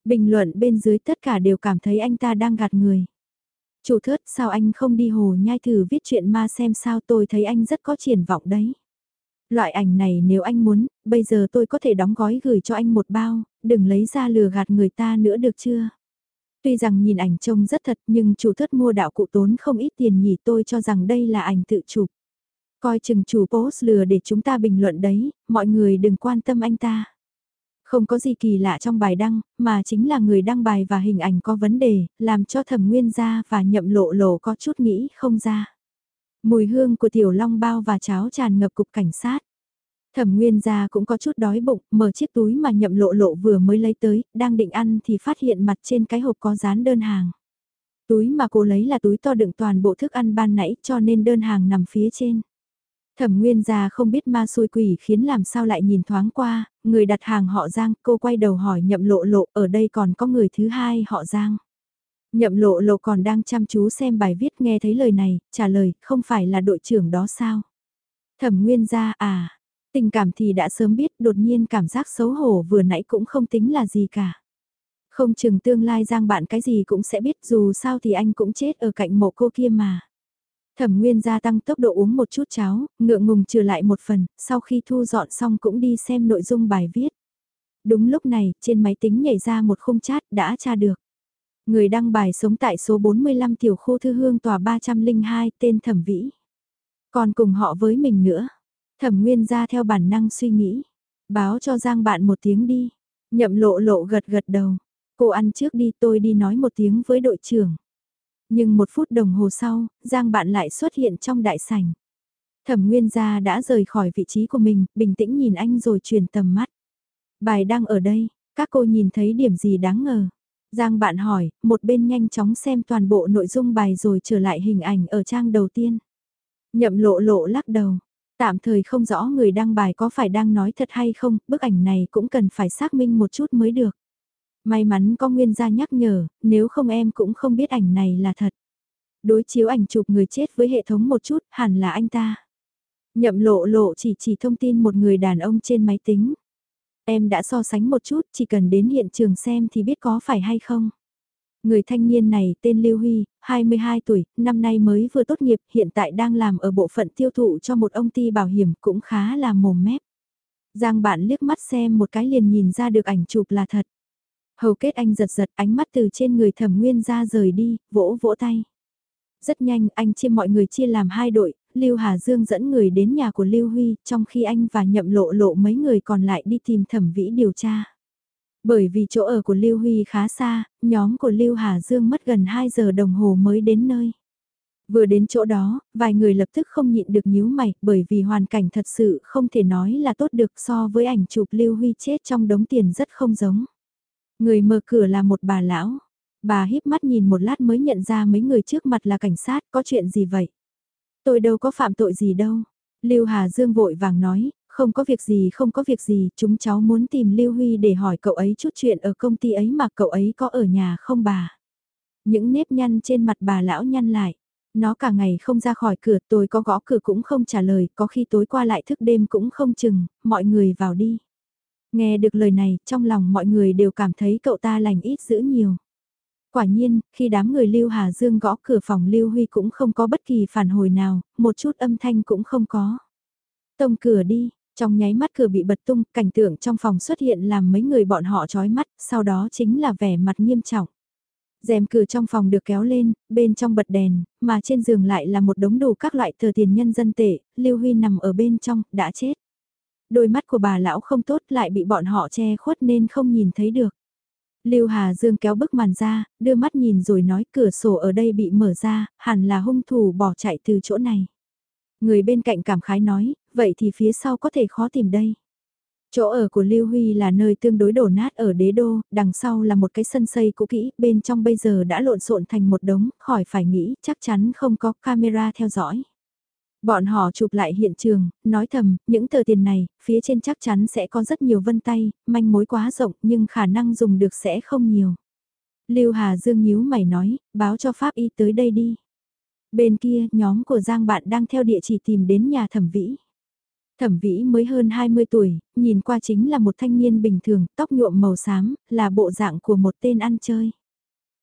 Bình luận bên dưới tất cả đều cảm thấy anh ta đang gạt người. Chủ thớt sao anh không đi hồ nhai thử viết chuyện ma xem sao tôi thấy anh rất có triển vọng đấy. Loại ảnh này nếu anh muốn, bây giờ tôi có thể đóng gói gửi cho anh một bao, đừng lấy ra lừa gạt người ta nữa được chưa? Tuy rằng nhìn ảnh trông rất thật nhưng chủ thất mua đạo cụ tốn không ít tiền nhỉ tôi cho rằng đây là ảnh tự chụp. Coi chừng chủ post lừa để chúng ta bình luận đấy, mọi người đừng quan tâm anh ta. Không có gì kỳ lạ trong bài đăng, mà chính là người đăng bài và hình ảnh có vấn đề, làm cho thẩm nguyên gia và nhậm lộ lộ có chút nghĩ không ra. Mùi hương của tiểu long bao và cháo tràn ngập cục cảnh sát. Thẩm Nguyên gia cũng có chút đói bụng, mở chiếc túi mà nhậm lộ lộ vừa mới lấy tới, đang định ăn thì phát hiện mặt trên cái hộp có dán đơn hàng. Túi mà cô lấy là túi to đựng toàn bộ thức ăn ban nãy cho nên đơn hàng nằm phía trên. Thẩm Nguyên gia không biết ma xui quỷ khiến làm sao lại nhìn thoáng qua, người đặt hàng họ Giang, cô quay đầu hỏi nhậm lộ lộ, ở đây còn có người thứ hai họ Giang. Nhậm lộ lộ còn đang chăm chú xem bài viết nghe thấy lời này, trả lời, không phải là đội trưởng đó sao? Thẩm Nguyên gia à, tình cảm thì đã sớm biết, đột nhiên cảm giác xấu hổ vừa nãy cũng không tính là gì cả. Không chừng tương lai Giang bạn cái gì cũng sẽ biết dù sao thì anh cũng chết ở cạnh mộ cô kia mà. Thẩm Nguyên gia tăng tốc độ uống một chút cháo, ngượng ngùng trừ lại một phần, sau khi thu dọn xong cũng đi xem nội dung bài viết. Đúng lúc này, trên máy tính nhảy ra một khung chat đã tra được. Người đăng bài sống tại số 45 tiểu khu thư hương tòa 302 tên Thẩm Vĩ. Còn cùng họ với mình nữa. Thẩm Nguyên gia theo bản năng suy nghĩ. Báo cho Giang bạn một tiếng đi. Nhậm lộ lộ gật gật đầu. Cô ăn trước đi tôi đi nói một tiếng với đội trưởng. Nhưng một phút đồng hồ sau, Giang bạn lại xuất hiện trong đại sảnh. Thẩm Nguyên gia đã rời khỏi vị trí của mình, bình tĩnh nhìn anh rồi truyền tầm mắt. Bài đang ở đây, các cô nhìn thấy điểm gì đáng ngờ. Giang bạn hỏi, một bên nhanh chóng xem toàn bộ nội dung bài rồi trở lại hình ảnh ở trang đầu tiên. Nhậm lộ lộ lắc đầu. Tạm thời không rõ người đăng bài có phải đang nói thật hay không, bức ảnh này cũng cần phải xác minh một chút mới được. May mắn có nguyên gia nhắc nhở, nếu không em cũng không biết ảnh này là thật. Đối chiếu ảnh chụp người chết với hệ thống một chút, hẳn là anh ta. Nhậm lộ lộ chỉ chỉ thông tin một người đàn ông trên máy tính. Em đã so sánh một chút, chỉ cần đến hiện trường xem thì biết có phải hay không. Người thanh niên này tên Lưu Huy, 22 tuổi, năm nay mới vừa tốt nghiệp, hiện tại đang làm ở bộ phận tiêu thụ cho một ông ty bảo hiểm cũng khá là mồm mép. Giang bạn liếc mắt xem một cái liền nhìn ra được ảnh chụp là thật. Hầu kết anh giật giật ánh mắt từ trên người thẩm nguyên ra rời đi, vỗ vỗ tay. Rất nhanh anh chia mọi người chia làm hai đội, Lưu Hà Dương dẫn người đến nhà của Lưu Huy, trong khi anh và nhậm lộ lộ mấy người còn lại đi tìm thẩm vĩ điều tra. Bởi vì chỗ ở của Lưu Huy khá xa, nhóm của Lưu Hà Dương mất gần 2 giờ đồng hồ mới đến nơi. Vừa đến chỗ đó, vài người lập tức không nhịn được nhíu mày, bởi vì hoàn cảnh thật sự không thể nói là tốt được so với ảnh chụp Lưu Huy chết trong đống tiền rất không giống. Người mở cửa là một bà lão. Bà híp mắt nhìn một lát mới nhận ra mấy người trước mặt là cảnh sát, có chuyện gì vậy? Tôi đâu có phạm tội gì đâu. Lưu Hà Dương vội vàng nói, không có việc gì không có việc gì, chúng cháu muốn tìm Lưu Huy để hỏi cậu ấy chút chuyện ở công ty ấy mà cậu ấy có ở nhà không bà? Những nếp nhăn trên mặt bà lão nhăn lại. Nó cả ngày không ra khỏi cửa, tôi có gõ cửa cũng không trả lời, có khi tối qua lại thức đêm cũng không chừng, mọi người vào đi. Nghe được lời này, trong lòng mọi người đều cảm thấy cậu ta lành ít giữ nhiều. Quả nhiên, khi đám người Lưu Hà Dương gõ cửa phòng Lưu Huy cũng không có bất kỳ phản hồi nào, một chút âm thanh cũng không có. Tông cửa đi, trong nháy mắt cửa bị bật tung, cảnh tượng trong phòng xuất hiện làm mấy người bọn họ chói mắt, sau đó chính là vẻ mặt nghiêm trọng rèm cửa trong phòng được kéo lên, bên trong bật đèn, mà trên giường lại là một đống đủ các loại tờ tiền nhân dân tệ, Lưu Huy nằm ở bên trong, đã chết. Đôi mắt của bà lão không tốt lại bị bọn họ che khuất nên không nhìn thấy được. Lưu Hà Dương kéo bức màn ra, đưa mắt nhìn rồi nói cửa sổ ở đây bị mở ra, hẳn là hung thủ bỏ chạy từ chỗ này. Người bên cạnh cảm khái nói, vậy thì phía sau có thể khó tìm đây. Chỗ ở của Lưu Huy là nơi tương đối đổ nát ở đế đô, đằng sau là một cái sân xây cũ kỹ, bên trong bây giờ đã lộn xộn thành một đống, khỏi phải nghĩ, chắc chắn không có camera theo dõi. Bọn họ chụp lại hiện trường, nói thầm, những tờ tiền này, phía trên chắc chắn sẽ có rất nhiều vân tay, manh mối quá rộng nhưng khả năng dùng được sẽ không nhiều. Lưu Hà Dương nhíu mày nói, báo cho Pháp Y tới đây đi. Bên kia, nhóm của Giang bạn đang theo địa chỉ tìm đến nhà thẩm vĩ. Thẩm vĩ mới hơn 20 tuổi, nhìn qua chính là một thanh niên bình thường, tóc nhuộm màu xám, là bộ dạng của một tên ăn chơi.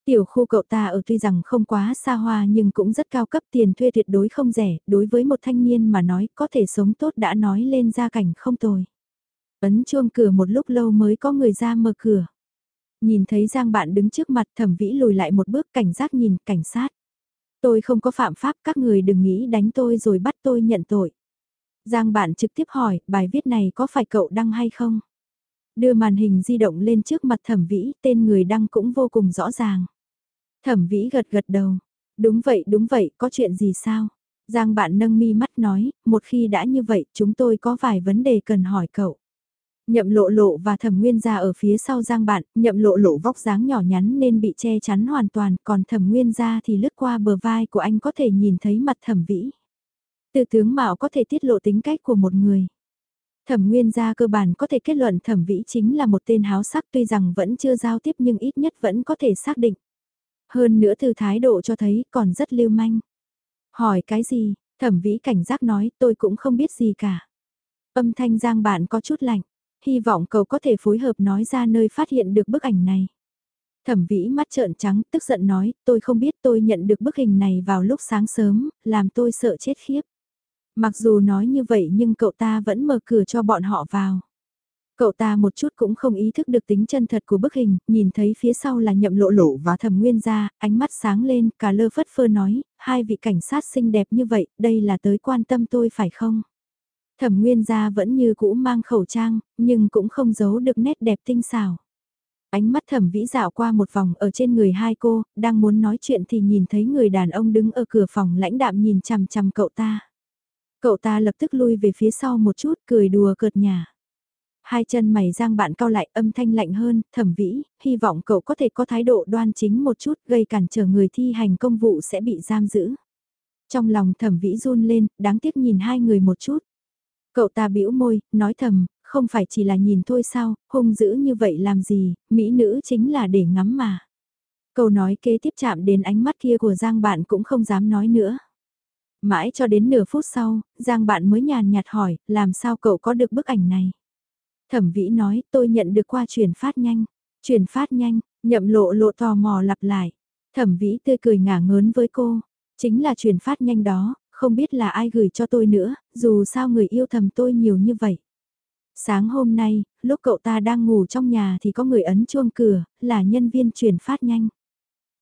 Tiểu khu cậu ta ở tuy rằng không quá xa hoa nhưng cũng rất cao cấp tiền thuê tuyệt đối không rẻ, đối với một thanh niên mà nói có thể sống tốt đã nói lên gia cảnh không tồi. Ấn chuông cửa một lúc lâu mới có người ra mở cửa. Nhìn thấy Giang bạn đứng trước mặt thẩm vĩ lùi lại một bước cảnh giác nhìn cảnh sát. Tôi không có phạm pháp các người đừng nghĩ đánh tôi rồi bắt tôi nhận tội. Giang bạn trực tiếp hỏi, bài viết này có phải cậu đăng hay không? Đưa màn hình di động lên trước mặt thẩm vĩ, tên người đăng cũng vô cùng rõ ràng. Thẩm vĩ gật gật đầu. Đúng vậy, đúng vậy, có chuyện gì sao? Giang bạn nâng mi mắt nói, một khi đã như vậy, chúng tôi có vài vấn đề cần hỏi cậu. Nhậm lộ lộ và thẩm nguyên gia ở phía sau giang bạn, nhậm lộ lộ vóc dáng nhỏ nhắn nên bị che chắn hoàn toàn, còn thẩm nguyên gia thì lướt qua bờ vai của anh có thể nhìn thấy mặt thẩm vĩ. Từ tướng mạo có thể tiết lộ tính cách của một người. Thẩm nguyên gia cơ bản có thể kết luận thẩm vĩ chính là một tên háo sắc tuy rằng vẫn chưa giao tiếp nhưng ít nhất vẫn có thể xác định. Hơn nữa từ thái độ cho thấy còn rất lưu manh. Hỏi cái gì, thẩm vĩ cảnh giác nói tôi cũng không biết gì cả. Âm thanh giang bạn có chút lạnh, hy vọng cậu có thể phối hợp nói ra nơi phát hiện được bức ảnh này. Thẩm vĩ mắt trợn trắng, tức giận nói, tôi không biết tôi nhận được bức hình này vào lúc sáng sớm, làm tôi sợ chết khiếp. Mặc dù nói như vậy nhưng cậu ta vẫn mở cửa cho bọn họ vào. Cậu ta một chút cũng không ý thức được tính chân thật của bức hình, nhìn thấy phía sau là nhậm lộ lộ và thẩm nguyên gia, ánh mắt sáng lên, cả lơ phất phơ nói, hai vị cảnh sát xinh đẹp như vậy, đây là tới quan tâm tôi phải không? Thẩm nguyên gia vẫn như cũ mang khẩu trang, nhưng cũng không giấu được nét đẹp tinh xảo. Ánh mắt thẩm vĩ dạo qua một vòng ở trên người hai cô, đang muốn nói chuyện thì nhìn thấy người đàn ông đứng ở cửa phòng lãnh đạm nhìn chằm chằm cậu ta. Cậu ta lập tức lui về phía sau một chút cười đùa cợt nhà. Hai chân mày giang bạn cao lại âm thanh lạnh hơn, thẩm vĩ, hy vọng cậu có thể có thái độ đoan chính một chút gây cản trở người thi hành công vụ sẽ bị giam giữ. Trong lòng thẩm vĩ run lên, đáng tiếc nhìn hai người một chút. Cậu ta bĩu môi, nói thầm, không phải chỉ là nhìn thôi sao, hung dữ như vậy làm gì, mỹ nữ chính là để ngắm mà. Câu nói kế tiếp chạm đến ánh mắt kia của Giang bạn cũng không dám nói nữa. Mãi cho đến nửa phút sau, Giang bạn mới nhàn nhạt hỏi, làm sao cậu có được bức ảnh này? Thẩm vĩ nói, tôi nhận được qua chuyển phát nhanh. Chuyển phát nhanh, nhậm lộ lộ tò mò lặp lại. Thẩm vĩ tươi cười ngả ngớn với cô. Chính là chuyển phát nhanh đó, không biết là ai gửi cho tôi nữa, dù sao người yêu thầm tôi nhiều như vậy. Sáng hôm nay, lúc cậu ta đang ngủ trong nhà thì có người ấn chuông cửa, là nhân viên chuyển phát nhanh.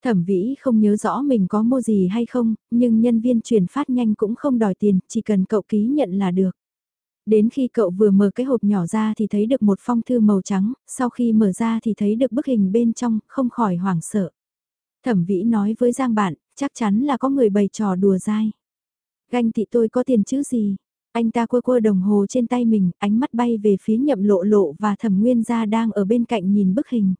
Thẩm vĩ không nhớ rõ mình có mua gì hay không, nhưng nhân viên chuyển phát nhanh cũng không đòi tiền, chỉ cần cậu ký nhận là được. Đến khi cậu vừa mở cái hộp nhỏ ra thì thấy được một phong thư màu trắng, sau khi mở ra thì thấy được bức hình bên trong, không khỏi hoảng sợ. Thẩm vĩ nói với Giang bạn, chắc chắn là có người bày trò đùa dai. Ganh tị tôi có tiền chứ gì? Anh ta quơ quơ đồng hồ trên tay mình, ánh mắt bay về phía nhậm lộ lộ và thẩm nguyên gia đang ở bên cạnh nhìn bức hình.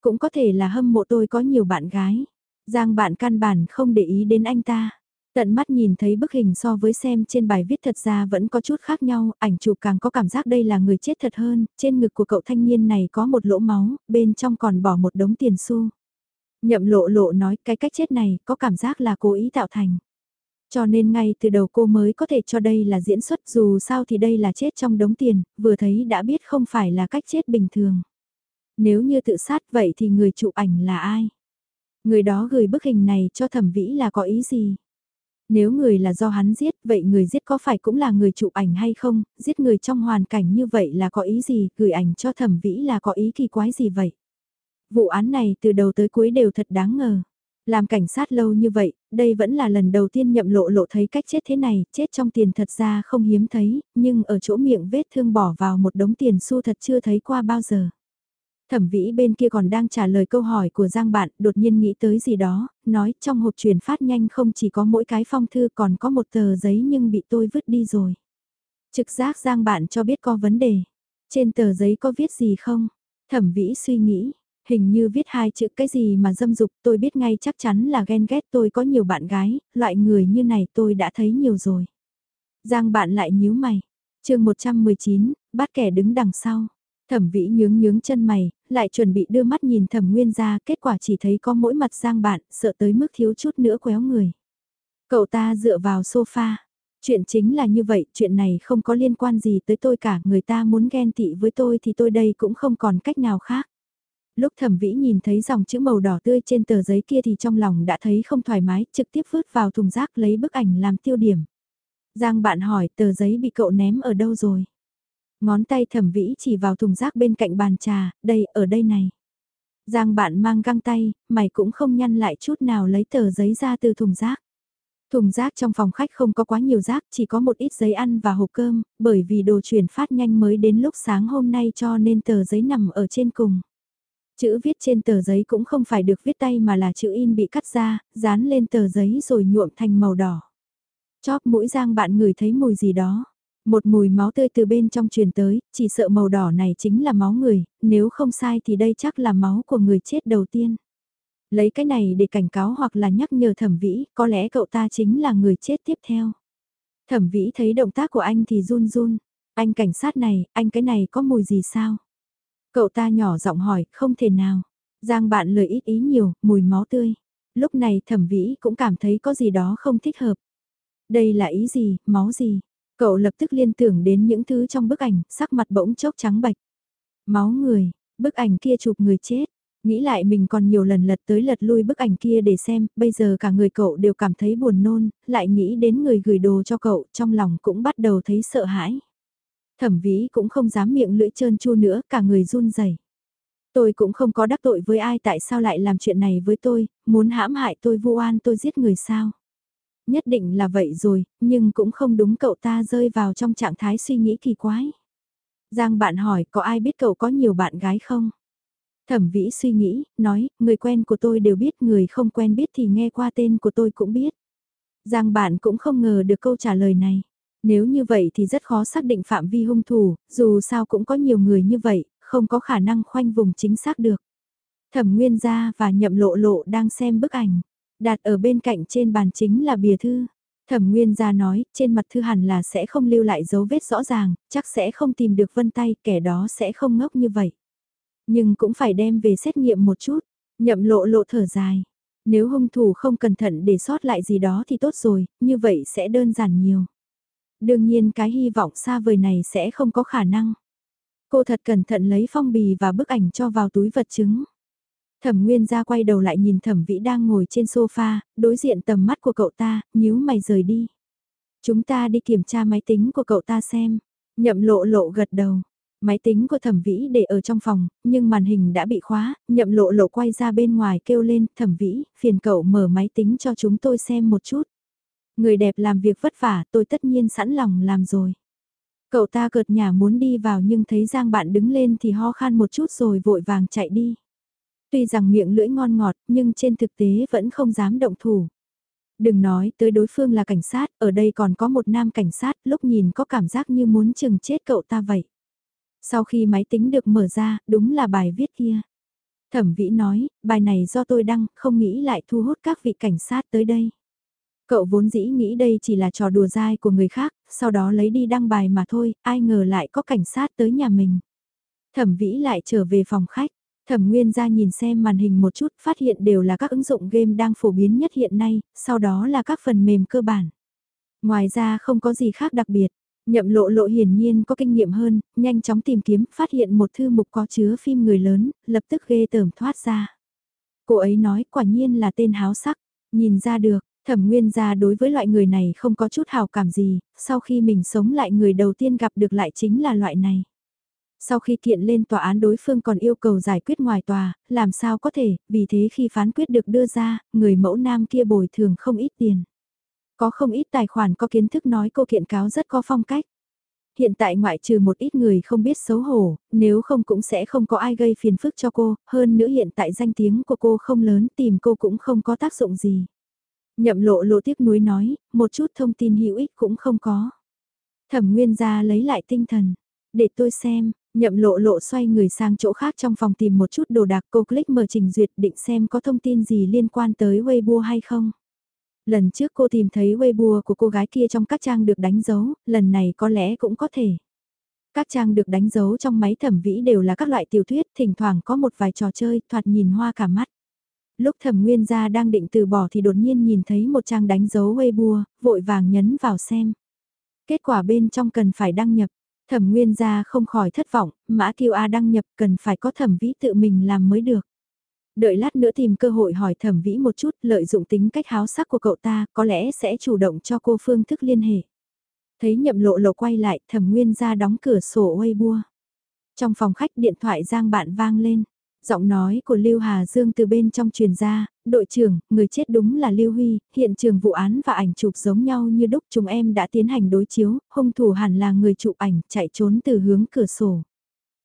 Cũng có thể là hâm mộ tôi có nhiều bạn gái. Giang bạn căn bản không để ý đến anh ta. Tận mắt nhìn thấy bức hình so với xem trên bài viết thật ra vẫn có chút khác nhau, ảnh chụp càng có cảm giác đây là người chết thật hơn, trên ngực của cậu thanh niên này có một lỗ máu, bên trong còn bỏ một đống tiền xu. Nhậm lộ lộ nói cái cách chết này có cảm giác là cố ý tạo thành. Cho nên ngay từ đầu cô mới có thể cho đây là diễn xuất dù sao thì đây là chết trong đống tiền, vừa thấy đã biết không phải là cách chết bình thường. Nếu như tự sát vậy thì người chụp ảnh là ai? Người đó gửi bức hình này cho thẩm vĩ là có ý gì? Nếu người là do hắn giết, vậy người giết có phải cũng là người chụp ảnh hay không? Giết người trong hoàn cảnh như vậy là có ý gì? Gửi ảnh cho thẩm vĩ là có ý kỳ quái gì vậy? Vụ án này từ đầu tới cuối đều thật đáng ngờ. Làm cảnh sát lâu như vậy, đây vẫn là lần đầu tiên nhậm lộ lộ thấy cách chết thế này, chết trong tiền thật ra không hiếm thấy, nhưng ở chỗ miệng vết thương bỏ vào một đống tiền xu thật chưa thấy qua bao giờ. Thẩm vĩ bên kia còn đang trả lời câu hỏi của Giang bạn, đột nhiên nghĩ tới gì đó, nói trong hộp truyền phát nhanh không chỉ có mỗi cái phong thư còn có một tờ giấy nhưng bị tôi vứt đi rồi. Trực giác Giang bạn cho biết có vấn đề. Trên tờ giấy có viết gì không? Thẩm vĩ suy nghĩ, hình như viết hai chữ cái gì mà dâm dục tôi biết ngay chắc chắn là ghen ghét tôi có nhiều bạn gái, loại người như này tôi đã thấy nhiều rồi. Giang bạn lại nhíu mày. chương 119, bắt kẻ đứng đằng sau. Thẩm vĩ nhướng nhướng chân mày, lại chuẩn bị đưa mắt nhìn thẩm nguyên ra, kết quả chỉ thấy có mỗi mặt giang bạn, sợ tới mức thiếu chút nữa quéo người. Cậu ta dựa vào sofa. Chuyện chính là như vậy, chuyện này không có liên quan gì tới tôi cả, người ta muốn ghen tị với tôi thì tôi đây cũng không còn cách nào khác. Lúc thẩm vĩ nhìn thấy dòng chữ màu đỏ tươi trên tờ giấy kia thì trong lòng đã thấy không thoải mái, trực tiếp vứt vào thùng rác lấy bức ảnh làm tiêu điểm. Giang bạn hỏi tờ giấy bị cậu ném ở đâu rồi? Ngón tay thẩm vĩ chỉ vào thùng rác bên cạnh bàn trà, đây, ở đây này. Giang bạn mang găng tay, mày cũng không nhăn lại chút nào lấy tờ giấy ra từ thùng rác. Thùng rác trong phòng khách không có quá nhiều rác, chỉ có một ít giấy ăn và hộp cơm, bởi vì đồ chuyển phát nhanh mới đến lúc sáng hôm nay cho nên tờ giấy nằm ở trên cùng. Chữ viết trên tờ giấy cũng không phải được viết tay mà là chữ in bị cắt ra, dán lên tờ giấy rồi nhuộm thành màu đỏ. Chóp mũi giang bạn ngửi thấy mùi gì đó. Một mùi máu tươi từ bên trong truyền tới, chỉ sợ màu đỏ này chính là máu người, nếu không sai thì đây chắc là máu của người chết đầu tiên. Lấy cái này để cảnh cáo hoặc là nhắc nhở thẩm vĩ, có lẽ cậu ta chính là người chết tiếp theo. Thẩm vĩ thấy động tác của anh thì run run. Anh cảnh sát này, anh cái này có mùi gì sao? Cậu ta nhỏ giọng hỏi, không thể nào. Giang bạn lời ít ý nhiều, mùi máu tươi. Lúc này thẩm vĩ cũng cảm thấy có gì đó không thích hợp. Đây là ý gì, máu gì? Cậu lập tức liên tưởng đến những thứ trong bức ảnh, sắc mặt bỗng chốc trắng bạch. Máu người, bức ảnh kia chụp người chết. Nghĩ lại mình còn nhiều lần lật tới lật lui bức ảnh kia để xem, bây giờ cả người cậu đều cảm thấy buồn nôn, lại nghĩ đến người gửi đồ cho cậu, trong lòng cũng bắt đầu thấy sợ hãi. Thẩm vĩ cũng không dám miệng lưỡi trơn chu nữa, cả người run rẩy. Tôi cũng không có đắc tội với ai tại sao lại làm chuyện này với tôi, muốn hãm hại tôi vu oan tôi giết người sao. Nhất định là vậy rồi, nhưng cũng không đúng cậu ta rơi vào trong trạng thái suy nghĩ kỳ quái. Giang bạn hỏi có ai biết cậu có nhiều bạn gái không? Thẩm vĩ suy nghĩ, nói, người quen của tôi đều biết, người không quen biết thì nghe qua tên của tôi cũng biết. Giang bạn cũng không ngờ được câu trả lời này. Nếu như vậy thì rất khó xác định phạm vi hung thủ, dù sao cũng có nhiều người như vậy, không có khả năng khoanh vùng chính xác được. Thẩm Nguyên Gia và Nhậm Lộ Lộ đang xem bức ảnh, đặt ở bên cạnh trên bàn chính là bìa thư. Thẩm Nguyên Gia nói, trên mặt thư hẳn là sẽ không lưu lại dấu vết rõ ràng, chắc sẽ không tìm được vân tay, kẻ đó sẽ không ngốc như vậy. Nhưng cũng phải đem về xét nghiệm một chút. Nhậm lộ lộ thở dài. Nếu hung thủ không cẩn thận để sót lại gì đó thì tốt rồi, như vậy sẽ đơn giản nhiều. Đương nhiên cái hy vọng xa vời này sẽ không có khả năng. Cô thật cẩn thận lấy phong bì và bức ảnh cho vào túi vật chứng. Thẩm Nguyên ra quay đầu lại nhìn Thẩm Vĩ đang ngồi trên sofa, đối diện tầm mắt của cậu ta, nhíu mày rời đi. Chúng ta đi kiểm tra máy tính của cậu ta xem. Nhậm lộ lộ gật đầu. Máy tính của thẩm vĩ để ở trong phòng, nhưng màn hình đã bị khóa, nhậm lộ lộ quay ra bên ngoài kêu lên, thẩm vĩ, phiền cậu mở máy tính cho chúng tôi xem một chút. Người đẹp làm việc vất vả, tôi tất nhiên sẵn lòng làm rồi. Cậu ta cợt nhà muốn đi vào nhưng thấy Giang bạn đứng lên thì ho khan một chút rồi vội vàng chạy đi. Tuy rằng miệng lưỡi ngon ngọt, nhưng trên thực tế vẫn không dám động thủ. Đừng nói tới đối phương là cảnh sát, ở đây còn có một nam cảnh sát, lúc nhìn có cảm giác như muốn chừng chết cậu ta vậy. Sau khi máy tính được mở ra, đúng là bài viết kia. Thẩm Vĩ nói, bài này do tôi đăng, không nghĩ lại thu hút các vị cảnh sát tới đây. Cậu vốn dĩ nghĩ đây chỉ là trò đùa dai của người khác, sau đó lấy đi đăng bài mà thôi, ai ngờ lại có cảnh sát tới nhà mình. Thẩm Vĩ lại trở về phòng khách, Thẩm Nguyên ra nhìn xem màn hình một chút, phát hiện đều là các ứng dụng game đang phổ biến nhất hiện nay, sau đó là các phần mềm cơ bản. Ngoài ra không có gì khác đặc biệt, nhậm lộ lộ hiển nhiên có kinh nghiệm hơn, nhanh chóng tìm kiếm, phát hiện một thư mục có chứa phim người lớn, lập tức ghê tởm thoát ra. Cô ấy nói quả nhiên là tên háo sắc, nhìn ra được, thẩm nguyên ra đối với loại người này không có chút hào cảm gì, sau khi mình sống lại người đầu tiên gặp được lại chính là loại này. Sau khi kiện lên tòa án đối phương còn yêu cầu giải quyết ngoài tòa, làm sao có thể, vì thế khi phán quyết được đưa ra, người mẫu nam kia bồi thường không ít tiền. Có không ít tài khoản có kiến thức nói cô kiện cáo rất có phong cách. Hiện tại ngoại trừ một ít người không biết xấu hổ, nếu không cũng sẽ không có ai gây phiền phức cho cô, hơn nữa hiện tại danh tiếng của cô không lớn tìm cô cũng không có tác dụng gì. Nhậm lộ lộ tiếc nuối nói, một chút thông tin hữu ích cũng không có. Thẩm nguyên gia lấy lại tinh thần, để tôi xem, Nhậm lộ lộ xoay người sang chỗ khác trong phòng tìm một chút đồ đạc cô click mở trình duyệt định xem có thông tin gì liên quan tới Weibo hay không. Lần trước cô tìm thấy Weibo của cô gái kia trong các trang được đánh dấu, lần này có lẽ cũng có thể. Các trang được đánh dấu trong máy thẩm vĩ đều là các loại tiểu thuyết, thỉnh thoảng có một vài trò chơi, thoạt nhìn hoa cả mắt. Lúc thẩm nguyên gia đang định từ bỏ thì đột nhiên nhìn thấy một trang đánh dấu Weibo, vội vàng nhấn vào xem. Kết quả bên trong cần phải đăng nhập, Thẩm Nguyên gia không khỏi thất vọng, mã kiêu A đăng nhập cần phải có thẩm vĩ tự mình làm mới được. Đợi lát nữa tìm cơ hội hỏi thẩm vĩ một chút lợi dụng tính cách háo sắc của cậu ta có lẽ sẽ chủ động cho cô phương thức liên hệ. Thấy nhậm lộ lộ quay lại thẩm nguyên gia đóng cửa sổ Weibo. Trong phòng khách điện thoại giang bạn vang lên. Giọng nói của Lưu Hà Dương từ bên trong truyền ra, đội trưởng, người chết đúng là Lưu Huy, hiện trường vụ án và ảnh chụp giống nhau như đúc chúng em đã tiến hành đối chiếu, hung thủ hẳn là người chụp ảnh chạy trốn từ hướng cửa sổ.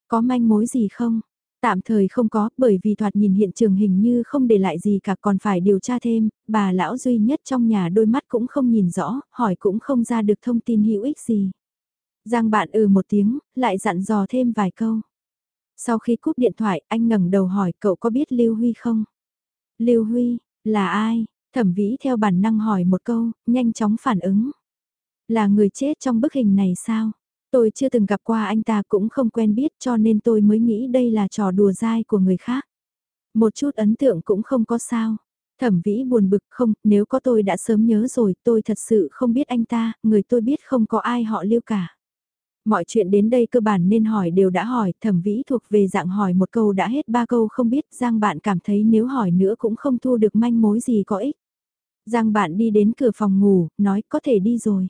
Có manh mối gì không? Tạm thời không có, bởi vì thoạt nhìn hiện trường hình như không để lại gì cả còn phải điều tra thêm, bà lão duy nhất trong nhà đôi mắt cũng không nhìn rõ, hỏi cũng không ra được thông tin hữu ích gì. Giang bạn ừ một tiếng, lại dặn dò thêm vài câu. Sau khi cúp điện thoại, anh ngẩng đầu hỏi cậu có biết Lưu Huy không? Lưu Huy, là ai? Thẩm vĩ theo bản năng hỏi một câu, nhanh chóng phản ứng. Là người chết trong bức hình này sao? Tôi chưa từng gặp qua anh ta cũng không quen biết cho nên tôi mới nghĩ đây là trò đùa dai của người khác. Một chút ấn tượng cũng không có sao. Thẩm vĩ buồn bực không, nếu có tôi đã sớm nhớ rồi, tôi thật sự không biết anh ta, người tôi biết không có ai họ lưu cả. Mọi chuyện đến đây cơ bản nên hỏi đều đã hỏi, thẩm vĩ thuộc về dạng hỏi một câu đã hết ba câu không biết, Giang bạn cảm thấy nếu hỏi nữa cũng không thu được manh mối gì có ích. Giang bạn đi đến cửa phòng ngủ, nói có thể đi rồi.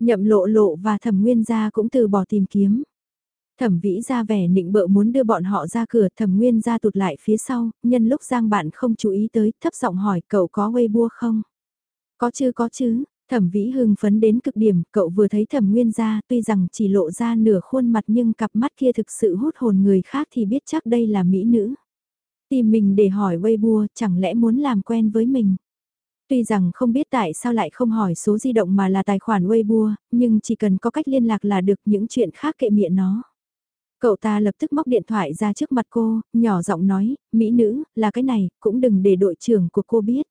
Nhậm lộ lộ và thẩm nguyên gia cũng từ bỏ tìm kiếm. Thẩm vĩ ra vẻ nịnh bợ muốn đưa bọn họ ra cửa thẩm nguyên ra tụt lại phía sau, nhân lúc Giang bạn không chú ý tới, thấp giọng hỏi cậu có Weibo không? Có chứ có chứ, Thẩm vĩ hưng phấn đến cực điểm, cậu vừa thấy thẩm nguyên ra, tuy rằng chỉ lộ ra nửa khuôn mặt nhưng cặp mắt kia thực sự hút hồn người khác thì biết chắc đây là mỹ nữ. Tìm mình để hỏi Weibo, chẳng lẽ muốn làm quen với mình. Tuy rằng không biết tại sao lại không hỏi số di động mà là tài khoản Weibo, nhưng chỉ cần có cách liên lạc là được những chuyện khác kệ miệng nó. Cậu ta lập tức móc điện thoại ra trước mặt cô, nhỏ giọng nói, mỹ nữ, là cái này, cũng đừng để đội trưởng của cô biết.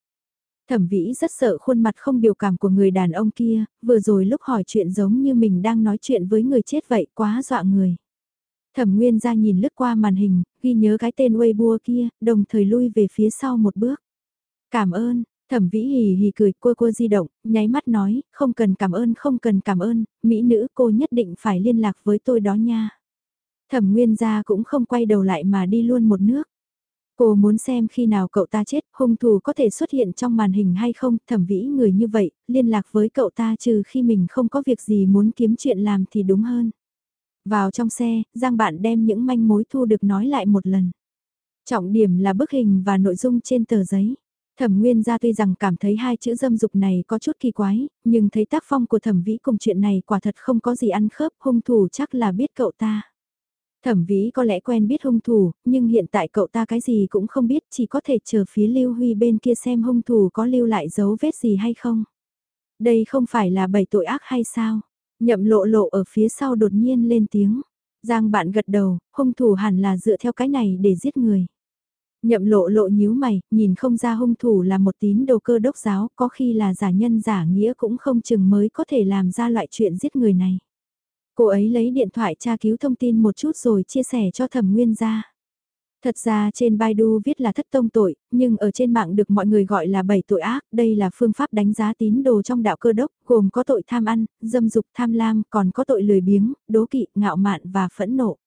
Thẩm vĩ rất sợ khuôn mặt không biểu cảm của người đàn ông kia, vừa rồi lúc hỏi chuyện giống như mình đang nói chuyện với người chết vậy quá dọa người. Thẩm Nguyên ra nhìn lướt qua màn hình, ghi nhớ cái tên Weibo kia, đồng thời lui về phía sau một bước. Cảm ơn, Thẩm Vĩ hì hì cười cua cua di động, nháy mắt nói, không cần cảm ơn không cần cảm ơn, mỹ nữ cô nhất định phải liên lạc với tôi đó nha. Thẩm Nguyên gia cũng không quay đầu lại mà đi luôn một nước. Cô muốn xem khi nào cậu ta chết, hung thủ có thể xuất hiện trong màn hình hay không, thẩm vĩ người như vậy, liên lạc với cậu ta trừ khi mình không có việc gì muốn kiếm chuyện làm thì đúng hơn. Vào trong xe, Giang bạn đem những manh mối thu được nói lại một lần. Trọng điểm là bức hình và nội dung trên tờ giấy. Thẩm Nguyên gia tuy rằng cảm thấy hai chữ dâm dục này có chút kỳ quái, nhưng thấy tác phong của thẩm vĩ cùng chuyện này quả thật không có gì ăn khớp, hung thủ chắc là biết cậu ta. Thẩm vĩ có lẽ quen biết hung thủ, nhưng hiện tại cậu ta cái gì cũng không biết, chỉ có thể chờ phía Lưu Huy bên kia xem hung thủ có lưu lại dấu vết gì hay không. Đây không phải là bảy tội ác hay sao? Nhậm lộ lộ ở phía sau đột nhiên lên tiếng. Giang bạn gật đầu, hung thủ hẳn là dựa theo cái này để giết người. Nhậm lộ lộ nhíu mày, nhìn không ra hung thủ là một tín đồ cơ đốc giáo, có khi là giả nhân giả nghĩa cũng không chừng mới có thể làm ra loại chuyện giết người này. Cô ấy lấy điện thoại tra cứu thông tin một chút rồi chia sẻ cho thẩm nguyên gia. Thật ra trên Baidu viết là thất tông tội, nhưng ở trên mạng được mọi người gọi là bảy tội ác, đây là phương pháp đánh giá tín đồ trong đạo cơ đốc, gồm có tội tham ăn, dâm dục tham lam, còn có tội lười biếng, đố kỵ, ngạo mạn và phẫn nộ.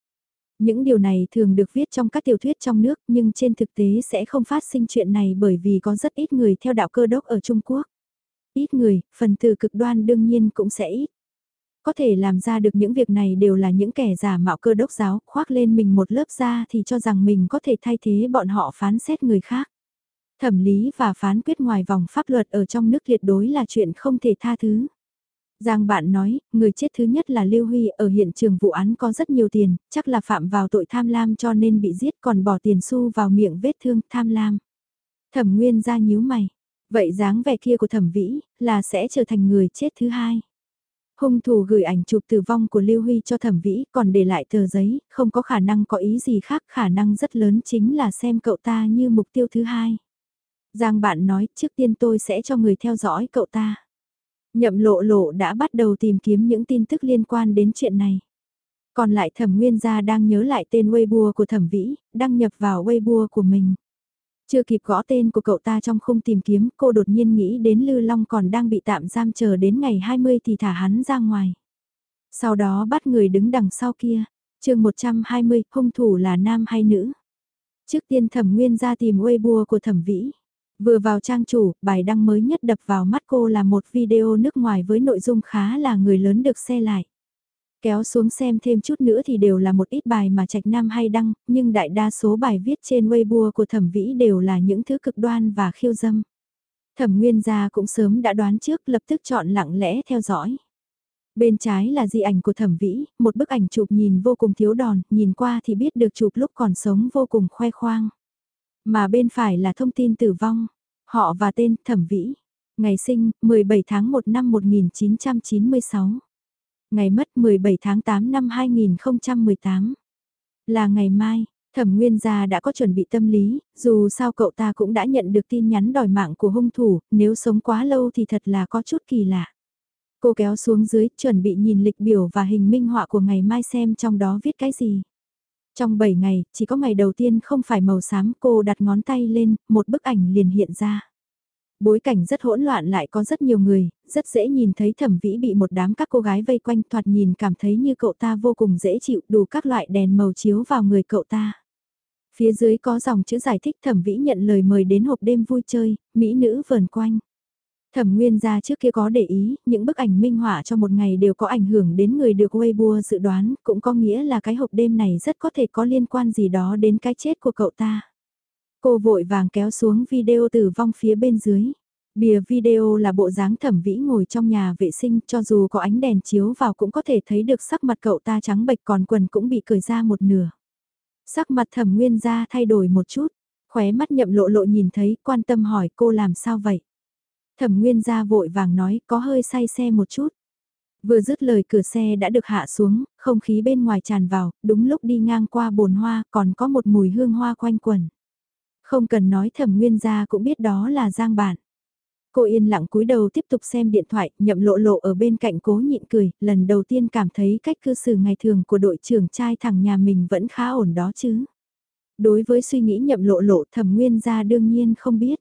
Những điều này thường được viết trong các tiểu thuyết trong nước nhưng trên thực tế sẽ không phát sinh chuyện này bởi vì có rất ít người theo đạo cơ đốc ở Trung Quốc. Ít người, phần từ cực đoan đương nhiên cũng sẽ ít. Có thể làm ra được những việc này đều là những kẻ giả mạo cơ đốc giáo, khoác lên mình một lớp da thì cho rằng mình có thể thay thế bọn họ phán xét người khác. Thẩm lý và phán quyết ngoài vòng pháp luật ở trong nước tuyệt đối là chuyện không thể tha thứ. Giang bạn nói, người chết thứ nhất là Lưu Huy ở hiện trường vụ án có rất nhiều tiền, chắc là phạm vào tội tham lam cho nên bị giết còn bỏ tiền xu vào miệng vết thương tham lam. Thẩm Nguyên ra nhíu mày, vậy dáng vẻ kia của thẩm vĩ là sẽ trở thành người chết thứ hai. Hung thủ gửi ảnh chụp tử vong của Lưu Huy cho thẩm vĩ còn để lại tờ giấy, không có khả năng có ý gì khác khả năng rất lớn chính là xem cậu ta như mục tiêu thứ hai. Giang bạn nói trước tiên tôi sẽ cho người theo dõi cậu ta. Nhậm lộ lộ đã bắt đầu tìm kiếm những tin tức liên quan đến chuyện này. Còn lại thẩm nguyên gia đang nhớ lại tên Weibo của thẩm vĩ, đăng nhập vào Weibo của mình. Chưa kịp gõ tên của cậu ta trong khung tìm kiếm, cô đột nhiên nghĩ đến Lư Long còn đang bị tạm giam chờ đến ngày 20 thì thả hắn ra ngoài. Sau đó bắt người đứng đằng sau kia. chương 120, hung thủ là nam hay nữ? Trước tiên thẩm nguyên ra tìm Weibo của thẩm vĩ. Vừa vào trang chủ, bài đăng mới nhất đập vào mắt cô là một video nước ngoài với nội dung khá là người lớn được xe lại. Kéo xuống xem thêm chút nữa thì đều là một ít bài mà Trạch Nam hay đăng, nhưng đại đa số bài viết trên Weibo của thẩm vĩ đều là những thứ cực đoan và khiêu dâm. Thẩm Nguyên gia cũng sớm đã đoán trước lập tức chọn lặng lẽ theo dõi. Bên trái là di ảnh của thẩm vĩ, một bức ảnh chụp nhìn vô cùng thiếu đòn, nhìn qua thì biết được chụp lúc còn sống vô cùng khoe khoang. Mà bên phải là thông tin tử vong, họ và tên thẩm vĩ. Ngày sinh, 17 tháng 1 năm 1996. Ngày mất 17 tháng 8 năm 2018. Là ngày mai, Thẩm Nguyên gia đã có chuẩn bị tâm lý, dù sao cậu ta cũng đã nhận được tin nhắn đòi mạng của hung thủ, nếu sống quá lâu thì thật là có chút kỳ lạ. Cô kéo xuống dưới, chuẩn bị nhìn lịch biểu và hình minh họa của ngày mai xem trong đó viết cái gì. Trong 7 ngày, chỉ có ngày đầu tiên không phải màu xám cô đặt ngón tay lên, một bức ảnh liền hiện ra. Bối cảnh rất hỗn loạn lại có rất nhiều người, rất dễ nhìn thấy thẩm vĩ bị một đám các cô gái vây quanh thoạt nhìn cảm thấy như cậu ta vô cùng dễ chịu đủ các loại đèn màu chiếu vào người cậu ta. Phía dưới có dòng chữ giải thích thẩm vĩ nhận lời mời đến hộp đêm vui chơi, mỹ nữ vờn quanh. Thẩm Nguyên gia trước kia có để ý, những bức ảnh minh họa cho một ngày đều có ảnh hưởng đến người được Weibo dự đoán, cũng có nghĩa là cái hộp đêm này rất có thể có liên quan gì đó đến cái chết của cậu ta. Cô vội vàng kéo xuống video tử vong phía bên dưới. Bìa video là bộ dáng thẩm vĩ ngồi trong nhà vệ sinh cho dù có ánh đèn chiếu vào cũng có thể thấy được sắc mặt cậu ta trắng bệch còn quần cũng bị cởi ra một nửa. Sắc mặt thẩm nguyên ra thay đổi một chút, khóe mắt nhậm lộ lộ nhìn thấy quan tâm hỏi cô làm sao vậy. Thẩm nguyên ra vội vàng nói có hơi say xe một chút. Vừa dứt lời cửa xe đã được hạ xuống, không khí bên ngoài tràn vào, đúng lúc đi ngang qua bồn hoa còn có một mùi hương hoa quanh quẩn. Không cần nói thẩm nguyên gia cũng biết đó là giang bản. Cô yên lặng cúi đầu tiếp tục xem điện thoại, nhậm lộ lộ ở bên cạnh cố nhịn cười, lần đầu tiên cảm thấy cách cư xử ngày thường của đội trưởng trai thằng nhà mình vẫn khá ổn đó chứ. Đối với suy nghĩ nhậm lộ lộ thẩm nguyên gia đương nhiên không biết.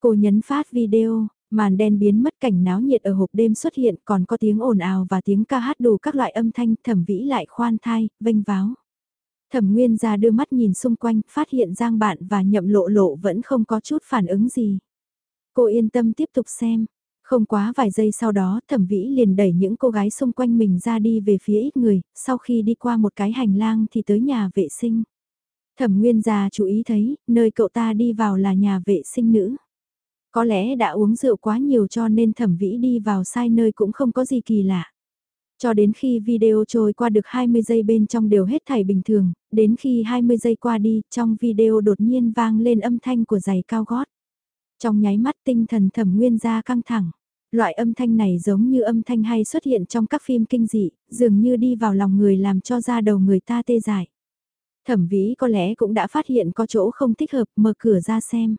Cô nhấn phát video, màn đen biến mất cảnh náo nhiệt ở hộp đêm xuất hiện còn có tiếng ồn ào và tiếng ca hát đủ các loại âm thanh thẩm vĩ lại khoan thai, vênh váo. Thẩm Nguyên ra đưa mắt nhìn xung quanh, phát hiện Giang Bạn và Nhậm Lộ Lộ vẫn không có chút phản ứng gì. Cô yên tâm tiếp tục xem. Không quá vài giây sau đó, Thẩm Vĩ liền đẩy những cô gái xung quanh mình ra đi về phía ít người, sau khi đi qua một cái hành lang thì tới nhà vệ sinh. Thẩm Nguyên già chú ý thấy, nơi cậu ta đi vào là nhà vệ sinh nữ. Có lẽ đã uống rượu quá nhiều cho nên Thẩm Vĩ đi vào sai nơi cũng không có gì kỳ lạ. Cho đến khi video trôi qua được 20 giây bên trong đều hết thảy bình thường, đến khi 20 giây qua đi, trong video đột nhiên vang lên âm thanh của giày cao gót. Trong nháy mắt tinh thần thẩm nguyên ra căng thẳng. Loại âm thanh này giống như âm thanh hay xuất hiện trong các phim kinh dị, dường như đi vào lòng người làm cho da đầu người ta tê dại. Thẩm vĩ có lẽ cũng đã phát hiện có chỗ không thích hợp mở cửa ra xem.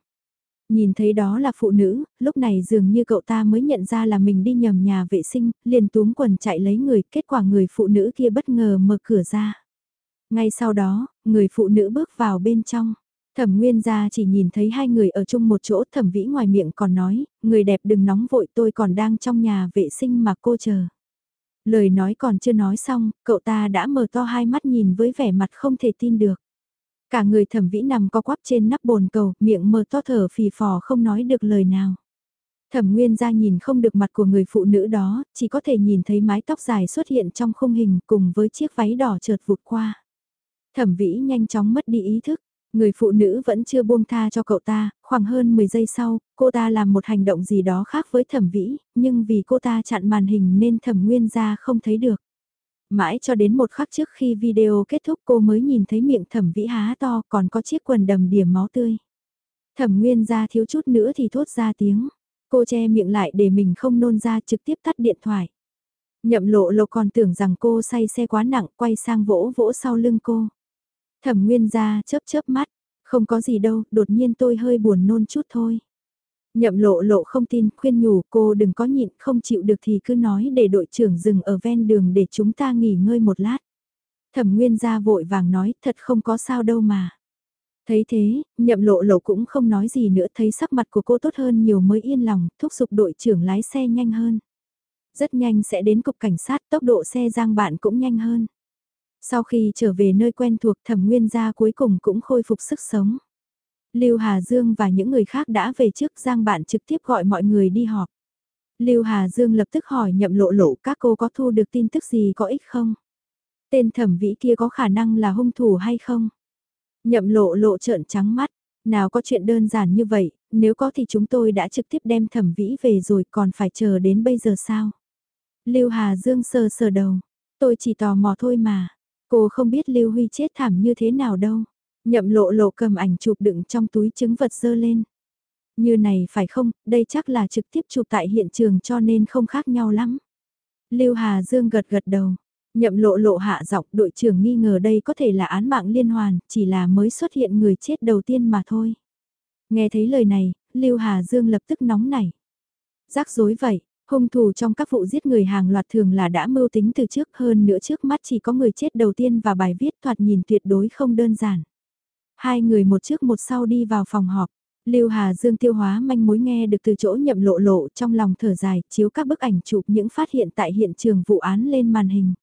Nhìn thấy đó là phụ nữ, lúc này dường như cậu ta mới nhận ra là mình đi nhầm nhà vệ sinh, liền túm quần chạy lấy người, kết quả người phụ nữ kia bất ngờ mở cửa ra. Ngay sau đó, người phụ nữ bước vào bên trong. Thẩm Nguyên gia chỉ nhìn thấy hai người ở chung một chỗ thẩm vĩ ngoài miệng còn nói, người đẹp đừng nóng vội tôi còn đang trong nhà vệ sinh mà cô chờ. Lời nói còn chưa nói xong, cậu ta đã mở to hai mắt nhìn với vẻ mặt không thể tin được. Cả người thẩm vĩ nằm co quắp trên nắp bồn cầu, miệng mở to thở phì phò không nói được lời nào. Thẩm Nguyên ra nhìn không được mặt của người phụ nữ đó, chỉ có thể nhìn thấy mái tóc dài xuất hiện trong khung hình cùng với chiếc váy đỏ trượt vụt qua. Thẩm Vĩ nhanh chóng mất đi ý thức, người phụ nữ vẫn chưa buông tha cho cậu ta, khoảng hơn 10 giây sau, cô ta làm một hành động gì đó khác với Thẩm Vĩ, nhưng vì cô ta chặn màn hình nên Thẩm Nguyên ra không thấy được. Mãi cho đến một khắc trước khi video kết thúc cô mới nhìn thấy miệng thẩm vĩ há to còn có chiếc quần đầm điểm máu tươi. Thẩm nguyên ra thiếu chút nữa thì thốt ra tiếng. Cô che miệng lại để mình không nôn ra trực tiếp tắt điện thoại. Nhậm lộ lộ còn tưởng rằng cô say xe quá nặng quay sang vỗ vỗ sau lưng cô. Thẩm nguyên ra chớp chớp mắt. Không có gì đâu, đột nhiên tôi hơi buồn nôn chút thôi. Nhậm lộ lộ không tin, khuyên nhủ cô đừng có nhịn, không chịu được thì cứ nói để đội trưởng dừng ở ven đường để chúng ta nghỉ ngơi một lát. Thẩm Nguyên ra vội vàng nói, thật không có sao đâu mà. Thấy thế, nhậm lộ lộ cũng không nói gì nữa thấy sắc mặt của cô tốt hơn nhiều mới yên lòng, thúc giục đội trưởng lái xe nhanh hơn. Rất nhanh sẽ đến cục cảnh sát, tốc độ xe giang bạn cũng nhanh hơn. Sau khi trở về nơi quen thuộc thẩm nguyên gia cuối cùng cũng khôi phục sức sống. Lưu Hà Dương và những người khác đã về trước Giang bạn trực tiếp gọi mọi người đi họp. Lưu Hà Dương lập tức hỏi nhậm lộ lộ các cô có thu được tin tức gì có ích không? Tên thẩm vĩ kia có khả năng là hung thủ hay không? Nhậm lộ lộ trợn trắng mắt, nào có chuyện đơn giản như vậy, nếu có thì chúng tôi đã trực tiếp đem thẩm vĩ về rồi còn phải chờ đến bây giờ sao? Lưu Hà Dương sờ sờ đầu, tôi chỉ tò mò thôi mà, cô không biết Lưu Huy chết thảm như thế nào đâu. Nhậm lộ lộ cầm ảnh chụp đựng trong túi chứng vật dơ lên. Như này phải không, đây chắc là trực tiếp chụp tại hiện trường cho nên không khác nhau lắm. Lưu Hà Dương gật gật đầu. Nhậm lộ lộ hạ giọng đội trưởng nghi ngờ đây có thể là án mạng liên hoàn, chỉ là mới xuất hiện người chết đầu tiên mà thôi. Nghe thấy lời này, Lưu Hà Dương lập tức nóng nảy. Rắc rối vậy, hung thủ trong các vụ giết người hàng loạt thường là đã mưu tính từ trước hơn nữa trước mắt chỉ có người chết đầu tiên và bài viết thoạt nhìn tuyệt đối không đơn giản. Hai người một trước một sau đi vào phòng họp. Lưu Hà Dương tiêu hóa manh mối nghe được từ chỗ nhậm lộ lộ trong lòng thở dài, chiếu các bức ảnh chụp những phát hiện tại hiện trường vụ án lên màn hình.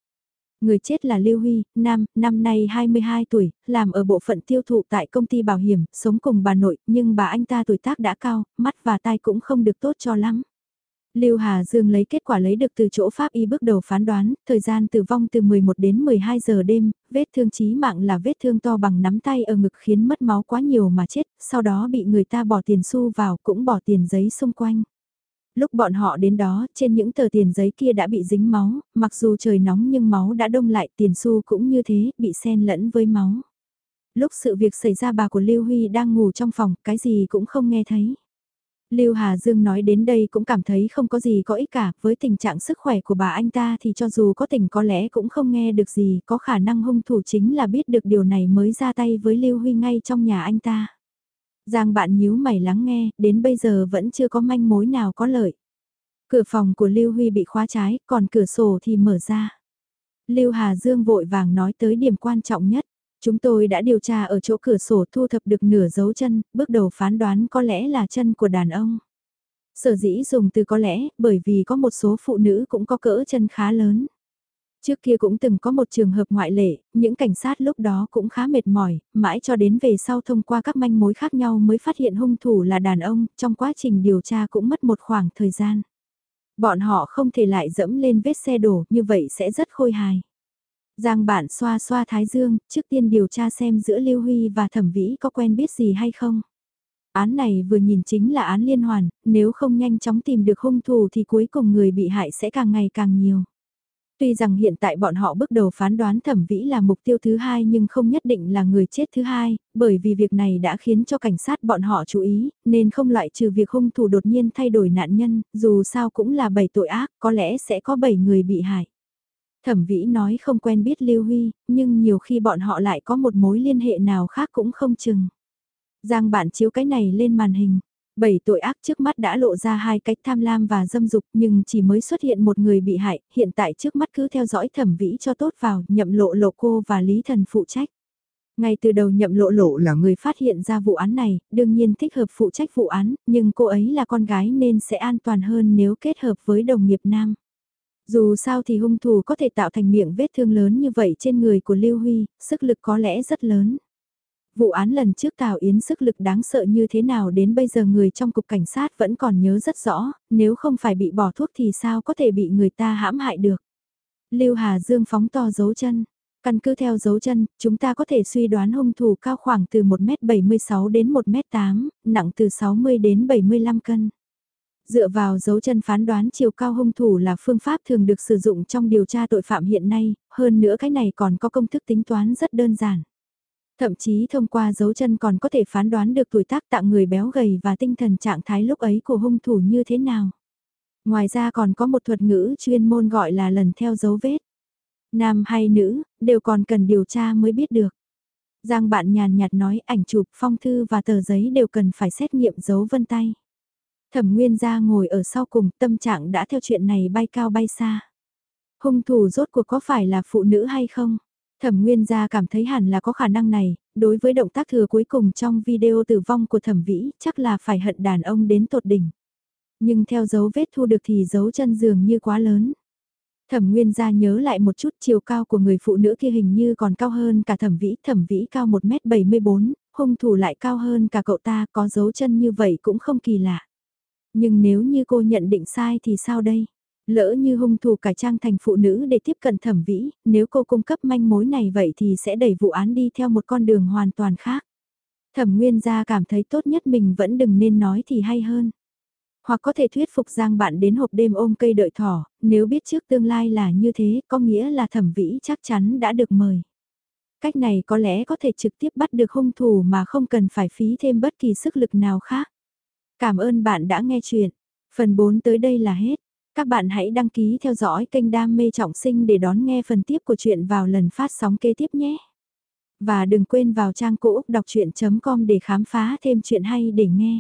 Người chết là Lưu Huy, nam, năm nay 22 tuổi, làm ở bộ phận tiêu thụ tại công ty bảo hiểm, sống cùng bà nội, nhưng bà anh ta tuổi tác đã cao, mắt và tai cũng không được tốt cho lắm. Lưu Hà Dương lấy kết quả lấy được từ chỗ pháp y bước đầu phán đoán, thời gian tử vong từ 11 đến 12 giờ đêm, vết thương chí mạng là vết thương to bằng nắm tay ở ngực khiến mất máu quá nhiều mà chết, sau đó bị người ta bỏ tiền xu vào cũng bỏ tiền giấy xung quanh. Lúc bọn họ đến đó, trên những tờ tiền giấy kia đã bị dính máu, mặc dù trời nóng nhưng máu đã đông lại tiền xu cũng như thế, bị xen lẫn với máu. Lúc sự việc xảy ra bà của Lưu Huy đang ngủ trong phòng, cái gì cũng không nghe thấy. Lưu Hà Dương nói đến đây cũng cảm thấy không có gì có ích cả, với tình trạng sức khỏe của bà anh ta thì cho dù có tình có lẽ cũng không nghe được gì, có khả năng hung thủ chính là biết được điều này mới ra tay với Lưu Huy ngay trong nhà anh ta. Giang bạn nhíu mày lắng nghe, đến bây giờ vẫn chưa có manh mối nào có lợi. Cửa phòng của Lưu Huy bị khóa trái, còn cửa sổ thì mở ra. Lưu Hà Dương vội vàng nói tới điểm quan trọng nhất. Chúng tôi đã điều tra ở chỗ cửa sổ thu thập được nửa dấu chân, bước đầu phán đoán có lẽ là chân của đàn ông. Sở dĩ dùng từ có lẽ, bởi vì có một số phụ nữ cũng có cỡ chân khá lớn. Trước kia cũng từng có một trường hợp ngoại lệ, những cảnh sát lúc đó cũng khá mệt mỏi, mãi cho đến về sau thông qua các manh mối khác nhau mới phát hiện hung thủ là đàn ông, trong quá trình điều tra cũng mất một khoảng thời gian. Bọn họ không thể lại dẫm lên vết xe đổ, như vậy sẽ rất khôi hài. Giang bạn xoa xoa thái dương, trước tiên điều tra xem giữa Lưu Huy và Thẩm Vĩ có quen biết gì hay không. Án này vừa nhìn chính là án liên hoàn, nếu không nhanh chóng tìm được hung thủ thì cuối cùng người bị hại sẽ càng ngày càng nhiều. Tuy rằng hiện tại bọn họ bước đầu phán đoán thẩm vĩ là mục tiêu thứ hai nhưng không nhất định là người chết thứ hai, bởi vì việc này đã khiến cho cảnh sát bọn họ chú ý, nên không loại trừ việc hung thủ đột nhiên thay đổi nạn nhân, dù sao cũng là bảy tội ác, có lẽ sẽ có bảy người bị hại. Thẩm vĩ nói không quen biết Lưu Huy, nhưng nhiều khi bọn họ lại có một mối liên hệ nào khác cũng không chừng. Giang bạn chiếu cái này lên màn hình. Bảy tội ác trước mắt đã lộ ra hai cách tham lam và dâm dục nhưng chỉ mới xuất hiện một người bị hại, hiện tại trước mắt cứ theo dõi thẩm vĩ cho tốt vào, nhậm lộ lộ cô và Lý Thần phụ trách. Ngay từ đầu nhậm lộ lộ là người phát hiện ra vụ án này, đương nhiên thích hợp phụ trách vụ án, nhưng cô ấy là con gái nên sẽ an toàn hơn nếu kết hợp với đồng nghiệp nam. Dù sao thì hung thủ có thể tạo thành miệng vết thương lớn như vậy trên người của Lưu Huy, sức lực có lẽ rất lớn. Vụ án lần trước Tào Yến sức lực đáng sợ như thế nào đến bây giờ người trong cục cảnh sát vẫn còn nhớ rất rõ, nếu không phải bị bỏ thuốc thì sao có thể bị người ta hãm hại được. Lưu Hà Dương phóng to dấu chân. Căn cứ theo dấu chân, chúng ta có thể suy đoán hung thủ cao khoảng từ 1m76 đến 1m8, nặng từ 60 đến 75 cân. Dựa vào dấu chân phán đoán chiều cao hung thủ là phương pháp thường được sử dụng trong điều tra tội phạm hiện nay, hơn nữa cái này còn có công thức tính toán rất đơn giản. Thậm chí thông qua dấu chân còn có thể phán đoán được tuổi tác tạng người béo gầy và tinh thần trạng thái lúc ấy của hung thủ như thế nào. Ngoài ra còn có một thuật ngữ chuyên môn gọi là lần theo dấu vết. Nam hay nữ, đều còn cần điều tra mới biết được. Giang bạn nhàn nhạt nói ảnh chụp, phong thư và tờ giấy đều cần phải xét nghiệm dấu vân tay. Thẩm Nguyên gia ngồi ở sau cùng tâm trạng đã theo chuyện này bay cao bay xa. Hung thủ rốt cuộc có phải là phụ nữ hay không? Thẩm Nguyên gia cảm thấy hẳn là có khả năng này, đối với động tác thừa cuối cùng trong video tử vong của thẩm vĩ chắc là phải hận đàn ông đến tột đỉnh. Nhưng theo dấu vết thu được thì dấu chân dường như quá lớn. Thẩm Nguyên gia nhớ lại một chút chiều cao của người phụ nữ kia hình như còn cao hơn cả thẩm vĩ, thẩm vĩ cao 1m74, hung thủ lại cao hơn cả cậu ta có dấu chân như vậy cũng không kỳ lạ. Nhưng nếu như cô nhận định sai thì sao đây? Lỡ như hung thủ cải trang thành phụ nữ để tiếp cận thẩm vĩ, nếu cô cung cấp manh mối này vậy thì sẽ đẩy vụ án đi theo một con đường hoàn toàn khác. Thẩm nguyên gia cảm thấy tốt nhất mình vẫn đừng nên nói thì hay hơn. Hoặc có thể thuyết phục Giang bạn đến hộp đêm ôm cây đợi thỏ, nếu biết trước tương lai là như thế có nghĩa là thẩm vĩ chắc chắn đã được mời. Cách này có lẽ có thể trực tiếp bắt được hung thủ mà không cần phải phí thêm bất kỳ sức lực nào khác. Cảm ơn bạn đã nghe chuyện. Phần 4 tới đây là hết. Các bạn hãy đăng ký theo dõi kênh Đam mê trọng sinh để đón nghe phần tiếp của chuyện vào lần phát sóng kế tiếp nhé. Và đừng quên vào trang cũ đọc chuyện.com để khám phá thêm chuyện hay để nghe.